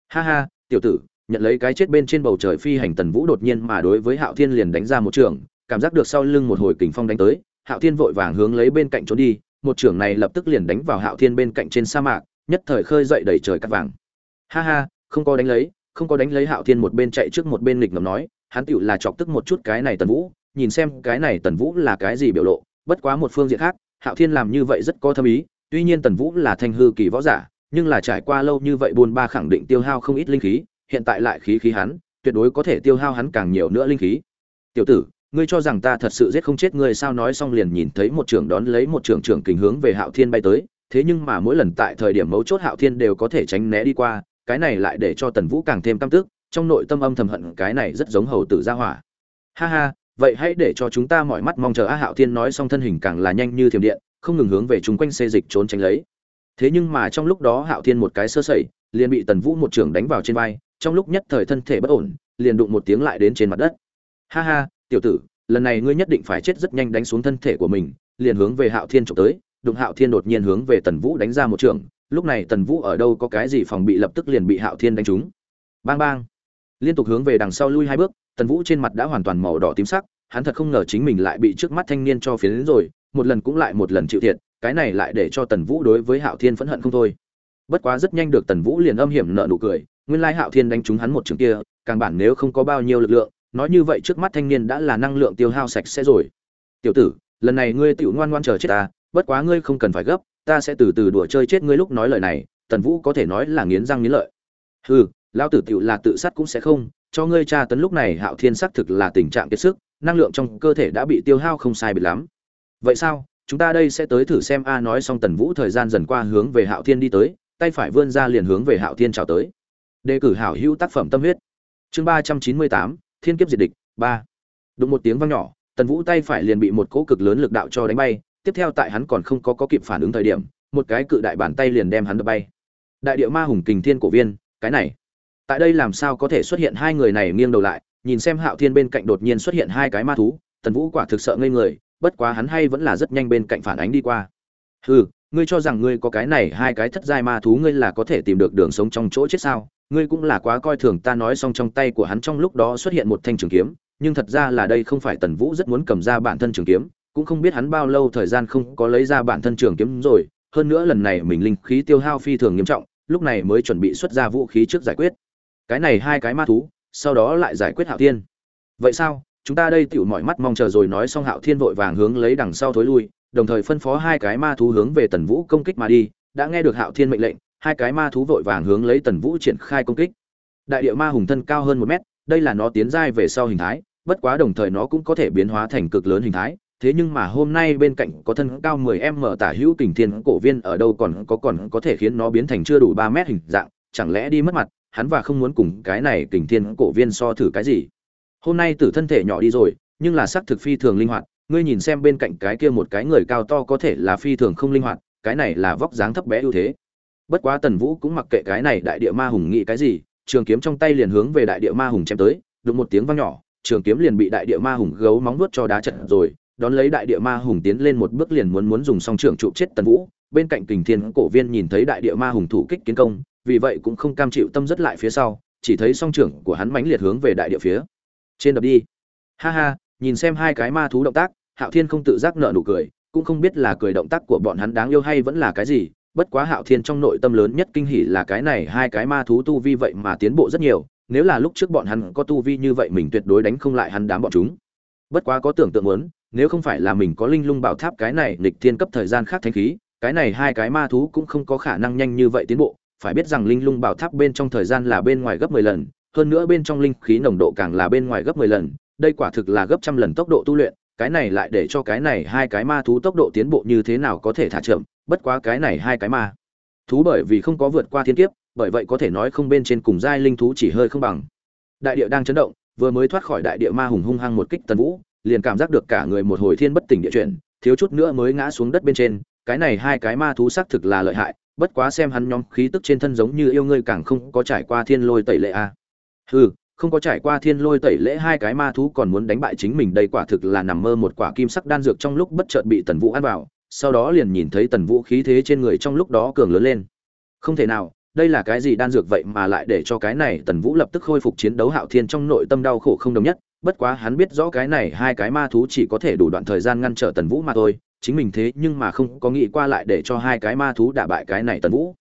Ha ha, tiểu tử, nhận lấy cái chết bên trên bầu trời phi hành Tần Vũ đột nhiên mà đối với Hạo Thiên liền đánh ra một trường, cảm giác được sau lưng một hồi kình phong đánh tới, Hạo Thiên vội vàng hướng lấy bên cạnh trốn đi, một trường này lập tức liền đánh vào Hạo Thiên bên cạnh trên sa mạc, nhất thời khơi dậy đầy trời cát vàng. Ha ha, không có đánh lấy, không có đánh lấy Hạo Thiên một bên chạy trước một bên nghịch ngầm nói, hắn tiểu là chọc tức một chút cái này Tần Vũ, nhìn xem cái này Tần Vũ là cái gì biểu lộ, bất quá một phương diện khác, Hạo Thiên làm như vậy rất có thâm ý, tuy nhiên Tần Vũ là thanh hư kỳ võ giả, nhưng là trải qua lâu như vậy buôn ba khẳng định tiêu hao không ít linh khí, hiện tại lại khí khí hắn, tuyệt đối có thể tiêu hao hắn càng nhiều nữa linh khí. Tiểu tử, ngươi cho rằng ta thật sự giết không chết ngươi sao nói xong liền nhìn thấy một trưởng đón lấy một trưởng trưởng kình hướng về Hạo Thiên bay tới, thế nhưng mà mỗi lần tại thời điểm mấu chốt Hạo Thiên đều có thể tránh né đi qua, cái này lại để cho Tần Vũ càng thêm căm tức, trong nội tâm âm thầm hận cái này rất giống hầu tử gia hỏa. Ha ha, vậy hãy để cho chúng ta mọi mắt mong chờ A Hạo Thiên nói xong thân hình càng là nhanh như thiểm điện, không ngừng hướng về chúng quanh xê dịch trốn tránh lấy. Thế nhưng mà trong lúc đó Hạo Thiên một cái sơ sẩy, liền bị Tần Vũ một trưởng đánh vào trên vai, trong lúc nhất thời thân thể bất ổn, liền đụng một tiếng lại đến trên mặt đất. Ha ha, tiểu tử, lần này ngươi nhất định phải chết rất nhanh đánh xuống thân thể của mình, liền hướng về Hạo Thiên trộm tới, đụng Hạo Thiên đột nhiên hướng về Tần Vũ đánh ra một trường, lúc này Tần Vũ ở đâu có cái gì phòng bị lập tức liền bị Hạo Thiên đánh trúng. Bang bang. Liên tục hướng về đằng sau lui hai bước, Tần Vũ trên mặt đã hoàn toàn màu đỏ tím sắc, hắn thật không ngờ chính mình lại bị trước mắt thanh niên cho phiến rồi, một lần cũng lại một lần chịu thiệt, cái này lại để cho Tần Vũ đối với Hạo Thiên phẫn hận không thôi. Bất quá rất nhanh được Tần Vũ liền âm hiểm nợ nụ cười, nguyên lai Hạo Thiên đánh trúng hắn một trường kia, càng bản nếu không có bao nhiêu lực lượng, nói như vậy trước mắt thanh niên đã là năng lượng tiêu hao sạch sẽ rồi. Tiểu tử, lần này ngươi tiểu ngoan ngoan chờ chết ta, bất quá ngươi không cần phải gấp, ta sẽ từ từ đùa chơi chết ngươi lúc nói lời này, Tần Vũ có thể nói là nghiến răng nghiến lợi. Hừ, lão tử tựu là tự sát cũng sẽ không, cho ngươi tra tấn lúc này Hạo Thiên xác thực là tình trạng kiệt sức, năng lượng trong cơ thể đã bị tiêu hao không sai biệt lắm. Vậy sao? Chúng ta đây sẽ tới thử xem a nói xong Tần Vũ thời gian dần qua hướng về Hạo Thiên đi tới, tay phải vươn ra liền hướng về Hạo Thiên chào tới. Đề cử hảo hữu tác phẩm tâm huyết. Chương ba trăm chín mươi tám Thiên kiếp diệt địch, ba Đụng một tiếng vang nhỏ, Tần Vũ tay phải liền bị một cỗ cực lớn lực đạo cho đánh bay, tiếp theo tại hắn còn không có có kịp phản ứng thời điểm, một cái cự đại bàn tay liền đem hắn đập bay. Đại địa ma hùng kình thiên cổ viên, cái này, tại đây làm sao có thể xuất hiện hai người này nghiêng đầu lại, nhìn xem Hạo Thiên bên cạnh đột nhiên xuất hiện hai cái ma thú, Tần Vũ quả thực sợ ngây người, bất quá hắn hay vẫn là rất nhanh bên cạnh phản ánh đi qua. Hừ, ngươi cho rằng ngươi có cái này hai cái thất giai ma thú ngươi là có thể tìm được đường sống trong chỗ chết sao? Ngươi cũng là quá coi thường ta nói xong trong tay của hắn trong lúc đó xuất hiện một thanh trường kiếm, nhưng thật ra là đây không phải Tần Vũ rất muốn cầm ra bản thân trường kiếm, cũng không biết hắn bao lâu thời gian không có lấy ra bản thân trường kiếm rồi, hơn nữa lần này mình linh khí tiêu hao phi thường nghiêm trọng, lúc này mới chuẩn bị xuất ra vũ khí trước giải quyết. Cái này hai cái ma thú, sau đó lại giải quyết Hạo Thiên. Vậy sao? Chúng ta đây tiểu mọi mắt mong chờ rồi nói xong Hạo Thiên vội vàng hướng lấy đằng sau thối lui, đồng thời phân phó hai cái ma thú hướng về Tần Vũ công kích mà đi, đã nghe được Hạo Thiên mệnh lệnh, hai cái ma thú vội vàng hướng lấy Tần Vũ triển khai công kích. Đại địa ma hùng thân cao hơn một mét, đây là nó tiến giai về sau hình thái, bất quá đồng thời nó cũng có thể biến hóa thành cực lớn hình thái, thế nhưng mà hôm nay bên cạnh có thân cao 10m tả hữu kình thiên cổ viên ở đâu còn có còn có thể khiến nó biến thành chưa đủ 3 mét hình dạng, chẳng lẽ đi mất mặt hắn và không muốn cùng cái này kình thiên cổ viên so thử cái gì? Hôm nay tử thân thể nhỏ đi rồi nhưng là sắc thực phi thường linh hoạt ngươi nhìn xem bên cạnh cái kia một cái người cao to có thể là phi thường không linh hoạt cái này là vóc dáng thấp bé ưu thế. Bất quá tần vũ cũng mặc kệ cái này đại địa ma hùng nghĩ cái gì trường kiếm trong tay liền hướng về đại địa ma hùng chém tới đụng một tiếng vang nhỏ trường kiếm liền bị đại địa ma hùng gấu móng vuốt cho đá trận rồi đón lấy đại địa ma hùng tiến lên một bước liền muốn muốn dùng song trưởng trụ chết tần vũ. Bên cạnh kình thiên cổ viên nhìn thấy đại địa ma hùng thủ kích kiến công, vì vậy cũng không cam chịu tâm rất lại phía sau, chỉ thấy song trưởng của hắn mãnh liệt hướng về đại địa phía trên đập đi. Ha ha, nhìn xem hai cái ma thú động tác, hạo thiên không tự giác nợ nụ cười, cũng không biết là cười động tác của bọn hắn đáng yêu hay vẫn là cái gì, bất quá hạo thiên trong nội tâm lớn nhất kinh hỉ là cái này hai cái ma thú tu vi vậy mà tiến bộ rất nhiều, nếu là lúc trước bọn hắn có tu vi như vậy mình tuyệt đối đánh không lại hắn đám bọn chúng. Bất quá có tưởng tượng muốn nếu không phải là mình có linh lung bảo tháp cái này nghịch thiên cấp thời gian khác thanh khí, cái này hai cái ma thú cũng không có khả năng nhanh như vậy tiến bộ. Phải biết rằng linh lung bảo tháp bên trong thời gian là bên ngoài gấp 10 lần, hơn nữa bên trong linh khí nồng độ càng là bên ngoài gấp 10 lần, đây quả thực là gấp trăm lần tốc độ tu luyện, cái này lại để cho cái này hai cái ma thú tốc độ tiến bộ như thế nào có thể thả chậm, bất quá cái này hai cái ma thú bởi vì không có vượt qua thiên kiếp, bởi vậy có thể nói không bên trên cùng giai linh thú chỉ hơi không bằng. Đại địa đang chấn động, vừa mới thoát khỏi đại địa ma hùng hung hăng một kích tần vũ liền cảm giác được cả người một hồi thiên bất tỉnh địa chuyển, thiếu chút nữa mới ngã xuống đất bên trên, cái này hai cái ma thú xác thực là lợi hại, bất quá xem hắn nhóm khí tức trên thân giống như yêu ngươi càng không có trải qua thiên lôi tẩy lệ a à. hừ, không có trải qua thiên lôi tẩy lễ hai cái ma thú còn muốn đánh bại chính mình đây quả thực là nằm mơ một quả kim sắc đan dược trong lúc bất chợt bị tần vũ ăn vào, sau đó liền nhìn thấy tần vũ khí thế trên người trong lúc đó cường lớn lên không thể nào, đây là cái gì đan dược vậy mà lại để cho cái này tần vũ lập tức khôi phục chiến đấu hạo thiên trong nội tâm đau khổ không đồng nhất bất quá hắn biết rõ cái này hai cái ma thú chỉ có thể đủ đoạn thời gian ngăn trở tần vũ mà thôi, chính mình thế nhưng mà không có nghĩ qua lại để cho hai cái ma thú đả bại cái này tần vũ.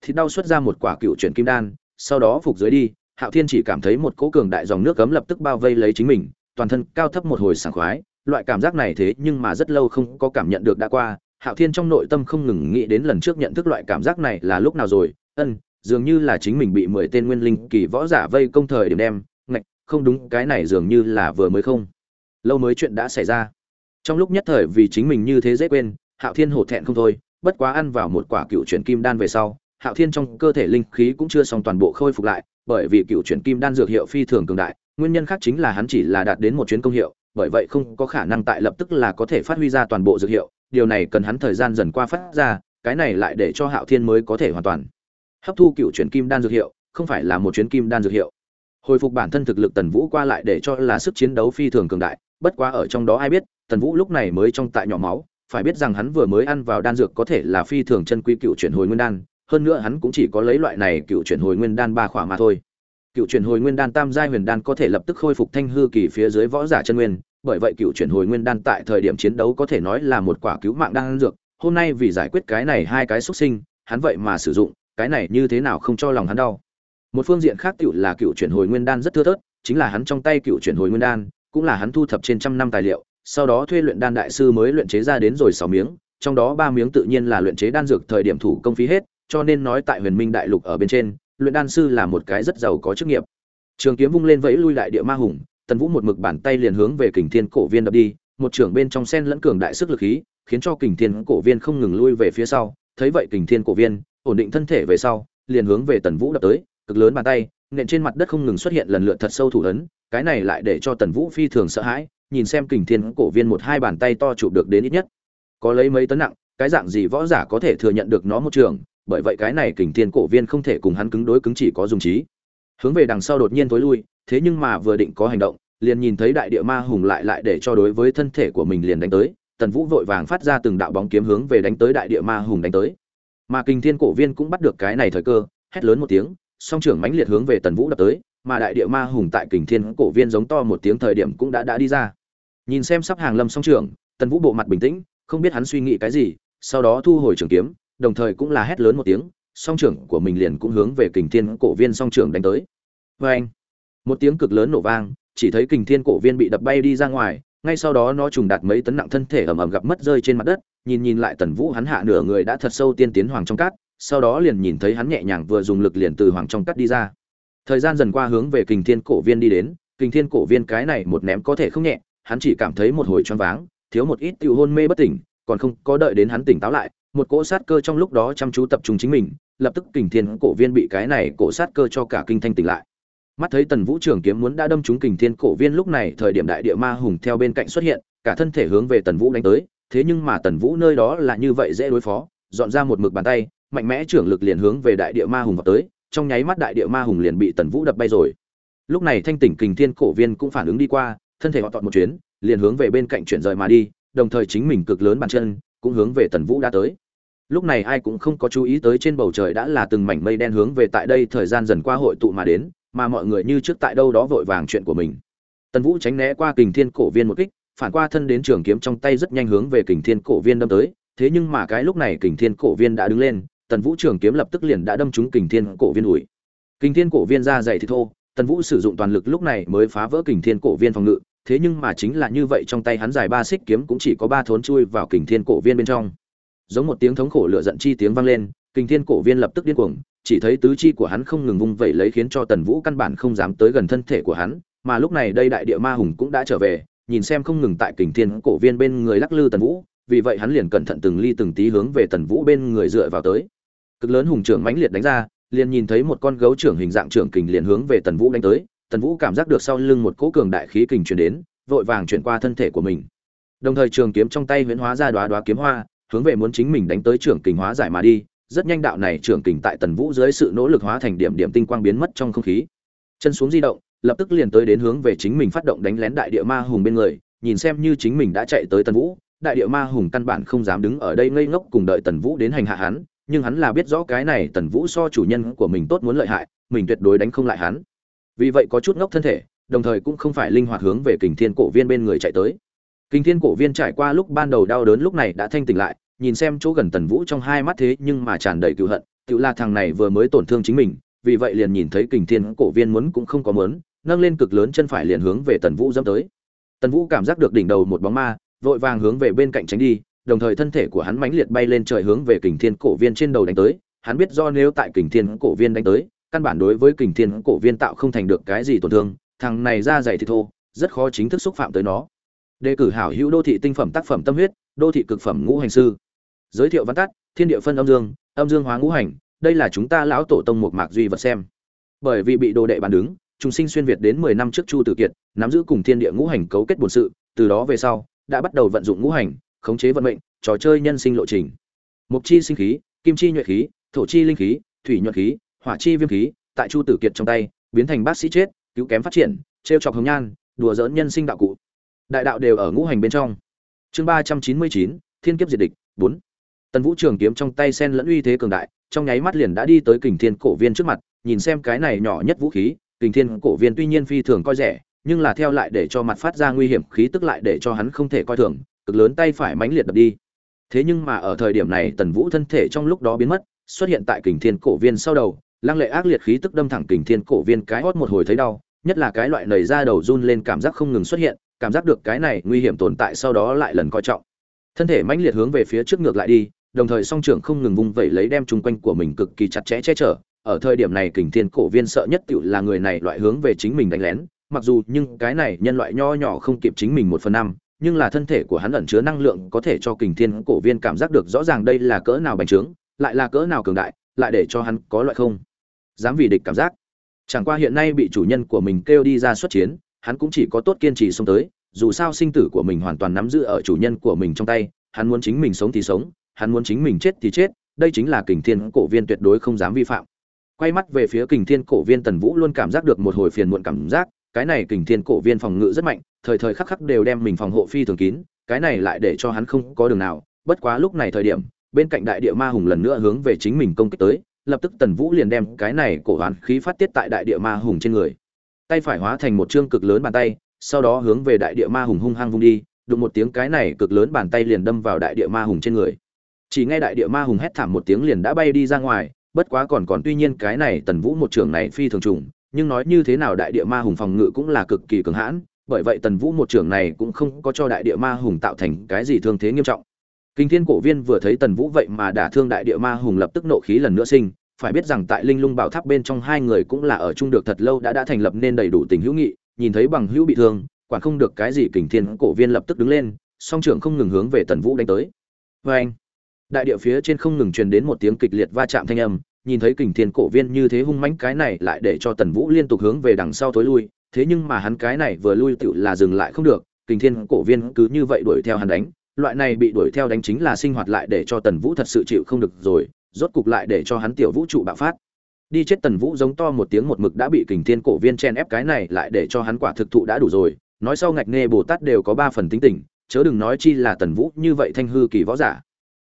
Thì đau xuất ra một quả cựu chuyển kim đan, sau đó phục dưới đi, hạo thiên chỉ cảm thấy một cỗ cường đại dòng nước cấm lập tức bao vây lấy chính mình, toàn thân cao thấp một hồi sảng khoái, loại cảm giác này thế nhưng mà rất lâu không có cảm nhận được đã qua, hạo thiên trong nội tâm không ngừng nghĩ đến lần trước nhận thức loại cảm giác này là lúc nào rồi, ân, dường như là chính mình bị mười tên nguyên linh kỳ võ giả vây công thời điểm đem không đúng, cái này dường như là vừa mới không. Lâu mới chuyện đã xảy ra. Trong lúc nhất thời vì chính mình như thế dễ quên, hạo thiên hổ thẹn không thôi, bất quá ăn vào một quả cựu chuyển kim đan về sau, hạo thiên trong cơ thể linh khí cũng chưa xong toàn bộ khôi phục lại, bởi vì cựu chuyển kim đan dược hiệu phi thường cường đại, nguyên nhân khác chính là hắn chỉ là đạt đến một chuyến công hiệu, bởi vậy không có khả năng tại lập tức là có thể phát huy ra toàn bộ dược hiệu, điều này cần hắn thời gian dần qua phát ra, cái này lại để cho hạo thiên mới có thể hoàn toàn. Hấp thu cựu chuyển kim đan dược hiệu, không phải là một chuyến kim đan dược hiệu hồi phục bản thân thực lực tần vũ qua lại để cho là sức chiến đấu phi thường cường đại, bất quá ở trong đó ai biết, tần vũ lúc này mới trong tại nhỏ máu, phải biết rằng hắn vừa mới ăn vào đan dược có thể là phi thường chân quý cựu chuyển hồi nguyên đan, hơn nữa hắn cũng chỉ có lấy loại này cựu chuyển hồi nguyên đan ba khỏa mà thôi. Cựu chuyển hồi nguyên đan tam giai huyền đan có thể lập tức khôi phục thanh hư kỳ phía dưới võ giả chân nguyên, bởi vậy cựu chuyển hồi nguyên đan tại thời điểm chiến đấu có thể nói là một quả cứu mạng đan dược, hôm nay vì giải quyết cái này hai cái xuất sinh, hắn vậy mà sử dụng, cái này như thế nào không cho lòng hắn đau một phương diện khác cựu là cựu chuyển hồi nguyên đan rất thưa thớt, chính là hắn trong tay cựu chuyển hồi nguyên đan, cũng là hắn thu thập trên trăm năm tài liệu, sau đó thuê luyện đan đại sư mới luyện chế ra đến rồi sáu miếng, trong đó ba miếng tự nhiên là luyện chế đan dược thời điểm thủ công phí hết, cho nên nói tại huyền minh đại lục ở bên trên, luyện đan sư là một cái rất giàu có chức nghiệp. Trường kiếm vung lên vẫy lui đại địa ma hùng, tần vũ một mực bàn tay liền hướng về kình thiên cổ viên đập đi, một trưởng bên trong sen lẫn cường đại sức lực khí, khiến cho kình thiên cổ viên không ngừng lui về phía sau, thấy vậy kình thiên cổ viên, ổn định thân thể về sau, liền hướng về tần vũ đập tới cực lớn bàn tay, nện trên mặt đất không ngừng xuất hiện lần lượt thật sâu thủ ấn, cái này lại để cho tần vũ phi thường sợ hãi, nhìn xem kình thiên cổ viên một hai bàn tay to chụp được đến ít nhất. Có lấy mấy tấn nặng, cái dạng gì võ giả có thể thừa nhận được nó một trường, bởi vậy cái này kình thiên cổ viên không thể cùng hắn cứng đối cứng chỉ có dùng trí. Hướng về đằng sau đột nhiên tối lui, thế nhưng mà vừa định có hành động, liền nhìn thấy đại địa ma hùng lại lại để cho đối với thân thể của mình liền đánh tới, tần vũ vội vàng phát ra từng đạo bóng kiếm hướng về đánh tới đại địa ma hùng đánh tới. Mà kình thiên cổ viên cũng bắt được cái này thời cơ, hét lớn một tiếng song trưởng mãnh liệt hướng về tần vũ đập tới, mà đại địa ma hùng tại kình thiên cổ viên giống to một tiếng thời điểm cũng đã đã đi ra. Nhìn xem sắp hàng lâm song trưởng, tần vũ bộ mặt bình tĩnh, không biết hắn suy nghĩ cái gì, sau đó thu hồi trường kiếm, đồng thời cũng là hét lớn một tiếng, song trưởng của mình liền cũng hướng về kình thiên cổ viên song trưởng đánh tới. Vê anh, một tiếng cực lớn nổ vang, chỉ thấy kình thiên cổ viên bị đập bay đi ra ngoài, ngay sau đó nó trùng đạt mấy tấn nặng thân thể ầm ầm gặp mất rơi trên mặt đất, nhìn nhìn lại tần vũ hắn hạ nửa người đã thật sâu tiên tiến hoàng trong cát sau đó liền nhìn thấy hắn nhẹ nhàng vừa dùng lực liền từ hoàng trong cắt đi ra. Thời gian dần qua hướng về kình thiên cổ viên đi đến, kình thiên cổ viên cái này một ném có thể không nhẹ, hắn chỉ cảm thấy một hồi choáng váng, thiếu một ít tiêu hôn mê bất tỉnh, còn không có đợi đến hắn tỉnh táo lại, một cỗ sát cơ trong lúc đó chăm chú tập trung chính mình, lập tức kình thiên cổ viên bị cái này cổ sát cơ cho cả kinh thanh tỉnh lại. Mắt thấy tần vũ trường kiếm muốn đã đâm trúng kình thiên cổ viên lúc này thời điểm đại địa ma hùng theo bên cạnh xuất hiện, cả thân thể hướng về tần vũ đánh tới, thế nhưng mà tần vũ nơi đó là như vậy dễ đối phó, dọn ra một mực bàn tay mạnh mẽ trưởng lực liền hướng về đại địa ma hùng vào tới, trong nháy mắt đại địa ma hùng liền bị tần vũ đập bay rồi. Lúc này thanh tỉnh kình thiên cổ viên cũng phản ứng đi qua, thân thể họ tọt một chuyến, liền hướng về bên cạnh chuyển rời mà đi, đồng thời chính mình cực lớn bàn chân cũng hướng về tần vũ đã tới. Lúc này ai cũng không có chú ý tới trên bầu trời đã là từng mảnh mây đen hướng về tại đây thời gian dần qua hội tụ mà đến, mà mọi người như trước tại đâu đó vội vàng chuyện của mình. Tần vũ tránh né qua kình thiên cổ viên một kích, phản qua thân đến trường kiếm trong tay rất nhanh hướng về kình thiên cổ viên đâm tới, thế nhưng mà cái lúc này kình thiên cổ viên đã đứng lên tần vũ trường kiếm lập tức liền đã đâm trúng kình thiên cổ viên ủi. Kình thiên cổ viên ra dày thì thô, tần vũ sử dụng toàn lực lúc này mới phá vỡ kình thiên cổ viên phòng ngự, thế nhưng mà chính là như vậy trong tay hắn dài ba xích kiếm cũng chỉ có ba thốn chui vào kình thiên cổ viên bên trong. Giống một tiếng thống khổ lựa giận chi tiếng vang lên, kình thiên cổ viên lập tức điên cuồng, chỉ thấy tứ chi của hắn không ngừng vung vẩy lấy khiến cho tần vũ căn bản không dám tới gần thân thể của hắn, mà lúc này đây đại địa ma hùng cũng đã trở về, nhìn xem không ngừng tại kình thiên cổ viên bên người lắc lư tần vũ, vì vậy hắn liền cẩn thận từng ly từng tí hướng về tần vũ bên người dựa vào tới cực lớn hùng trưởng mãnh liệt đánh ra, liền nhìn thấy một con gấu trưởng hình dạng trưởng kình liền hướng về tần vũ đánh tới, tần vũ cảm giác được sau lưng một cỗ cường đại khí kình chuyển đến, vội vàng chuyển qua thân thể của mình. Đồng thời trường kiếm trong tay huyễn hóa ra đoá đoá kiếm hoa, hướng về muốn chính mình đánh tới trưởng kình hóa giải mà đi, rất nhanh đạo này trưởng kình tại tần vũ dưới sự nỗ lực hóa thành điểm điểm tinh quang biến mất trong không khí. Chân xuống di động, lập tức liền tới đến hướng về chính mình phát động đánh lén đại địa ma hùng bên người, nhìn xem như chính mình đã chạy tới tần vũ, đại địa ma hùng căn bản không dám đứng ở đây ngây ngốc cùng đợi tần vũ đến hành hạ hắn nhưng hắn là biết rõ cái này tần vũ so chủ nhân của mình tốt muốn lợi hại, mình tuyệt đối đánh không lại hắn. Vì vậy có chút ngốc thân thể, đồng thời cũng không phải linh hoạt hướng về kình thiên cổ viên bên người chạy tới. Kình thiên cổ viên trải qua lúc ban đầu đau đớn lúc này đã thanh tỉnh lại, nhìn xem chỗ gần tần vũ trong hai mắt thế nhưng mà tràn đầy cựu hận, tự là thằng này vừa mới tổn thương chính mình, vì vậy liền nhìn thấy kình thiên cổ viên muốn cũng không có mớn nâng lên cực lớn chân phải liền hướng về tần vũ dâm tới. Tần vũ cảm giác được đỉnh đầu một bóng ma, vội vàng hướng về bên cạnh tránh đi đồng thời thân thể của hắn mãnh liệt bay lên trời hướng về kình thiên cổ viên trên đầu đánh tới. Hắn biết do nếu tại kình thiên cổ viên đánh tới, căn bản đối với kình thiên cổ viên tạo không thành được cái gì tổn thương. Thằng này ra dày thì thô, rất khó chính thức xúc phạm tới nó. Đề cử hảo hữu đô thị tinh phẩm tác phẩm tâm huyết, đô thị cực phẩm ngũ hành sư. Giới thiệu văn tắt, thiên địa phân âm dương âm dương hóa ngũ hành, đây là chúng ta lão tổ tông một mạc duy vật xem. Bởi vì bị đồ đệ bàn đứng, chúng sinh xuyên việt đến mười năm trước chu tử kiệt, nắm giữ cùng thiên địa ngũ hành cấu kết bổn sự, từ đó về sau, đã bắt đầu vận dụng ngũ hành khống chế vận mệnh, trò chơi nhân sinh lộ trình. Mục chi sinh khí, kim chi nhuệ khí, thổ chi linh khí, thủy nhuệ khí, hỏa chi viêm khí, tại chu tử kiệt trong tay, biến thành bác sĩ chết, cứu kém phát triển, trêu chọc hồng nhan, đùa giỡn nhân sinh đạo cụ. Đại đạo đều ở ngũ hành bên trong. Chương ba trăm chín mươi chín, thiên kiếp diệt địch, bốn. Tần vũ trường kiếm trong tay sen lẫn uy thế cường đại, trong nháy mắt liền đã đi tới kình thiên cổ viên trước mặt, nhìn xem cái này nhỏ nhất vũ khí, kình thiên cổ viên tuy nhiên phi thường coi rẻ, nhưng là theo lại để cho mặt phát ra nguy hiểm khí tức lại để cho hắn không thể coi thường cực lớn tay phải mãnh liệt đập đi. Thế nhưng mà ở thời điểm này tần vũ thân thể trong lúc đó biến mất, xuất hiện tại kình thiên cổ viên sau đầu, lăng lệ ác liệt khí tức đâm thẳng kình thiên cổ viên cái hốt một hồi thấy đau, nhất là cái loại nảy ra đầu run lên cảm giác không ngừng xuất hiện, cảm giác được cái này nguy hiểm tồn tại sau đó lại lần coi trọng. Thân thể mãnh liệt hướng về phía trước ngược lại đi, đồng thời song trưởng không ngừng vung vẩy lấy đem chung quanh của mình cực kỳ chặt chẽ che chở. Ở thời điểm này kình thiên cổ viên sợ nhất tựu là người này loại hướng về chính mình đánh lén, mặc dù nhưng cái này nhân loại nho nhỏ không kịp chính mình một phần năm nhưng là thân thể của hắn ẩn chứa năng lượng có thể cho kình thiên cổ viên cảm giác được rõ ràng đây là cỡ nào bành trướng, lại là cỡ nào cường đại, lại để cho hắn có loại không dám vì địch cảm giác. Chẳng qua hiện nay bị chủ nhân của mình kêu đi ra xuất chiến, hắn cũng chỉ có tốt kiên trì xông tới, dù sao sinh tử của mình hoàn toàn nắm giữ ở chủ nhân của mình trong tay, hắn muốn chính mình sống thì sống, hắn muốn chính mình chết thì chết, đây chính là kình thiên cổ viên tuyệt đối không dám vi phạm. Quay mắt về phía kình thiên cổ viên tần vũ luôn cảm giác được một hồi phiền muộn cảm giác, cái này kình thiên cổ viên phòng ngự rất mạnh thời thời khắc khắc đều đem mình phòng hộ phi thường kín, cái này lại để cho hắn không có đường nào. Bất quá lúc này thời điểm, bên cạnh đại địa ma hùng lần nữa hướng về chính mình công kích tới, lập tức tần vũ liền đem cái này cổ hoán khí phát tiết tại đại địa ma hùng trên người. Tay phải hóa thành một chương cực lớn bàn tay, sau đó hướng về đại địa ma hùng hung hăng vung đi, đụng một tiếng cái này cực lớn bàn tay liền đâm vào đại địa ma hùng trên người. Chỉ nghe đại địa ma hùng hét thảm một tiếng liền đã bay đi ra ngoài, bất quá còn còn tuy nhiên cái này tần vũ một trường này phi thường trùng, nhưng nói như thế nào đại địa ma hùng phòng ngự cũng là cực kỳ cường hãn bởi vậy tần vũ một trưởng này cũng không có cho đại địa ma hùng tạo thành cái gì thương thế nghiêm trọng. Kinh thiên cổ viên vừa thấy tần vũ vậy mà đả thương đại địa ma hùng lập tức nộ khí lần nữa sinh, phải biết rằng tại linh lung bảo tháp bên trong hai người cũng là ở chung được thật lâu đã đã thành lập nên đầy đủ tình hữu nghị, nhìn thấy bằng hữu bị thương, quản không được cái gì kình thiên cổ viên lập tức đứng lên, song trưởng không ngừng hướng về tần vũ đánh tới. Vê anh, đại địa phía trên không ngừng truyền đến một tiếng kịch liệt va chạm thanh âm, nhìn thấy kình thiên cổ viên như thế hung mãnh cái này lại để cho tần vũ liên tục hướng về đằng sau thối lui thế nhưng mà hắn cái này vừa lui tựu là dừng lại không được, kình thiên cổ viên cứ như vậy đuổi theo hắn đánh. Loại này bị đuổi theo đánh chính là sinh hoạt lại để cho tần vũ thật sự chịu không được rồi, rốt cục lại để cho hắn tiểu vũ trụ bạo phát. Đi chết tần vũ giống to một tiếng một mực đã bị kình thiên cổ viên chen ép cái này lại để cho hắn quả thực thụ đã đủ rồi. Nói sau ngạch nghe bồ tát đều có ba phần tính tình, chớ đừng nói chi là tần vũ như vậy thanh hư kỳ võ giả.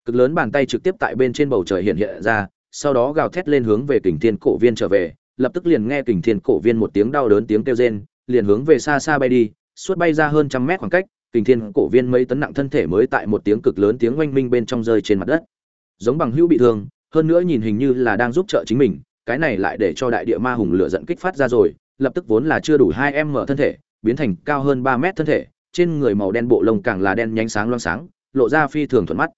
Cực lớn bàn tay trực tiếp tại bên trên bầu trời hiện hiện ra, sau đó gào thét lên hướng về kình thiên cổ viên trở về lập tức liền nghe kình thiên cổ viên một tiếng đau đớn tiếng kêu rên, liền hướng về xa xa bay đi, suốt bay ra hơn trăm mét khoảng cách, kình thiên cổ viên mấy tấn nặng thân thể mới tại một tiếng cực lớn tiếng oanh minh bên trong rơi trên mặt đất. Giống bằng hữu bị thương, hơn nữa nhìn hình như là đang giúp trợ chính mình, cái này lại để cho đại địa ma hùng lửa giận kích phát ra rồi, lập tức vốn là chưa đủ hai em mở thân thể, biến thành cao hơn ba mét thân thể, trên người màu đen bộ lông càng là đen nhánh sáng loang sáng, lộ ra phi thường thuận mắt.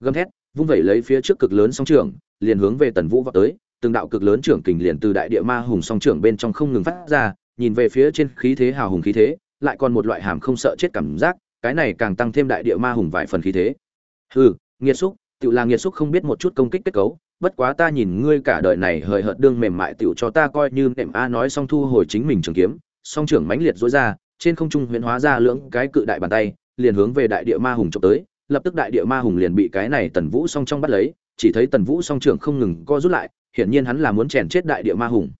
Gầm thét, vung vẩy lấy phía trước cực lớn song trường, liền hướng về tần vũ vào tới từng đạo cực lớn trưởng kình liền từ đại địa ma hùng song trưởng bên trong không ngừng phát ra, nhìn về phía trên khí thế hào hùng khí thế, lại còn một loại hàm không sợ chết cảm giác, cái này càng tăng thêm đại địa ma hùng vài phần khí thế. Hừ, nghiệt xúc, tiểu là nghiệt xúc không biết một chút công kích kết cấu, bất quá ta nhìn ngươi cả đời này hời hợt đương mềm mại tiểu cho ta coi như nệm a nói xong thu hồi chính mình trường kiếm, song trưởng mãnh liệt rối ra, trên không trung huyễn hóa ra lưỡng cái cự đại bàn tay, liền hướng về đại địa ma hùng chụp tới, lập tức đại địa ma hùng liền bị cái này tần vũ song trong bắt lấy chỉ thấy tần vũ song trưởng không ngừng co rút lại, hiển nhiên hắn là muốn chèn chết đại địa ma hùng.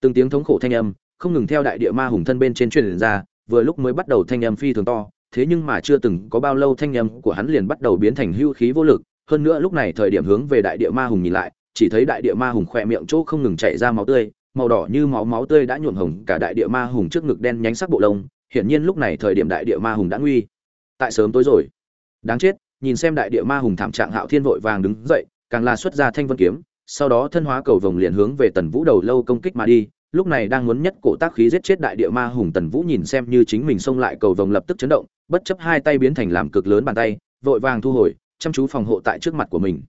Từng tiếng thống khổ thanh âm, không ngừng theo đại địa ma hùng thân bên trên truyền ra, vừa lúc mới bắt đầu thanh âm phi thường to, thế nhưng mà chưa từng có bao lâu thanh âm của hắn liền bắt đầu biến thành hưu khí vô lực, hơn nữa lúc này thời điểm hướng về đại địa ma hùng nhìn lại, chỉ thấy đại địa ma hùng khỏe miệng chỗ không ngừng chảy ra máu tươi, màu đỏ như máu máu tươi đã nhuộm hồng cả đại địa ma hùng trước ngực đen nhánh sắc bộ lông, hiển nhiên lúc này thời điểm đại địa ma hùng đã nguy. Tại sớm tối rồi. Đáng chết, nhìn xem đại địa ma hùng thảm trạng hạo thiên vội vàng đứng dậy càng là xuất ra thanh vân kiếm, sau đó thân hóa cầu vồng liền hướng về tần vũ đầu lâu công kích mà đi. Lúc này đang muốn nhất cổ tác khí giết chết đại địa ma hùng, tần vũ nhìn xem như chính mình xông lại cầu vồng lập tức chấn động, bất chấp hai tay biến thành làm cực lớn bàn tay, vội vàng thu hồi, chăm chú phòng hộ tại trước mặt của mình.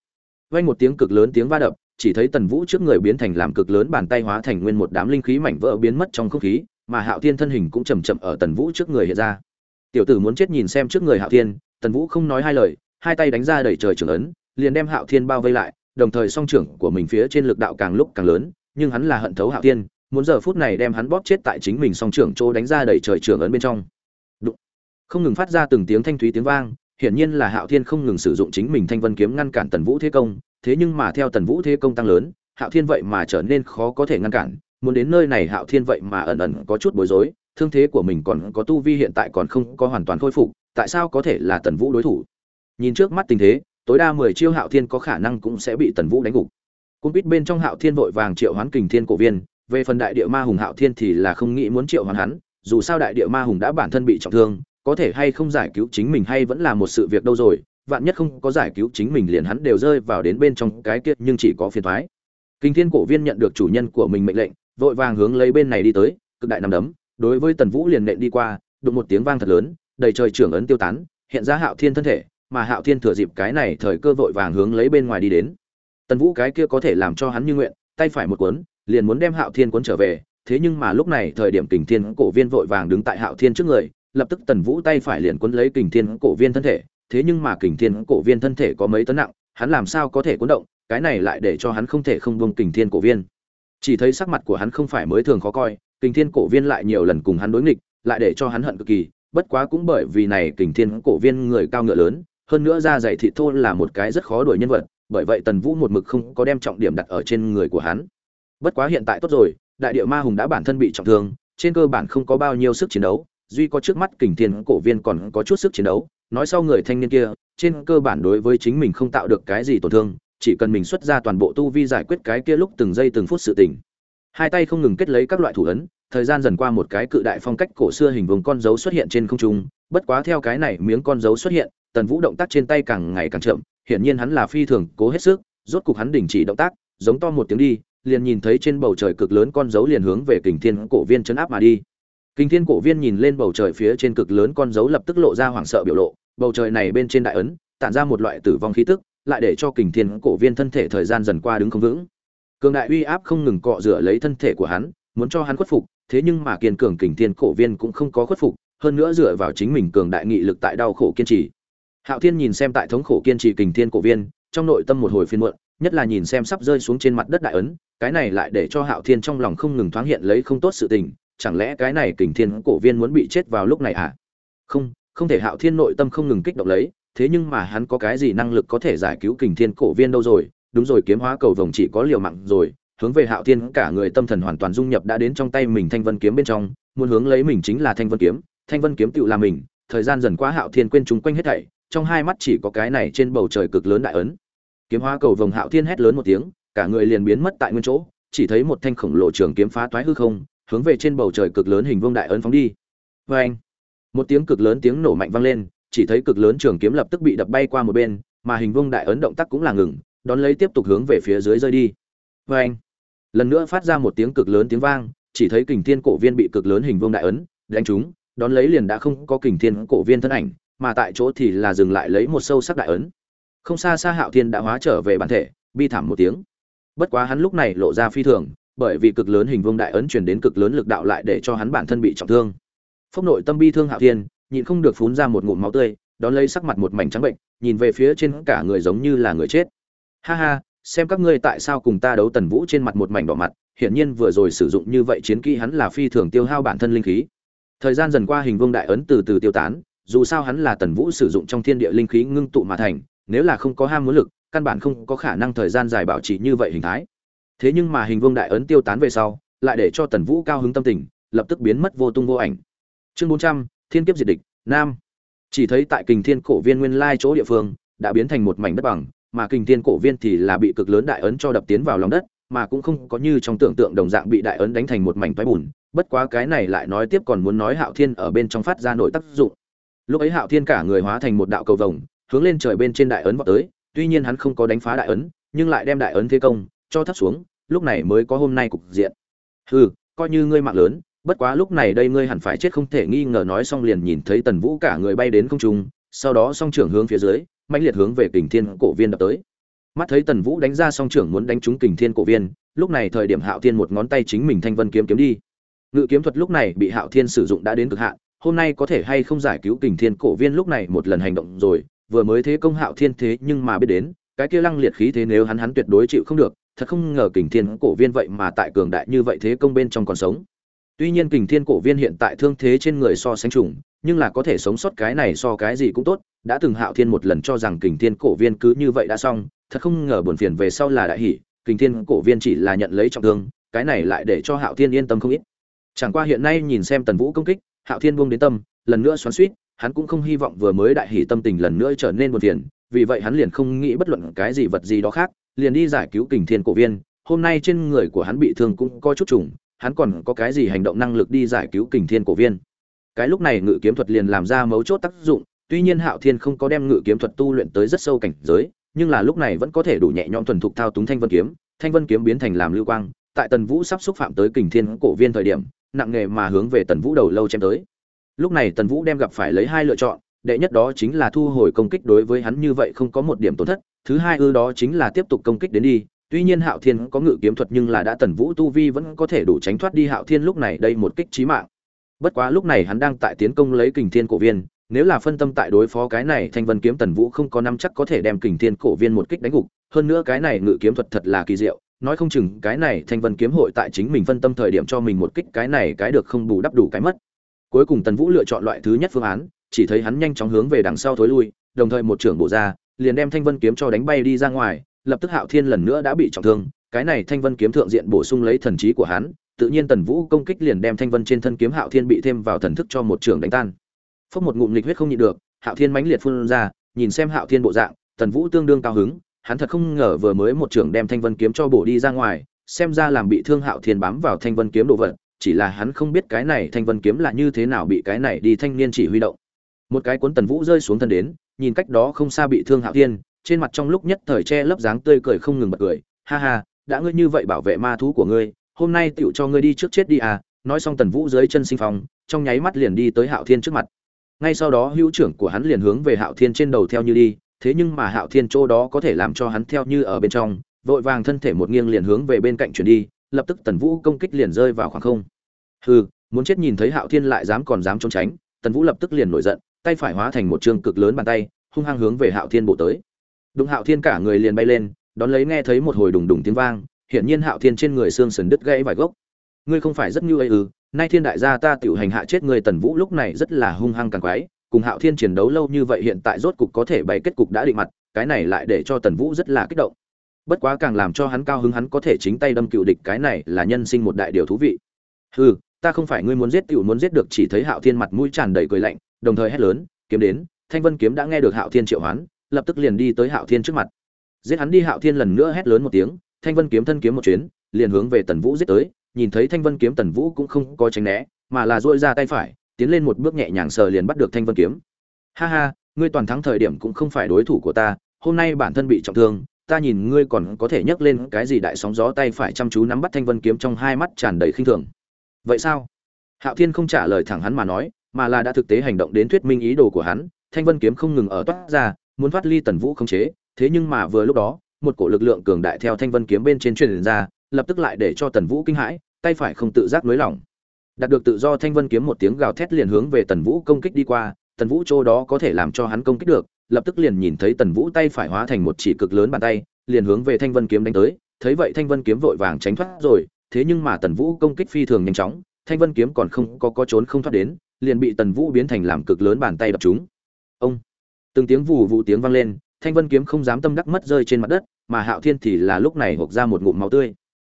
Vang một tiếng cực lớn tiếng va đập, chỉ thấy tần vũ trước người biến thành làm cực lớn bàn tay hóa thành nguyên một đám linh khí mảnh vỡ biến mất trong không khí, mà hạo thiên thân hình cũng chầm chậm ở tần vũ trước người hiện ra. Tiểu tử muốn chết nhìn xem trước người hạo thiên, tần vũ không nói hai lời, hai tay đánh ra đẩy trời trưởng ấn liền đem hạo thiên bao vây lại, đồng thời song trưởng của mình phía trên lực đạo càng lúc càng lớn, nhưng hắn là hận thấu hạo thiên, muốn giờ phút này đem hắn bóp chết tại chính mình song trưởng chỗ đánh ra đẩy trời trưởng ấn bên trong Đụng. không ngừng phát ra từng tiếng thanh thúy tiếng vang, hiển nhiên là hạo thiên không ngừng sử dụng chính mình thanh vân kiếm ngăn cản tần vũ thế công, thế nhưng mà theo tần vũ thế công tăng lớn, hạo thiên vậy mà trở nên khó có thể ngăn cản, muốn đến nơi này hạo thiên vậy mà ẩn ẩn có chút bối rối, thương thế của mình còn có tu vi hiện tại còn không có hoàn toàn khôi phục, tại sao có thể là tần vũ đối thủ nhìn trước mắt tình thế tối đa mười chiêu hạo thiên có khả năng cũng sẽ bị tần vũ đánh gục cung biết bên trong hạo thiên vội vàng triệu hoán kình thiên cổ viên, về phần đại địa ma hùng hạo thiên thì là không nghĩ muốn triệu hoán hắn, dù sao đại địa ma hùng đã bản thân bị trọng thương, có thể hay không giải cứu chính mình hay vẫn là một sự việc đâu rồi, vạn nhất không có giải cứu chính mình liền hắn đều rơi vào đến bên trong cái kiệt nhưng chỉ có phiền toái. Kình thiên cổ viên nhận được chủ nhân của mình mệnh lệnh, vội vàng hướng lấy bên này đi tới, cực đại nằm đấm, đối với tần vũ liền nện đi qua, đụng một tiếng vang thật lớn, đầy trời trưởng ấn tiêu tán, hiện ra hạo thiên thân thể mà hạo thiên thừa dịp cái này thời cơ vội vàng hướng lấy bên ngoài đi đến. Tần vũ cái kia có thể làm cho hắn như nguyện, tay phải một cuốn, liền muốn đem hạo thiên cuốn trở về, thế nhưng mà lúc này thời điểm kình thiên cổ viên vội vàng đứng tại hạo thiên trước người, lập tức tần vũ tay phải liền cuốn lấy kình thiên cổ viên thân thể, thế nhưng mà kình thiên cổ viên thân thể có mấy tấn nặng, hắn làm sao có thể cuốn động, cái này lại để cho hắn không thể không buông kình thiên cổ viên. Chỉ thấy sắc mặt của hắn không phải mới thường khó coi, kình thiên cổ viên lại nhiều lần cùng hắn đối nghịch, lại để cho hắn hận cực kỳ, bất quá cũng bởi vì này kình thiên cổ viên người cao ngựa lớn hơn nữa da dày thị thô là một cái rất khó đuổi nhân vật, bởi vậy tần vũ một mực không có đem trọng điểm đặt ở trên người của hắn. Bất quá hiện tại tốt rồi, đại địa ma hùng đã bản thân bị trọng thương, trên cơ bản không có bao nhiêu sức chiến đấu, duy có trước mắt kình thiên cổ viên còn có chút sức chiến đấu. Nói sau người thanh niên kia, trên cơ bản đối với chính mình không tạo được cái gì tổn thương, chỉ cần mình xuất ra toàn bộ tu vi giải quyết cái kia lúc từng giây từng phút sự tỉnh hai tay không ngừng kết lấy các loại thủ ấn, thời gian dần qua một cái cự đại phong cách cổ xưa hình vùng con dấu xuất hiện trên không trung bất quá theo cái này miếng con dấu xuất hiện, tần vũ động tác trên tay càng ngày càng chậm, hiển nhiên hắn là phi thường cố hết sức, rốt cục hắn đình chỉ động tác, giống to một tiếng đi, liền nhìn thấy trên bầu trời cực lớn con dấu liền hướng về kình thiên cổ viên chấn áp mà đi. Kình thiên cổ viên nhìn lên bầu trời phía trên cực lớn con dấu lập tức lộ ra hoảng sợ biểu lộ, bầu trời này bên trên đại ấn, tản ra một loại tử vong khí tức, lại để cho kình thiên cổ viên thân thể thời gian dần qua đứng không vững. Cường đại uy áp không ngừng cọ rửa lấy thân thể của hắn, muốn cho hắn khuất phục, thế nhưng mà kiên cường kình thiên cổ viên cũng không có khuất phục hơn nữa dựa vào chính mình cường đại nghị lực tại đau khổ kiên trì. Hạo thiên nhìn xem tại thống khổ kiên trì kình thiên cổ viên, trong nội tâm một hồi phiền muộn, nhất là nhìn xem sắp rơi xuống trên mặt đất đại ấn, cái này lại để cho hạo thiên trong lòng không ngừng thoáng hiện lấy không tốt sự tình, chẳng lẽ cái này kình thiên cổ viên muốn bị chết vào lúc này à? Không không thể, hạo thiên nội tâm không ngừng kích động lấy, thế nhưng mà hắn có cái gì năng lực có thể giải cứu kình thiên cổ viên đâu rồi? Đúng rồi, kiếm hóa cầu vồng chỉ có liều mạng rồi, hướng về hạo thiên cả người tâm thần hoàn toàn dung nhập đã đến trong tay mình thanh vân kiếm bên trong, muốn hướng lấy mình chính là thanh vân kiếm thanh vân kiếm tự là mình, thời gian dần qua hạo thiên quên chúng quanh hết thảy, trong hai mắt chỉ có cái này trên bầu trời cực lớn đại ấn. Kiếm hóa cầu vồng hạo thiên hét lớn một tiếng, cả người liền biến mất tại nguyên chỗ, chỉ thấy một thanh khổng lồ trường kiếm phá toái hư không, hướng về trên bầu trời cực lớn hình vuông đại ấn phóng đi. Vê anh một tiếng cực lớn tiếng nổ mạnh vang lên, chỉ thấy cực lớn trường kiếm lập tức bị đập bay qua một bên, mà hình vuông đại ấn động tác cũng là ngừng, đón lấy tiếp tục hướng về phía dưới rơi đi. Vê anh lần nữa phát ra một tiếng cực lớn tiếng vang, chỉ thấy kình thiên cổ viên bị cực lớn hình vuông đại ấn đánh trúng đón lấy liền đã không có kình thiên cổ viên thân ảnh, mà tại chỗ thì là dừng lại lấy một sâu sắc đại ấn. Không xa xa hạo thiên đã hóa trở về bản thể, bi thảm một tiếng. Bất quá hắn lúc này lộ ra phi thường, bởi vì cực lớn hình vương đại ấn truyền đến cực lớn lực đạo lại để cho hắn bản thân bị trọng thương. Phốc nội tâm bi thương hạo thiên, nhịn không được phun ra một ngụm máu tươi, đón lấy sắc mặt một mảnh trắng bệnh, nhìn về phía trên cả người giống như là người chết. Ha ha, xem các ngươi tại sao cùng ta đấu tần vũ trên mặt một mảnh đỏ mặt, hiển nhiên vừa rồi sử dụng như vậy chiến kỹ hắn là phi thường tiêu hao bản thân linh khí thời gian dần qua hình vương đại ấn từ từ tiêu tán, dù sao hắn là tần vũ sử dụng trong thiên địa linh khí ngưng tụ mà thành, nếu là không có ham muốn lực, căn bản không có khả năng thời gian dài bảo trì như vậy hình thái. Thế nhưng mà hình vương đại ấn tiêu tán về sau, lại để cho tần vũ cao hứng tâm tình, lập tức biến mất vô tung vô ảnh. Chương bốn trăm, thiên kiếp diệt địch, nam. Chỉ thấy tại kình thiên cổ viên nguyên lai chỗ địa phương, đã biến thành một mảnh đất bằng, mà kình thiên cổ viên thì là bị cực lớn đại ấn cho đập tiến vào lòng đất, mà cũng không có như trong tưởng tượng đồng dạng bị đại ấn đánh thành một mảnh toái bùn bất quá cái này lại nói tiếp còn muốn nói hạo thiên ở bên trong phát ra nội tác dụng. Lúc ấy hạo thiên cả người hóa thành một đạo cầu vồng, hướng lên trời bên trên đại ấn vọt tới, tuy nhiên hắn không có đánh phá đại ấn, nhưng lại đem đại ấn thế công cho thấp xuống, lúc này mới có hôm nay cục diện. Hừ, coi như ngươi mạng lớn, bất quá lúc này đây ngươi hẳn phải chết không thể nghi ngờ nói xong liền nhìn thấy tần vũ cả người bay đến không trung, sau đó song trưởng hướng phía dưới mạnh liệt hướng về kình thiên cổ viên đập tới. Mắt thấy tần vũ đánh ra song trưởng muốn đánh trúng kình thiên cổ viên, lúc này thời điểm hạo thiên một ngón tay chính mình thanh vân kiếm kiếm đi ngự kiếm thuật lúc này bị hạo thiên sử dụng đã đến cực hạn, hôm nay có thể hay không giải cứu kình thiên cổ viên lúc này một lần hành động rồi, vừa mới thế công hạo thiên thế nhưng mà biết đến, cái kia lăng liệt khí thế nếu hắn hắn tuyệt đối chịu không được, thật không ngờ kình thiên cổ viên vậy mà tại cường đại như vậy thế công bên trong còn sống. Tuy nhiên kình thiên cổ viên hiện tại thương thế trên người so sánh trùng, nhưng là có thể sống sót cái này so cái gì cũng tốt, đã từng hạo thiên một lần cho rằng kình thiên cổ viên cứ như vậy đã xong, thật không ngờ buồn phiền về sau là đại hỷ, kình thiên cổ viên chỉ là nhận lấy trọng thương, cái này lại để cho hạo thiên yên tâm không ít chẳng qua hiện nay nhìn xem tần vũ công kích, hạo thiên buông đến tâm, lần nữa xoắn suýt hắn cũng không hy vọng vừa mới đại hỷ tâm tình lần nữa trở nên buồn phiền, vì vậy hắn liền không nghĩ bất luận cái gì vật gì đó khác, liền đi giải cứu kình thiên cổ viên. Hôm nay trên người của hắn bị thương cũng có chút trùng, hắn còn có cái gì hành động năng lực đi giải cứu kình thiên cổ viên? Cái lúc này ngự kiếm thuật liền làm ra mấu chốt tác dụng, tuy nhiên hạo thiên không có đem ngự kiếm thuật tu luyện tới rất sâu cảnh giới, nhưng là lúc này vẫn có thể đủ nhẹ nhõm thuần thục thao túng thanh vân kiếm. Thanh vân kiếm biến thành làm lưu quang, tại tần vũ sắp xúc phạm tới kình thiên cổ viên thời điểm nặng nghề mà hướng về tần vũ đầu lâu chém tới. Lúc này tần vũ đem gặp phải lấy hai lựa chọn, đệ nhất đó chính là thu hồi công kích đối với hắn như vậy không có một điểm tổn thất, thứ hai ư đó chính là tiếp tục công kích đến đi. Tuy nhiên hạo thiên có ngự kiếm thuật nhưng là đã tần vũ tu vi vẫn có thể đủ tránh thoát đi hạo thiên lúc này đây một kích trí mạng. Bất quá lúc này hắn đang tại tiến công lấy kình thiên cổ viên, nếu là phân tâm tại đối phó cái này thanh vân kiếm tần vũ không có năm chắc có thể đem kình thiên cổ viên một kích đánh gục. Hơn nữa cái này ngự kiếm thuật thật là kỳ diệu nói không chừng cái này thanh vân kiếm hội tại chính mình phân tâm thời điểm cho mình một kích cái này cái được không bù đắp đủ cái mất. Cuối cùng tần vũ lựa chọn loại thứ nhất phương án, chỉ thấy hắn nhanh chóng hướng về đằng sau thối lui, đồng thời một trưởng bộ ra, liền đem thanh vân kiếm cho đánh bay đi ra ngoài, lập tức hạo thiên lần nữa đã bị trọng thương, cái này thanh vân kiếm thượng diện bổ sung lấy thần trí của hắn, tự nhiên tần vũ công kích liền đem thanh vân trên thân kiếm hạo thiên bị thêm vào thần thức cho một trưởng đánh tan. Phốc một ngụm lịch huyết không nhịn được, hạo thiên mãnh liệt phun ra, nhìn xem hạo thiên bộ dạng, tần vũ tương đương cao hứng hắn thật không ngờ vừa mới một trưởng đem thanh vân kiếm cho bổ đi ra ngoài, xem ra làm bị thương hạo thiên bám vào thanh vân kiếm đồ vật, chỉ là hắn không biết cái này thanh vân kiếm là như thế nào bị cái này đi thanh niên chỉ huy động. Một cái cuốn tần vũ rơi xuống thân đến, nhìn cách đó không xa bị thương hạo thiên, trên mặt trong lúc nhất thời che lấp dáng tươi cười không ngừng bật cười, ha ha, đã ngươi như vậy bảo vệ ma thú của ngươi, hôm nay tựu cho ngươi đi trước chết đi à? Nói xong tần vũ dưới chân sinh phong, trong nháy mắt liền đi tới hạo thiên trước mặt. Ngay sau đó hữu trưởng của hắn liền hướng về hạo thiên trên đầu theo như đi thế nhưng mà hạo thiên chỗ đó có thể làm cho hắn theo như ở bên trong, vội vàng thân thể một nghiêng liền hướng về bên cạnh chuyển đi, lập tức tần vũ công kích liền rơi vào khoảng không. Hừ, muốn chết nhìn thấy hạo thiên lại dám còn dám trốn tránh, tần vũ lập tức liền nổi giận, tay phải hóa thành một trường cực lớn bàn tay, hung hăng hướng về hạo thiên bộ tới. Đụng hạo thiên cả người liền bay lên, đón lấy nghe thấy một hồi đùng đùng tiếng vang, hiển nhiên hạo thiên trên người xương sườn đứt gãy vài gốc. Ngươi không phải rất như ấy ư, nay thiên đại gia ta tiểu hành hạ chết ngươi, tần vũ lúc này rất là hung hăng càng quái cùng hạo thiên chiến đấu lâu như vậy hiện tại rốt cục có thể bày kết cục đã định mặt, cái này lại để cho tần vũ rất là kích động. Bất quá càng làm cho hắn cao hứng hắn có thể chính tay đâm cựu địch, cái này là nhân sinh một đại điều thú vị. Hừ, ta không phải ngươi muốn giết tiểu muốn giết được chỉ thấy hạo thiên mặt mũi tràn đầy cười lạnh, đồng thời hét lớn, kiếm đến, thanh vân kiếm đã nghe được hạo thiên triệu hoán, lập tức liền đi tới hạo thiên trước mặt. Giết hắn đi, hạo thiên lần nữa hét lớn một tiếng, thanh vân kiếm thân kiếm một chuyến, liền hướng về tần vũ giết tới, nhìn thấy thanh vân kiếm tần vũ cũng không có tránh né, mà là duỗi ra tay phải tiến lên một bước nhẹ nhàng sờ liền bắt được thanh vân kiếm. Ha ha, ngươi toàn thắng thời điểm cũng không phải đối thủ của ta, hôm nay bản thân bị trọng thương, ta nhìn ngươi còn có thể nhấc lên cái gì đại sóng gió tay phải chăm chú nắm bắt thanh vân kiếm trong hai mắt tràn đầy khinh thường. Vậy sao? Hạo thiên không trả lời thẳng hắn mà nói, mà là đã thực tế hành động đến thuyết minh ý đồ của hắn, thanh vân kiếm không ngừng ở toát ra, muốn thoát ly tần vũ không chế, thế nhưng mà vừa lúc đó, một cổ lực lượng cường đại theo thanh vân kiếm bên trên truyền ra, lập tức lại để cho tần vũ kinh hãi, tay phải không tự giác nới lỏng đạt được tự do thanh vân kiếm một tiếng gào thét liền hướng về tần vũ công kích đi qua, tần vũ chỗ đó có thể làm cho hắn công kích được, lập tức liền nhìn thấy tần vũ tay phải hóa thành một chỉ cực lớn bàn tay, liền hướng về thanh vân kiếm đánh tới. Thấy vậy thanh vân kiếm vội vàng tránh thoát rồi, thế nhưng mà tần vũ công kích phi thường nhanh chóng, thanh vân kiếm còn không có có trốn không thoát đến, liền bị tần vũ biến thành làm cực lớn bàn tay đập chúng ông! Từng tiếng vù vụ tiếng vang lên, thanh vân kiếm không dám tâm đắc mất rơi trên mặt đất, mà hạo thiên thì là lúc này hộc ra một ngụm máu tươi.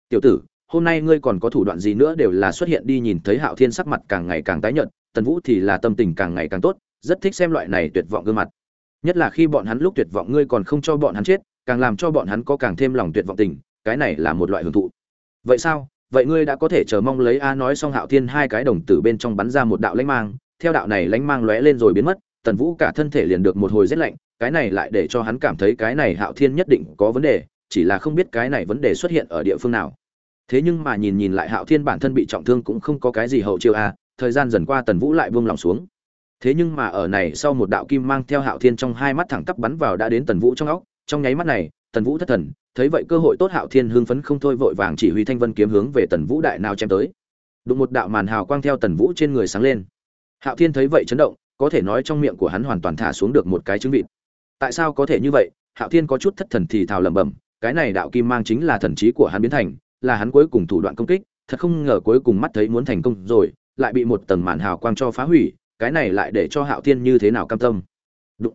Tiểu tử hôm nay ngươi còn có thủ đoạn gì nữa đều là xuất hiện đi nhìn thấy hạo thiên sắc mặt càng ngày càng tái nhợt, tần vũ thì là tâm tình càng ngày càng tốt, rất thích xem loại này tuyệt vọng gương mặt. Nhất là khi bọn hắn lúc tuyệt vọng ngươi còn không cho bọn hắn chết, càng làm cho bọn hắn có càng thêm lòng tuyệt vọng tình, cái này là một loại hưởng thụ. Vậy sao? Vậy ngươi đã có thể chờ mong lấy a nói xong hạo thiên hai cái đồng tử bên trong bắn ra một đạo lãnh mang, theo đạo này lãnh mang lóe lên rồi biến mất, tần vũ cả thân thể liền được một hồi rét lạnh, cái này lại để cho hắn cảm thấy cái này hạo thiên nhất định có vấn đề, chỉ là không biết cái này vấn đề xuất hiện ở địa phương nào thế nhưng mà nhìn nhìn lại hạo thiên bản thân bị trọng thương cũng không có cái gì hậu chiêu a, thời gian dần qua tần vũ lại buông lòng xuống. Thế nhưng mà ở này sau một đạo kim mang theo hạo thiên trong hai mắt thẳng tắp bắn vào đã đến tần vũ trong óc, trong nháy mắt này, tần vũ thất thần, thấy vậy cơ hội tốt hạo thiên hưng phấn không thôi vội vàng chỉ huy thanh vân kiếm hướng về tần vũ đại nào chém tới. Đụng một đạo màn hào quang theo tần vũ trên người sáng lên. Hạo thiên thấy vậy chấn động, có thể nói trong miệng của hắn hoàn toàn thả xuống được một cái trứng vịt tại sao có thể như vậy? Hạo thiên có chút thất thần thì thào lẩm bẩm, cái này đạo kim mang chính là thần trí của hắn biến thành là hắn cuối cùng thủ đoạn công kích, thật không ngờ cuối cùng mắt thấy muốn thành công rồi, lại bị một tầng màn hào quang cho phá hủy, cái này lại để cho hạo thiên như thế nào cam tâm? Đụng.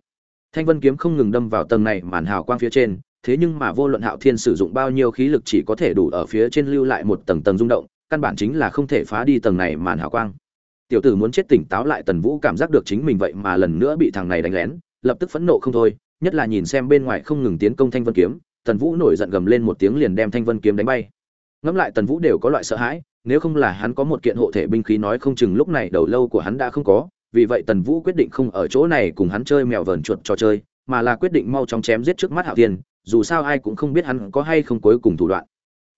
thanh vân kiếm không ngừng đâm vào tầng này màn hào quang phía trên, thế nhưng mà vô luận hạo thiên sử dụng bao nhiêu khí lực chỉ có thể đủ ở phía trên lưu lại một tầng tầng rung động, căn bản chính là không thể phá đi tầng này màn hào quang. Tiểu tử muốn chết tỉnh táo lại tần vũ cảm giác được chính mình vậy mà lần nữa bị thằng này đánh lén, lập tức phẫn nộ không thôi, nhất là nhìn xem bên ngoài không ngừng tiến công thanh vân kiếm, tần vũ nổi giận gầm lên một tiếng liền đem thanh vân kiếm đánh bay ngẫm lại tần vũ đều có loại sợ hãi, nếu không là hắn có một kiện hộ thể binh khí nói không chừng lúc này đầu lâu của hắn đã không có, vì vậy tần vũ quyết định không ở chỗ này cùng hắn chơi mèo vờn chuột trò chơi, mà là quyết định mau chóng chém giết trước mắt hạo thiên, dù sao ai cũng không biết hắn có hay không cuối cùng thủ đoạn.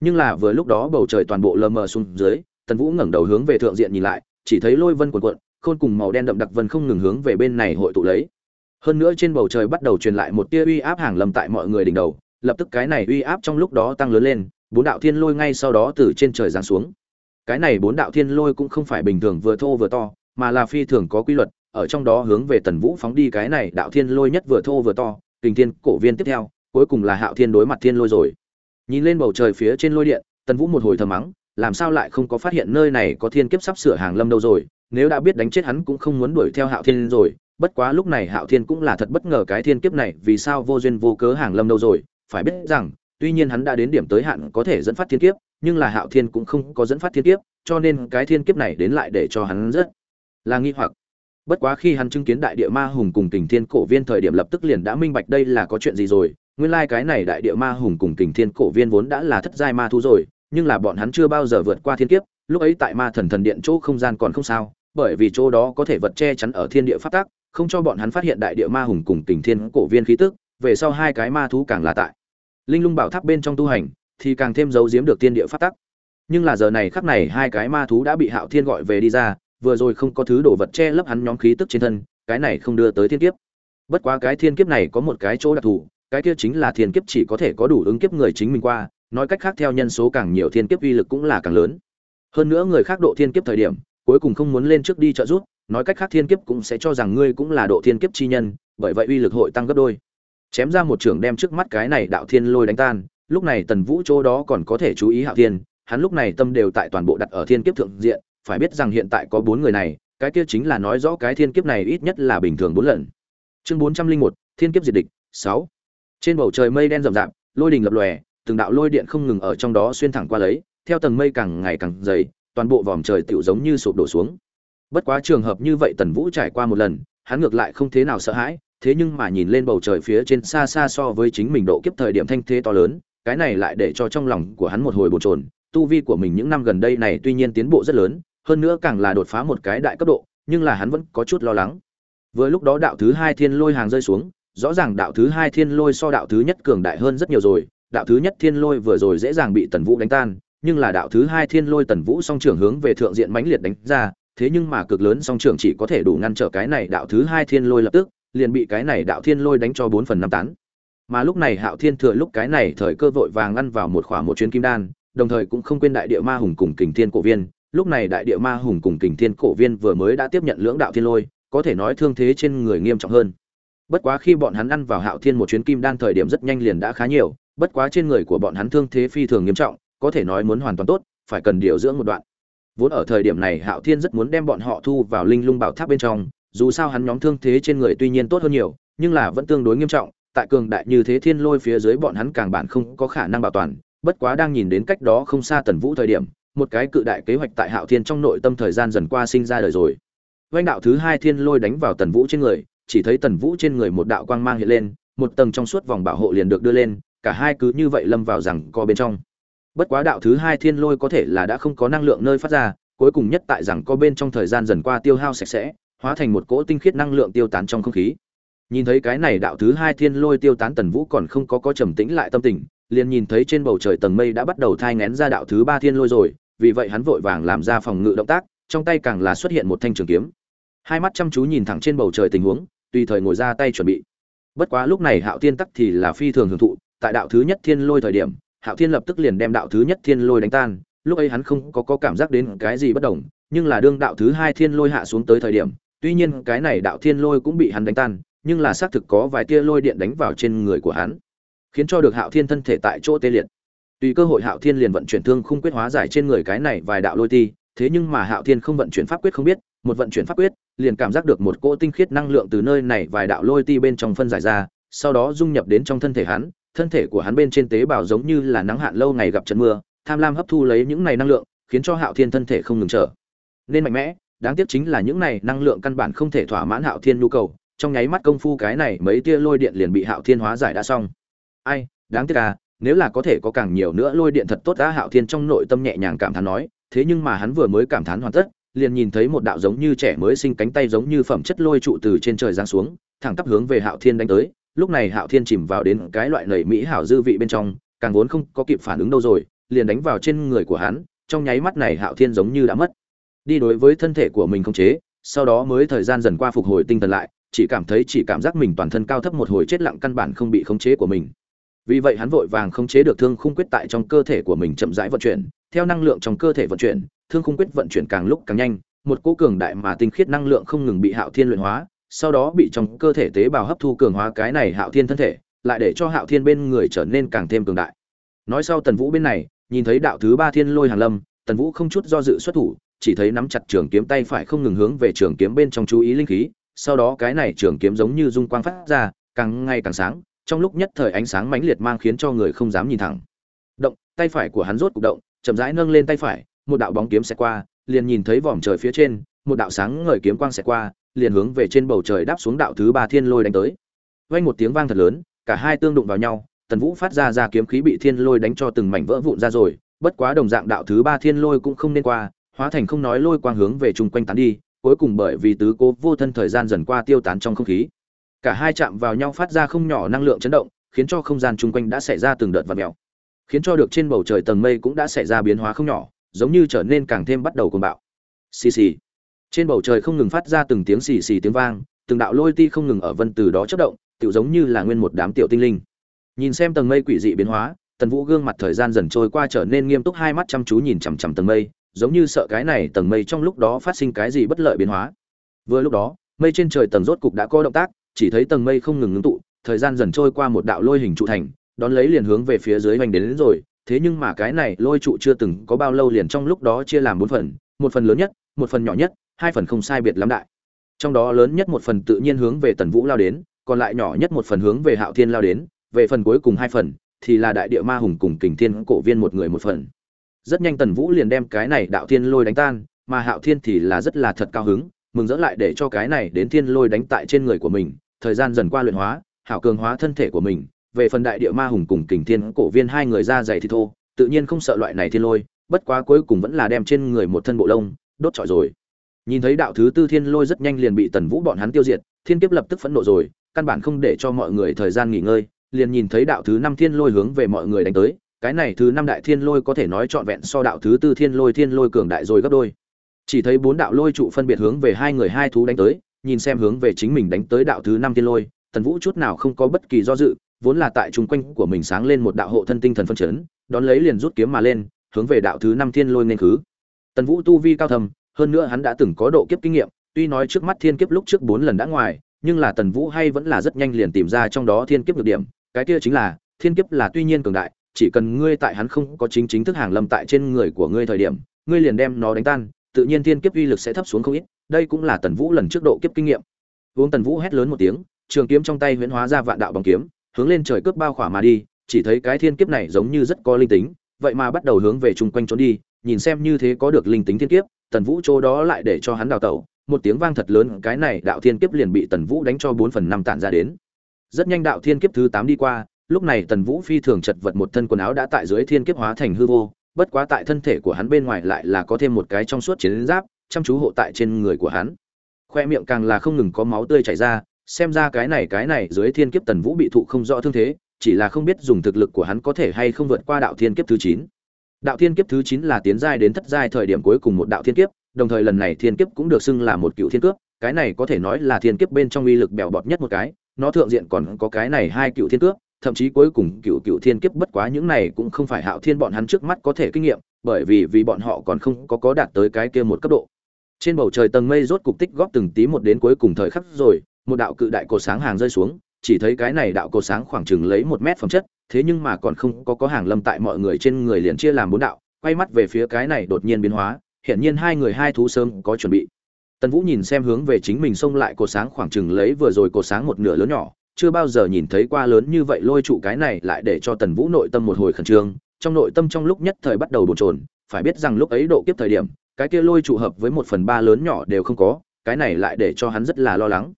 Nhưng là vừa lúc đó bầu trời toàn bộ lờ mờ xuống dưới, tần vũ ngẩng đầu hướng về thượng diện nhìn lại, chỉ thấy lôi vân cuộn cuộn, khôn cùng màu đen đậm đặc vân không ngừng hướng về bên này hội tụ lấy. Hơn nữa trên bầu trời bắt đầu truyền lại một tia uy áp hàng lầm tại mọi người đỉnh đầu, lập tức cái này uy áp trong lúc đó tăng lớn lên bốn đạo thiên lôi ngay sau đó từ trên trời giáng xuống. Cái này bốn đạo thiên lôi cũng không phải bình thường vừa thô vừa to, mà là phi thường có quy luật, ở trong đó hướng về tần vũ phóng đi cái này đạo thiên lôi nhất vừa thô vừa to, kình thiên cổ viên tiếp theo, cuối cùng là hạo thiên đối mặt thiên lôi rồi. Nhìn lên bầu trời phía trên lôi điện, tần vũ một hồi thầm mắng, làm sao lại không có phát hiện nơi này có thiên kiếp sắp sửa hàng lâm đâu rồi, nếu đã biết đánh chết hắn cũng không muốn đuổi theo hạo thiên rồi, bất quá lúc này hạo thiên cũng là thật bất ngờ cái thiên kiếp này vì sao vô duyên vô cớ hàng lâm đâu rồi, phải biết rằng tuy nhiên hắn đã đến điểm tới hạn có thể dẫn phát thiên kiếp, nhưng là hạo thiên cũng không có dẫn phát thiên kiếp, cho nên cái thiên kiếp này đến lại để cho hắn rất là nghi hoặc. Bất quá khi hắn chứng kiến đại địa ma hùng cùng kình thiên cổ viên thời điểm lập tức liền đã minh bạch đây là có chuyện gì rồi. Nguyên lai cái này đại địa ma hùng cùng kình thiên cổ viên vốn đã là thất giai ma thú rồi, nhưng là bọn hắn chưa bao giờ vượt qua thiên kiếp, lúc ấy tại ma thần thần điện chỗ không gian còn không sao, bởi vì chỗ đó có thể vật che chắn ở thiên địa phát tác không cho bọn hắn phát hiện đại địa ma hùng cùng kình thiên cổ viên khí tức, về sau hai cái ma thú càng là tại linh lung bảo tháp bên trong tu hành, thì càng thêm giấu giếm được thiên địa phát tắc. Nhưng là giờ này khắc này hai cái ma thú đã bị hạo thiên gọi về đi ra, vừa rồi không có thứ đồ vật che lấp hắn nhóm khí tức trên thân, cái này không đưa tới thiên kiếp. Bất quá cái thiên kiếp này có một cái chỗ đặc thù, cái kia chính là thiên kiếp chỉ có thể có đủ ứng kiếp người chính mình qua, nói cách khác theo nhân số càng nhiều thiên kiếp uy lực cũng là càng lớn. Hơn nữa người khác độ thiên kiếp thời điểm, cuối cùng không muốn lên trước đi trợ giúp, nói cách khác thiên kiếp cũng sẽ cho rằng ngươi cũng là độ thiên kiếp chi nhân, bởi vậy uy lực hội tăng gấp đôi chém ra một trường đem trước mắt cái này đạo thiên lôi đánh tan, lúc này tần vũ chỗ đó còn có thể chú ý hạo thiên, hắn lúc này tâm đều tại toàn bộ đặt ở thiên kiếp thượng diện, phải biết rằng hiện tại có bốn người này, cái kia chính là nói rõ cái thiên kiếp này ít nhất là bình thường bốn lần. Chương bốn trăm linh một, thiên kiếp diệt địch, sáu. Trên bầu trời mây đen rậm rạp, lôi đình lập lòe, từng đạo lôi điện không ngừng ở trong đó xuyên thẳng qua lấy, theo tầng mây càng ngày càng dày, toàn bộ vòm trời tựu giống như sụp đổ xuống. Bất quá trường hợp như vậy tần vũ trải qua một lần, hắn ngược lại không thế nào sợ hãi thế nhưng mà nhìn lên bầu trời phía trên xa xa so với chính mình độ kiếp thời điểm thanh thế to lớn, cái này lại để cho trong lòng của hắn một hồi bồn chồn. Tu vi của mình những năm gần đây này tuy nhiên tiến bộ rất lớn, hơn nữa càng là đột phá một cái đại cấp độ, nhưng là hắn vẫn có chút lo lắng. Vừa lúc đó đạo thứ hai thiên lôi hàng rơi xuống, rõ ràng đạo thứ hai thiên lôi so đạo thứ nhất cường đại hơn rất nhiều rồi. Đạo thứ nhất thiên lôi vừa rồi dễ dàng bị tần vũ đánh tan, nhưng là đạo thứ hai thiên lôi tần vũ song trưởng hướng về thượng diện mãnh liệt đánh ra, thế nhưng mà cực lớn song trưởng chỉ có thể đủ ngăn trở cái này đạo thứ hai thiên lôi lập tức liền bị cái này đạo thiên lôi đánh cho bốn phần năm tán. Mà lúc này hạo thiên thừa lúc cái này thời cơ vội vàng ngăn vào một khỏa một chuyến kim đan, đồng thời cũng không quên đại địa ma hùng cùng kình thiên cổ viên. Lúc này đại địa ma hùng cùng kình thiên cổ viên vừa mới đã tiếp nhận lưỡng đạo thiên lôi, có thể nói thương thế trên người nghiêm trọng hơn. Bất quá khi bọn hắn ăn vào hạo thiên một chuyến kim đan thời điểm rất nhanh liền đã khá nhiều, bất quá trên người của bọn hắn thương thế phi thường nghiêm trọng, có thể nói muốn hoàn toàn tốt, phải cần điều dưỡng một đoạn. Vốn ở thời điểm này hạo thiên rất muốn đem bọn họ thu vào linh lung bảo tháp bên trong dù sao hắn nhóm thương thế trên người tuy nhiên tốt hơn nhiều, nhưng là vẫn tương đối nghiêm trọng, tại cường đại như thế thiên lôi phía dưới bọn hắn càng bản không có khả năng bảo toàn, bất quá đang nhìn đến cách đó không xa tần vũ thời điểm, một cái cự đại kế hoạch tại hạo thiên trong nội tâm thời gian dần qua sinh ra đời rồi. Vanh đạo thứ hai thiên lôi đánh vào tần vũ trên người, chỉ thấy tần vũ trên người một đạo quang mang hiện lên, một tầng trong suốt vòng bảo hộ liền được đưa lên, cả hai cứ như vậy lâm vào rằng co bên trong. Bất quá đạo thứ hai thiên lôi có thể là đã không có năng lượng nơi phát ra, cuối cùng nhất tại rằng co bên trong thời gian dần qua tiêu hao sạch sẽ hóa thành một cỗ tinh khiết năng lượng tiêu tán trong không khí. Nhìn thấy cái này đạo thứ hai thiên lôi tiêu tán tần vũ còn không có có trầm tĩnh lại tâm tình liền nhìn thấy trên bầu trời tầng mây đã bắt đầu thai ngén ra đạo thứ ba thiên lôi rồi vì vậy hắn vội vàng làm ra phòng ngự động tác trong tay càng là xuất hiện một thanh trường kiếm. Hai mắt chăm chú nhìn thẳng trên bầu trời tình huống tùy thời ngồi ra tay chuẩn bị. Bất quá lúc này hạo thiên tắc thì là phi thường hưởng thụ tại đạo thứ nhất thiên lôi thời điểm hạo thiên lập tức liền đem đạo thứ nhất thiên lôi đánh tan lúc ấy hắn không có, có cảm giác đến cái gì bất đồng nhưng là đương đạo thứ hai thiên lôi hạ xuống tới thời điểm tuy nhiên cái này đạo thiên lôi cũng bị hắn đánh tan, nhưng là xác thực có vài tia lôi điện đánh vào trên người của hắn, khiến cho được hạo thiên thân thể tại chỗ tê liệt. Tùy cơ hội hạo thiên liền vận chuyển thương khung quyết hóa giải trên người cái này vài đạo lôi ti, thế nhưng mà hạo thiên không vận chuyển pháp quyết không biết, một vận chuyển pháp quyết, liền cảm giác được một cỗ tinh khiết năng lượng từ nơi này vài đạo lôi ti bên trong phân giải ra, sau đó dung nhập đến trong thân thể hắn, thân thể của hắn bên trên tế bào giống như là nắng hạn lâu ngày gặp trận mưa, tham lam hấp thu lấy những này năng lượng, khiến cho hạo thiên thân thể không ngừng trở nên mạnh mẽ đáng tiếc chính là những này năng lượng căn bản không thể thỏa mãn hạo thiên nhu cầu, trong nháy mắt công phu cái này mấy tia lôi điện liền bị hạo thiên hóa giải đã xong. Ai, đáng tiếc à nếu là có thể có càng nhiều nữa lôi điện thật tốt đã hạo thiên trong nội tâm nhẹ nhàng cảm thán nói, thế nhưng mà hắn vừa mới cảm thán hoàn tất, liền nhìn thấy một đạo giống như trẻ mới sinh cánh tay giống như phẩm chất lôi trụ từ trên trời giáng xuống, thẳng tắp hướng về hạo thiên đánh tới. Lúc này hạo thiên chìm vào đến cái loại nảy mỹ hảo dư vị bên trong, càng vốn không có kịp phản ứng đâu rồi, liền đánh vào trên người của hắn, trong nháy mắt này hạo thiên giống như đã mất đi đối với thân thể của mình không chế, sau đó mới thời gian dần qua phục hồi tinh thần lại, chỉ cảm thấy chỉ cảm giác mình toàn thân cao thấp một hồi chết lặng căn bản không bị khống chế của mình. Vì vậy hắn vội vàng khống chế được thương khung quyết tại trong cơ thể của mình chậm rãi vận chuyển, theo năng lượng trong cơ thể vận chuyển, thương khung quyết vận chuyển càng lúc càng nhanh, một cỗ cường đại mà tinh khiết năng lượng không ngừng bị hạo thiên luyện hóa, sau đó bị trong cơ thể tế bào hấp thu cường hóa cái này hạo thiên thân thể, lại để cho hạo thiên bên người trở nên càng thêm cường đại. Nói sau tần vũ bên này, nhìn thấy đạo thứ ba thiên lôi hàn lâm, tần vũ không chút do dự xuất thủ chỉ thấy nắm chặt trường kiếm tay phải không ngừng hướng về trường kiếm bên trong chú ý linh khí, sau đó cái này trường kiếm giống như dung quang phát ra, càng ngày càng sáng, trong lúc nhất thời ánh sáng mãnh liệt mang khiến cho người không dám nhìn thẳng. Động, tay phải của hắn rốt cục động, chậm rãi nâng lên tay phải, một đạo bóng kiếm sẽ qua, liền nhìn thấy vòm trời phía trên, một đạo sáng ngời kiếm quang sẽ qua, liền hướng về trên bầu trời đáp xuống đạo thứ ba thiên lôi đánh tới. Vang một tiếng vang thật lớn, cả hai tương đụng vào nhau, tần vũ phát ra ra kiếm khí bị thiên lôi đánh cho từng mảnh vỡ vụn ra rồi, bất quá đồng dạng đạo thứ ba thiên lôi cũng không nên qua hóa thành không nói lôi quang hướng về chung quanh tán đi, cuối cùng bởi vì tứ cố vô thân thời gian dần qua tiêu tán trong không khí. Cả hai chạm vào nhau phát ra không nhỏ năng lượng chấn động, khiến cho không gian chung quanh đã xảy ra từng đợt và mèo. Khiến cho được trên bầu trời tầng mây cũng đã xảy ra biến hóa không nhỏ, giống như trở nên càng thêm bắt đầu cuồng bạo. Xì xì. Trên bầu trời không ngừng phát ra từng tiếng xì xì tiếng vang, từng đạo lôi ti không ngừng ở vân từ đó chất động tự giống như là nguyên một đám tiểu tinh linh. Nhìn xem tầng mây quỷ dị biến hóa, tần vũ gương mặt thời gian dần trôi qua trở nên nghiêm túc, hai mắt chăm chú nhìn chằm chằm tầng mây giống như sợ cái này tầng mây trong lúc đó phát sinh cái gì bất lợi biến hóa. Vừa lúc đó mây trên trời tầng rốt cục đã có động tác chỉ thấy tầng mây không ngừng ngưng tụ thời gian dần trôi qua một đạo lôi hình trụ thành đón lấy liền hướng về phía dưới vành đến, đến rồi. Thế nhưng mà cái này lôi trụ chưa từng có bao lâu liền trong lúc đó chia làm bốn phần một phần lớn nhất một phần nhỏ nhất hai phần không sai biệt lắm đại. Trong đó lớn nhất một phần tự nhiên hướng về tần vũ lao đến còn lại nhỏ nhất một phần hướng về hạo thiên lao đến về phần cuối cùng hai phần thì là đại địa ma hùng cùng kình thiên cổ viên một người một phần rất nhanh tần vũ liền đem cái này đạo thiên lôi đánh tan, mà hạo thiên thì là rất là thật cao hứng, mừng rỡ lại để cho cái này đến thiên lôi đánh tại trên người của mình, thời gian dần qua luyện hóa, hảo cường hóa thân thể của mình, về phần đại địa ma hùng cùng kình thiên cổ viên hai người ra dày thì thô, tự nhiên không sợ loại này thiên lôi, bất quá cuối cùng vẫn là đem trên người một thân bộ lông, đốt trọi rồi. Nhìn thấy đạo thứ tư thiên lôi rất nhanh liền bị tần vũ bọn hắn tiêu diệt, thiên kiếp lập tức phẫn nộ rồi, căn bản không để cho mọi người thời gian nghỉ ngơi, liền nhìn thấy đạo thứ năm thiên lôi hướng về mọi người đánh tới cái này thứ năm đại thiên lôi có thể nói trọn vẹn so đạo thứ tư thiên lôi thiên lôi cường đại rồi gấp đôi. Chỉ thấy bốn đạo lôi trụ phân biệt hướng về hai người hai thú đánh tới, nhìn xem hướng về chính mình đánh tới đạo thứ năm thiên lôi, tần vũ chút nào không có bất kỳ do dự, vốn là tại chung quanh của mình sáng lên một đạo hộ thân tinh thần phân chấn, đón lấy liền rút kiếm mà lên, hướng về đạo thứ năm thiên lôi nên khứ. Tần vũ tu vi cao thầm hơn nữa hắn đã từng có độ kiếp kinh nghiệm, tuy nói trước mắt thiên kiếp lúc trước bốn lần đã ngoài, nhưng là tần vũ hay vẫn là rất nhanh liền tìm ra trong đó thiên kiếp được điểm, cái kia chính là, thiên kiếp là tuy nhiên cường đại chỉ cần ngươi tại hắn không có chính chính thức hàng lâm tại trên người của ngươi thời điểm, ngươi liền đem nó đánh tan, tự nhiên thiên kiếp uy lực sẽ thấp xuống không ít, đây cũng là tần vũ lần trước độ kiếp kinh nghiệm. Uống tần vũ hét lớn một tiếng, trường kiếm trong tay huyễn hóa ra vạn đạo bằng kiếm, hướng lên trời cướp bao khỏa mà đi, chỉ thấy cái thiên kiếp này giống như rất có linh tính, vậy mà bắt đầu hướng về chung quanh trốn đi, nhìn xem như thế có được linh tính thiên kiếp, tần vũ chỗ đó lại để cho hắn đào tẩu, một tiếng vang thật lớn, cái này đạo thiên kiếp liền bị tần vũ đánh cho bốn phần năm tản ra đến. Rất nhanh đạo thiên kiếp thứ tám đi qua lúc này tần vũ phi thường chật vật một thân quần áo đã tại dưới thiên kiếp hóa thành hư vô, bất quá tại thân thể của hắn bên ngoài lại là có thêm một cái trong suốt chiến giáp, chăm chú hộ tại trên người của hắn. Khoe miệng càng là không ngừng có máu tươi chảy ra, xem ra cái này cái này, dưới thiên kiếp tần vũ bị thụ không rõ thương thế, chỉ là không biết dùng thực lực của hắn có thể hay không vượt qua đạo thiên kiếp thứ chín. Đạo thiên kiếp thứ chín là tiến giai đến thất giai thời điểm cuối cùng một đạo thiên kiếp, đồng thời lần này thiên kiếp cũng được xưng là một cựu thiên cướp cái này có thể nói là thiên kiếp bên trong uy lực bèo bọt nhất một cái, nó thượng diện còn có cái này hai cựu thiên cướp thậm chí cuối cùng cựu cựu thiên kiếp bất quá những này cũng không phải hạo thiên bọn hắn trước mắt có thể kinh nghiệm, bởi vì vì bọn họ còn không có có đạt tới cái kia một cấp độ. Trên bầu trời tầng mây rốt cục tích góp từng tí một đến cuối cùng thời khắc rồi, một đạo cự đại cột sáng hàng rơi xuống, chỉ thấy cái này đạo cột sáng khoảng chừng lấy một mét phẩm chất, thế nhưng mà còn không có có hàng lâm tại mọi người trên người liền chia làm bốn đạo, quay mắt về phía cái này đột nhiên biến hóa, hiển nhiên hai người hai thú sớm có chuẩn bị. Tần vũ nhìn xem hướng về chính mình xông lại cột sáng khoảng chừng lấy vừa rồi cột sáng một nửa lớn nhỏ chưa bao giờ nhìn thấy qua lớn như vậy lôi trụ cái này lại để cho tần vũ nội tâm một hồi khẩn trương. Trong nội tâm trong lúc nhất thời bắt đầu bồn trồn phải biết rằng lúc ấy độ kiếp thời điểm, cái kia lôi trụ hợp với một phần ba lớn nhỏ đều không có, cái này lại để cho hắn rất là lo lắng.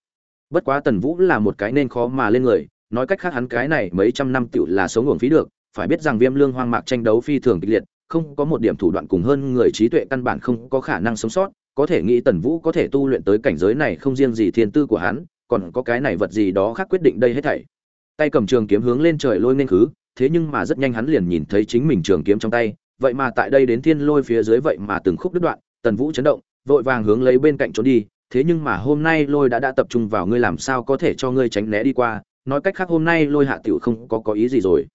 Bất quá tần vũ là một cái nên khó mà lên người, nói cách khác hắn cái này mấy trăm năm tựu là sống uổng phí được, phải biết rằng viêm lương hoang mạc tranh đấu phi thường kịch liệt, không có một điểm thủ đoạn cùng hơn người trí tuệ căn bản không có khả năng sống sót, có thể nghĩ tần vũ có thể tu luyện tới cảnh giới này không riêng gì thiên tư của hắn còn có cái này vật gì đó khác quyết định đây hết thảy. Tay cầm trường kiếm hướng lên trời lôi nên khứ, thế nhưng mà rất nhanh hắn liền nhìn thấy chính mình trường kiếm trong tay, vậy mà tại đây đến thiên lôi phía dưới vậy mà từng khúc đứt đoạn, tần vũ chấn động, vội vàng hướng lấy bên cạnh trốn đi, thế nhưng mà hôm nay lôi đã đã tập trung vào ngươi làm sao có thể cho ngươi tránh né đi qua, nói cách khác hôm nay lôi hạ tiểu không có có ý gì rồi.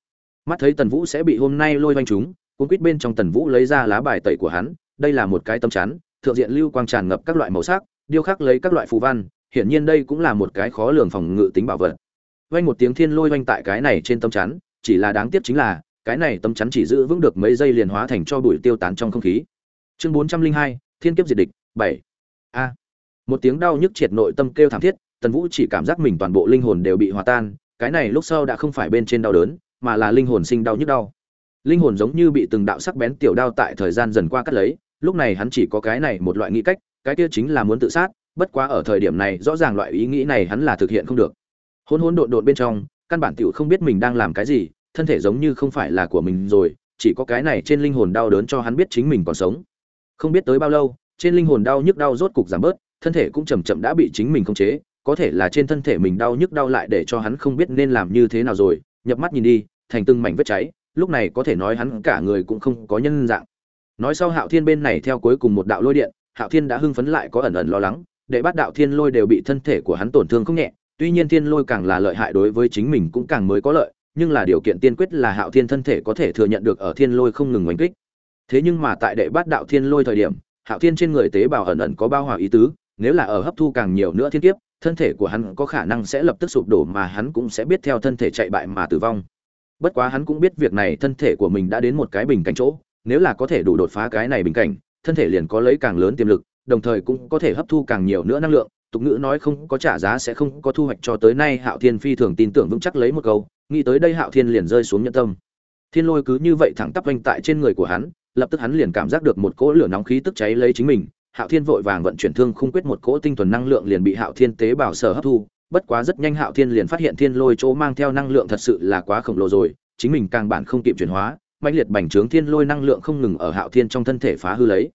Mắt thấy tần vũ sẽ bị hôm nay lôi vanh chúng cuốn quýt bên trong tần vũ lấy ra lá bài tẩy của hắn, đây là một cái tâm chắn, thượng diện lưu quang tràn ngập các loại màu sắc, điêu khắc lấy các loại phù văn hiển nhiên đây cũng là một cái khó lường phòng ngự tính bảo vật. Vang một tiếng thiên lôi vang tại cái này trên tâm chắn, chỉ là đáng tiếc chính là, cái này tâm chắn chỉ giữ vững được mấy giây liền hóa thành cho bụi tiêu tán trong không khí. Chương bốn trăm linh hai, thiên kiếp diệt địch, bảy. A. Một tiếng đau nhức triệt nội tâm kêu thảm thiết, tần vũ chỉ cảm giác mình toàn bộ linh hồn đều bị hòa tan, cái này lúc sau đã không phải bên trên đau đớn, mà là linh hồn sinh đau nhức đau. Linh hồn giống như bị từng đạo sắc bén tiểu đao tại thời gian dần qua cắt lấy, lúc này hắn chỉ có cái này một loại nghĩ cách, cái kia chính là muốn tự sát bất quá ở thời điểm này, rõ ràng loại ý nghĩ này hắn là thực hiện không được. Hôn hôn độn độn bên trong, căn bản tiểu không biết mình đang làm cái gì, thân thể giống như không phải là của mình rồi, chỉ có cái này trên linh hồn đau đớn cho hắn biết chính mình còn sống. Không biết tới bao lâu, trên linh hồn đau nhức đau rốt cục giảm bớt, thân thể cũng chầm chậm đã bị chính mình khống chế, có thể là trên thân thể mình đau nhức đau lại để cho hắn không biết nên làm như thế nào rồi, nhập mắt nhìn đi, thành từng mảnh vết cháy, lúc này có thể nói hắn cả người cũng không có nhân dạng. Nói sau hạo thiên bên này theo cuối cùng một đạo lôi điện, hạo thiên đã hưng phấn lại có ẩn ẩn lo lắng đệ bát đạo thiên lôi đều bị thân thể của hắn tổn thương không nhẹ, tuy nhiên thiên lôi càng là lợi hại đối với chính mình cũng càng mới có lợi, nhưng là điều kiện tiên quyết là hạo thiên thân thể có thể thừa nhận được ở thiên lôi không ngừng oanh kích. Thế nhưng mà tại đệ bát đạo thiên lôi thời điểm, hạo thiên trên người tế bào ẩn ẩn có bao hòa ý tứ, nếu là ở hấp thu càng nhiều nữa thiên kiếp, thân thể của hắn có khả năng sẽ lập tức sụp đổ mà hắn cũng sẽ biết theo thân thể chạy bại mà tử vong. Bất quá hắn cũng biết việc này thân thể của mình đã đến một cái bình cảnh chỗ, nếu là có thể đủ đột phá cái này bình cảnh, thân thể liền có lấy càng lớn tiềm lực đồng thời cũng có thể hấp thu càng nhiều nữa năng lượng. Tục ngữ nói không có trả giá sẽ không có thu hoạch cho tới nay hạo thiên phi thường tin tưởng vững chắc lấy một câu, nghĩ tới đây hạo thiên liền rơi xuống nhân tâm. Thiên lôi cứ như vậy thẳng tắp oanh tại trên người của hắn, lập tức hắn liền cảm giác được một cỗ lửa nóng khí tức cháy lấy chính mình. Hạo thiên vội vàng vận chuyển thương khung quyết một cỗ tinh thuần năng lượng liền bị hạo thiên tế bào sở hấp thu. Bất quá rất nhanh hạo thiên liền phát hiện thiên lôi chỗ mang theo năng lượng thật sự là quá khổng lồ rồi, chính mình càng bản không kịp chuyển hóa mạnh liệt bành trướng thiên lôi năng lượng không ngừng ở hạo thiên trong thân thể phá hư lấy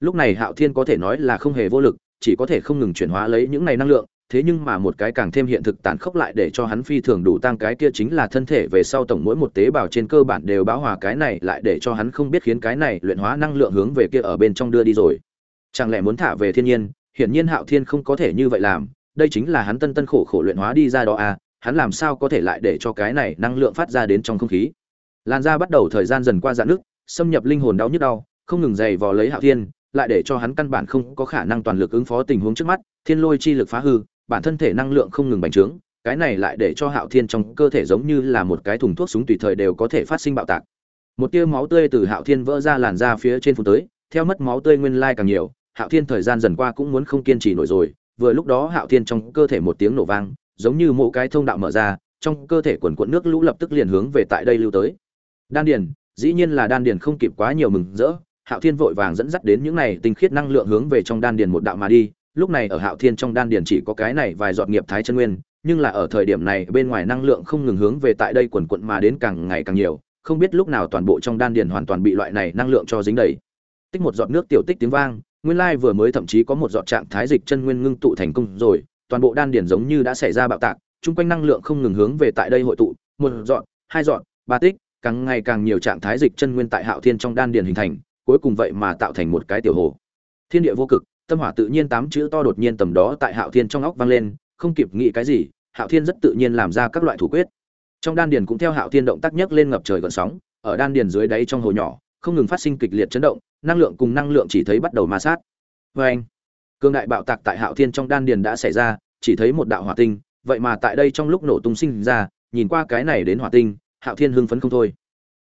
lúc này hạo thiên có thể nói là không hề vô lực, chỉ có thể không ngừng chuyển hóa lấy những này năng lượng, thế nhưng mà một cái càng thêm hiện thực tàn khốc lại để cho hắn phi thường đủ tăng cái kia chính là thân thể về sau tổng mỗi một tế bào trên cơ bản đều bão hòa cái này lại để cho hắn không biết khiến cái này luyện hóa năng lượng hướng về kia ở bên trong đưa đi rồi. Chẳng lẽ muốn thả về thiên nhiên? Hiển nhiên hạo thiên không có thể như vậy làm, đây chính là hắn tân tân khổ khổ luyện hóa đi ra đó à hắn làm sao có thể lại để cho cái này năng lượng phát ra đến trong không khí? Lan ra bắt đầu thời gian dần qua dạn nước, xâm nhập linh hồn đau nhức đau, không ngừng dày vò lấy hạo thiên lại để cho hắn căn bản không có khả năng toàn lực ứng phó tình huống trước mắt, thiên lôi chi lực phá hư, bản thân thể năng lượng không ngừng bành trướng, cái này lại để cho hạo thiên trong cơ thể giống như là một cái thùng thuốc súng tùy thời đều có thể phát sinh bạo tạc. Một tia máu tươi từ hạo thiên vỡ ra làn ra phía trên phút tới, theo mất máu tươi nguyên lai càng nhiều, hạo thiên thời gian dần qua cũng muốn không kiên trì nổi rồi, vừa lúc đó hạo thiên trong cơ thể một tiếng nổ vang, giống như một cái thông đạo mở ra, trong cơ thể quần cuộn nước lũ lập tức liền hướng về tại đây lưu tới. Đan điền, dĩ nhiên là đan điền không kịp quá nhiều mừng rỡ hạo thiên vội vàng dẫn dắt đến những này tinh khiết năng lượng hướng về trong đan điền một đạo mà đi. Lúc này ở hạo thiên trong đan điền chỉ có cái này vài giọt nghiệp thái chân nguyên, nhưng là ở thời điểm này bên ngoài năng lượng không ngừng hướng về tại đây quần quật mà đến càng ngày càng nhiều, không biết lúc nào toàn bộ trong đan điền hoàn toàn bị loại này năng lượng cho dính đầy. Tích một giọt nước tiểu tích tiếng vang, nguyên lai vừa mới thậm chí có một giọt trạng thái dịch chân nguyên ngưng tụ thành công rồi, toàn bộ đan điền giống như đã xảy ra bạo tạc, chung quanh năng lượng không ngừng hướng về tại đây hội tụ, một giọt, hai giọt, ba tích, càng ngày càng nhiều trạng thái dịch chân nguyên tại hạo thiên trong đan điền hình thành cuối cùng vậy mà tạo thành một cái tiểu hồ. Thiên địa vô cực, tâm hỏa tự nhiên tám chữ to đột nhiên tầm đó tại hạo thiên trong óc vang lên, không kịp nghĩ cái gì, hạo thiên rất tự nhiên làm ra các loại thủ quyết. Trong đan điền cũng theo hạo thiên động tác nhấc lên ngập trời gợn sóng, ở đan điền dưới đáy trong hồ nhỏ, không ngừng phát sinh kịch liệt chấn động, năng lượng cùng năng lượng chỉ thấy bắt đầu ma sát. Vê anh cương đại bạo tạc tại hạo thiên trong đan điền đã xảy ra, chỉ thấy một đạo hỏa tinh, vậy mà tại đây trong lúc nổ tung sinh ra, nhìn qua cái này đến hỏa tinh, hạo thiên hưng phấn không thôi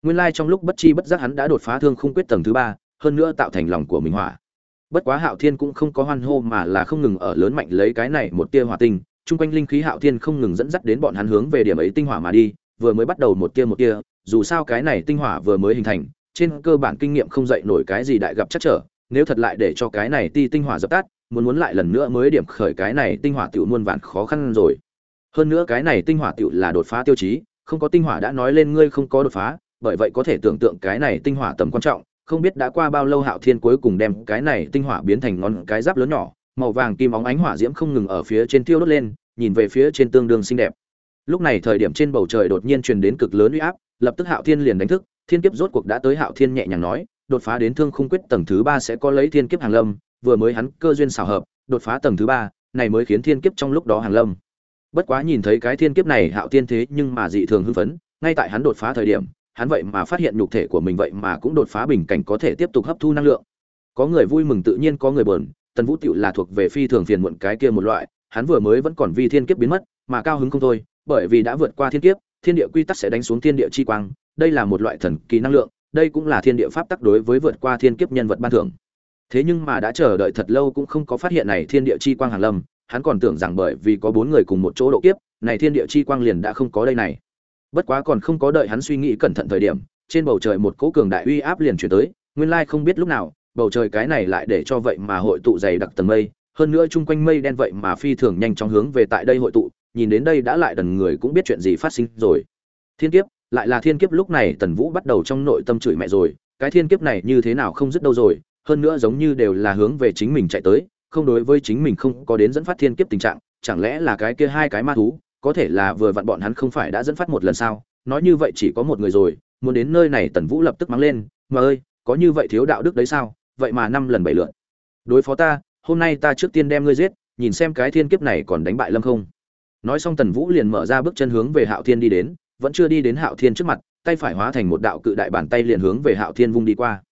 nguyên lai trong lúc bất chi bất giác hắn đã đột phá thương khung quyết tầng thứ ba, hơn nữa tạo thành lòng của mình hỏa. Bất quá hạo thiên cũng không có hoan hô mà là không ngừng ở lớn mạnh lấy cái này một tia hỏa tinh, chung quanh linh khí hạo thiên không ngừng dẫn dắt đến bọn hắn hướng về điểm ấy tinh hỏa mà đi, vừa mới bắt đầu một tia một tia, dù sao cái này tinh hỏa vừa mới hình thành, trên cơ bản kinh nghiệm không dậy nổi cái gì đại gặp chắc trở, nếu thật lại để cho cái này ti tinh hỏa dập tắt, muốn muốn lại lần nữa mới điểm khởi cái này tinh hỏa tiểu muôn vạn khó khăn rồi. Hơn nữa cái này tinh hỏa tiểu là đột phá tiêu chí, không có tinh hỏa đã nói lên ngươi không có đột phá bởi vậy có thể tưởng tượng cái này tinh hỏa tầm quan trọng, không biết đã qua bao lâu hạo thiên cuối cùng đem cái này tinh hỏa biến thành ngón cái giáp lớn nhỏ, màu vàng kim óng ánh hỏa diễm không ngừng ở phía trên tiêu đốt lên, nhìn về phía trên tương đương xinh đẹp. Lúc này thời điểm trên bầu trời đột nhiên truyền đến cực lớn uy áp, lập tức hạo thiên liền đánh thức, thiên kiếp rốt cuộc đã tới hạo thiên nhẹ nhàng nói, đột phá đến thương khung quyết tầng thứ ba sẽ có lấy thiên kiếp hàng lâm, vừa mới hắn cơ duyên xảo hợp, đột phá tầng thứ ba, này mới khiến thiên kiếp trong lúc đó hàng lâm. Bất quá nhìn thấy cái thiên kiếp này hạo thiên thế nhưng mà dị thường hưng phấn, ngay tại hắn đột phá thời điểm hắn vậy mà phát hiện nhục thể của mình vậy mà cũng đột phá bình cảnh có thể tiếp tục hấp thu năng lượng. Có người vui mừng tự nhiên, có người buồn. Tần vũ tựu là thuộc về phi thường phiền muộn cái kia một loại. Hắn vừa mới vẫn còn vi thiên kiếp biến mất, mà cao hứng không thôi, bởi vì đã vượt qua thiên kiếp, thiên địa quy tắc sẽ đánh xuống thiên địa chi quang. Đây là một loại thần kỳ năng lượng, đây cũng là thiên địa pháp tắc đối với vượt qua thiên kiếp nhân vật ban thưởng. Thế nhưng mà đã chờ đợi thật lâu cũng không có phát hiện này thiên địa chi quang hàng lâm. Hắn còn tưởng rằng bởi vì có bốn người cùng một chỗ độ kiếp, này thiên địa chi quang liền đã không có đây này bất quá còn không có đợi hắn suy nghĩ cẩn thận thời điểm, trên bầu trời một cỗ cường đại uy áp liền chuyển tới, nguyên lai không biết lúc nào, bầu trời cái này lại để cho vậy mà hội tụ dày đặc tầng mây, hơn nữa chung quanh mây đen vậy mà phi thường nhanh chóng hướng về tại đây hội tụ, nhìn đến đây đã lại đần người cũng biết chuyện gì phát sinh rồi. Thiên kiếp, lại là thiên kiếp lúc này tần vũ bắt đầu trong nội tâm chửi mẹ rồi, cái thiên kiếp này như thế nào không dứt đâu rồi, hơn nữa giống như đều là hướng về chính mình chạy tới, không đối với chính mình không có đến dẫn phát thiên kiếp tình trạng, chẳng lẽ là cái kia hai cái ma thú có thể là vừa vặn bọn hắn không phải đã dẫn phát một lần sao? Nói như vậy chỉ có một người rồi, muốn đến nơi này tần vũ lập tức mắng lên, mà ơi, có như vậy thiếu đạo đức đấy sao? Vậy mà năm lần bảy lượn đối phó ta, hôm nay ta trước tiên đem ngươi giết, nhìn xem cái thiên kiếp này còn đánh bại lâm không. Nói xong tần vũ liền mở ra bước chân hướng về hạo thiên đi đến, vẫn chưa đi đến hạo thiên trước mặt, tay phải hóa thành một đạo cự đại bàn tay liền hướng về hạo thiên vung đi qua.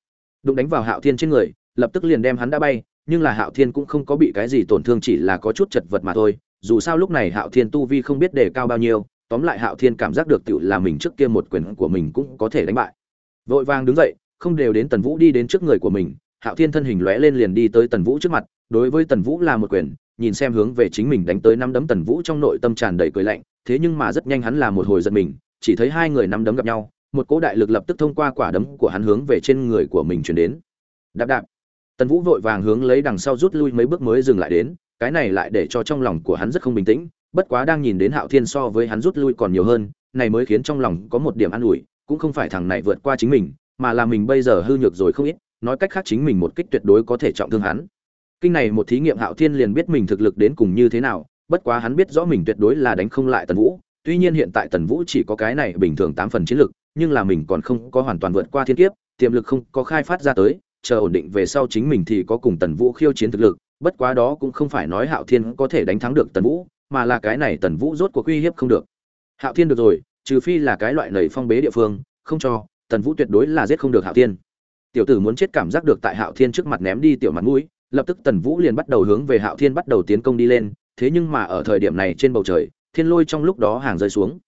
Đụng đánh vào hạo thiên trên người, lập tức liền đem hắn đã bay, nhưng là hạo thiên cũng không có bị cái gì tổn thương, chỉ là có chút chật vật mà thôi dù sao lúc này hạo thiên tu vi không biết đề cao bao nhiêu, tóm lại hạo thiên cảm giác được tự là mình trước kia một quyền của mình cũng có thể đánh bại. Vội vàng đứng dậy, không đều đến tần vũ đi đến trước người của mình, hạo thiên thân hình lóe lên liền đi tới tần vũ trước mặt, đối với tần vũ là một quyền, nhìn xem hướng về chính mình đánh tới năm đấm tần vũ trong nội tâm tràn đầy cười lạnh, thế nhưng mà rất nhanh hắn là một hồi giật mình, chỉ thấy hai người năm đấm gặp nhau, một cỗ đại lực lập tức thông qua quả đấm của hắn hướng về trên người của mình chuyển đến. Đạp đạp. Tần vũ vội vàng hướng lấy đằng sau rút lui mấy bước mới dừng lại đến cái này lại để cho trong lòng của hắn rất không bình tĩnh, bất quá đang nhìn đến hạo thiên so với hắn rút lui còn nhiều hơn, này mới khiến trong lòng có một điểm an ủi, cũng không phải thằng này vượt qua chính mình, mà là mình bây giờ hư nhược rồi không ít, nói cách khác chính mình một kích tuyệt đối có thể trọng thương hắn. Kinh này một thí nghiệm hạo thiên liền biết mình thực lực đến cùng như thế nào, bất quá hắn biết rõ mình tuyệt đối là đánh không lại tần vũ, tuy nhiên hiện tại tần vũ chỉ có cái này bình thường tám phần chiến lực, nhưng là mình còn không có hoàn toàn vượt qua thiên kiếp, tiềm lực không có khai phát ra tới, chờ ổn định về sau chính mình thì có cùng tần vũ khiêu chiến thực lực bất quá đó cũng không phải nói hạo thiên có thể đánh thắng được tần vũ, mà là cái này tần vũ rốt cuộc uy hiếp không được. Hạo thiên được rồi, trừ phi là cái loại lầy phong bế địa phương, không cho, tần vũ tuyệt đối là giết không được hạo thiên. Tiểu tử muốn chết cảm giác được tại hạo thiên trước mặt ném đi tiểu mặt mũi, lập tức tần vũ liền bắt đầu hướng về hạo thiên bắt đầu tiến công đi lên, thế nhưng mà ở thời điểm này trên bầu trời, thiên lôi trong lúc đó hàng rơi xuống.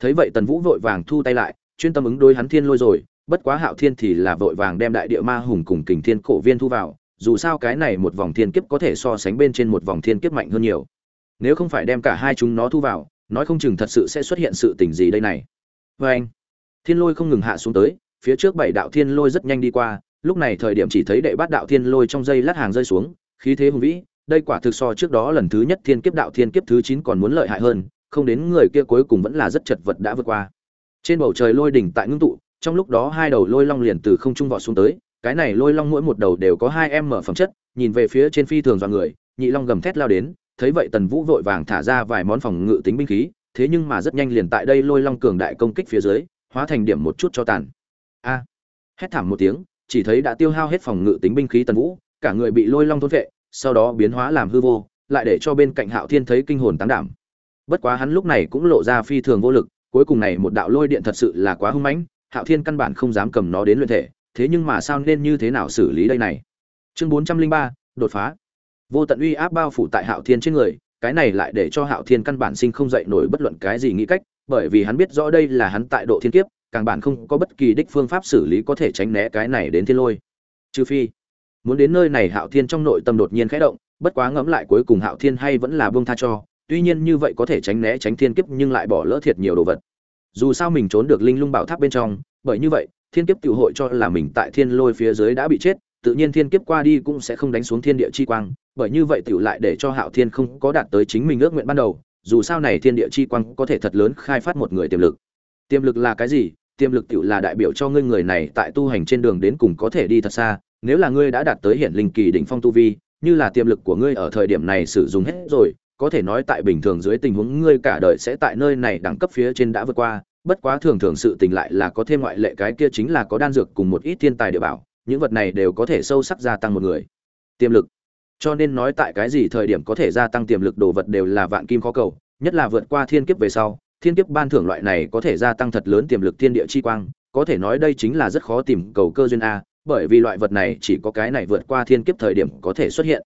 Thấy vậy tần vũ vội vàng thu tay lại, chuyên tâm ứng đối hắn thiên lôi rồi, bất quá hạo thiên thì là vội vàng đem đại địa ma hùng cùng kình thiên cổ viên thu vào dù sao cái này một vòng thiên kiếp có thể so sánh bên trên một vòng thiên kiếp mạnh hơn nhiều. Nếu không phải đem cả hai chúng nó thu vào, nói không chừng thật sự sẽ xuất hiện sự tình gì đây này. Vê anh, thiên lôi không ngừng hạ xuống tới, phía trước bảy đạo thiên lôi rất nhanh đi qua, lúc này thời điểm chỉ thấy đệ bát đạo thiên lôi trong dây lát hàng rơi xuống, khí thế hùng vĩ, đây quả thực so trước đó lần thứ nhất thiên kiếp đạo thiên kiếp thứ chín còn muốn lợi hại hơn, không đến người kia cuối cùng vẫn là rất chật vật đã vượt qua. Trên bầu trời lôi đỉnh tại ngưng tụ, trong lúc đó hai đầu lôi long liền từ không trung vọt xuống tới cái này lôi long mỗi một đầu đều có hai em mở phẩm chất, nhìn về phía trên phi thường dọa người, nhị long gầm thét lao đến, thấy vậy tần vũ vội vàng thả ra vài món phòng ngự tính binh khí, thế nhưng mà rất nhanh liền tại đây lôi long cường đại công kích phía dưới, hóa thành điểm một chút cho tàn. A! Hét thảm một tiếng, chỉ thấy đã tiêu hao hết phòng ngự tính binh khí tần vũ, cả người bị lôi long thôn vệ, sau đó biến hóa làm hư vô, lại để cho bên cạnh hạo thiên thấy kinh hồn tán đảm. Bất quá hắn lúc này cũng lộ ra phi thường vô lực, cuối cùng này một đạo lôi điện thật sự là quá hung mãnh, hạo thiên căn bản không dám cầm nó đến luyện thể thế nhưng mà sao nên như thế nào xử lý đây này? Chương bốn trăm linh ba, đột phá. Vô tận uy áp bao phủ tại hạo thiên trên người, cái này lại để cho hạo thiên căn bản sinh không dậy nổi bất luận cái gì nghĩ cách, bởi vì hắn biết rõ đây là hắn tại độ thiên kiếp, càng bản không có bất kỳ đích phương pháp xử lý có thể tránh né cái này đến thiên lôi. Trừ phi, muốn đến nơi này hạo thiên trong nội tâm đột nhiên khẽ động, bất quá ngẫm lại cuối cùng hạo thiên hay vẫn là buông tha cho, tuy nhiên như vậy có thể tránh né tránh thiên kiếp nhưng lại bỏ lỡ thiệt nhiều đồ vật. Dù sao mình trốn được linh lung bảo tháp bên trong, bởi như vậy thiên kiếp tiểu hội cho là mình tại thiên lôi phía dưới đã bị chết, tự nhiên thiên kiếp qua đi cũng sẽ không đánh xuống thiên địa chi quang, bởi như vậy tiểu lại để cho hạo thiên không có đạt tới chính mình ước nguyện ban đầu, dù sao này thiên địa chi quang có thể thật lớn khai phát một người tiềm lực. Tiềm lực là cái gì? Tiềm lực tiểu là đại biểu cho ngươi người này tại tu hành trên đường đến cùng có thể đi thật xa, nếu là ngươi đã đạt tới hiển linh kỳ đỉnh phong tu vi, như là tiềm lực của ngươi ở thời điểm này sử dụng hết rồi, có thể nói tại bình thường dưới tình huống ngươi cả đời sẽ tại nơi này đẳng cấp phía trên đã vượt qua bất quá thường thường sự tình lại là có thêm ngoại lệ cái kia chính là có đan dược cùng một ít thiên tài địa bảo, những vật này đều có thể sâu sắc gia tăng một người. Tiềm lực. Cho nên nói tại cái gì thời điểm có thể gia tăng tiềm lực đồ vật đều là vạn kim khó cầu, nhất là vượt qua thiên kiếp về sau, thiên kiếp ban thưởng loại này có thể gia tăng thật lớn tiềm lực thiên địa chi quang, có thể nói đây chính là rất khó tìm cầu cơ duyên a, bởi vì loại vật này chỉ có cái này vượt qua thiên kiếp thời điểm có thể xuất hiện.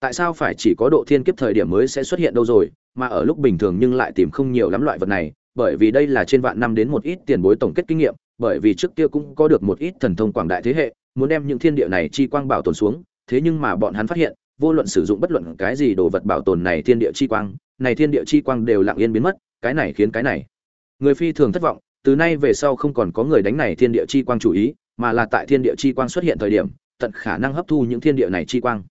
Tại sao phải chỉ có độ thiên kiếp thời điểm mới sẽ xuất hiện đâu rồi, mà ở lúc bình thường nhưng lại tìm không nhiều lắm loại vật này bởi vì đây là trên vạn năm đến một ít tiền bối tổng kết kinh nghiệm, bởi vì trước kia cũng có được một ít thần thông quảng đại thế hệ, muốn đem những thiên địa này chi quang bảo tồn xuống, thế nhưng mà bọn hắn phát hiện, vô luận sử dụng bất luận cái gì đồ vật bảo tồn này thiên địa chi quang, này thiên địa chi quang đều lặng yên biến mất, cái này khiến cái này. Người phi thường thất vọng, từ nay về sau không còn có người đánh này thiên địa chi quang chủ ý, mà là tại thiên địa chi quang xuất hiện thời điểm, tận khả năng hấp thu những thiên địa này chi quang.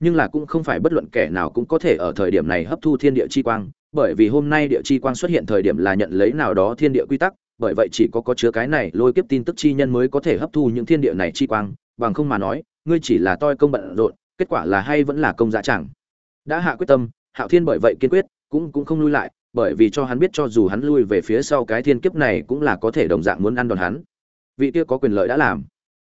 Nhưng là cũng không phải bất luận kẻ nào cũng có thể ở thời điểm này hấp thu thiên địa chi quang bởi vì hôm nay địa chi quang xuất hiện thời điểm là nhận lấy nào đó thiên địa quy tắc, bởi vậy chỉ có có chứa cái này lôi kiếp tin tức chi nhân mới có thể hấp thu những thiên địa này chi quang, bằng không mà nói, ngươi chỉ là toi công bận rộn, kết quả là hay vẫn là công giá chẳng. Đã hạ quyết tâm, hạo thiên bởi vậy kiên quyết, cũng cũng không lui lại, bởi vì cho hắn biết cho dù hắn lui về phía sau cái thiên kiếp này cũng là có thể đồng dạng muốn ăn đòn hắn. Vị kia có quyền lợi đã làm.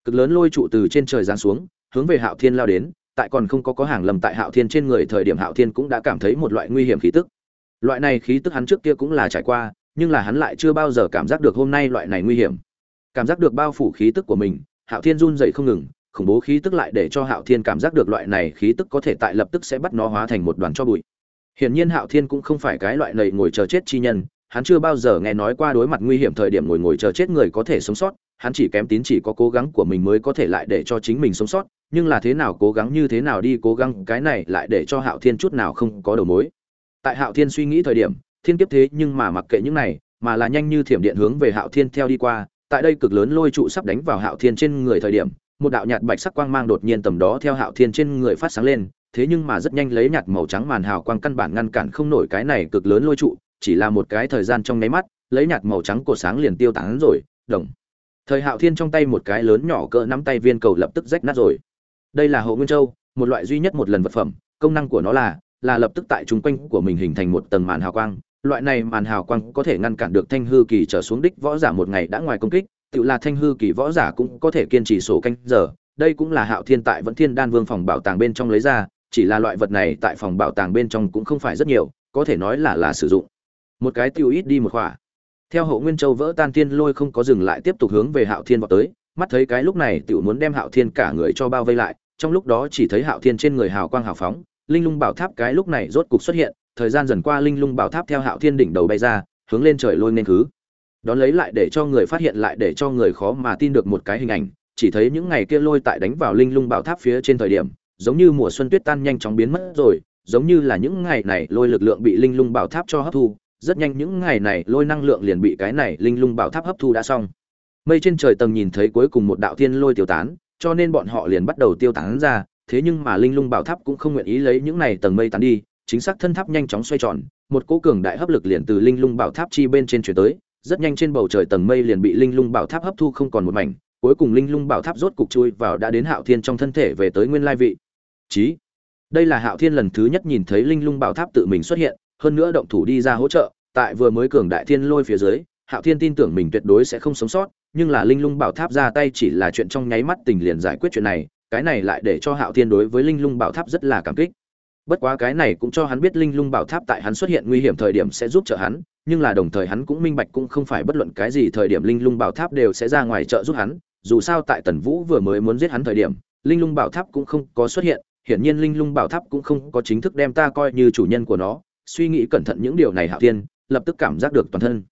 Cực lớn lôi trụ từ trên trời giáng xuống, hướng về hạo thiên lao đến, tại còn không có có hàng lầm tại hạo thiên trên người thời điểm hạo thiên cũng đã cảm thấy một loại nguy hiểm khí tức loại này khí tức hắn trước kia cũng là trải qua, nhưng là hắn lại chưa bao giờ cảm giác được hôm nay loại này nguy hiểm. Cảm giác được bao phủ khí tức của mình, hạo thiên run dậy không ngừng, khủng bố khí tức lại để cho hạo thiên cảm giác được loại này khí tức có thể tại lập tức sẽ bắt nó hóa thành một đoàn cho bụi. Hiển nhiên hạo thiên cũng không phải cái loại lầy ngồi chờ chết chi nhân, hắn chưa bao giờ nghe nói qua đối mặt nguy hiểm thời điểm ngồi ngồi chờ chết người có thể sống sót, hắn chỉ kém tín chỉ có cố gắng của mình mới có thể lại để cho chính mình sống sót, nhưng là thế nào cố gắng như thế nào đi cố gắng, cái này lại để cho hạo thiên chút nào không có đầu mối tại hạo thiên suy nghĩ thời điểm, thiên kiếp thế nhưng mà mặc kệ những này, mà là nhanh như thiểm điện hướng về hạo thiên theo đi qua. Tại đây cực lớn lôi trụ sắp đánh vào hạo thiên trên người thời điểm, một đạo nhạt bạch sắc quang mang đột nhiên tầm đó theo hạo thiên trên người phát sáng lên, thế nhưng mà rất nhanh lấy nhạt màu trắng màn hào quang căn bản ngăn cản không nổi cái này cực lớn lôi trụ, chỉ là một cái thời gian trong nháy mắt, lấy nhạt màu trắng của sáng liền tiêu tán rồi, đồng. Thời hạo thiên trong tay một cái lớn nhỏ cỡ nắm tay viên cầu lập tức rách nát rồi. Đây là hậu nguyên châu, một loại duy nhất một lần vật phẩm, công năng của nó là là lập tức tại trung quanh của mình hình thành một tầng màn hào quang. Loại này màn hào quang có thể ngăn cản được thanh hư kỳ trở xuống đích võ giả một ngày đã ngoài công kích tự là thanh hư kỳ võ giả cũng có thể kiên trì sổ canh giờ. Đây cũng là hạo thiên tại vẫn thiên đan vương phòng bảo tàng bên trong lấy ra, chỉ là loại vật này tại phòng bảo tàng bên trong cũng không phải rất nhiều, có thể nói là là sử dụng. Một cái tiêu ít đi một khỏa. Theo hậu nguyên châu vỡ tan tiên lôi không có dừng lại tiếp tục hướng về hạo thiên vào tới, mắt thấy cái lúc này tiểu muốn đem hạo thiên cả người cho bao vây lại, trong lúc đó chỉ thấy hạo thiên trên người hào quang hào phóng linh lung bảo tháp cái lúc này rốt cục xuất hiện, thời gian dần qua linh lung bảo tháp theo hạo thiên đỉnh đầu bay ra, hướng lên trời lôi nên cứ đón lấy lại để cho người phát hiện, lại để cho người khó mà tin được một cái hình ảnh, chỉ thấy những ngày kia lôi tại đánh vào linh lung bảo tháp phía trên thời điểm, giống như mùa xuân tuyết tan nhanh chóng biến mất rồi, giống như là những ngày này lôi lực lượng bị linh lung bảo tháp cho hấp thu, rất nhanh những ngày này lôi năng lượng liền bị cái này linh lung bảo tháp hấp thu đã xong. Mây trên trời tầng nhìn thấy cuối cùng một đạo thiên lôi tiêu tán, cho nên bọn họ liền bắt đầu tiêu tán ra thế nhưng mà linh lung bảo tháp cũng không nguyện ý lấy những này tầng mây tán đi, chính xác thân tháp nhanh chóng xoay tròn, một cỗ cường đại hấp lực liền từ linh lung bảo tháp chi bên trên chuyển tới, rất nhanh trên bầu trời tầng mây liền bị linh lung bảo tháp hấp thu không còn một mảnh, cuối cùng linh lung bảo tháp rốt cục chui vào đã đến hạo thiên trong thân thể về tới nguyên lai vị. Trí đây là hạo thiên lần thứ nhất nhìn thấy linh lung bảo tháp tự mình xuất hiện, hơn nữa động thủ đi ra hỗ trợ, tại vừa mới cường đại thiên lôi phía dưới, hạo thiên tin tưởng mình tuyệt đối sẽ không sống sót, nhưng là linh lung bảo tháp ra tay chỉ là chuyện trong nháy mắt tình liền giải quyết chuyện này cái này lại để cho hạo thiên đối với linh lung bảo tháp rất là cảm kích. Bất quá cái này cũng cho hắn biết linh lung bảo tháp tại hắn xuất hiện nguy hiểm thời điểm sẽ giúp trợ hắn, nhưng là đồng thời hắn cũng minh bạch cũng không phải bất luận cái gì thời điểm linh lung bảo tháp đều sẽ ra ngoài trợ giúp hắn, dù sao tại tần vũ vừa mới muốn giết hắn thời điểm, linh lung bảo tháp cũng không có xuất hiện, hiển nhiên linh lung bảo tháp cũng không có chính thức đem ta coi như chủ nhân của nó. Suy nghĩ cẩn thận những điều này hạo thiên, lập tức cảm giác được toàn thân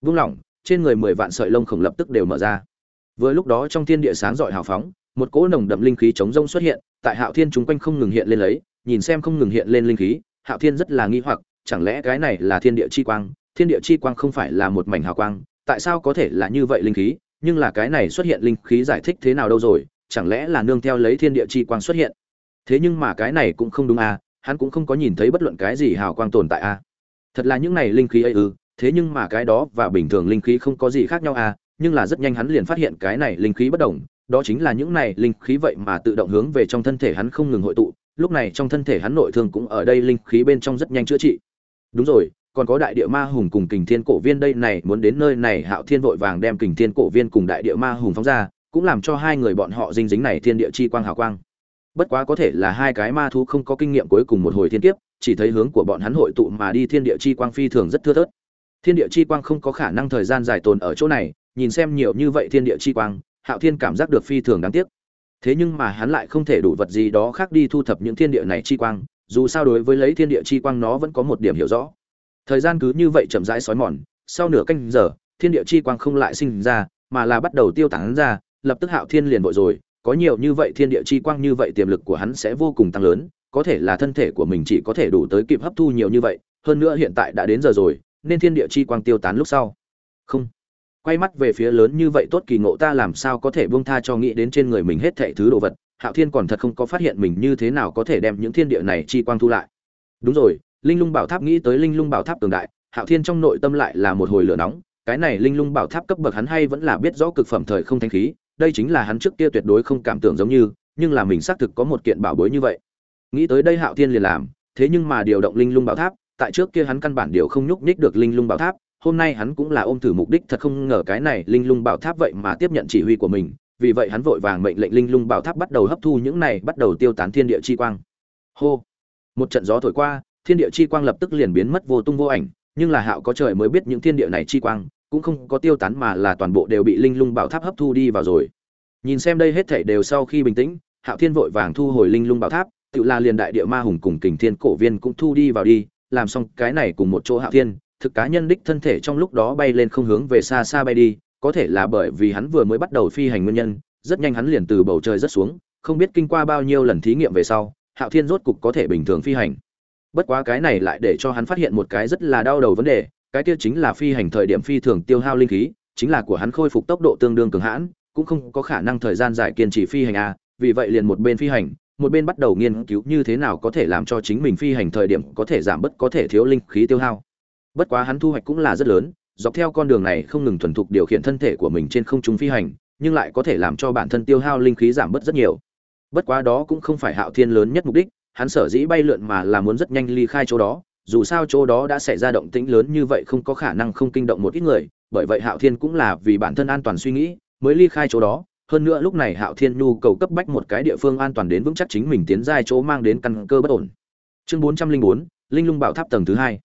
vung lỏng, trên người mười vạn sợi lông khổng lập tức đều mở ra. Vừa lúc đó trong thiên địa sáng rọi hào phóng một cỗ nồng đậm linh khí chống rông xuất hiện, tại hạo thiên chúng quanh không ngừng hiện lên lấy, nhìn xem không ngừng hiện lên linh khí, hạo thiên rất là nghi hoặc, chẳng lẽ cái này là thiên địa chi quang? Thiên địa chi quang không phải là một mảnh hào quang, tại sao có thể là như vậy linh khí? Nhưng là cái này xuất hiện linh khí giải thích thế nào đâu rồi, chẳng lẽ là nương theo lấy thiên địa chi quang xuất hiện? Thế nhưng mà cái này cũng không đúng à hắn cũng không có nhìn thấy bất luận cái gì hào quang tồn tại à. Thật là những này linh khí ấy ư, thế nhưng mà cái đó và bình thường linh khí không có gì khác nhau à nhưng là rất nhanh hắn liền phát hiện cái này linh khí bất đồng đó chính là những này linh khí vậy mà tự động hướng về trong thân thể hắn không ngừng hội tụ, lúc này trong thân thể hắn nội thương cũng ở đây linh khí bên trong rất nhanh chữa trị. Đúng rồi, còn có đại địa ma hùng cùng kình thiên cổ viên đây này, muốn đến nơi này, hạo thiên vội vàng đem kình thiên cổ viên cùng đại địa ma hùng phóng ra, cũng làm cho hai người bọn họ dinh dính này thiên địa chi quang hào quang. Bất quá có thể là hai cái ma thú không có kinh nghiệm cuối cùng một hồi thiên kiếp, chỉ thấy hướng của bọn hắn hội tụ mà đi thiên địa chi quang phi thường rất thưa thớt. Thiên địa chi quang không có khả năng thời gian dài tồn ở chỗ này, nhìn xem nhiều như vậy thiên địa chi quang hạo thiên cảm giác được phi thường đáng tiếc. Thế nhưng mà hắn lại không thể đủ vật gì đó khác đi thu thập những thiên địa này chi quang, dù sao đối với lấy thiên địa chi quang nó vẫn có một điểm hiểu rõ. Thời gian cứ như vậy chậm rãi sói mòn, sau nửa canh giờ, thiên địa chi quang không lại sinh ra, mà là bắt đầu tiêu tán ra, lập tức hạo thiên liền vội rồi, có nhiều như vậy thiên địa chi quang như vậy tiềm lực của hắn sẽ vô cùng tăng lớn, có thể là thân thể của mình chỉ có thể đủ tới kịp hấp thu nhiều như vậy, hơn nữa hiện tại đã đến giờ rồi, nên thiên địa chi quang tiêu tán lúc sau. Không quay mắt về phía lớn như vậy tốt kỳ ngộ ta làm sao có thể buông tha cho nghĩ đến trên người mình hết thảy thứ đồ vật, hạo thiên còn thật không có phát hiện mình như thế nào có thể đem những thiên địa này chi quang thu lại. Đúng rồi, linh lung bảo tháp nghĩ tới linh lung bảo tháp tương đại, hạo thiên trong nội tâm lại là một hồi lửa nóng, cái này linh lung bảo tháp cấp bậc hắn hay vẫn là biết rõ cực phẩm thời không thanh khí, đây chính là hắn trước kia tuyệt đối không cảm tưởng giống như, nhưng là mình xác thực có một kiện bảo bối như vậy. Nghĩ tới đây hạo thiên liền làm, thế nhưng mà điều động linh lung bảo tháp, tại trước kia hắn căn bản điều không nhúc nhích được linh lung bảo tháp hôm nay hắn cũng là ôm thử mục đích thật không ngờ cái này linh lung bảo tháp vậy mà tiếp nhận chỉ huy của mình, vì vậy hắn vội vàng mệnh lệnh linh lung bảo tháp bắt đầu hấp thu những này bắt đầu tiêu tán thiên địa chi quang. Hô! Một trận gió thổi qua, thiên địa chi quang lập tức liền biến mất vô tung vô ảnh, nhưng là hạo có trời mới biết những thiên địa này chi quang, cũng không có tiêu tán mà là toàn bộ đều bị linh lung bảo tháp hấp thu đi vào rồi. Nhìn xem đây hết thảy đều sau khi bình tĩnh, hạo thiên vội vàng thu hồi linh lung bảo tháp, tự là liền đại địa ma hùng cùng kình thiên cổ viên cũng thu đi vào đi, làm xong cái này cùng một chỗ hạo thiên thực cá nhân đích thân thể trong lúc đó bay lên không hướng về xa xa bay đi, có thể là bởi vì hắn vừa mới bắt đầu phi hành nguyên nhân, rất nhanh hắn liền từ bầu trời rất xuống, không biết kinh qua bao nhiêu lần thí nghiệm về sau, hạo thiên rốt cục có thể bình thường phi hành. Bất quá cái này lại để cho hắn phát hiện một cái rất là đau đầu vấn đề, cái kia chính là phi hành thời điểm phi thường tiêu hao linh khí, chính là của hắn khôi phục tốc độ tương đương cường hãn, cũng không có khả năng thời gian dài kiên trì phi hành a vì vậy liền một bên phi hành, một bên bắt đầu nghiên cứu như thế nào có thể làm cho chính mình phi hành thời điểm có thể giảm bớt có thể thiếu linh khí tiêu hao bất quá hắn thu hoạch cũng là rất lớn, dọc theo con đường này không ngừng thuần thục điều khiển thân thể của mình trên không trung phi hành, nhưng lại có thể làm cho bản thân tiêu hao linh khí giảm bớt rất nhiều. Bất quá đó cũng không phải hạo thiên lớn nhất mục đích, hắn sở dĩ bay lượn mà là muốn rất nhanh ly khai chỗ đó, dù sao chỗ đó đã xảy ra động tĩnh lớn như vậy không có khả năng không kinh động một ít người, bởi vậy hạo thiên cũng là vì bản thân an toàn suy nghĩ mới ly khai chỗ đó. Hơn nữa lúc này hạo thiên nhu cầu cấp bách một cái địa phương an toàn đến vững chắc chính mình tiến giai chỗ mang đến căn cơ bất ổn. Chương bốn trăm linh bốn, linh lung bảo tháp tầng thứ hai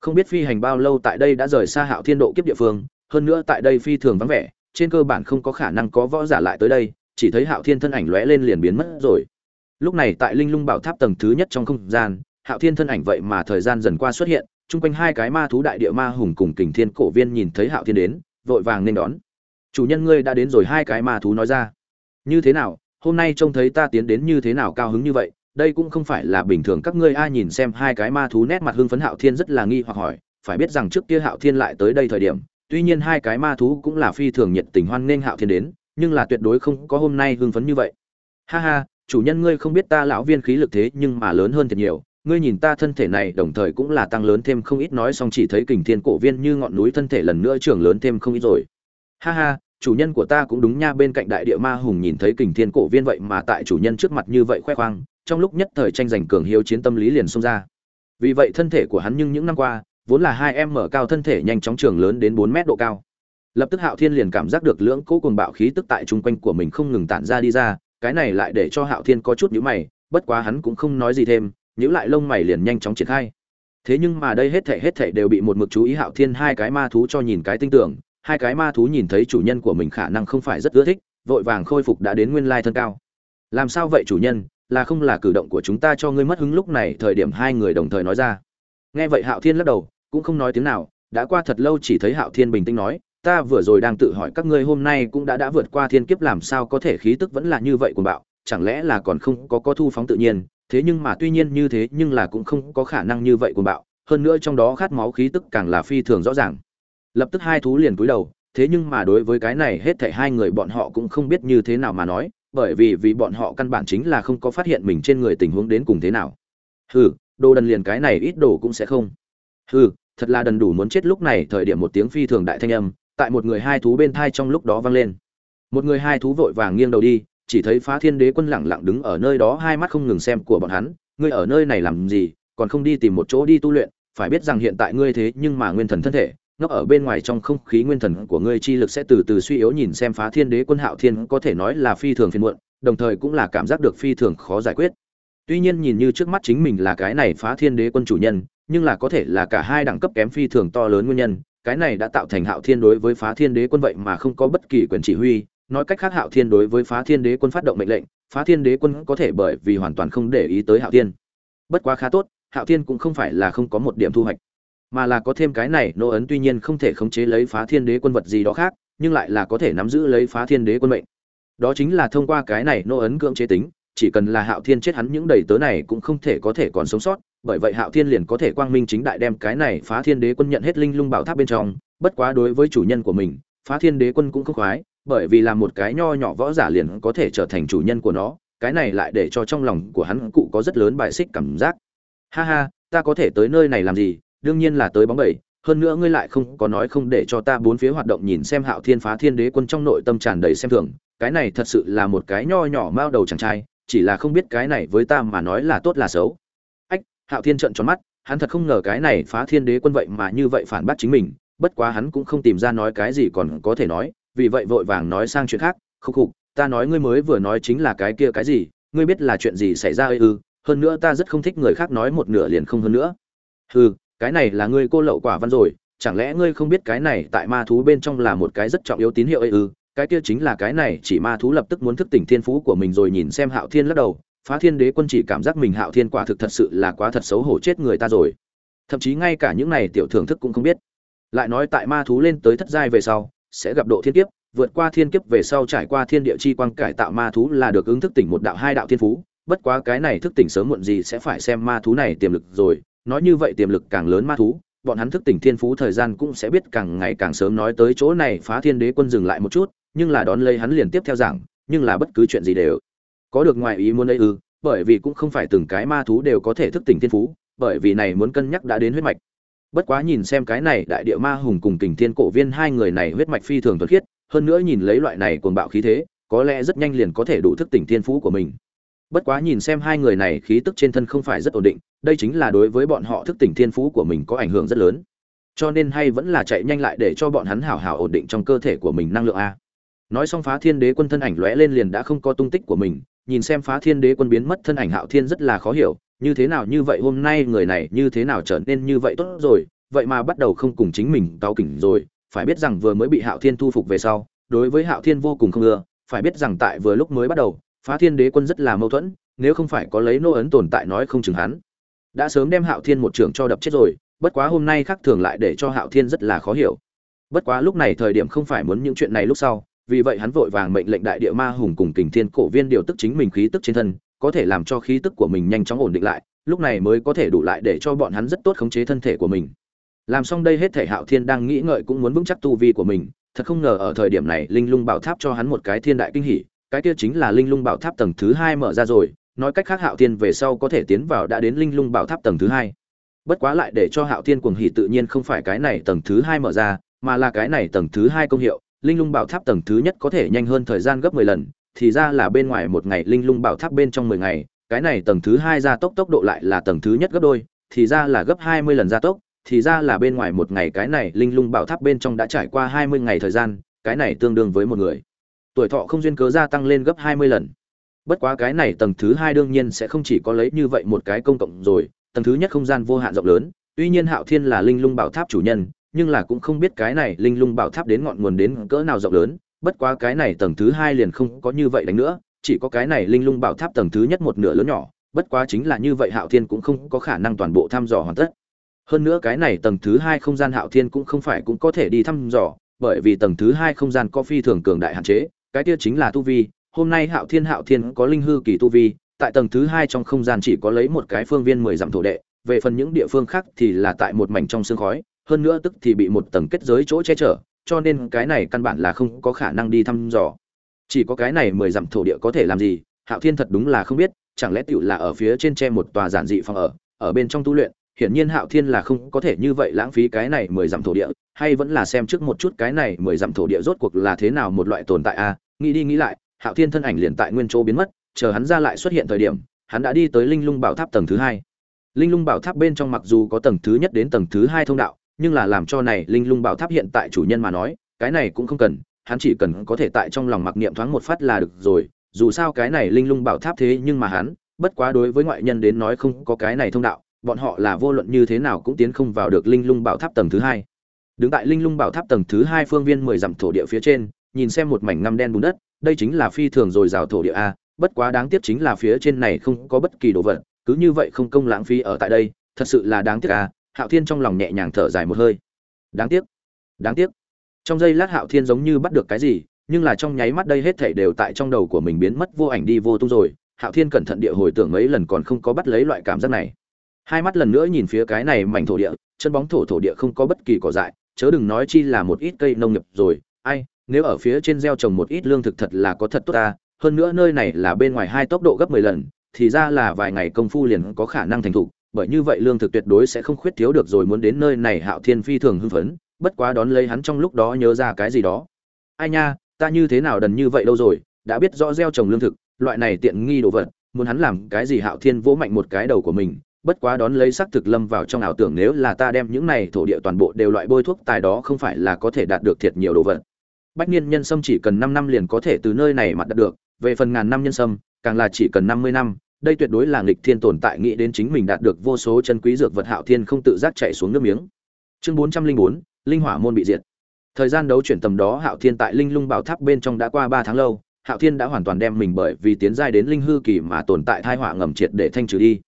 không biết phi hành bao lâu tại đây đã rời xa hạo thiên độ kiếp địa phương, hơn nữa tại đây phi thường vắng vẻ, trên cơ bản không có khả năng có võ giả lại tới đây, chỉ thấy hạo thiên thân ảnh lóe lên liền biến mất rồi. Lúc này tại linh lung bảo tháp tầng thứ nhất trong không gian, hạo thiên thân ảnh vậy mà thời gian dần qua xuất hiện, chung quanh hai cái ma thú đại địa ma hùng cùng kình thiên cổ viên nhìn thấy hạo thiên đến, vội vàng nên đón. Chủ nhân ngươi đã đến rồi, hai cái ma thú nói ra. Như thế nào? Hôm nay trông thấy ta tiến đến như thế nào cao hứng như vậy? Đây cũng không phải là bình thường các ngươi ai nhìn xem hai cái ma thú nét mặt hưng phấn hạo thiên rất là nghi hoặc hỏi, phải biết rằng trước kia hạo thiên lại tới đây thời điểm, tuy nhiên hai cái ma thú cũng là phi thường nhiệt tình hoan nghênh hạo thiên đến, nhưng là tuyệt đối không có hôm nay hưng phấn như vậy. Ha ha, chủ nhân ngươi không biết ta lão viên khí lực thế nhưng mà lớn hơn thật nhiều, ngươi nhìn ta thân thể này đồng thời cũng là tăng lớn thêm không ít nói xong chỉ thấy kình thiên cổ viên như ngọn núi thân thể lần nữa trưởng lớn thêm không ít rồi. Ha ha, chủ nhân của ta cũng đúng nha, bên cạnh đại địa ma hùng nhìn thấy kình thiên cổ viên vậy mà tại chủ nhân trước mặt như vậy khoe khoang trong lúc nhất thời tranh giành cường hiếu chiến tâm lý liền xông ra. Vì vậy thân thể của hắn nhưng những năm qua, vốn là hai em mở cao thân thể nhanh chóng trường lớn đến bốn mét độ cao. Lập tức hạo thiên liền cảm giác được lưỡng cỗ cuồng bạo khí tức tại chung quanh của mình không ngừng tản ra đi ra, cái này lại để cho hạo thiên có chút nhíu mày, bất quá hắn cũng không nói gì thêm, nhíu lại lông mày liền nhanh chóng triển khai. Thế nhưng mà đây hết thảy hết thảy đều bị một mực chú ý hạo thiên hai cái ma thú cho nhìn cái tinh tưởng, hai cái ma thú nhìn thấy chủ nhân của mình khả năng không phải rất ưa thích, vội vàng khôi phục đã đến nguyên lai thân cao. Làm sao vậy chủ nhân là không là cử động của chúng ta cho ngươi mất hứng lúc này, thời điểm hai người đồng thời nói ra. Nghe vậy hạo thiên lắc đầu, cũng không nói tiếng nào, đã qua thật lâu chỉ thấy hạo thiên bình tĩnh nói, ta vừa rồi đang tự hỏi các ngươi hôm nay cũng đã đã vượt qua thiên kiếp làm sao có thể khí tức vẫn là như vậy của bạo, chẳng lẽ là còn không có có thu phóng tự nhiên, thế nhưng mà tuy nhiên như thế nhưng là cũng không có khả năng như vậy của bạo, hơn nữa trong đó khát máu khí tức càng là phi thường rõ ràng. Lập tức hai thú liền cúi đầu, thế nhưng mà đối với cái này hết thảy hai người bọn họ cũng không biết như thế nào mà nói bởi vì vì bọn họ căn bản chính là không có phát hiện mình trên người tình huống đến cùng thế nào. Hừ, đồ đần liền cái này ít đồ cũng sẽ không. Hừ, thật là đần đủ muốn chết lúc này, thời điểm một tiếng phi thường đại thanh âm, tại một người hai thú bên thai trong lúc đó vang lên. Một người hai thú vội vàng nghiêng đầu đi, chỉ thấy phá thiên đế quân lẳng lặng đứng ở nơi đó, hai mắt không ngừng xem của bọn hắn, ngươi ở nơi này làm gì? Còn không đi tìm một chỗ đi tu luyện, phải biết rằng hiện tại ngươi thế nhưng mà nguyên thần thân thể ngốc ở bên ngoài trong không khí nguyên thần của ngươi chi lực sẽ từ từ suy yếu nhìn xem phá thiên đế quân hạo thiên có thể nói là phi thường phiền muộn, đồng thời cũng là cảm giác được phi thường khó giải quyết. Tuy nhiên nhìn như trước mắt chính mình là cái này phá thiên đế quân chủ nhân, nhưng là có thể là cả hai đẳng cấp kém phi thường to lớn nguyên nhân, cái này đã tạo thành hạo thiên đối với phá thiên đế quân vậy mà không có bất kỳ quyền chỉ huy, nói cách khác hạo thiên đối với phá thiên đế quân phát động mệnh lệnh, phá thiên đế quân có thể bởi vì hoàn toàn không để ý tới hạo thiên. Bất quá khá tốt, hạo thiên cũng không phải là không có một điểm thu hoạch mà là có thêm cái này, nô ấn tuy nhiên không thể khống chế lấy phá thiên đế quân vật gì đó khác, nhưng lại là có thể nắm giữ lấy phá thiên đế quân mệnh. Đó chính là thông qua cái này nô ấn cưỡng chế tính, chỉ cần là hạo thiên chết hắn những đầy tớ này cũng không thể có thể còn sống sót, bởi vậy hạo thiên liền có thể quang minh chính đại đem cái này phá thiên đế quân nhận hết linh lung bảo tháp bên trong, bất quá đối với chủ nhân của mình, phá thiên đế quân cũng không khoái, bởi vì là một cái nho nhỏ võ giả liền có thể trở thành chủ nhân của nó, cái này lại để cho trong lòng của hắn cụ có rất lớn bài xích cảm giác. Ha ha, ta có thể tới nơi này làm gì? Đương nhiên là tới bóng bẩy, hơn nữa ngươi lại không có nói không để cho ta bốn phía hoạt động nhìn xem hạo thiên phá thiên đế quân trong nội tâm tràn đầy xem thường, cái này thật sự là một cái nho nhỏ mao đầu chàng trai, chỉ là không biết cái này với ta mà nói là tốt là xấu. Ách, hạo thiên trợn tròn mắt, hắn thật không ngờ cái này phá thiên đế quân vậy mà như vậy phản bác chính mình, bất quá hắn cũng không tìm ra nói cái gì còn có thể nói, vì vậy vội vàng nói sang chuyện khác, khúc khục, ta nói ngươi mới vừa nói chính là cái kia cái gì, ngươi biết là chuyện gì xảy ra ư, hơn nữa ta rất không thích người khác nói một nửa liền không hơn nữa. Hừ cái này là ngươi cô lậu quả văn rồi, chẳng lẽ ngươi không biết cái này tại ma thú bên trong là một cái rất trọng yếu tín hiệu ấy ư? Cái kia chính là cái này, chỉ ma thú lập tức muốn thức tỉnh thiên phú của mình rồi nhìn xem hạo thiên lắc đầu. Phá thiên đế quân chỉ cảm giác mình hạo thiên quả thực thật sự là quá thật xấu hổ chết người ta rồi. Thậm chí ngay cả những này tiểu thưởng thức cũng không biết. Lại nói tại ma thú lên tới thất giai về sau, sẽ gặp độ thiên kiếp, vượt qua thiên kiếp về sau trải qua thiên địa chi quang cải tạo ma thú là được ứng thức tỉnh một đạo hai đạo thiên phú. Bất quá cái này thức tỉnh sớm muộn gì sẽ phải xem ma thú này tiềm lực rồi nói như vậy tiềm lực càng lớn ma thú, bọn hắn thức tỉnh thiên phú thời gian cũng sẽ biết càng ngày càng sớm nói tới chỗ này phá thiên đế quân dừng lại một chút, nhưng là đón lấy hắn liền tiếp theo giảng, nhưng là bất cứ chuyện gì đều có được ngoài ý muốn ấy ư, bởi vì cũng không phải từng cái ma thú đều có thể thức tỉnh thiên phú, bởi vì này muốn cân nhắc đã đến huyết mạch. Bất quá nhìn xem cái này đại địa ma hùng cùng kình thiên cổ viên hai người này huyết mạch phi thường thuật khiết, hơn nữa nhìn lấy loại này cuồng bạo khí thế, có lẽ rất nhanh liền có thể đủ thức tỉnh thiên phú của mình bất quá nhìn xem hai người này khí tức trên thân không phải rất ổn định, đây chính là đối với bọn họ thức tỉnh thiên phú của mình có ảnh hưởng rất lớn. Cho nên hay vẫn là chạy nhanh lại để cho bọn hắn hảo hảo ổn định trong cơ thể của mình năng lượng a. Nói xong phá thiên đế quân thân ảnh lóe lên liền đã không có tung tích của mình, nhìn xem phá thiên đế quân biến mất thân ảnh hạo thiên rất là khó hiểu, như thế nào như vậy hôm nay người này như thế nào trở nên như vậy tốt rồi, vậy mà bắt đầu không cùng chính mình cao kỉnh rồi, phải biết rằng vừa mới bị hạo thiên thu phục về sau, đối với hạo thiên vô cùng không ưa, phải biết rằng tại vừa lúc mới bắt đầu phá thiên đế quân rất là mâu thuẫn, nếu không phải có lấy nô ấn tồn tại nói không chừng hắn. Đã sớm đem hạo thiên một trường cho đập chết rồi, bất quá hôm nay khác thường lại để cho hạo thiên rất là khó hiểu. Bất quá lúc này thời điểm không phải muốn những chuyện này lúc sau, vì vậy hắn vội vàng mệnh lệnh đại địa ma hùng cùng kình thiên cổ viên điều tức chính mình khí tức trên thân, có thể làm cho khí tức của mình nhanh chóng ổn định lại, lúc này mới có thể đủ lại để cho bọn hắn rất tốt khống chế thân thể của mình. Làm xong đây hết thể hạo thiên đang nghĩ ngợi cũng muốn vững chắc tu vi của mình, thật không ngờ ở thời điểm này linh lung bảo tháp cho hắn một cái thiên đại kinh hỉ cái kia chính là linh lung bảo tháp tầng thứ hai mở ra rồi, nói cách khác hạo thiên về sau có thể tiến vào đã đến linh lung bảo tháp tầng thứ hai. Bất quá lại để cho hạo thiên cuồng hỉ tự nhiên không phải cái này tầng thứ hai mở ra, mà là cái này tầng thứ hai công hiệu. Linh lung bảo tháp tầng thứ nhất có thể nhanh hơn thời gian gấp mười lần, thì ra là bên ngoài một ngày linh lung bảo tháp bên trong mười ngày, cái này tầng thứ hai gia tốc tốc độ lại là tầng thứ nhất gấp đôi, thì ra là gấp hai mươi lần gia tốc, thì ra là bên ngoài một ngày cái này linh lung bảo tháp bên trong đã trải qua hai mươi ngày thời gian, cái này tương đương với một người tuổi thọ không duyên cớ gia tăng lên gấp hai mươi lần. Bất quá cái này tầng thứ hai đương nhiên sẽ không chỉ có lấy như vậy một cái công cộng rồi, tầng thứ nhất không gian vô hạn rộng lớn, tuy nhiên hạo thiên là linh lung bảo tháp chủ nhân, nhưng là cũng không biết cái này linh lung bảo tháp đến ngọn nguồn đến cỡ nào rộng lớn, bất quá cái này tầng thứ hai liền không có như vậy đánh nữa, chỉ có cái này linh lung bảo tháp tầng thứ nhất một nửa lớn nhỏ, bất quá chính là như vậy hạo thiên cũng không có khả năng toàn bộ thăm dò hoàn tất. Hơn nữa cái này tầng thứ hai không gian hạo thiên cũng không phải cũng có thể đi thăm dò, bởi vì tầng thứ hai không gian có phi thường cường đại hạn chế cái kia chính là tu vi, hôm nay hạo thiên hạo thiên có linh hư kỳ tu vi, tại tầng thứ hai trong không gian chỉ có lấy một cái phương viên mười dặm thổ đệ, về phần những địa phương khác thì là tại một mảnh trong sương khói, hơn nữa tức thì bị một tầng kết giới chỗ che chở, cho nên cái này căn bản là không có khả năng đi thăm dò. Chỉ có cái này mười dặm thổ địa có thể làm gì, hạo thiên thật đúng là không biết, chẳng lẽ tựu là ở phía trên tre một tòa giản dị phòng ở ở bên trong tu luyện, hiển nhiên hạo thiên là không có thể như vậy lãng phí cái này mười dặm thổ địa hay vẫn là xem trước một chút cái này mười dặm thổ địa rốt cuộc là thế nào một loại tồn tại a? Nghĩ đi nghĩ lại, hạo thiên thân ảnh liền tại nguyên chỗ biến mất, chờ hắn ra lại xuất hiện thời điểm, hắn đã đi tới linh lung bảo tháp tầng thứ hai. Linh lung bảo tháp bên trong mặc dù có tầng thứ nhất đến tầng thứ hai thông đạo, nhưng là làm cho này linh lung bảo tháp hiện tại chủ nhân mà nói, cái này cũng không cần, hắn chỉ cần có thể tại trong lòng mặc niệm thoáng một phát là được rồi, dù sao cái này linh lung bảo tháp thế nhưng mà hắn, bất quá đối với ngoại nhân đến nói không có cái này thông đạo, bọn họ là vô luận như thế nào cũng tiến không vào được linh lung bảo tháp tầng thứ hai đứng tại linh lung bảo tháp tầng thứ hai phương viên mười dặm thổ địa phía trên, nhìn xem một mảnh ngăm đen bùn đất, đây chính là phi thường dồi dào thổ địa a, bất quá đáng tiếc chính là phía trên này không có bất kỳ đồ vật, cứ như vậy không công lãng phí ở tại đây, thật sự là đáng tiếc a, hạo thiên trong lòng nhẹ nhàng thở dài một hơi. Đáng tiếc đáng tiếc. Trong giây lát hạo thiên giống như bắt được cái gì, nhưng là trong nháy mắt đây hết thảy đều tại trong đầu của mình biến mất vô ảnh đi vô tung rồi. Hạo thiên cẩn thận địa hồi tưởng mấy lần còn không có bắt lấy loại cảm giác này. Hai mắt lần nữa nhìn phía cái này mảnh thổ địa, chân bóng thổ thổ địa không có bất kỳ cỏ dại chớ đừng nói chi là một ít cây nông nghiệp rồi, ai, nếu ở phía trên gieo trồng một ít lương thực thật là có thật tốt ta, hơn nữa nơi này là bên ngoài hai tốc độ gấp mười lần, thì ra là vài ngày công phu liền có khả năng thành thục, bởi như vậy lương thực tuyệt đối sẽ không khuyết thiếu được rồi muốn đến nơi này hạo thiên phi thường hưng phấn, bất quá đón lấy hắn trong lúc đó nhớ ra cái gì đó. Ai nha, ta như thế nào đần như vậy đâu rồi, đã biết rõ gieo trồng lương thực, loại này tiện nghi đồ vật, muốn hắn làm cái gì hạo thiên vỗ mạnh một cái đầu của mình bất quá đón lấy xác thực lâm vào trong ảo tưởng nếu là ta đem những này thổ địa toàn bộ đều loại bôi thuốc tài đó không phải là có thể đạt được thiệt nhiều đồ vật. Bách niên nhân sâm chỉ cần năm năm liền có thể từ nơi này mà đạt được, về phần ngàn năm nhân sâm, càng là chỉ cần năm mươi năm, đây tuyệt đối là nghịch thiên tồn tại nghĩ đến chính mình đạt được vô số chân quý dược vật hạo thiên không tự giác chạy xuống nước miếng. Chương bốn trăm linh bốn, linh hỏa môn bị diệt. Thời gian đấu chuyển tầm đó hạo thiên tại linh lung bảo tháp bên trong đã qua ba tháng lâu, hạo thiên đã hoàn toàn đem mình bởi vì tiến giai đến linh hư kỳ mà tồn tại thai họa ngầm triệt để thanh trừ đi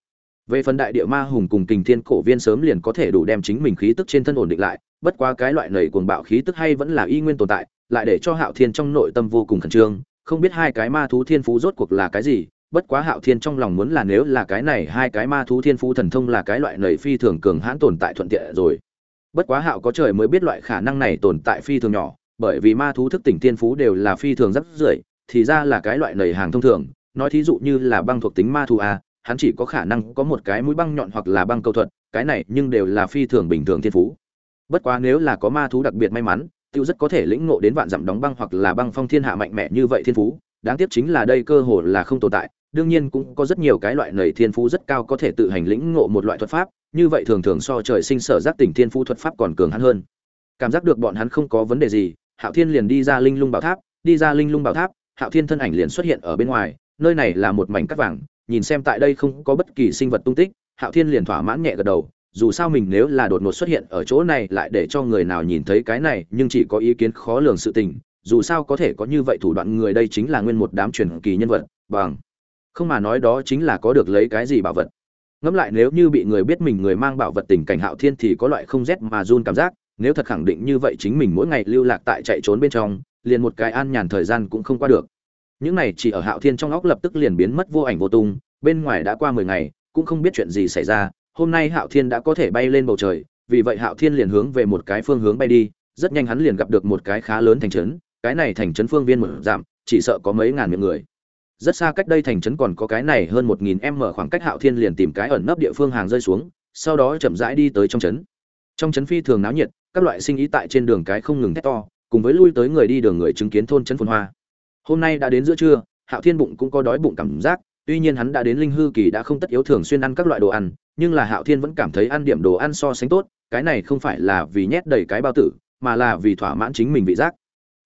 về phần đại địa ma hùng cùng kình thiên cổ viên sớm liền có thể đủ đem chính mình khí tức trên thân ổn định lại, bất quá cái loại nầy cuồng bạo khí tức hay vẫn là y nguyên tồn tại, lại để cho hạo thiên trong nội tâm vô cùng khẩn trương, không biết hai cái ma thú thiên phú rốt cuộc là cái gì, bất quá hạo thiên trong lòng muốn là nếu là cái này hai cái ma thú thiên phú thần thông là cái loại nầy phi thường cường hãn tồn tại thuận tiện rồi. Bất quá hạo có trời mới biết loại khả năng này tồn tại phi thường nhỏ, bởi vì ma thú thức tỉnh thiên phú đều là phi thường rất rưởi thì ra là cái loại nầy hàng thông thường, nói thí dụ như là băng thuộc tính ma thú a hắn chỉ có khả năng có một cái mũi băng nhọn hoặc là băng câu thuật, cái này nhưng đều là phi thường bình thường thiên phú. Bất quá nếu là có ma thú đặc biệt may mắn, tiêu rất có thể lĩnh ngộ đến vạn dặm đóng băng hoặc là băng phong thiên hạ mạnh mẽ như vậy thiên phú, đáng tiếc chính là đây cơ hội là không tồn tại, đương nhiên cũng có rất nhiều cái loại nầy thiên phú rất cao có thể tự hành lĩnh ngộ một loại thuật pháp, như vậy thường thường so trời sinh sở giác tỉnh thiên phú thuật pháp còn cường hắn hơn. Cảm giác được bọn hắn không có vấn đề gì, hạo thiên liền đi ra linh lung bảo tháp, đi ra linh lung bảo tháp, hạo thiên thân ảnh liền xuất hiện ở bên ngoài, nơi này là một mảnh cắt vàng nhìn xem tại đây không có bất kỳ sinh vật tung tích, hạo thiên liền thỏa mãn nhẹ gật đầu, dù sao mình nếu là đột ngột xuất hiện ở chỗ này lại để cho người nào nhìn thấy cái này, nhưng chỉ có ý kiến khó lường sự tình, dù sao có thể có như vậy thủ đoạn người đây chính là nguyên một đám truyền kỳ nhân vật, bằng. Không mà nói đó chính là có được lấy cái gì bảo vật. Ngẫm lại nếu như bị người biết mình người mang bảo vật tình cảnh hạo thiên thì có loại không rét mà run cảm giác, nếu thật khẳng định như vậy chính mình mỗi ngày lưu lạc tại chạy trốn bên trong, liền một cái an nhàn thời gian cũng không qua được những này chỉ ở hạo thiên trong óc lập tức liền biến mất vô ảnh vô tung, bên ngoài đã qua mười ngày, cũng không biết chuyện gì xảy ra, hôm nay hạo thiên đã có thể bay lên bầu trời, vì vậy hạo thiên liền hướng về một cái phương hướng bay đi, rất nhanh hắn liền gặp được một cái khá lớn thành trấn, cái này thành trấn phương viên một giảm chỉ sợ có mấy ngàn miệng người. Rất xa cách đây thành trấn còn có cái này hơn một nghìn m khoảng cách hạo thiên liền tìm cái ẩn nấp địa phương hàng rơi xuống, sau đó chậm rãi đi tới trong trấn. Trong trấn phi thường náo nhiệt, các loại sinh ý tại trên đường cái không ngừng thét to, cùng với lui tới người đi đường người chứng kiến thôn trấn phồn hoa hôm nay đã đến giữa trưa, hạo thiên bụng cũng có đói bụng cảm giác, tuy nhiên hắn đã đến linh hư kỳ đã không tất yếu thường xuyên ăn các loại đồ ăn, nhưng là hạo thiên vẫn cảm thấy ăn điểm đồ ăn so sánh tốt, cái này không phải là vì nhét đầy cái bao tử, mà là vì thỏa mãn chính mình vị giác.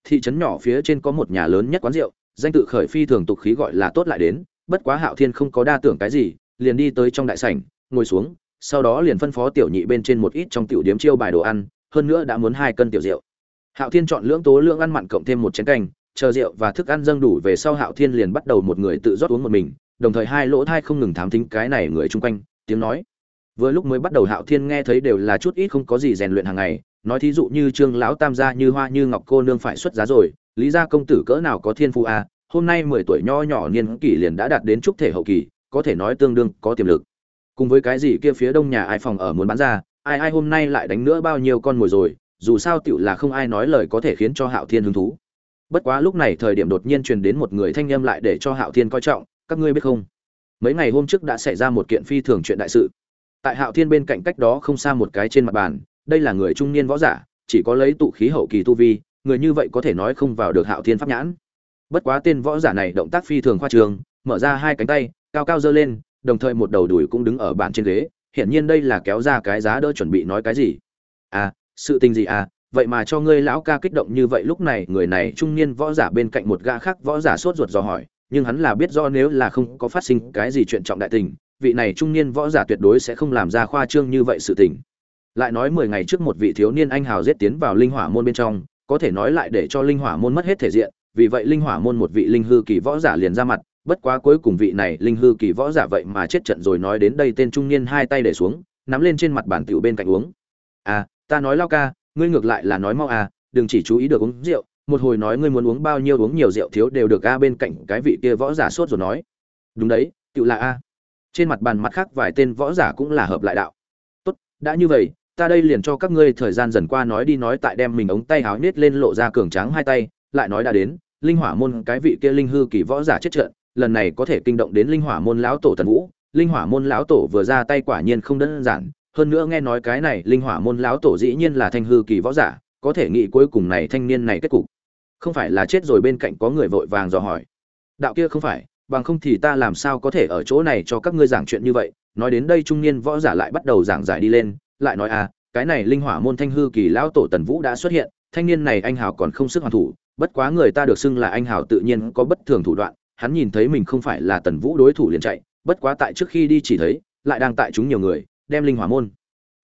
Thị trấn nhỏ phía trên có một nhà lớn nhất quán rượu, danh tự khởi phi thường tục khí gọi là tốt lại đến, bất quá hạo thiên không có đa tưởng cái gì, liền đi tới trong đại sảnh, ngồi xuống, sau đó liền phân phó tiểu nhị bên trên một ít trong tiểu điếm chiêu bài đồ ăn, hơn nữa đã muốn hai cân tiểu rượu. Hạo thiên chọn lưỡng tố lưỡng ăn mặn cộng thêm một chén canh chờ rượu và thức ăn dâng đủ về sau hạo thiên liền bắt đầu một người tự rót uống một mình, đồng thời hai lỗ tai không ngừng thám thính cái này người chung quanh, tiếng nói. Vừa lúc mới bắt đầu hạo thiên nghe thấy đều là chút ít không có gì rèn luyện hàng ngày, nói thí dụ như trương lão tam gia như hoa như ngọc cô nương phải xuất giá rồi, lý gia công tử cỡ nào có thiên phu a à, hôm nay mười tuổi nho nhỏ niên kỷ liền đã đạt đến trúc thể hậu kỳ, có thể nói tương đương, có tiềm lực. Cùng với cái gì kia phía đông nhà ai phòng ở muốn bán ra, ai ai hôm nay lại đánh nữa bao nhiêu con mồi rồi, dù sao tiểu là không ai nói lời có thể khiến cho hạo thiên hứng thú bất quá lúc này thời điểm đột nhiên truyền đến một người thanh âm lại để cho hạo thiên coi trọng, các ngươi biết không? Mấy ngày hôm trước đã xảy ra một kiện phi thường chuyện đại sự. Tại hạo thiên bên cạnh cách đó không xa một cái trên mặt bàn, đây là người trung niên võ giả, chỉ có lấy tụ khí hậu kỳ tu vi, người như vậy có thể nói không vào được hạo thiên pháp nhãn. Bất quá tên võ giả này động tác phi thường khoa trường mở ra hai cánh tay, cao cao giơ lên, đồng thời một đầu đùi cũng đứng ở bàn trên ghế, hiển nhiên đây là kéo ra cái giá đỡ chuẩn bị nói cái gì. À sự tình gì à? Vậy mà cho ngươi lão ca kích động như vậy lúc này, người này trung niên võ giả bên cạnh một gã khác võ giả sốt ruột dò hỏi, nhưng hắn là biết do nếu là không có phát sinh cái gì chuyện trọng đại tình, vị này trung niên võ giả tuyệt đối sẽ không làm ra khoa trương như vậy sự tình. Lại nói mười ngày trước một vị thiếu niên anh hào giết tiến vào linh hỏa môn bên trong, có thể nói lại để cho linh hỏa môn mất hết thể diện, vì vậy linh hỏa môn một vị linh hư kỳ võ giả liền ra mặt, bất quá cuối cùng vị này linh hư kỳ võ giả vậy mà chết trận rồi nói đến đây tên trung niên hai tay để xuống, nắm lên trên mặt bản tiểu bên cạnh uống. À ta nói lao ca ngươi ngược lại là nói mau à đừng chỉ chú ý được uống rượu, một hồi nói ngươi muốn uống bao nhiêu uống nhiều rượu thiếu đều được a bên cạnh cái vị kia võ giả sốt rồi nói. Đúng đấy tự là a. Trên mặt bàn mặt khác vài tên võ giả cũng là hợp lại đạo. Tốt, đã như vậy, ta đây liền cho các ngươi thời gian dần qua nói đi nói tại đem mình ống tay háo nết lên lộ ra cường tráng hai tay, lại nói đã đến, linh hỏa môn cái vị kia linh hư kỳ võ giả chết trận, lần này có thể kinh động đến linh hỏa môn lão tổ tần vũ. Linh hỏa môn lão tổ vừa ra tay quả nhiên không đơn giản hơn nữa nghe nói cái này linh hỏa môn lão tổ dĩ nhiên là thanh hư kỳ võ giả, có thể nghĩ cuối cùng này thanh niên này kết cục. Không phải là chết rồi bên cạnh có người vội vàng dò hỏi. Đạo kia không phải, bằng không thì ta làm sao có thể ở chỗ này cho các ngươi giảng chuyện như vậy? Nói đến đây trung niên võ giả lại bắt đầu giảng giải đi lên, lại nói à cái này linh hỏa môn thanh hư kỳ lão tổ tần vũ đã xuất hiện, thanh niên này anh hào còn không sức hoàn thủ, bất quá người ta được xưng là anh hào tự nhiên có bất thường thủ đoạn, hắn nhìn thấy mình không phải là tần vũ đối thủ liền chạy, bất quá tại trước khi đi chỉ thấy, lại đang tại chúng nhiều người đem linh hỏa môn.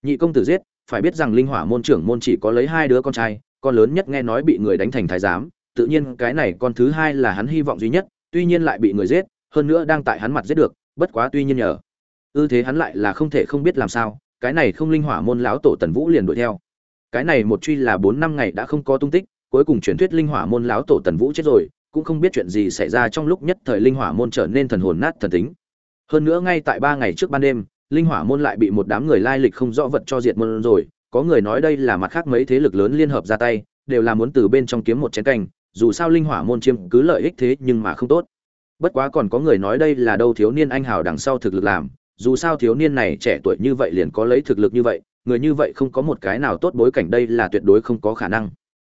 Nhị công tử giết, phải biết rằng linh hỏa môn trưởng môn chỉ có lấy hai đứa con trai, con lớn nhất nghe nói bị người đánh thành thái giám, tự nhiên cái này con thứ hai là hắn hy vọng duy nhất, tuy nhiên lại bị người giết, hơn nữa đang tại hắn mặt giết được, bất quá tuy nhiên nhờ. Ư thế hắn lại là không thể không biết làm sao, cái này không linh hỏa môn lão tổ tần vũ liền đuổi theo. Cái này một truy là bốn năm ngày đã không có tung tích, cuối cùng truyền thuyết linh hỏa môn lão tổ tần vũ chết rồi, cũng không biết chuyện gì xảy ra trong lúc nhất thời linh hỏa môn trở nên thần hồn nát thần tính. Hơn nữa ngay tại ba ngày trước ban đêm linh hỏa môn lại bị một đám người lai lịch không rõ vật cho diệt môn rồi. Có người nói đây là mặt khác mấy thế lực lớn liên hợp ra tay, đều là muốn từ bên trong kiếm một chén canh. Dù sao linh hỏa môn chiêm cứ lợi ích thế nhưng mà không tốt. Bất quá còn có người nói đây là đâu thiếu niên anh hào đằng sau thực lực làm. Dù sao thiếu niên này trẻ tuổi như vậy liền có lấy thực lực như vậy, người như vậy không có một cái nào tốt bối cảnh đây là tuyệt đối không có khả năng.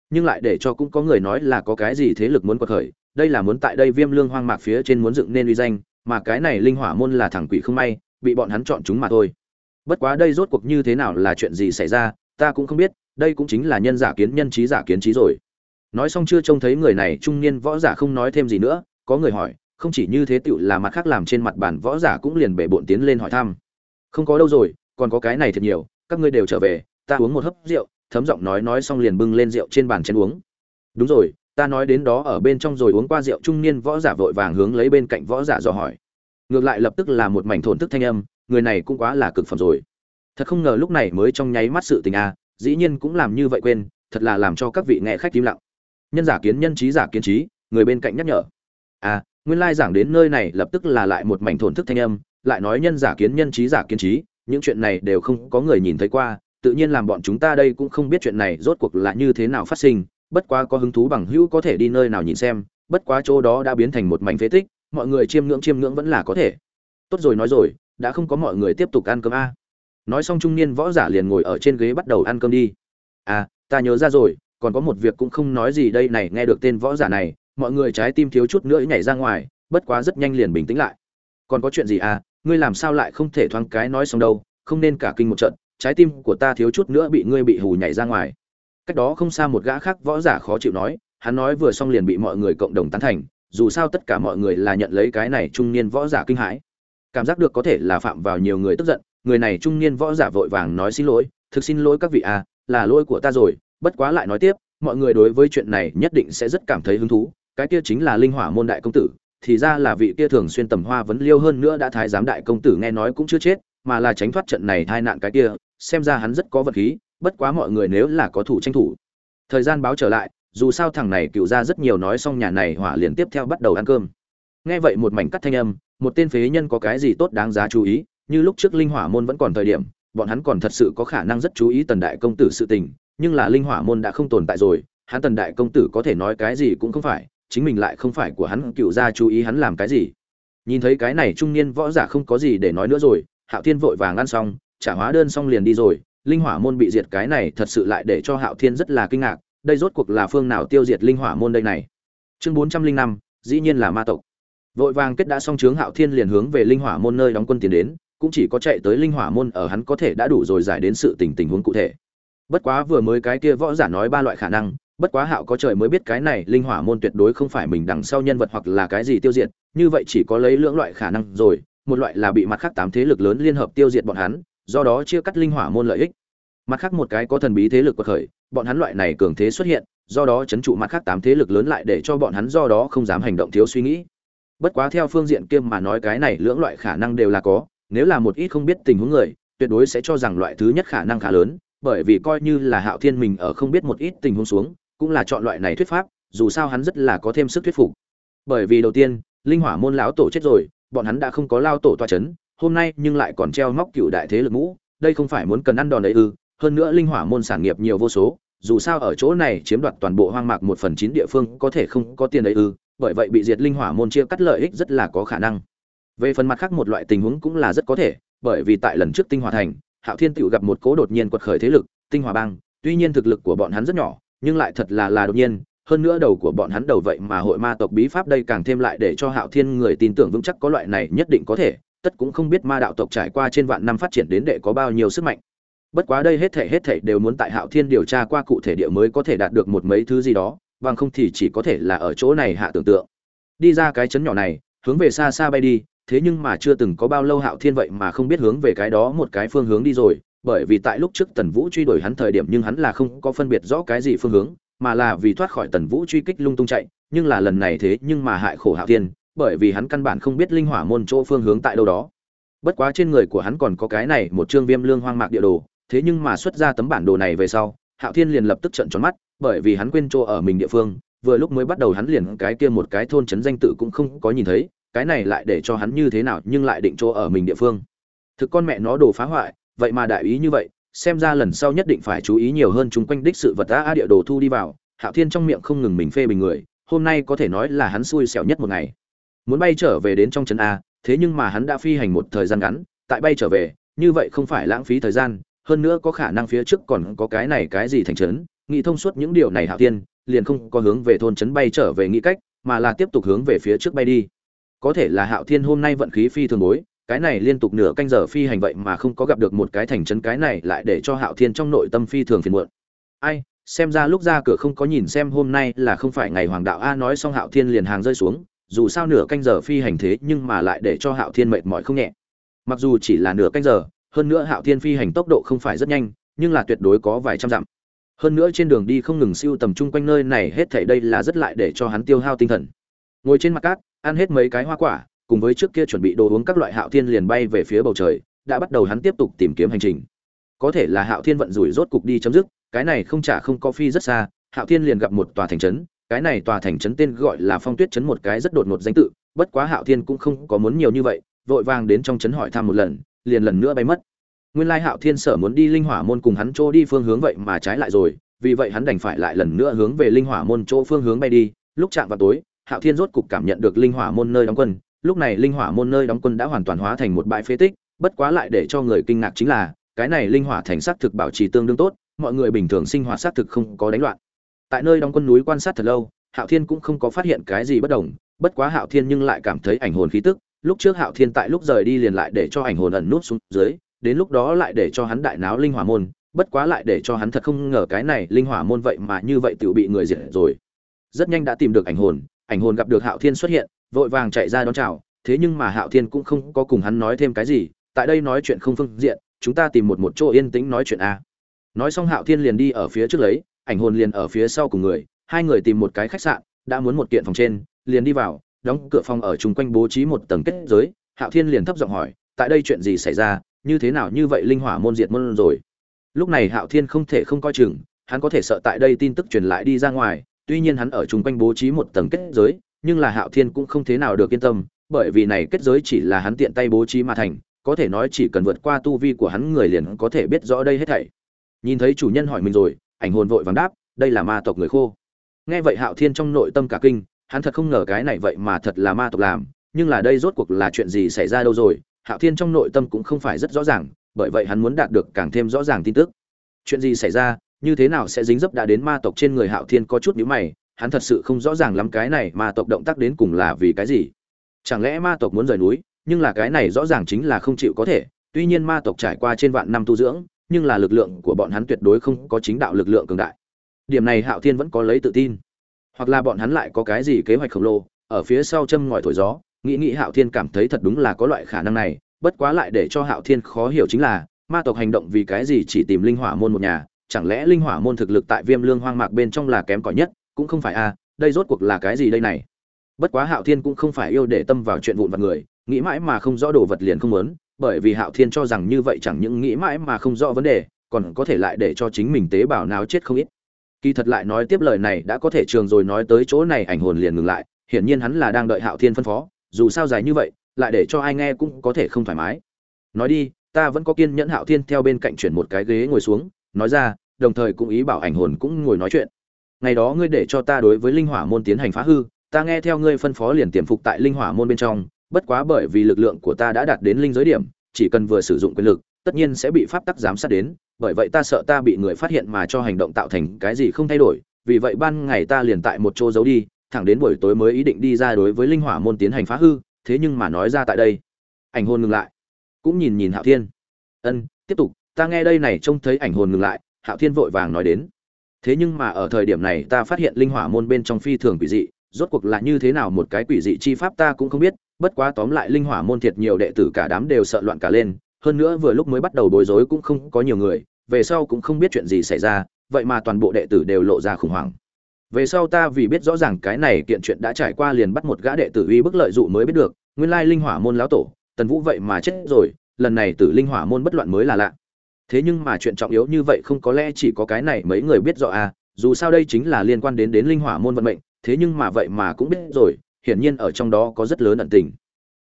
Nhưng lại để cho cũng có người nói là có cái gì thế lực muốn quật khởi, đây là muốn tại đây viêm lương hoang mạc phía trên muốn dựng nên uy danh, mà cái này linh hỏa môn là thằng quỷ không may bị bọn hắn chọn chúng mà thôi. Bất quá đây rốt cuộc như thế nào là chuyện gì xảy ra, ta cũng không biết, đây cũng chính là nhân giả kiến nhân trí giả kiến trí rồi. Nói xong chưa trông thấy người này, trung niên võ giả không nói thêm gì nữa, có người hỏi, không chỉ như thế tựu là mặt khác làm trên mặt bàn võ giả cũng liền bể bộn tiến lên hỏi thăm. Không có đâu rồi, còn có cái này thật nhiều, các ngươi đều trở về, ta uống một hớp rượu, thấm giọng nói nói xong liền bưng lên rượu trên bàn chén uống. Đúng rồi, ta nói đến đó ở bên trong rồi uống qua rượu, trung niên võ giả vội vàng hướng lấy bên cạnh võ giả dò hỏi ngược lại lập tức là một mảnh thổn thức thanh âm, người này cũng quá là cực phẩm rồi. Thật không ngờ lúc này mới trong nháy mắt sự tình a, dĩ nhiên cũng làm như vậy quên, thật là làm cho các vị nghe khách im lặng. Nhân giả kiến nhân trí giả kiến trí, người bên cạnh nhắc nhở. A nguyên lai giảng đến nơi này lập tức là lại một mảnh thổn thức thanh âm, lại nói nhân giả kiến nhân trí giả kiến trí, những chuyện này đều không có người nhìn thấy qua, tự nhiên làm bọn chúng ta đây cũng không biết chuyện này rốt cuộc là như thế nào phát sinh, bất quá có hứng thú bằng hữu có thể đi nơi nào nhìn xem, bất quá chỗ đó đã biến thành một mảnh phế tích mọi người chiêm ngưỡng chiêm ngưỡng vẫn là có thể. Tốt rồi nói rồi, đã không có mọi người tiếp tục ăn cơm a. Nói xong trung niên võ giả liền ngồi ở trên ghế bắt đầu ăn cơm đi. À ta nhớ ra rồi, còn có một việc cũng không nói gì đây này, nghe được tên võ giả này, mọi người trái tim thiếu chút nữa nhảy ra ngoài, bất quá rất nhanh liền bình tĩnh lại. Còn có chuyện gì à ngươi làm sao lại không thể thoáng cái nói xong đâu, không nên cả kinh một trận, trái tim của ta thiếu chút nữa bị ngươi bị hù nhảy ra ngoài. Cách đó không xa một gã khác võ giả khó chịu nói, hắn nói vừa xong liền bị mọi người cộng đồng tán thành dù sao tất cả mọi người là nhận lấy cái này trung niên võ giả kinh hãi. Cảm giác được có thể là phạm vào nhiều người tức giận, người này trung niên võ giả vội vàng nói xin lỗi, thực xin lỗi các vị à là lỗi của ta rồi, bất quá lại nói tiếp, mọi người đối với chuyện này nhất định sẽ rất cảm thấy hứng thú, cái kia chính là linh hỏa môn đại công tử, thì ra là vị kia thường xuyên tầm hoa vấn liêu hơn nữa đã thái giám đại công tử nghe nói cũng chưa chết, mà là tránh thoát trận này tai nạn cái kia, xem ra hắn rất có vật khí, bất quá mọi người nếu là có thủ tranh thủ. Thời gian báo trở lại dù sao thằng này cựu ra rất nhiều nói xong nhà này hỏa liền tiếp theo bắt đầu ăn cơm. Nghe vậy một mảnh cắt thanh âm, một tên phế nhân có cái gì tốt đáng giá chú ý, như lúc trước linh hỏa môn vẫn còn thời điểm, bọn hắn còn thật sự có khả năng rất chú ý tần đại công tử sự tình, nhưng là linh hỏa môn đã không tồn tại rồi, hắn tần đại công tử có thể nói cái gì cũng không phải, chính mình lại không phải của hắn, cựu ra chú ý hắn làm cái gì. Nhìn thấy cái này trung niên võ giả không có gì để nói nữa rồi, hạo thiên vội vàng ăn xong, trả hóa đơn xong liền đi rồi, linh hỏa môn bị diệt cái này thật sự lại để cho hạo thiên rất là kinh ngạc đây rốt cuộc là phương nào tiêu diệt linh hỏa môn đây này? Chương bốn trăm linh năm, dĩ nhiên là ma tộc. Vội vàng kết đã xong chướng hạo thiên liền hướng về linh hỏa môn nơi đóng quân tiến đến, cũng chỉ có chạy tới linh hỏa môn ở hắn có thể đã đủ rồi giải đến sự tình tình huống cụ thể. Bất quá vừa mới cái kia võ giả nói ba loại khả năng, bất quá hạo có trời mới biết cái này linh hỏa môn tuyệt đối không phải mình đằng sau nhân vật hoặc là cái gì tiêu diệt, như vậy chỉ có lấy lưỡng loại khả năng rồi, một loại là bị mặt khác tám thế lực lớn liên hợp tiêu diệt bọn hắn, do đó chia cắt linh hỏa môn lợi ích mặt khác một cái có thần bí thế lực quật khởi, bọn hắn loại này cường thế xuất hiện, do đó chấn trụ mặt khác tám thế lực lớn lại để cho bọn hắn do đó không dám hành động thiếu suy nghĩ. Bất quá theo phương diện kiêm mà nói cái này lưỡng loại khả năng đều là có, nếu là một ít không biết tình huống người, tuyệt đối sẽ cho rằng loại thứ nhất khả năng khá lớn, bởi vì coi như là hạo thiên mình ở không biết một ít tình huống xuống, cũng là chọn loại này thuyết pháp, dù sao hắn rất là có thêm sức thuyết phục. Bởi vì đầu tiên, linh hỏa môn lão tổ chết rồi, bọn hắn đã không có lao tổ toa chấn, hôm nay nhưng lại còn treo móc cựu đại thế lực mũ đây không phải muốn cần ăn đòn đấy ư hơn nữa linh hỏa môn sản nghiệp nhiều vô số, dù sao ở chỗ này chiếm đoạt toàn bộ hoang mạc một phần chín địa phương có thể không có tiền đấy ư, bởi vậy bị diệt linh hỏa môn chia cắt lợi ích rất là có khả năng. Về phần mặt khác một loại tình huống cũng là rất có thể, bởi vì tại lần trước tinh hòa thành, hạo thiên tự gặp một cố đột nhiên quật khởi thế lực, tinh hòa bang, tuy nhiên thực lực của bọn hắn rất nhỏ, nhưng lại thật là là đột nhiên, hơn nữa đầu của bọn hắn đầu vậy mà hội ma tộc bí pháp đây càng thêm lại để cho hạo thiên người tin tưởng vững chắc có loại này nhất định có thể, tất cũng không biết ma đạo tộc trải qua trên vạn năm phát triển đến đệ có bao nhiêu sức mạnh bất quá đây hết thể hết thể đều muốn tại hạo thiên điều tra qua cụ thể địa mới có thể đạt được một mấy thứ gì đó, bằng không thì chỉ có thể là ở chỗ này hạ tưởng tượng. Đi ra cái chấn nhỏ này, hướng về xa xa bay đi, thế nhưng mà chưa từng có bao lâu hạo thiên vậy mà không biết hướng về cái đó một cái phương hướng đi rồi, bởi vì tại lúc trước tần vũ truy đuổi hắn thời điểm nhưng hắn là không có phân biệt rõ cái gì phương hướng, mà là vì thoát khỏi tần vũ truy kích lung tung chạy, nhưng là lần này thế nhưng mà hại khổ hạo thiên, bởi vì hắn căn bản không biết linh hỏa môn chỗ phương hướng tại đâu đó. Bất quá trên người của hắn còn có cái này một chương viêm lương hoang mạc địa đồ thế nhưng mà xuất ra tấm bản đồ này về sau, hạo thiên liền lập tức trợn tròn mắt, bởi vì hắn quên chỗ ở mình địa phương, vừa lúc mới bắt đầu hắn liền cái kia một cái thôn trấn danh tự cũng không có nhìn thấy, cái này lại để cho hắn như thế nào nhưng lại định chỗ ở mình địa phương. Thực con mẹ nó đồ phá hoại, vậy mà đại ý như vậy, xem ra lần sau nhất định phải chú ý nhiều hơn chúng quanh đích sự vật đã địa đồ thu đi vào, hạo thiên trong miệng không ngừng mình phê bình người, hôm nay có thể nói là hắn xui xẻo nhất một ngày. Muốn bay trở về đến trong trấn a, thế nhưng mà hắn đã phi hành một thời gian ngắn, tại bay trở về, như vậy không phải lãng phí thời gian hơn nữa có khả năng phía trước còn có cái này cái gì thành trấn, nghĩ thông suốt những điều này hạo thiên, liền không có hướng về thôn trấn bay trở về nghĩ cách, mà là tiếp tục hướng về phía trước bay đi. Có thể là hạo thiên hôm nay vận khí phi thường bối, cái này liên tục nửa canh giờ phi hành vậy mà không có gặp được một cái thành trấn cái này lại để cho hạo thiên trong nội tâm phi thường phiền muộn. Ai, xem ra lúc ra cửa không có nhìn xem hôm nay là không phải ngày hoàng đạo a nói xong hạo thiên liền hàng rơi xuống, dù sao nửa canh giờ phi hành thế nhưng mà lại để cho hạo thiên mệt mỏi không nhẹ. Mặc dù chỉ là nửa canh giờ hơn nữa hạo thiên phi hành tốc độ không phải rất nhanh, nhưng là tuyệt đối có vài trăm dặm. Hơn nữa trên đường đi không ngừng siêu tầm chung quanh nơi này hết thảy đây là rất lại để cho hắn tiêu hao tinh thần. Ngồi trên mặt cát, ăn hết mấy cái hoa quả, cùng với trước kia chuẩn bị đồ uống các loại hạo thiên liền bay về phía bầu trời, đã bắt đầu hắn tiếp tục tìm kiếm hành trình. Có thể là hạo thiên vận rủi rốt cục đi chấm dứt, cái này không trả không có phi rất xa, hạo thiên liền gặp một tòa thành trấn, cái này tòa thành trấn tên gọi là phong tuyết trấn một cái rất đột ngột danh tự, bất quá hạo thiên cũng không có muốn nhiều như vậy, vội vàng đến trong trấn hỏi thăm một lần liền lần nữa bay mất. Nguyên lai hạo thiên sở muốn đi linh hỏa môn cùng hắn chỗ đi phương hướng vậy mà trái lại rồi, vì vậy hắn đành phải lại lần nữa hướng về linh hỏa môn chỗ phương hướng bay đi. Lúc chạm vào tối, hạo thiên rốt cục cảm nhận được linh hỏa môn nơi đóng quân. Lúc này linh hỏa môn nơi đóng quân đã hoàn toàn hóa thành một bãi phế tích, bất quá lại để cho người kinh ngạc chính là, cái này linh hỏa thành xác thực bảo trì tương đương tốt, mọi người bình thường sinh hoạt xác thực không có đánh loạn. Tại nơi đóng quân núi quan sát thật lâu, hạo thiên cũng không có phát hiện cái gì bất đồng, bất quá hạo thiên nhưng lại cảm thấy ảnh hồn khí tức lúc trước hạo thiên tại lúc rời đi liền lại để cho ảnh hồn ẩn nút xuống dưới, đến lúc đó lại để cho hắn đại náo linh hỏa môn, bất quá lại để cho hắn thật không ngờ cái này linh hỏa môn vậy mà như vậy tự bị người diệt rồi. Rất nhanh đã tìm được ảnh hồn ảnh hồn gặp được hạo thiên xuất hiện, vội vàng chạy ra đón chào, thế nhưng mà hạo thiên cũng không có cùng hắn nói thêm cái gì, tại đây nói chuyện không phương diện, chúng ta tìm một một chỗ yên tĩnh nói chuyện a. Nói xong hạo thiên liền đi ở phía trước lấy, ảnh hồn liền ở phía sau cùng người, hai người tìm một cái khách sạn, đã muốn một kiện phòng trên, liền đi vào đóng cửa phòng ở chung quanh bố trí một tầng kết giới, hạo thiên liền thấp giọng hỏi, tại đây chuyện gì xảy ra, như thế nào như vậy linh hỏa môn diệt môn rồi? Lúc này hạo thiên không thể không coi chừng, hắn có thể sợ tại đây tin tức truyền lại đi ra ngoài, tuy nhiên hắn ở chung quanh bố trí một tầng kết giới, nhưng là hạo thiên cũng không thế nào được yên tâm, bởi vì này kết giới chỉ là hắn tiện tay bố trí mà thành, có thể nói chỉ cần vượt qua tu vi của hắn người liền có thể biết rõ đây hết thảy. Nhìn thấy chủ nhân hỏi mình rồi, ảnh hồn vội vàng đáp, đây là ma tộc người khô. Nghe vậy hạo thiên trong nội tâm cả kinh hắn thật không ngờ cái này vậy mà thật là ma tộc làm, nhưng là đây rốt cuộc là chuyện gì xảy ra đâu rồi, hạo thiên trong nội tâm cũng không phải rất rõ ràng, bởi vậy hắn muốn đạt được càng thêm rõ ràng tin tức. Chuyện gì xảy ra, như thế nào sẽ dính dấp đã đến ma tộc trên người hạo thiên có chút nhíu mày, hắn thật sự không rõ ràng lắm cái này ma tộc động tác đến cùng là vì cái gì. Chẳng lẽ ma tộc muốn rời núi, nhưng là cái này rõ ràng chính là không chịu có thể, tuy nhiên ma tộc trải qua trên vạn năm tu dưỡng, nhưng là lực lượng của bọn hắn tuyệt đối không có chính đạo lực lượng cường đại. Điểm này hạo thiên vẫn có lấy tự tin hoặc là bọn hắn lại có cái gì kế hoạch khổng lồ, ở phía sau châm ngòi thổi gió, nghĩ nghĩ hạo thiên cảm thấy thật đúng là có loại khả năng này, bất quá lại để cho hạo thiên khó hiểu chính là, ma tộc hành động vì cái gì chỉ tìm linh hỏa môn một nhà, chẳng lẽ linh hỏa môn thực lực tại viêm lương hoang mạc bên trong là kém cỏi nhất, cũng không phải a đây rốt cuộc là cái gì đây này? Bất quá hạo thiên cũng không phải yêu để tâm vào chuyện vụn vặt người, nghĩ mãi mà không rõ đồ vật liền không muốn, bởi vì hạo thiên cho rằng như vậy chẳng những nghĩ mãi mà không rõ vấn đề, còn có thể lại để cho chính mình tế bào nào chết không ít kỳ thật lại nói tiếp lời này đã có thể trường rồi nói tới chỗ này ảnh hồn liền ngừng lại, hiển nhiên hắn là đang đợi hạo thiên phân phó, dù sao dài như vậy, lại để cho ai nghe cũng có thể không thoải mái. Nói đi, ta vẫn có kiên nhẫn hạo thiên theo bên cạnh chuyển một cái ghế ngồi xuống, nói ra, đồng thời cũng ý bảo ảnh hồn cũng ngồi nói chuyện. Ngày đó ngươi để cho ta đối với linh hỏa môn tiến hành phá hư, ta nghe theo ngươi phân phó liền tiềm phục tại linh hỏa môn bên trong, bất quá bởi vì lực lượng của ta đã đạt đến linh giới điểm, chỉ cần vừa sử dụng quyền lực tất nhiên sẽ bị pháp tắc giám sát đến, bởi vậy ta sợ ta bị người phát hiện mà cho hành động tạo thành cái gì không thay đổi. Vì vậy ban ngày ta liền tại một chỗ giấu đi, thẳng đến buổi tối mới ý định đi ra đối với linh hỏa môn tiến hành phá hư, thế nhưng mà nói ra tại đây. Ảnh hồn ngừng lại. Cũng nhìn nhìn hạo thiên. Ân, tiếp tục, ta nghe đây này trông thấy ảnh hồn ngừng lại. Hạo thiên vội vàng nói đến. Thế nhưng mà ở thời điểm này ta phát hiện linh hỏa môn bên trong phi thường quỷ dị, rốt cuộc là như thế nào một cái quỷ dị chi pháp ta cũng không biết, bất quá tóm lại linh hỏa môn thiệt nhiều đệ tử cả đám đều sợ loạn cả lên hơn nữa vừa lúc mới bắt đầu bối rối cũng không có nhiều người, về sau cũng không biết chuyện gì xảy ra, vậy mà toàn bộ đệ tử đều lộ ra khủng hoảng. Về sau ta vì biết rõ ràng cái này kiện chuyện đã trải qua liền bắt một gã đệ tử uy bức lợi dụ mới biết được, nguyên lai linh hỏa môn lão tổ, tần vũ vậy mà chết rồi, lần này tử linh hỏa môn bất loạn mới là lạ. Thế nhưng mà chuyện trọng yếu như vậy không có lẽ chỉ có cái này mấy người biết rõ à dù sao đây chính là liên quan đến đến linh hỏa môn vận mệnh, thế nhưng mà vậy mà cũng biết rồi, hiển nhiên ở trong đó có rất lớn ẩn tình.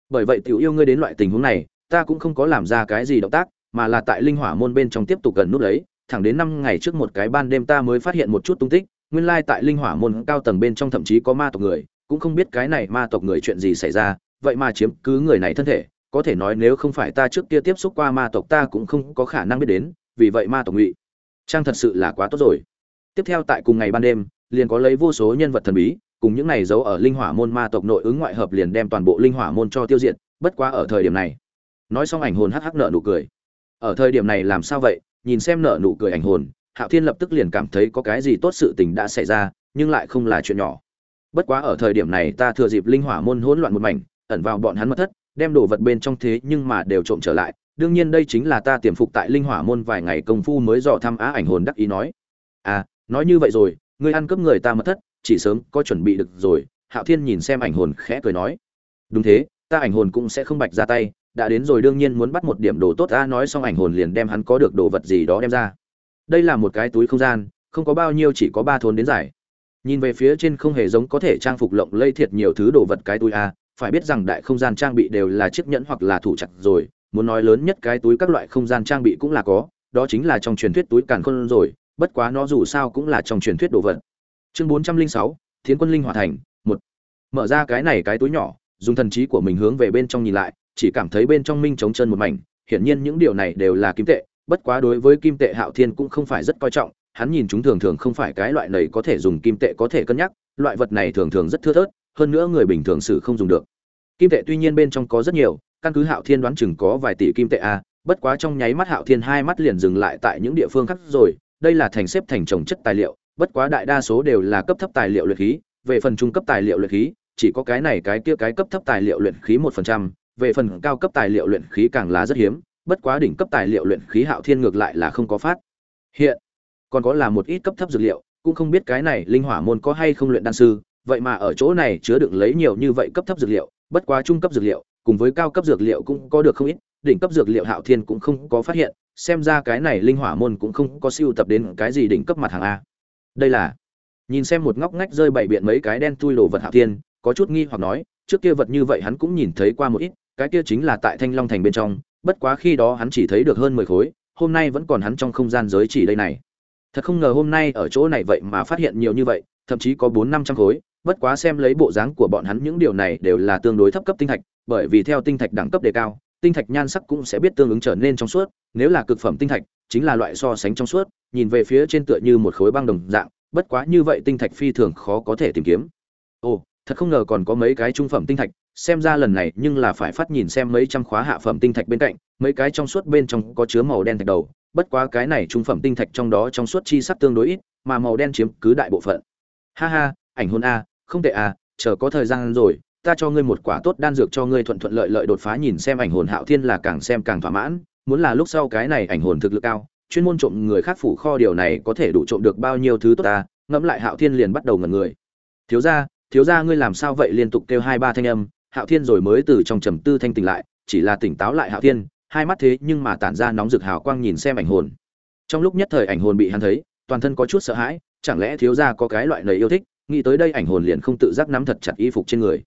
Bởi vậy tiểu yêu ngươi đến loại tình huống này ta cũng không có làm ra cái gì động tác, mà là tại linh hỏa môn bên trong tiếp tục gần nút lấy, thẳng đến năm ngày trước một cái ban đêm ta mới phát hiện một chút tung tích, nguyên lai tại linh hỏa môn cao tầng bên trong thậm chí có ma tộc người, cũng không biết cái này ma tộc người chuyện gì xảy ra, vậy mà chiếm cứ người này thân thể, có thể nói nếu không phải ta trước kia tiếp xúc qua ma tộc ta cũng không có khả năng biết đến, vì vậy ma tộc ngụy, trang thật sự là quá tốt rồi. Tiếp theo tại cùng ngày ban đêm, liền có lấy vô số nhân vật thần bí, cùng những này giấu ở linh hỏa môn ma tộc nội ứng ngoại hợp liền đem toàn bộ linh hỏa môn cho tiêu diệt, bất quá ở thời điểm này nói xong ảnh hồn hắc hắc nợ nụ cười. Ở thời điểm này làm sao vậy? Nhìn xem nợ nụ cười ảnh hồn, hạo thiên lập tức liền cảm thấy có cái gì tốt sự tình đã xảy ra, nhưng lại không là chuyện nhỏ. Bất quá ở thời điểm này ta thừa dịp linh hỏa môn hỗn loạn một mảnh, ẩn vào bọn hắn mất thất, đem đồ vật bên trong thế nhưng mà đều trộm trở lại. Đương nhiên đây chính là ta tiềm phục tại linh hỏa môn vài ngày công phu mới dò thăm á ảnh hồn đắc ý nói. À nói như vậy rồi, ngươi ăn cướp người ta mất thất, chỉ sớm có chuẩn bị được rồi. Hạo thiên nhìn xem ảnh hồn khẽ cười nói. Đúng thế, ta ảnh hồn cũng sẽ không bạch ra tay đã đến rồi đương nhiên muốn bắt một điểm đồ tốt, ta nói xong ảnh hồn liền đem hắn có được đồ vật gì đó đem ra. Đây là một cái túi không gian, không có bao nhiêu, chỉ có ba thôn đến giải nhìn về phía trên không hề giống có thể trang phục lộng lây thiệt nhiều thứ đồ vật cái túi a, phải biết rằng đại không gian trang bị đều là chiếc nhẫn hoặc là thủ chặt rồi, muốn nói lớn nhất cái túi các loại không gian trang bị cũng là có, đó chính là trong truyền thuyết túi càn khôn rồi, bất quá nó dù sao cũng là trong truyền thuyết đồ vật. Chương bốn trăm linh sáu, thiến quân linh hòa thành, một. Mở ra cái này cái túi nhỏ, dùng thần trí của mình hướng về bên trong nhìn lại chỉ cảm thấy bên trong minh trống chân một mảnh, hiển nhiên những điều này đều là kim tệ, bất quá đối với kim tệ hạo thiên cũng không phải rất coi trọng, hắn nhìn chúng thường thường không phải cái loại này có thể dùng kim tệ có thể cân nhắc, loại vật này thường thường rất thưa thớt, hơn nữa người bình thường sử không dùng được. Kim tệ tuy nhiên bên trong có rất nhiều, căn cứ hạo thiên đoán chừng có vài tỷ kim tệ a, bất quá trong nháy mắt hạo thiên hai mắt liền dừng lại tại những địa phương khác rồi, đây là thành xếp thành trồng chất tài liệu, bất quá đại đa số đều là cấp thấp tài liệu luyện khí, về phần trung cấp tài liệu luyện khí, chỉ có cái này cái kia cái cấp thấp tài liệu luyện khí một phần trăm về phần cao cấp tài liệu luyện khí càng là rất hiếm, bất quá đỉnh cấp tài liệu luyện khí hạo thiên ngược lại là không có phát. Hiện, còn có là một ít cấp thấp dược liệu, cũng không biết cái này linh hỏa môn có hay không luyện đan sư, vậy mà ở chỗ này chứa đựng lấy nhiều như vậy cấp thấp dược liệu, bất quá trung cấp dược liệu, cùng với cao cấp dược liệu cũng có được không ít, đỉnh cấp dược liệu hạo thiên cũng không có phát hiện, xem ra cái này linh hỏa môn cũng không có siêu tập đến cái gì đỉnh cấp mặt hàng a. Đây là, nhìn xem một ngóc ngách rơi bảy biện mấy cái đen tui đồ vật hạo thiên, có chút nghi hoặc nói, trước kia vật như vậy hắn cũng nhìn thấy qua một ít cái kia chính là tại thanh long thành bên trong, bất quá khi đó hắn chỉ thấy được hơn mười khối, hôm nay vẫn còn hắn trong không gian giới chỉ đây này. Thật không ngờ hôm nay ở chỗ này vậy mà phát hiện nhiều như vậy, thậm chí có bốn năm trăm khối, bất quá xem lấy bộ dáng của bọn hắn những điều này đều là tương đối thấp cấp tinh thạch, bởi vì theo tinh thạch đẳng cấp đề cao, tinh thạch nhan sắc cũng sẽ biết tương ứng trở nên trong suốt, nếu là cực phẩm tinh thạch, chính là loại so sánh trong suốt, nhìn về phía trên tựa như một khối băng đồng dạng, bất quá như vậy tinh thạch phi thường khó có thể tìm kiếm. Ồ, thật không ngờ còn có mấy cái trung phẩm tinh thạch xem ra lần này nhưng là phải phát nhìn xem mấy trăm khóa hạ phẩm tinh thạch bên cạnh, mấy cái trong suốt bên trong có chứa màu đen thạch đầu, bất quá cái này trung phẩm tinh thạch trong đó trong suốt chi sắc tương đối ít, mà màu đen chiếm cứ đại bộ phận. Ha ha, ảnh hôn a, không tệ a, chờ có thời gian rồi, ta cho ngươi một quả tốt đan dược cho ngươi thuận thuận lợi lợi đột phá nhìn xem ảnh hồn hạo thiên là càng xem càng thỏa mãn, muốn là lúc sau cái này ảnh hồn thực lực cao, chuyên môn trộm người khác phủ kho điều này có thể đủ trộm được bao nhiêu thứ tốt ta, ngẫm lại hạo thiên liền bắt đầu ngẩn người. Thiếu gia thiếu gia ngươi làm sao vậy liên tục kêu hai ba thanh âm hạo thiên rồi mới từ trong trầm tư thanh tỉnh lại, chỉ là tỉnh táo lại hạo thiên, hai mắt thế nhưng mà tản ra nóng rực hào quang nhìn xem ảnh hồn. Trong lúc nhất thời ảnh hồn bị hắn thấy, toàn thân có chút sợ hãi, chẳng lẽ thiếu gia có cái loại lời yêu thích, nghĩ tới đây ảnh hồn liền không tự giác nắm thật chặt y phục trên người.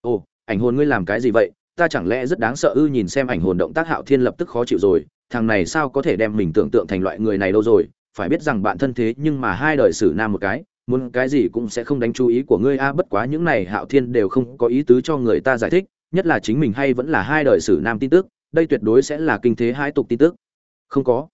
Ồ, ảnh hồn ngươi làm cái gì vậy? Ta chẳng lẽ rất đáng sợ ư nhìn xem ảnh hồn động tác hạo thiên lập tức khó chịu rồi, thằng này sao có thể đem mình tưởng tượng thành loại người này đâu rồi? Phải biết rằng bạn thân thế nhưng mà hai đời xử nam một cái muốn cái gì cũng sẽ không đánh chú ý của ngươi a, bất quá những này hạo thiên đều không có ý tứ cho người ta giải thích, nhất là chính mình hay vẫn là hai đời sử nam tin tức, đây tuyệt đối sẽ là kinh thế hai tục tin tức. Không có.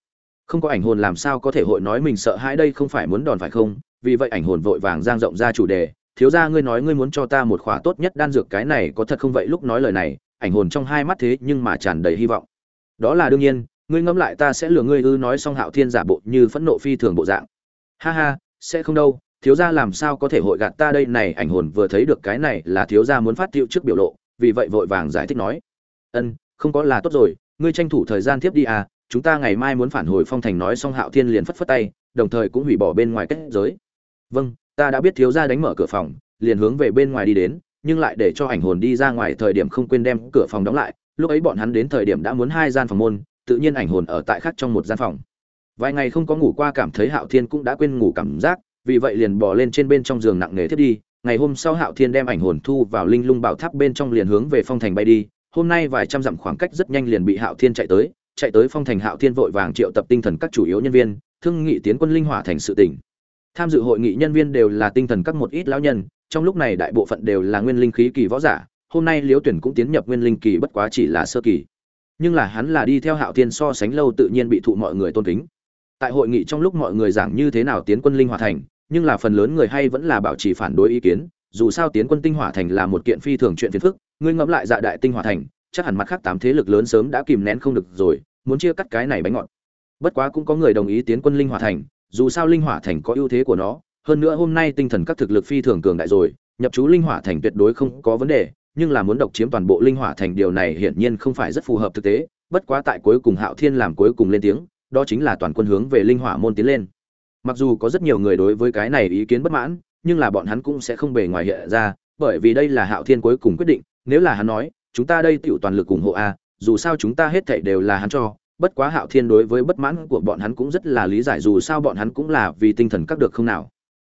Không có ảnh hồn làm sao có thể hội nói mình sợ hãi đây không phải muốn đòn phải không? Vì vậy ảnh hồn vội vàng giang rộng ra chủ đề. Thiếu ra ngươi nói ngươi muốn cho ta một khỏa tốt nhất đan dược cái này có thật không vậy? Lúc nói lời này, ảnh hồn trong hai mắt thế nhưng mà tràn đầy hy vọng. Đó là đương nhiên, ngươi ngẫm lại ta sẽ lừa ngươi ư, nói xong hạo thiên giả bộ như phẫn nộ phi thường bộ dạng. Ha ha, sẽ không đâu thiếu gia làm sao có thể hội gạt ta đây? Này, ảnh hồn vừa thấy được cái này là thiếu gia muốn phát tiêu trước biểu lộ, vì vậy vội vàng giải thích nói, ân, không có là tốt rồi, ngươi tranh thủ thời gian tiếp đi à chúng ta ngày mai muốn phản hồi phong thành nói xong hạo thiên liền phất phất tay, đồng thời cũng hủy bỏ bên ngoài kết giới. Vâng ta đã biết thiếu gia đánh mở cửa phòng, liền hướng về bên ngoài đi đến, nhưng lại để cho ảnh hồn đi ra ngoài thời điểm không quên đem cửa phòng đóng lại, lúc ấy bọn hắn đến thời điểm đã muốn hai gian phòng môn, tự nhiên ảnh hồn ở tại khác trong một gian phòng. Vài ngày không có ngủ qua cảm thấy hạo thiên cũng đã quên ngủ cảm giác vì vậy liền bỏ lên trên bên trong giường nặng nề thiết đi. Ngày hôm sau hạo thiên đem ảnh hồn thu vào linh lung bảo tháp bên trong liền hướng về phong thành bay đi. Hôm nay vài trăm dặm khoảng cách rất nhanh liền bị hạo thiên chạy tới. Chạy tới phong thành hạo thiên vội vàng triệu tập tinh thần các chủ yếu nhân viên, thương nghị tiến quân linh hỏa thành sự tỉnh tham dự hội nghị nhân viên đều là tinh thần các một ít lão nhân, trong lúc này đại bộ phận đều là nguyên linh khí kỳ võ giả. Hôm nay liễu tuyển cũng tiến nhập nguyên linh kỳ bất quá chỉ là sơ kỳ. Nhưng là hắn là đi theo hạo thiên so sánh lâu tự nhiên bị thụ mọi người tôn kính. Tại hội nghị trong lúc mọi người giảng như thế nào tiến quân linh hỏa thành nhưng là phần lớn người hay vẫn là bảo trì phản đối ý kiến, dù sao tiến quân tinh hỏa thành là một kiện phi thường chuyện phiền phức, ngươi ngẫm lại dạ đại tinh hỏa thành, chắc hẳn mặt khác tám thế lực lớn sớm đã kìm nén không được rồi, muốn chia cắt cái này bánh ngọt. Bất quá cũng có người đồng ý tiến quân linh hỏa thành, dù sao linh hỏa thành có ưu thế của nó, hơn nữa hôm nay tinh thần các thực lực phi thường cường đại rồi, nhập chú linh hỏa thành tuyệt đối không có vấn đề, nhưng là muốn độc chiếm toàn bộ linh hỏa thành điều này hiển nhiên không phải rất phù hợp thực tế, bất quá tại cuối cùng hạo thiên làm cuối cùng lên tiếng, đó chính là toàn quân hướng về linh hỏa môn tiến lên mặc dù có rất nhiều người đối với cái này ý kiến bất mãn, nhưng là bọn hắn cũng sẽ không bề ngoài hiện ra, bởi vì đây là hạo thiên cuối cùng quyết định, nếu là hắn nói, chúng ta đây tựu toàn lực ủng hộ a, dù sao chúng ta hết thảy đều là hắn cho. Bất quá hạo thiên đối với bất mãn của bọn hắn cũng rất là lý giải, dù sao bọn hắn cũng là vì tinh thần các được không nào.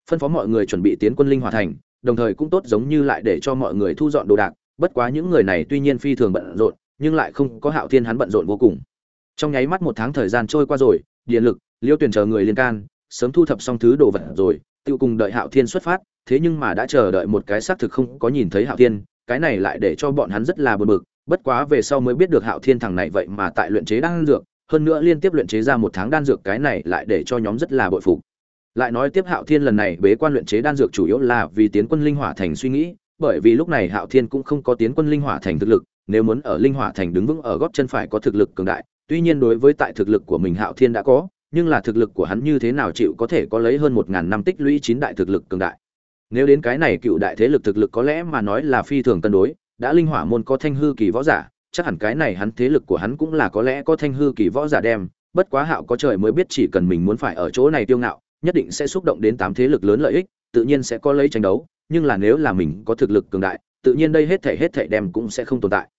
Phân phó mọi người chuẩn bị tiến quân linh hỏa thành, đồng thời cũng tốt giống như lại để cho mọi người thu dọn đồ đạc. Bất quá những người này tuy nhiên phi thường bận rộn, nhưng lại không có hạo thiên hắn bận rộn vô cùng. Trong nháy mắt một tháng thời gian trôi qua rồi, điện lực, liêu tuyển chờ người liên can sớm thu thập xong thứ đồ vật rồi tự cùng đợi hạo thiên xuất phát, thế nhưng mà đã chờ đợi một cái xác thực không có nhìn thấy hạo thiên, cái này lại để cho bọn hắn rất là buồn bực, bất quá về sau mới biết được hạo thiên thằng này vậy mà tại luyện chế đan dược, hơn nữa liên tiếp luyện chế ra một tháng đan dược cái này lại để cho nhóm rất là bội phục. Lại nói tiếp hạo thiên lần này bế quan luyện chế đan dược chủ yếu là vì tiến quân linh hỏa thành suy nghĩ, bởi vì lúc này hạo thiên cũng không có tiến quân linh hỏa thành thực lực, nếu muốn ở linh hỏa thành đứng vững ở gót chân phải có thực lực cường đại, tuy nhiên đối với tại thực lực của mình hạo thiên đã có nhưng là thực lực của hắn như thế nào chịu có thể có lấy hơn một ngàn năm tích lũy chín đại thực lực cường đại. Nếu đến cái này cựu đại thế lực thực lực có lẽ mà nói là phi thường cân đối, đã linh hỏa môn có thanh hư kỳ võ giả, chắc hẳn cái này hắn thế lực của hắn cũng là có lẽ có thanh hư kỳ võ giả đem, bất quá hạo có trời mới biết chỉ cần mình muốn phải ở chỗ này tiêu ngạo, nhất định sẽ xúc động đến tám thế lực lớn lợi ích, tự nhiên sẽ có lấy tranh đấu, nhưng là nếu là mình có thực lực cường đại, tự nhiên đây hết thảy hết thảy đem cũng sẽ không tồn tại.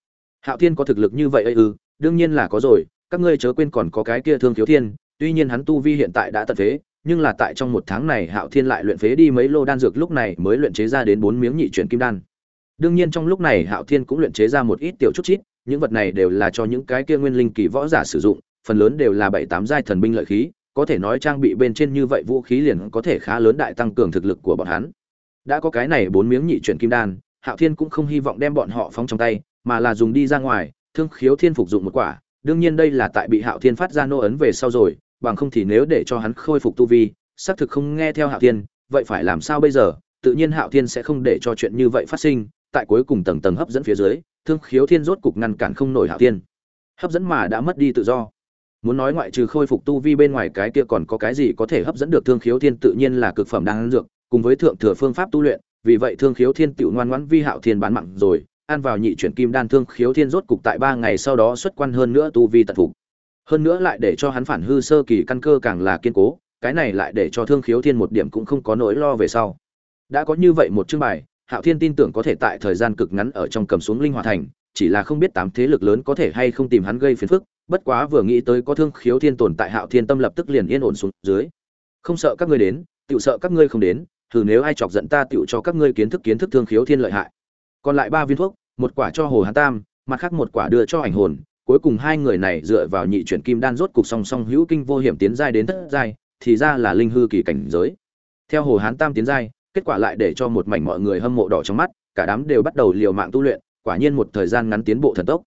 Hạo thiên có thực lực như vậy ư, đương nhiên là có rồi, các ngươi chớ quên còn có cái kia thương thiếu thiên tuy nhiên hắn tu vi hiện tại đã tận phế, nhưng là tại trong một tháng này hạo thiên lại luyện phế đi mấy lô đan dược lúc này mới luyện chế ra đến bốn miếng nhị chuyển kim đan. Đương nhiên trong lúc này hạo thiên cũng luyện chế ra một ít tiểu chút chít, những vật này đều là cho những cái kia nguyên linh kỳ võ giả sử dụng, phần lớn đều là bảy tám giai thần binh lợi khí, có thể nói trang bị bên trên như vậy vũ khí liền có thể khá lớn đại tăng cường thực lực của bọn hắn. Đã có cái này bốn miếng nhị chuyển kim đan, hạo thiên cũng không hy vọng đem bọn họ phóng trong tay, mà là dùng đi ra ngoài, thương khiếu thiên phục dụng một quả đương nhiên đây là tại bị hạo thiên phát ra nô ấn về sau rồi, bằng không thì nếu để cho hắn khôi phục tu vi, xác thực không nghe theo hạo thiên, vậy phải làm sao bây giờ? Tự nhiên hạo thiên sẽ không để cho chuyện như vậy phát sinh, tại cuối cùng tầng tầng hấp dẫn phía dưới, thương khiếu thiên rốt cục ngăn cản không nổi hạo thiên. Hấp dẫn mà đã mất đi tự do. Muốn nói ngoại trừ khôi phục tu vi bên ngoài cái kia còn có cái gì có thể hấp dẫn được thương khiếu thiên tự nhiên là cực phẩm đang dược, cùng với thượng thừa phương pháp tu luyện, vì vậy thương khiếu thiên tự ngoan ngoãn vi hạo thiên bán mạng rồi ăn vào nhị chuyển kim đan thương khiếu thiên rốt cục tại ba ngày sau đó xuất quan hơn nữa tu vi tận phục. Hơn nữa lại để cho hắn phản hư sơ kỳ căn cơ càng là kiên cố, cái này lại để cho thương khiếu thiên một điểm cũng không có nỗi lo về sau. Đã có như vậy một chương bài, hạo thiên tin tưởng có thể tại thời gian cực ngắn ở trong cầm xuống linh hoạt thành, chỉ là không biết tám thế lực lớn có thể hay không tìm hắn gây phiền phức, bất quá vừa nghĩ tới có thương khiếu thiên tồn tại hạo thiên tâm lập tức liền yên ổn xuống dưới. Không sợ các ngươi đến tự sợ các ngươi không đến, thử nếu ai chọc giận ta tự cho các ngươi kiến thức kiến thức thương khiếu thiên lợi hại. Còn lại ba viên thuốc một quả cho hồ hán tam, mặt khác một quả đưa cho ảnh hồn, cuối cùng hai người này dựa vào nhị chuyển kim đan rốt cục song song hữu kinh vô hiểm tiến giai đến thất giai, thì ra là linh hư kỳ cảnh giới. Theo hồ hán tam tiến giai, kết quả lại để cho một mảnh mọi người hâm mộ đỏ trong mắt, cả đám đều bắt đầu liều mạng tu luyện, quả nhiên một thời gian ngắn tiến bộ thần tốc.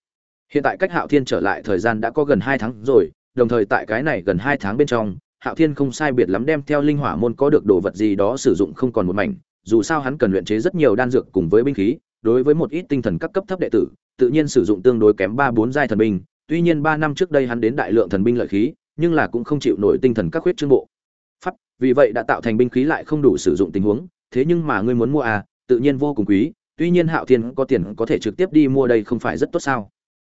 Hiện tại cách hạo thiên trở lại thời gian đã có gần hai tháng rồi, đồng thời tại cái này gần hai tháng bên trong, hạo thiên không sai biệt lắm đem theo linh hỏa môn có được đồ vật gì đó sử dụng không còn một mảnh, dù sao hắn cần luyện chế rất nhiều đan dược cùng với binh khí đối với một ít tinh thần các cấp thấp đệ tử, tự nhiên sử dụng tương đối kém ba bốn giai thần binh. Tuy nhiên ba năm trước đây hắn đến đại lượng thần binh lợi khí, nhưng là cũng không chịu nổi tinh thần các huyết chương bộ. Pháp, vì vậy đã tạo thành binh khí lại không đủ sử dụng tình huống, thế nhưng mà ngươi muốn mua à tự nhiên vô cùng quý, tuy nhiên hạo thiên có tiền có thể trực tiếp đi mua đây không phải rất tốt sao?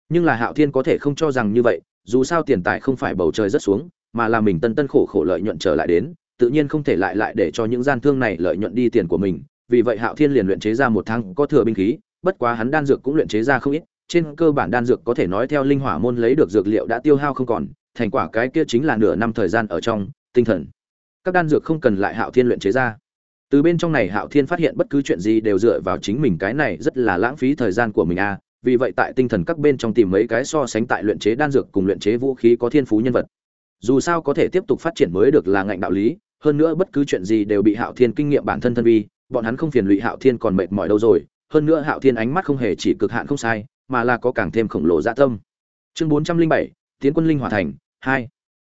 Nhưng là hạo thiên có thể không cho rằng như vậy, dù sao tiền tài không phải bầu trời rất xuống, mà là mình tân tân khổ khổ lợi nhuận trở lại đến, tự nhiên không thể lại lại để cho những gian thương này lợi nhuận đi tiền của mình vì vậy hạo thiên liền luyện chế ra một tháng có thừa binh khí, bất quá hắn đan dược cũng luyện chế ra không ít, trên cơ bản đan dược có thể nói theo linh hỏa môn lấy được dược liệu đã tiêu hao không còn, thành quả cái kia chính là nửa năm thời gian ở trong, tinh thần. Các đan dược không cần lại hạo thiên luyện chế ra. Từ bên trong này hạo thiên phát hiện bất cứ chuyện gì đều dựa vào chính mình cái này rất là lãng phí thời gian của mình a vì vậy tại tinh thần các bên trong tìm mấy cái so sánh tại luyện chế đan dược cùng luyện chế vũ khí có thiên phú nhân vật. Dù sao có thể tiếp tục phát triển mới được là ngạnh đạo lý, hơn nữa bất cứ chuyện gì đều bị hạo thiên kinh nghiệm bản thân thân vi bọn hắn không phiền lụy hạo thiên còn mệt mỏi đâu rồi, hơn nữa hạo thiên ánh mắt không hề chỉ cực hạn không sai, mà là có càng thêm khổng lồ dạ tâm. Chương bốn trăm linh bảy, tiến quân linh hỏa thành, hai.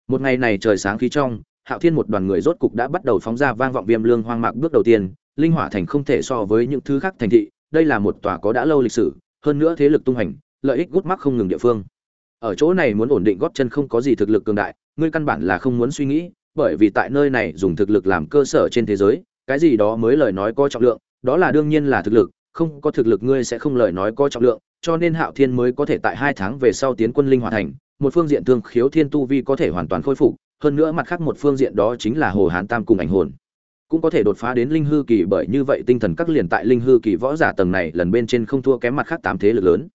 Một ngày này trời sáng khí trong, hạo thiên một đoàn người rốt cục đã bắt đầu phóng ra vang vọng viêm lương hoang mạc bước đầu tiên, linh hỏa thành không thể so với những thứ khác thành thị, đây là một tòa có đã lâu lịch sử, hơn nữa thế lực tung hành, lợi ích gút mắc không ngừng địa phương. Ở chỗ này muốn ổn định góp chân không có gì thực lực cường đại, ngươi căn bản là không muốn suy nghĩ, bởi vì tại nơi này dùng thực lực làm cơ sở trên thế giới cái gì đó mới lời nói có trọng lượng, đó là đương nhiên là thực lực, không có thực lực ngươi sẽ không lời nói có trọng lượng, cho nên hạo thiên mới có thể tại hai tháng về sau tiến quân linh hỏa thành, một phương diện thương khiếu thiên tu vi có thể hoàn toàn khôi phục, hơn nữa mặt khác một phương diện đó chính là hồ hán tam cùng ảnh hồn. Cũng có thể đột phá đến linh hư kỳ bởi như vậy tinh thần các liền tại linh hư kỳ võ giả tầng này lần bên trên không thua kém mặt khác tám thế lực lớn.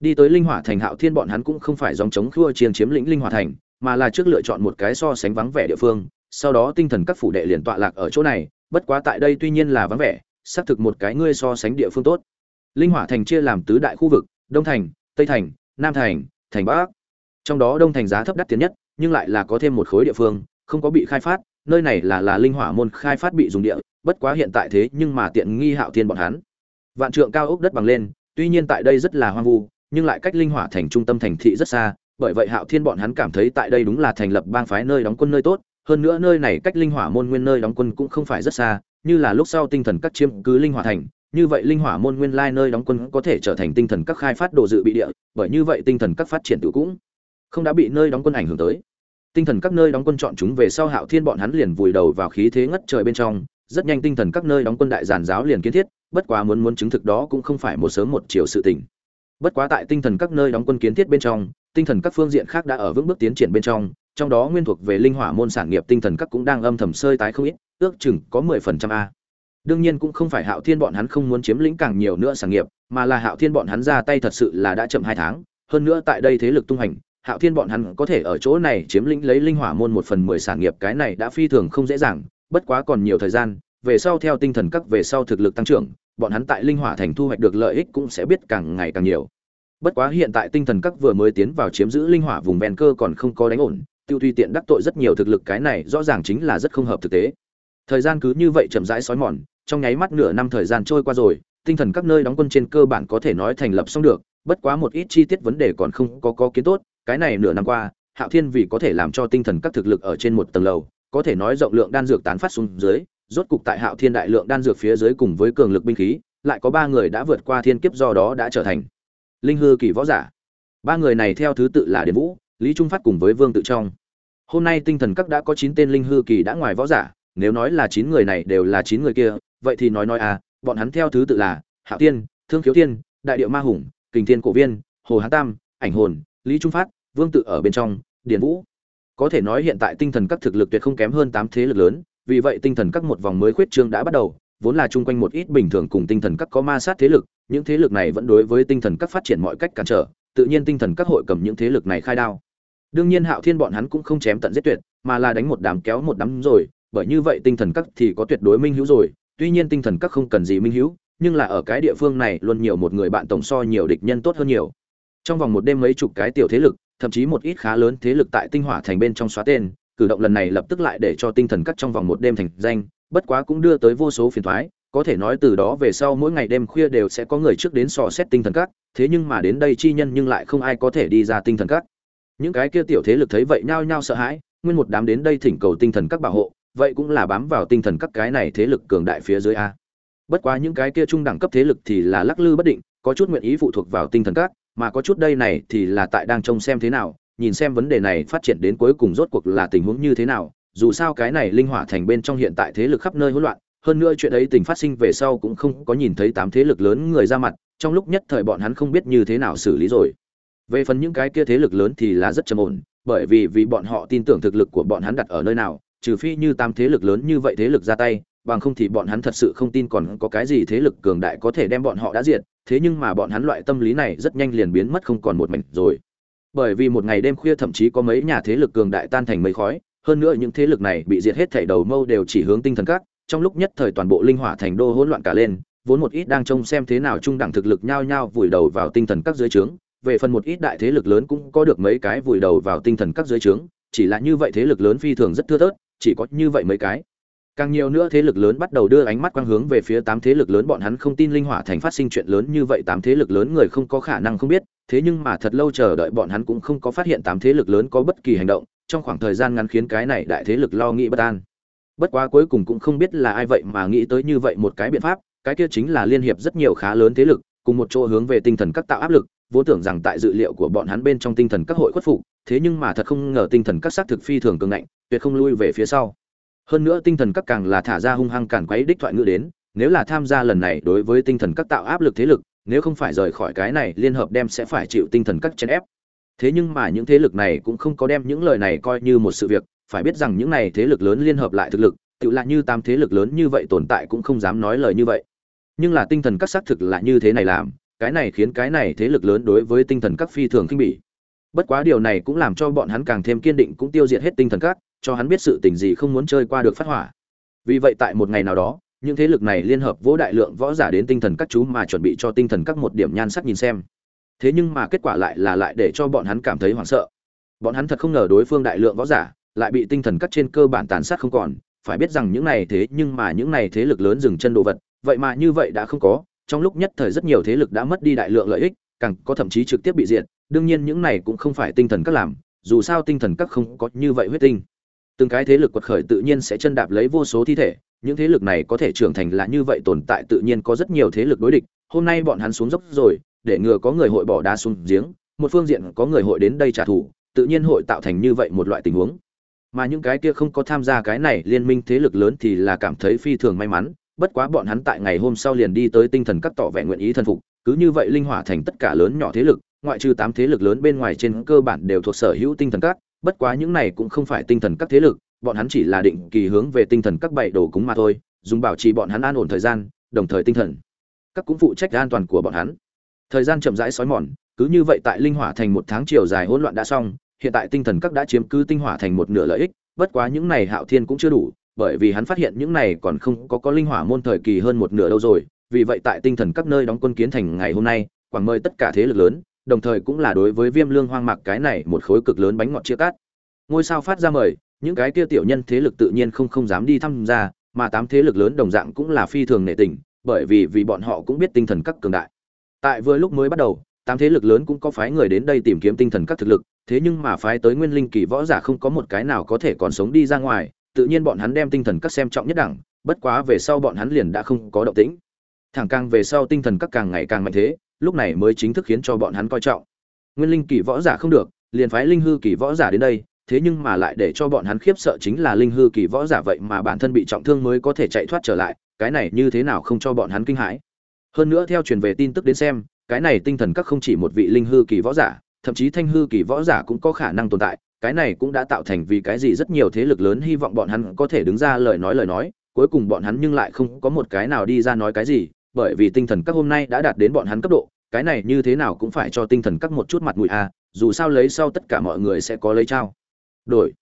Đi tới linh hỏa thành hạo thiên bọn hắn cũng không phải dòng chống khua chiên chiếm lĩnh linh hỏa thành, mà là trước lựa chọn một cái so sánh vắng vẻ địa phương, sau đó tinh thần các phủ đệ liền tọa lạc ở chỗ này bất quá tại đây tuy nhiên là vắng vẻ, xác thực một cái ngươi so sánh địa phương tốt. Linh hỏa thành chia làm tứ đại khu vực, đông thành, tây thành, nam thành thành bắc. Trong đó đông thành giá thấp đắt tiền nhất, nhưng lại là có thêm một khối địa phương, không có bị khai phát, nơi này là là linh hỏa môn khai phát bị dùng địa, bất quá hiện tại thế nhưng mà tiện nghi hạo thiên bọn hắn. Vạn trượng cao ốc đất bằng lên, tuy nhiên tại đây rất là hoang vu, nhưng lại cách linh hỏa thành trung tâm thành thị rất xa, bởi vậy hạo thiên bọn hắn cảm thấy tại đây đúng là thành lập bang phái nơi đóng quân nơi tốt hơn nữa nơi này cách linh hỏa môn nguyên nơi đóng quân cũng không phải rất xa, như là lúc sau tinh thần các chiếm cứ linh hỏa thành, như vậy linh hỏa môn nguyên lai nơi đóng quân có thể trở thành tinh thần các khai phát đồ dự bị địa, bởi như vậy tinh thần các phát triển tự cũng không đã bị nơi đóng quân ảnh hưởng tới. Tinh thần các nơi đóng quân chọn chúng về sau hạo thiên bọn hắn liền vùi đầu vào khí thế ngất trời bên trong, rất nhanh tinh thần các nơi đóng quân đại giàn giáo liền kiến thiết, bất quá muốn muốn chứng thực đó cũng không phải một sớm một chiều sự tình. Bất quá tại tinh thần các nơi đóng quân kiến thiết bên trong, tinh thần các phương diện khác đã ở vững bước tiến triển bên trong trong đó nguyên thuộc về linh hỏa môn sản nghiệp tinh thần các cũng đang âm thầm sơi tái không ít, ước chừng có mười phần trăm a. Đương nhiên cũng không phải hạo thiên bọn hắn không muốn chiếm lĩnh càng nhiều nữa sản nghiệp, mà là hạo thiên bọn hắn ra tay thật sự là đã chậm hai tháng. Hơn nữa tại đây thế lực tung hành, hạo thiên bọn hắn có thể ở chỗ này chiếm lĩnh lấy linh hỏa môn một phần mười sản nghiệp cái này đã phi thường không dễ dàng, bất quá còn nhiều thời gian, về sau theo tinh thần các về sau thực lực tăng trưởng, bọn hắn tại linh hỏa thành thu hoạch được lợi ích cũng sẽ biết càng ngày càng nhiều. Bất quá hiện tại tinh thần các vừa mới tiến vào chiếm giữ linh hỏa vùng ven cơ còn không có đánh ổn tiêu tùy tiện đắc tội rất nhiều thực lực cái này rõ ràng chính là rất không hợp thực tế. Thời gian cứ như vậy chậm rãi xói mòn, trong nháy mắt nửa năm thời gian trôi qua rồi, tinh thần các nơi đóng quân trên cơ bản có thể nói thành lập xong được, bất quá một ít chi tiết vấn đề còn không có có kiến tốt, cái này nửa năm qua, hạo thiên vì có thể làm cho tinh thần các thực lực ở trên một tầng lầu, có thể nói rộng lượng đan dược tán phát xuống dưới, rốt cục tại hạo thiên đại lượng đan dược phía dưới cùng với cường lực binh khí, lại có ba người đã vượt qua thiên kiếp do đó đã trở thành linh hư kỳ võ giả. Ba người này theo thứ tự là điền vũ lý trung phát cùng với vương tự trong. Hôm nay tinh thần các đã có chín tên linh hư kỳ đã ngoài võ giả, nếu nói là chín người này đều là chín người kia, vậy thì nói nói à bọn hắn theo thứ tự là hạo tiên thương khiếu thiên, đại điệu ma hùng, kình thiên cổ viên, hồ hán tam, ảnh hồn, lý trung phát, vương tự ở bên trong, điền vũ. Có thể nói hiện tại tinh thần các thực lực tuyệt không kém hơn tám thế lực lớn, vì vậy tinh thần các một vòng mới khuyết trương đã bắt đầu, vốn là chung quanh một ít bình thường cùng tinh thần các có ma sát thế lực, những thế lực này vẫn đối với tinh thần các phát triển mọi cách cản trở, tự nhiên tinh thần các hội cầm những thế lực này khai đao đương nhiên hạo thiên bọn hắn cũng không chém tận giết tuyệt, mà là đánh một đám kéo một đám rồi, bởi như vậy tinh thần các thì có tuyệt đối minh hữu rồi, tuy nhiên tinh thần các không cần gì minh hữu, nhưng là ở cái địa phương này luôn nhiều một người bạn tổng so nhiều địch nhân tốt hơn nhiều. Trong vòng một đêm mấy chục cái tiểu thế lực, thậm chí một ít khá lớn thế lực tại tinh hỏa thành bên trong xóa tên, cử động lần này lập tức lại để cho tinh thần các trong vòng một đêm thành danh, bất quá cũng đưa tới vô số phiền thoái có thể nói từ đó về sau mỗi ngày đêm khuya đều sẽ có người trước đến sò xét tinh thần các, thế nhưng mà đến đây chi nhân nhưng lại không ai có thể đi ra tinh thần các những cái kia tiểu thế lực thấy vậy nhao nhao sợ hãi, nguyên một đám đến đây thỉnh cầu tinh thần các bảo hộ, vậy cũng là bám vào tinh thần các cái này thế lực cường đại phía dưới a. Bất quá những cái kia trung đẳng cấp thế lực thì là lắc lư bất định, có chút nguyện ý phụ thuộc vào tinh thần các, mà có chút đây này thì là tại đang trông xem thế nào, nhìn xem vấn đề này phát triển đến cuối cùng rốt cuộc là tình huống như thế nào, dù sao cái này linh hỏa thành bên trong hiện tại thế lực khắp nơi hỗn loạn, hơn nữa chuyện ấy tình phát sinh về sau cũng không có nhìn thấy tám thế lực lớn người ra mặt, trong lúc nhất thời bọn hắn không biết như thế nào xử lý rồi về phần những cái kia thế lực lớn thì là rất trầm ổn bởi vì vì bọn họ tin tưởng thực lực của bọn hắn đặt ở nơi nào trừ phi như tam thế lực lớn như vậy thế lực ra tay bằng không thì bọn hắn thật sự không tin còn có cái gì thế lực cường đại có thể đem bọn họ đã diệt, thế nhưng mà bọn hắn loại tâm lý này rất nhanh liền biến mất không còn một mảnh rồi. Bởi vì một ngày đêm khuya thậm chí có mấy nhà thế lực cường đại tan thành mây khói, hơn nữa những thế lực này bị diệt hết thảy đầu mâu đều chỉ hướng tinh thần các, trong lúc nhất thời toàn bộ linh hỏa thành đô hỗn loạn cả lên, vốn một ít đang trông xem thế nào trung đẳng thực lực nhao nhao vùi đầu vào tinh thần các dưới trướng, về phần một ít đại thế lực lớn cũng có được mấy cái vùi đầu vào tinh thần các dưới trướng, chỉ là như vậy thế lực lớn phi thường rất thưa thớt, chỉ có như vậy mấy cái. Càng nhiều nữa thế lực lớn bắt đầu đưa ánh mắt quang hướng về phía tám thế lực lớn bọn hắn không tin linh hỏa thành phát sinh chuyện lớn như vậy tám thế lực lớn người không có khả năng không biết, thế nhưng mà thật lâu chờ đợi bọn hắn cũng không có phát hiện tám thế lực lớn có bất kỳ hành động, trong khoảng thời gian ngắn khiến cái này đại thế lực lo nghĩ bất an. Bất quá cuối cùng cũng không biết là ai vậy mà nghĩ tới như vậy một cái biện pháp, cái kia chính là liên hiệp rất nhiều khá lớn thế lực, cùng một chỗ hướng về tinh thần các tạo áp lực, vốn tưởng rằng tại dự liệu của bọn hắn bên trong tinh thần các hội khuất phục, thế nhưng mà thật không ngờ tinh thần các xác thực phi thường cường ngạnh, tuyệt không lui về phía sau. Hơn nữa tinh thần các càng là thả ra hung hăng cản quấy đích thoại ngữ đến, nếu là tham gia lần này đối với tinh thần các tạo áp lực thế lực, nếu không phải rời khỏi cái này liên hợp đem sẽ phải chịu tinh thần các chèn ép. Thế nhưng mà những thế lực này cũng không có đem những lời này coi như một sự việc, phải biết rằng những này thế lực lớn liên hợp lại thực lực, tự là như tam thế lực lớn như vậy tồn tại cũng không dám nói lời như vậy. Nhưng là tinh thần các xác thực là như thế này làm, cái này khiến cái này thế lực lớn đối với tinh thần các phi thường kinh bỉ. Bất quá điều này cũng làm cho bọn hắn càng thêm kiên định cũng tiêu diệt hết tinh thần các, cho hắn biết sự tình gì không muốn chơi qua được phát hỏa. Vì vậy tại một ngày nào đó, những thế lực này liên hợp vỗ đại lượng võ giả đến tinh thần các chú mà chuẩn bị cho tinh thần các một điểm nhan sắc nhìn xem. Thế nhưng mà kết quả lại là lại để cho bọn hắn cảm thấy hoảng sợ. Bọn hắn thật không ngờ đối phương đại lượng võ giả lại bị tinh thần các trên cơ bản tàn sát không còn, phải biết rằng những này thế nhưng mà những này thế lực lớn dừng chân đồ vật, vậy mà như vậy đã không có, trong lúc nhất thời rất nhiều thế lực đã mất đi đại lượng lợi ích, càng có thậm chí trực tiếp bị diệt, đương nhiên những này cũng không phải tinh thần các làm, dù sao tinh thần các không có như vậy huyết tinh. Từng cái thế lực quật khởi tự nhiên sẽ chân đạp lấy vô số thi thể, những thế lực này có thể trưởng thành là như vậy tồn tại tự nhiên có rất nhiều thế lực đối địch, hôm nay bọn hắn xuống dốc rồi, để ngừa có người hội bỏ đá xuống giếng, một phương diện có người hội đến đây trả thù, tự nhiên hội tạo thành như vậy một loại tình huống. Mà những cái kia không có tham gia cái này liên minh thế lực lớn thì là cảm thấy phi thường may mắn, bất quá bọn hắn tại ngày hôm sau liền đi tới tinh thần các tỏ vẻ nguyện ý thần phục, cứ như vậy linh hỏa thành tất cả lớn nhỏ thế lực, ngoại trừ tám thế lực lớn bên ngoài trên cơ bản đều thuộc sở hữu tinh thần các, bất quá những này cũng không phải tinh thần các thế lực, bọn hắn chỉ là định kỳ hướng về tinh thần các bảy đồ cúng mà thôi, dùng bảo trì bọn hắn an ổn thời gian, đồng thời tinh thần các cũng phụ trách an toàn của bọn hắn. Thời gian chậm rãi sói mòn, cứ như vậy tại linh hỏa thành một tháng chiều dài hỗn loạn đã xong, hiện tại tinh thần các đã chiếm cứ tinh hỏa thành một nửa lợi ích, bất quá những này Hạo Thiên cũng chưa đủ, bởi vì hắn phát hiện những này còn không có có linh hỏa môn thời kỳ hơn một nửa đâu rồi, vì vậy tại tinh thần các nơi đóng quân kiến thành ngày hôm nay, quảng mời tất cả thế lực lớn, đồng thời cũng là đối với Viêm Lương Hoang Mạc cái này một khối cực lớn bánh ngọt chia cắt. Ngôi sao phát ra mời, những cái kia tiểu nhân thế lực tự nhiên không không dám đi tham gia, mà tám thế lực lớn đồng dạng cũng là phi thường nể tình, bởi vì vì bọn họ cũng biết tinh thần các cường đại. Tại vừa lúc mới bắt đầu, tám thế lực lớn cũng có phái người đến đây tìm kiếm tinh thần các thực lực, thế nhưng mà phái tới nguyên linh kỳ võ giả không có một cái nào có thể còn sống đi ra ngoài, tự nhiên bọn hắn đem tinh thần các xem trọng nhất đẳng, bất quá về sau bọn hắn liền đã không có động tĩnh. Thẳng càng về sau tinh thần các càng ngày càng mạnh thế, lúc này mới chính thức khiến cho bọn hắn coi trọng. Nguyên linh kỳ võ giả không được, liền phái linh hư kỳ võ giả đến đây, thế nhưng mà lại để cho bọn hắn khiếp sợ chính là linh hư kỳ võ giả vậy mà bản thân bị trọng thương mới có thể chạy thoát trở lại, cái này như thế nào không cho bọn hắn kinh hãi. Hơn nữa theo truyền về tin tức đến xem, cái này tinh thần các không chỉ một vị linh hư kỳ võ giả, thậm chí thanh hư kỳ võ giả cũng có khả năng tồn tại, cái này cũng đã tạo thành vì cái gì rất nhiều thế lực lớn hy vọng bọn hắn có thể đứng ra lời nói lời nói, cuối cùng bọn hắn nhưng lại không có một cái nào đi ra nói cái gì, bởi vì tinh thần các hôm nay đã đạt đến bọn hắn cấp độ, cái này như thế nào cũng phải cho tinh thần các một chút mặt mũi a, à, dù sao lấy sau tất cả mọi người sẽ có lấy trao. Đổi.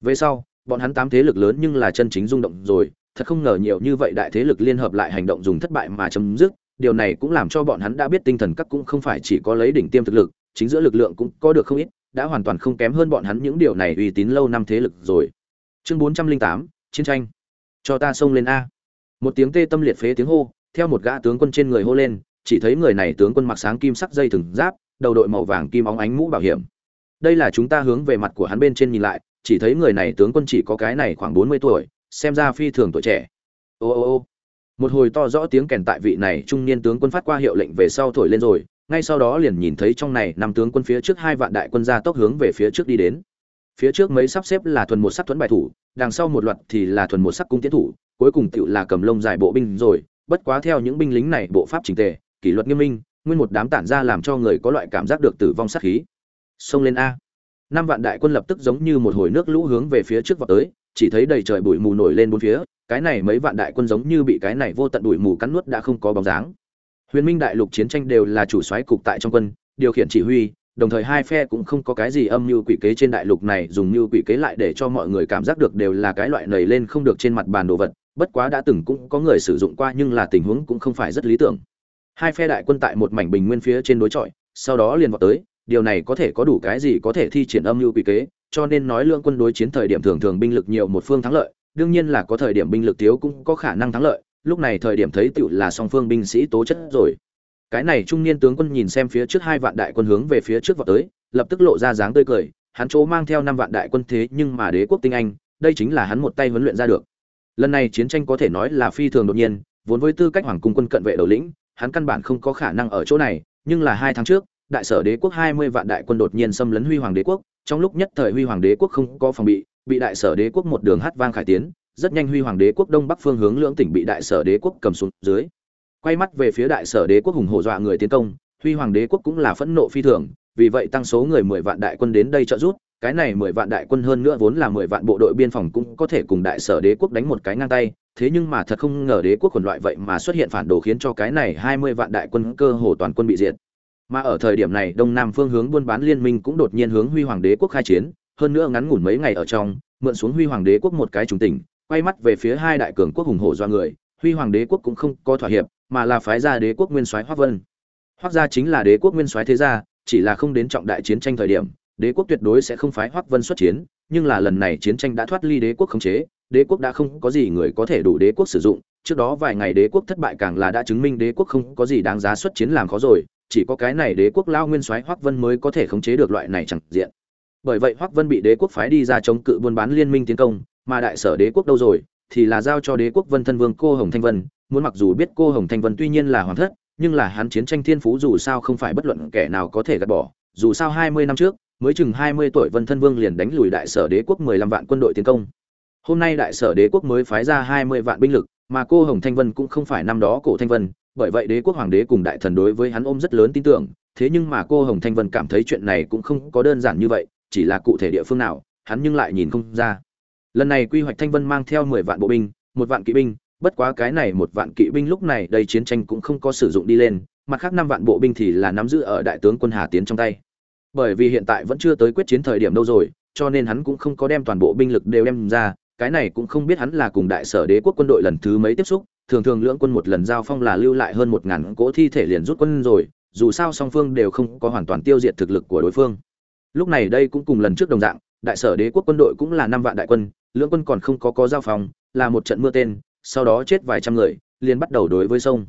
Về sau, bọn hắn tám thế lực lớn nhưng là chân chính rung động rồi, thật không ngờ nhiều như vậy đại thế lực liên hợp lại hành động dùng thất bại mà chấm dứt, điều này cũng làm cho bọn hắn đã biết tinh thần các cũng không phải chỉ có lấy đỉnh tiêm thực lực, chính giữa lực lượng cũng có được không ít, đã hoàn toàn không kém hơn bọn hắn những điều này uy tín lâu năm thế lực rồi. Chương 408, chiến tranh. Cho ta xông lên a. Một tiếng tê tâm liệt phế tiếng hô, theo một gã tướng quân trên người hô lên, chỉ thấy người này tướng quân mặc sáng kim sắc dây thừng giáp, đầu đội màu vàng kim óng ánh mũ bảo hiểm. Đây là chúng ta hướng về mặt của hắn bên trên nhìn lại, chỉ thấy người này tướng quân chỉ có cái này khoảng 40 tuổi, xem ra phi thường tuổi trẻ. Ô ô ô. Một hồi to rõ tiếng kèn tại vị này trung niên tướng quân phát qua hiệu lệnh về sau thổi lên rồi, ngay sau đó liền nhìn thấy trong này năm tướng quân phía trước hai vạn đại quân ra tốc hướng về phía trước đi đến. Phía trước mấy sắp xếp là thuần một sắc thuẫn bài thủ, đằng sau một loạt thì là thuần một sắc cung tiến thủ, cuối cùng tựu là cầm lông dài bộ binh rồi, bất quá theo những binh lính này bộ pháp trình tề, kỷ luật nghiêm minh, nguyên một đám tản ra làm cho người có loại cảm giác được tử vong sát khí. Xông lên a. Năm vạn đại quân lập tức giống như một hồi nước lũ hướng về phía trước vào tới, chỉ thấy đầy trời bụi mù nổi lên bốn phía, cái này mấy vạn đại quân giống như bị cái này vô tận đuổi mù cắn nuốt đã không có bóng dáng huyền minh đại lục chiến tranh đều là chủ soái cục tại trong quân, điều khiển chỉ huy, đồng thời hai phe cũng không có cái gì âm mưu quỷ kế trên đại lục này, dùng mưu quỷ kế lại để cho mọi người cảm giác được đều là cái loại nầy lên không được trên mặt bàn đồ vật, bất quá đã từng cũng có người sử dụng qua nhưng là tình huống cũng không phải rất lý tưởng. Hai phe đại quân tại một mảnh bình nguyên phía trên đối chọi, sau đó liền vào tới, điều này có thể có đủ cái gì có thể thi triển âm mưu quỷ kế, cho nên nói lượng quân đối chiến thời điểm thường thường binh lực nhiều một phương thắng lợi, đương nhiên là có thời điểm binh lực thiếu cũng có khả năng thắng lợi lúc này thời điểm thấy tựu là song phương binh sĩ tố chất rồi. Cái này trung niên tướng quân nhìn xem phía trước hai vạn đại quân hướng về phía trước vào tới, lập tức lộ ra dáng tươi cười, hắn chỗ mang theo năm vạn đại quân thế nhưng mà đế quốc tinh anh, đây chính là hắn một tay huấn luyện ra được. Lần này chiến tranh có thể nói là phi thường đột nhiên, vốn với tư cách hoàng cung quân cận vệ đầu lĩnh, hắn căn bản không có khả năng ở chỗ này, nhưng là hai tháng trước, đại sở đế quốc hai mươi vạn đại quân đột nhiên xâm lấn huy hoàng đế quốc, trong lúc nhất thời huy hoàng đế quốc không có phòng bị bị đại sở đế quốc một đường hát vang khải tiến rất nhanh huy hoàng đế quốc đông bắc phương hướng lưỡng tỉnh bị đại sở đế quốc cầm xuống dưới. Quay mắt về phía đại sở đế quốc hùng hổ dọa người tiến công, huy hoàng đế quốc cũng là phẫn nộ phi thường, vì vậy tăng số người mười vạn đại quân đến đây trợ giúp, cái này mười vạn đại quân hơn nữa vốn là mười vạn bộ đội biên phòng cũng có thể cùng đại sở đế quốc đánh một cái ngang tay, thế nhưng mà thật không ngờ đế quốc quần loại vậy mà xuất hiện phản đồ khiến cho cái này hai mươi vạn đại quân cơ hồ toàn quân bị diệt. Mà ở thời điểm này, đông nam phương hướng buôn bán liên minh cũng đột nhiên hướng huy hoàng đế quốc khai chiến, hơn nữa ngắn ngủn mấy ngày ở trong, mượn xuống huy hoàng đế quốc một cái trùng tỉnh quay mắt về phía hai đại cường quốc hùng hổ do người huy hoàng đế quốc cũng không có thỏa hiệp mà là phái ra đế quốc nguyên soái hoắc vân hoắc gia chính là đế quốc nguyên soái thế gia chỉ là không đến trọng đại chiến tranh thời điểm đế quốc tuyệt đối sẽ không phái hoắc vân xuất chiến nhưng là lần này chiến tranh đã thoát ly đế quốc khống chế đế quốc đã không có gì người có thể đủ đế quốc sử dụng trước đó vài ngày đế quốc thất bại càng là đã chứng minh đế quốc không có gì đáng giá xuất chiến làm khó rồi chỉ có cái này đế quốc lao nguyên soái hoắc vân mới có thể khống chế được loại này chẳng diện bởi vậy hoắc vân bị đế quốc phái đi ra chống cự buôn bán liên minh tiến công mà đại sở đế quốc đâu rồi, thì là giao cho đế quốc vân thân vương cô hồng thanh vân, muốn mặc dù biết cô hồng thanh vân tuy nhiên là hoàng thất, nhưng là hắn chiến tranh thiên phú dù sao không phải bất luận kẻ nào có thể gạt bỏ, dù sao hai mươi năm trước, mới chừng hai mươi tuổi vân thân vương liền đánh lùi đại sở đế quốc mười lăm vạn quân đội tiến công. Hôm nay đại sở đế quốc mới phái ra hai mươi vạn binh lực, mà cô hồng thanh vân cũng không phải năm đó cổ thanh vân, bởi vậy đế quốc hoàng đế cùng đại thần đối với hắn ôm rất lớn tin tưởng, thế nhưng mà cô hồng thanh vân cảm thấy chuyện này cũng không có đơn giản như vậy, chỉ là cụ thể địa phương nào, hắn nhưng lại nhìn không ra lần này quy hoạch thanh vân mang theo mười vạn bộ binh, một vạn kỵ binh, bất quá cái này một vạn kỵ binh lúc này đây chiến tranh cũng không có sử dụng đi lên, mặt khác năm vạn bộ binh thì là nắm giữ ở đại tướng quân hà tiến trong tay. Bởi vì hiện tại vẫn chưa tới quyết chiến thời điểm đâu rồi, cho nên hắn cũng không có đem toàn bộ binh lực đều đem ra, cái này cũng không biết hắn là cùng đại sở đế quốc quân đội lần thứ mấy tiếp xúc, thường thường lưỡng quân một lần giao phong là lưu lại hơn một ngàn cỗ thi thể liền rút quân rồi, dù sao song phương đều không có hoàn toàn tiêu diệt thực lực của đối phương. Lúc này đây cũng cùng lần trước đồng dạng, đại sở đế quốc quân đội cũng là năm vạn đại quân lưỡng quân còn không có có giao phòng, là một trận mưa tên, sau đó chết vài trăm người, liền bắt đầu đối với sông.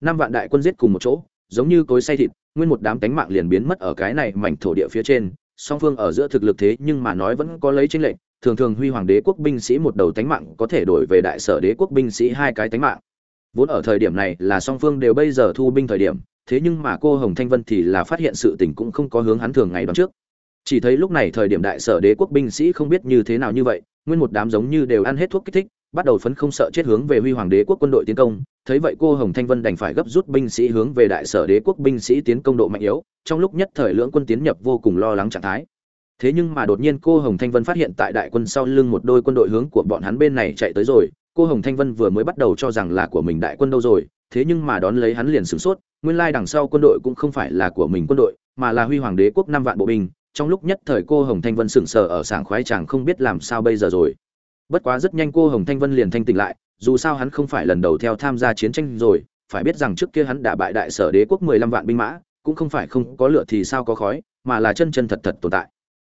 Năm vạn đại quân giết cùng một chỗ, giống như cối say thịt, nguyên một đám tánh mạng liền biến mất ở cái này mảnh thổ địa phía trên. Song phương ở giữa thực lực thế nhưng mà nói vẫn có lấy tranh lệch, thường thường huy hoàng đế quốc binh sĩ một đầu tánh mạng có thể đổi về đại sở đế quốc binh sĩ hai cái tánh mạng. Vốn ở thời điểm này là song phương đều bây giờ thu binh thời điểm, thế nhưng mà cô hồng thanh vân thì là phát hiện sự tình cũng không có hướng hắn thường ngày đón trước chỉ thấy lúc này thời điểm đại sở đế quốc binh sĩ không biết như thế nào như vậy, nguyên một đám giống như đều ăn hết thuốc kích thích, bắt đầu phấn không sợ chết hướng về huy hoàng đế quốc quân đội tiến công. Thấy vậy cô hồng thanh vân đành phải gấp rút binh sĩ hướng về đại sở đế quốc binh sĩ tiến công độ mạnh yếu, trong lúc nhất thời lưỡng quân tiến nhập vô cùng lo lắng trạng thái. Thế nhưng mà đột nhiên cô hồng thanh vân phát hiện tại đại quân sau lưng một đôi quân đội hướng của bọn hắn bên này chạy tới rồi. Cô hồng thanh vân vừa mới bắt đầu cho rằng là của mình đại quân đâu rồi, thế nhưng mà đón lấy hắn liền sửng sốt, nguyên lai đằng sau quân đội cũng không phải là của mình quân đội, mà là huy hoàng đế quốc năm vạn bộ binh trong lúc nhất thời cô hồng thanh vân sững sờ ở sảng khoái chàng không biết làm sao bây giờ rồi. Bất quá rất nhanh cô hồng thanh vân liền thanh tỉnh lại, dù sao hắn không phải lần đầu theo tham gia chiến tranh rồi, phải biết rằng trước kia hắn đã bại đại sở đế quốc mười lăm vạn binh mã, cũng không phải không có lửa thì sao có khói, mà là chân chân thật thật tồn tại.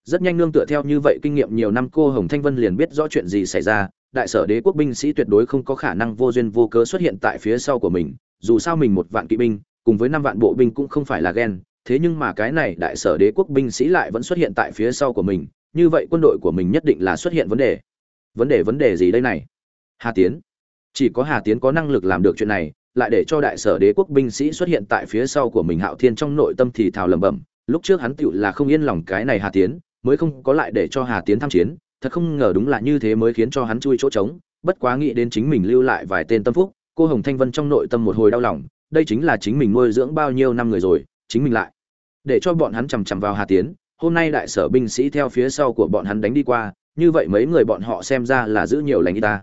Rất nhanh nương tựa theo như vậy kinh nghiệm nhiều năm cô hồng thanh vân liền biết rõ chuyện gì xảy ra, đại sở đế quốc binh sĩ tuyệt đối không có khả năng vô duyên vô cớ xuất hiện tại phía sau của mình, dù sao mình một vạn kỵ binh, cùng với năm vạn bộ binh cũng không phải là ghen thế nhưng mà cái này đại sở đế quốc binh sĩ lại vẫn xuất hiện tại phía sau của mình, như vậy quân đội của mình nhất định là xuất hiện vấn đề. Vấn đề vấn đề gì đây này? Hà tiến. Chỉ có hà tiến có năng lực làm được chuyện này, lại để cho đại sở đế quốc binh sĩ xuất hiện tại phía sau của mình hạo thiên trong nội tâm thì thào lẩm bẩm, lúc trước hắn tựu là không yên lòng cái này hà tiến, mới không có lại để cho hà tiến tham chiến, thật không ngờ đúng là như thế mới khiến cho hắn chui chỗ trống, bất quá nghĩ đến chính mình lưu lại vài tên tâm phúc, cô hồng thanh vân trong nội tâm một hồi đau lòng, đây chính là chính mình nuôi dưỡng bao nhiêu năm người rồi chính mình lại. Để cho bọn hắn chằm chằm vào hà tiến, hôm nay đại sở binh sĩ theo phía sau của bọn hắn đánh đi qua, như vậy mấy người bọn họ xem ra là giữ nhiều lành y ta.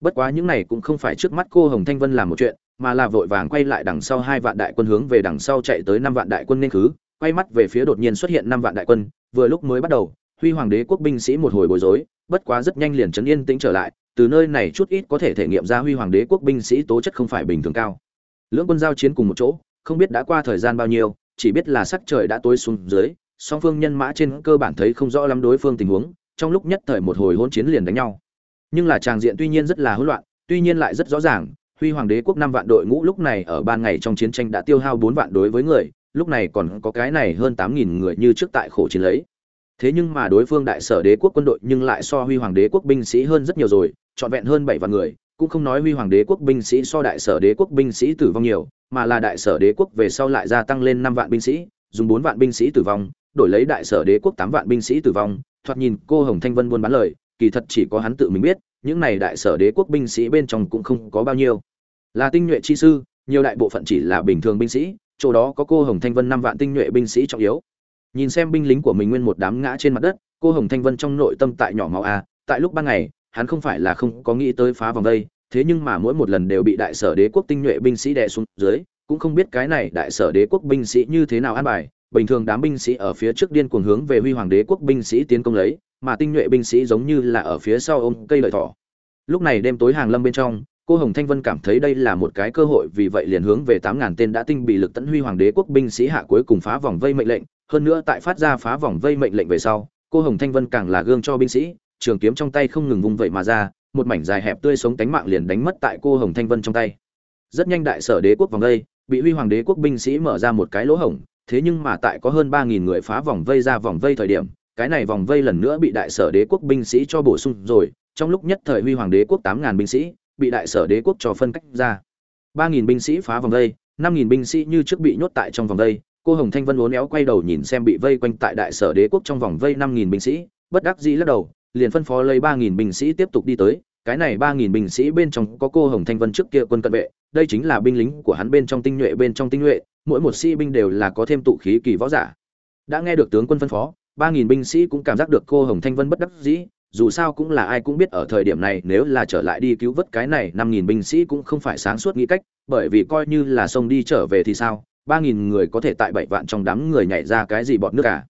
Bất quá những này cũng không phải trước mắt cô hồng thanh vân làm một chuyện, mà là vội vàng quay lại đằng sau hai vạn đại quân hướng về đằng sau chạy tới năm vạn đại quân nên khứ, quay mắt về phía đột nhiên xuất hiện năm vạn đại quân, vừa lúc mới bắt đầu, huy hoàng đế quốc binh sĩ một hồi bối rối, bất quá rất nhanh liền trấn yên tĩnh trở lại, từ nơi này chút ít có thể thể nghiệm ra huy hoàng đế quốc binh sĩ tố chất không phải bình thường cao. Lưỡng quân giao chiến cùng một chỗ, không biết đã qua thời gian bao nhiêu chỉ biết là sắc trời đã tối xuống dưới, song phương nhân mã trên cơ bản thấy không rõ lắm đối phương tình huống, trong lúc nhất thời một hồi hỗn chiến liền đánh nhau. Nhưng là tràng diện tuy nhiên rất là hỗn loạn, tuy nhiên lại rất rõ ràng, huy hoàng đế quốc năm vạn đội ngũ lúc này ở ban ngày trong chiến tranh đã tiêu hao bốn vạn đối với người, lúc này còn có cái này hơn tám nghìn người như trước tại khổ chiến lấy. Thế nhưng mà đối phương đại sở đế quốc quân đội nhưng lại so huy hoàng đế quốc binh sĩ hơn rất nhiều rồi, trọn vẹn hơn bảy vạn người cũng không nói huy hoàng đế quốc binh sĩ so đại sở đế quốc binh sĩ tử vong nhiều, mà là đại sở đế quốc về sau lại gia tăng lên năm vạn binh sĩ, dùng bốn vạn binh sĩ tử vong, đổi lấy đại sở đế quốc tám vạn binh sĩ tử vong, thoạt nhìn cô hồng thanh vân buôn bán lời, kỳ thật chỉ có hắn tự mình biết, những này đại sở đế quốc binh sĩ bên trong cũng không có bao nhiêu. Là tinh nhuệ chi sư, nhiều đại bộ phận chỉ là bình thường binh sĩ, chỗ đó có cô hồng thanh vân năm vạn tinh nhuệ binh sĩ trọng yếu. Nhìn xem binh lính của mình nguyên một đám ngã trên mặt đất, cô hồng thanh vân trong nội tâm tại nhỏ máu a tại lúc ban ngày hắn không phải là không có nghĩ tới phá vòng đây, thế nhưng mà mỗi một lần đều bị đại sở đế quốc tinh nhuệ binh sĩ đè xuống dưới, cũng không biết cái này đại sở đế quốc binh sĩ như thế nào an bài. Bình thường đám binh sĩ ở phía trước điên cuồng hướng về huy hoàng đế quốc binh sĩ tiến công lấy, mà tinh nhuệ binh sĩ giống như là ở phía sau ôm cây lợi thỏ. Lúc này đêm tối hàng lâm bên trong, cô hồng thanh vân cảm thấy đây là một cái cơ hội, vì vậy liền hướng về tám ngàn tên đã tinh bị lực tấn huy hoàng đế quốc binh sĩ hạ cuối cùng phá vòng vây mệnh lệnh. Hơn nữa tại phát ra phá vòng vây mệnh lệnh về sau, cô hồng thanh vân càng là gương cho binh sĩ trường kiếm trong tay không ngừng vung vậy mà ra, một mảnh dài hẹp tươi sống tánh mạng liền đánh mất tại cô hồng thanh vân trong tay. Rất nhanh đại sở đế quốc vòng vây, bị huy hoàng đế quốc binh sĩ mở ra một cái lỗ hổng, thế nhưng mà tại có hơn ba nghìn người phá vòng vây ra vòng vây thời điểm, cái này vòng vây lần nữa bị đại sở đế quốc binh sĩ cho bổ sung rồi, trong lúc nhất thời huy hoàng đế quốc tám nghìn binh sĩ bị đại sở đế quốc cho phân cách ra. ba nghìn binh sĩ phá vòng vây, năm nghìn binh sĩ như trước bị nhốt tại trong vòng vây, cô hồng thanh vân uốn éo quay đầu nhìn xem bị vây quanh tại đại sở đế quốc trong vòng vây năm nghìn binh sĩ, bất đắc dĩ lắc đầu liền phân phó lấy ba nghìn binh sĩ tiếp tục đi tới. Cái này ba nghìn binh sĩ bên trong có cô hồng thanh vân trước kia quân cận vệ. Đây chính là binh lính của hắn bên trong tinh nhuệ, bên trong tinh nhuệ. Mỗi một sĩ binh đều là có thêm tụ khí kỳ võ giả. Đã nghe được tướng quân phân phó, ba nghìn binh sĩ cũng cảm giác được cô hồng thanh vân bất đắc dĩ. Dù sao cũng là ai cũng biết ở thời điểm này, nếu là trở lại đi cứu vớt cái này năm nghìn binh sĩ cũng không phải sáng suốt nghĩ cách. Bởi vì coi như là sông đi trở về thì sao? ba nghìn người có thể tại bảy vạn trong đám người nhảy ra cái gì bọn nước cả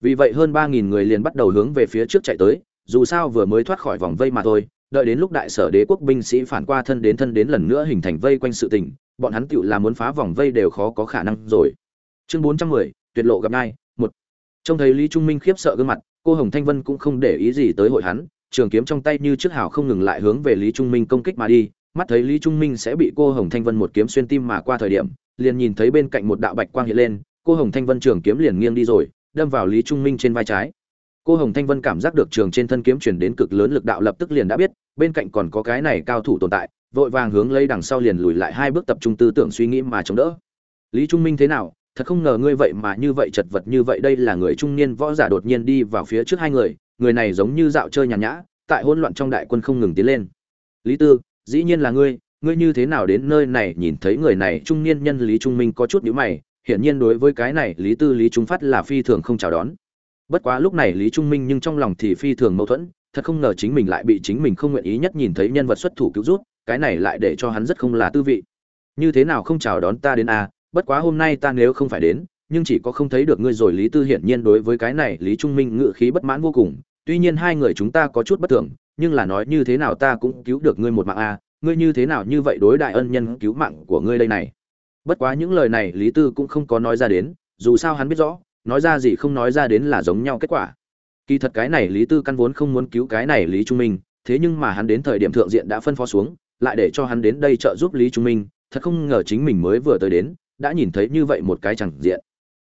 vì vậy hơn ba nghìn người liền bắt đầu hướng về phía trước chạy tới dù sao vừa mới thoát khỏi vòng vây mà thôi, đợi đến lúc đại sở đế quốc binh sĩ phản qua thân đến thân đến lần nữa hình thành vây quanh sự tình, bọn hắn tựu là muốn phá vòng vây đều khó có khả năng rồi. Chương bốn trăm mười, tuyệt lộ gặp ngay, một. Trông thấy lý trung minh khiếp sợ gương mặt, cô hồng thanh vân cũng không để ý gì tới hội hắn, trường kiếm trong tay như trước hào không ngừng lại hướng về lý trung minh công kích mà đi, mắt thấy lý trung minh sẽ bị cô hồng thanh vân một kiếm xuyên tim mà qua thời điểm, liền nhìn thấy bên cạnh một đạo bạch quang hiện lên, cô hồng thanh vân trường kiếm liền nghiêng đi rồi, đâm vào lý trung minh trên vai trái cô hồng thanh vân cảm giác được trường trên thân kiếm chuyển đến cực lớn lực đạo lập tức liền đã biết, bên cạnh còn có cái này cao thủ tồn tại, vội vàng hướng lấy đằng sau liền lùi lại hai bước tập trung tư tưởng suy nghĩ mà chống đỡ. Lý trung minh thế nào? Thật không ngờ ngươi vậy mà như vậy chật vật như vậy, đây là người trung niên võ giả đột nhiên đi vào phía trước hai người người này giống như dạo chơi nhàn nhã, tại hỗn loạn trong đại quân không ngừng tiến lên. Lý tư, dĩ nhiên là ngươi ngươi như thế nào đến nơi này nhìn thấy người này? Trung niên nhân lý trung minh có chút nhíu mày, hiển nhiên đối với cái này lý tư lý trung phát là phi thường không chào đón bất quá lúc này lý trung minh nhưng trong lòng thì phi thường mâu thuẫn, thật không ngờ chính mình lại bị chính mình không nguyện ý nhất nhìn thấy nhân vật xuất thủ cứu rút cái này lại để cho hắn rất không là tư vị như thế nào không chào đón ta đến a à? bất quá hôm nay ta nếu không phải đến, nhưng chỉ có không thấy được ngươi rồi lý tư hiển nhiên đối với cái này lý trung minh ngự khí bất mãn vô cùng, tuy nhiên hai người chúng ta có chút bất thường, nhưng là nói như thế nào ta cũng cứu được ngươi một mạng a ngươi như thế nào như vậy đối đại ân nhân cứu mạng của ngươi đây này bất quá những lời này lý tư cũng không có nói ra đến, dù sao hắn biết rõ nói ra gì không nói ra đến là giống nhau kết quả. Kỳ thật cái này lý tư căn vốn không muốn cứu cái này lý trung minh, thế nhưng mà hắn đến thời điểm thượng diện đã phân phó xuống, lại để cho hắn đến đây trợ giúp lý trung minh, thật không ngờ chính mình mới vừa tới đến, đã nhìn thấy như vậy một cái chẳng diện.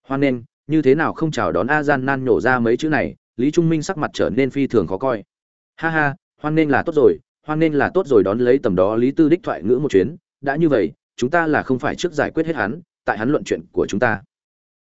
Hoan nên, như thế nào không chào đón a gian nan nhổ ra mấy chữ này, lý trung minh sắc mặt trở nên phi thường khó coi. Ha ha, hoan nên là tốt rồi, hoan nên là tốt rồi đón lấy tầm đó lý tư đích thoại ngữ một chuyến, đã như vậy, chúng ta là không phải trước giải quyết hết hắn, tại hắn luận chuyện của chúng ta.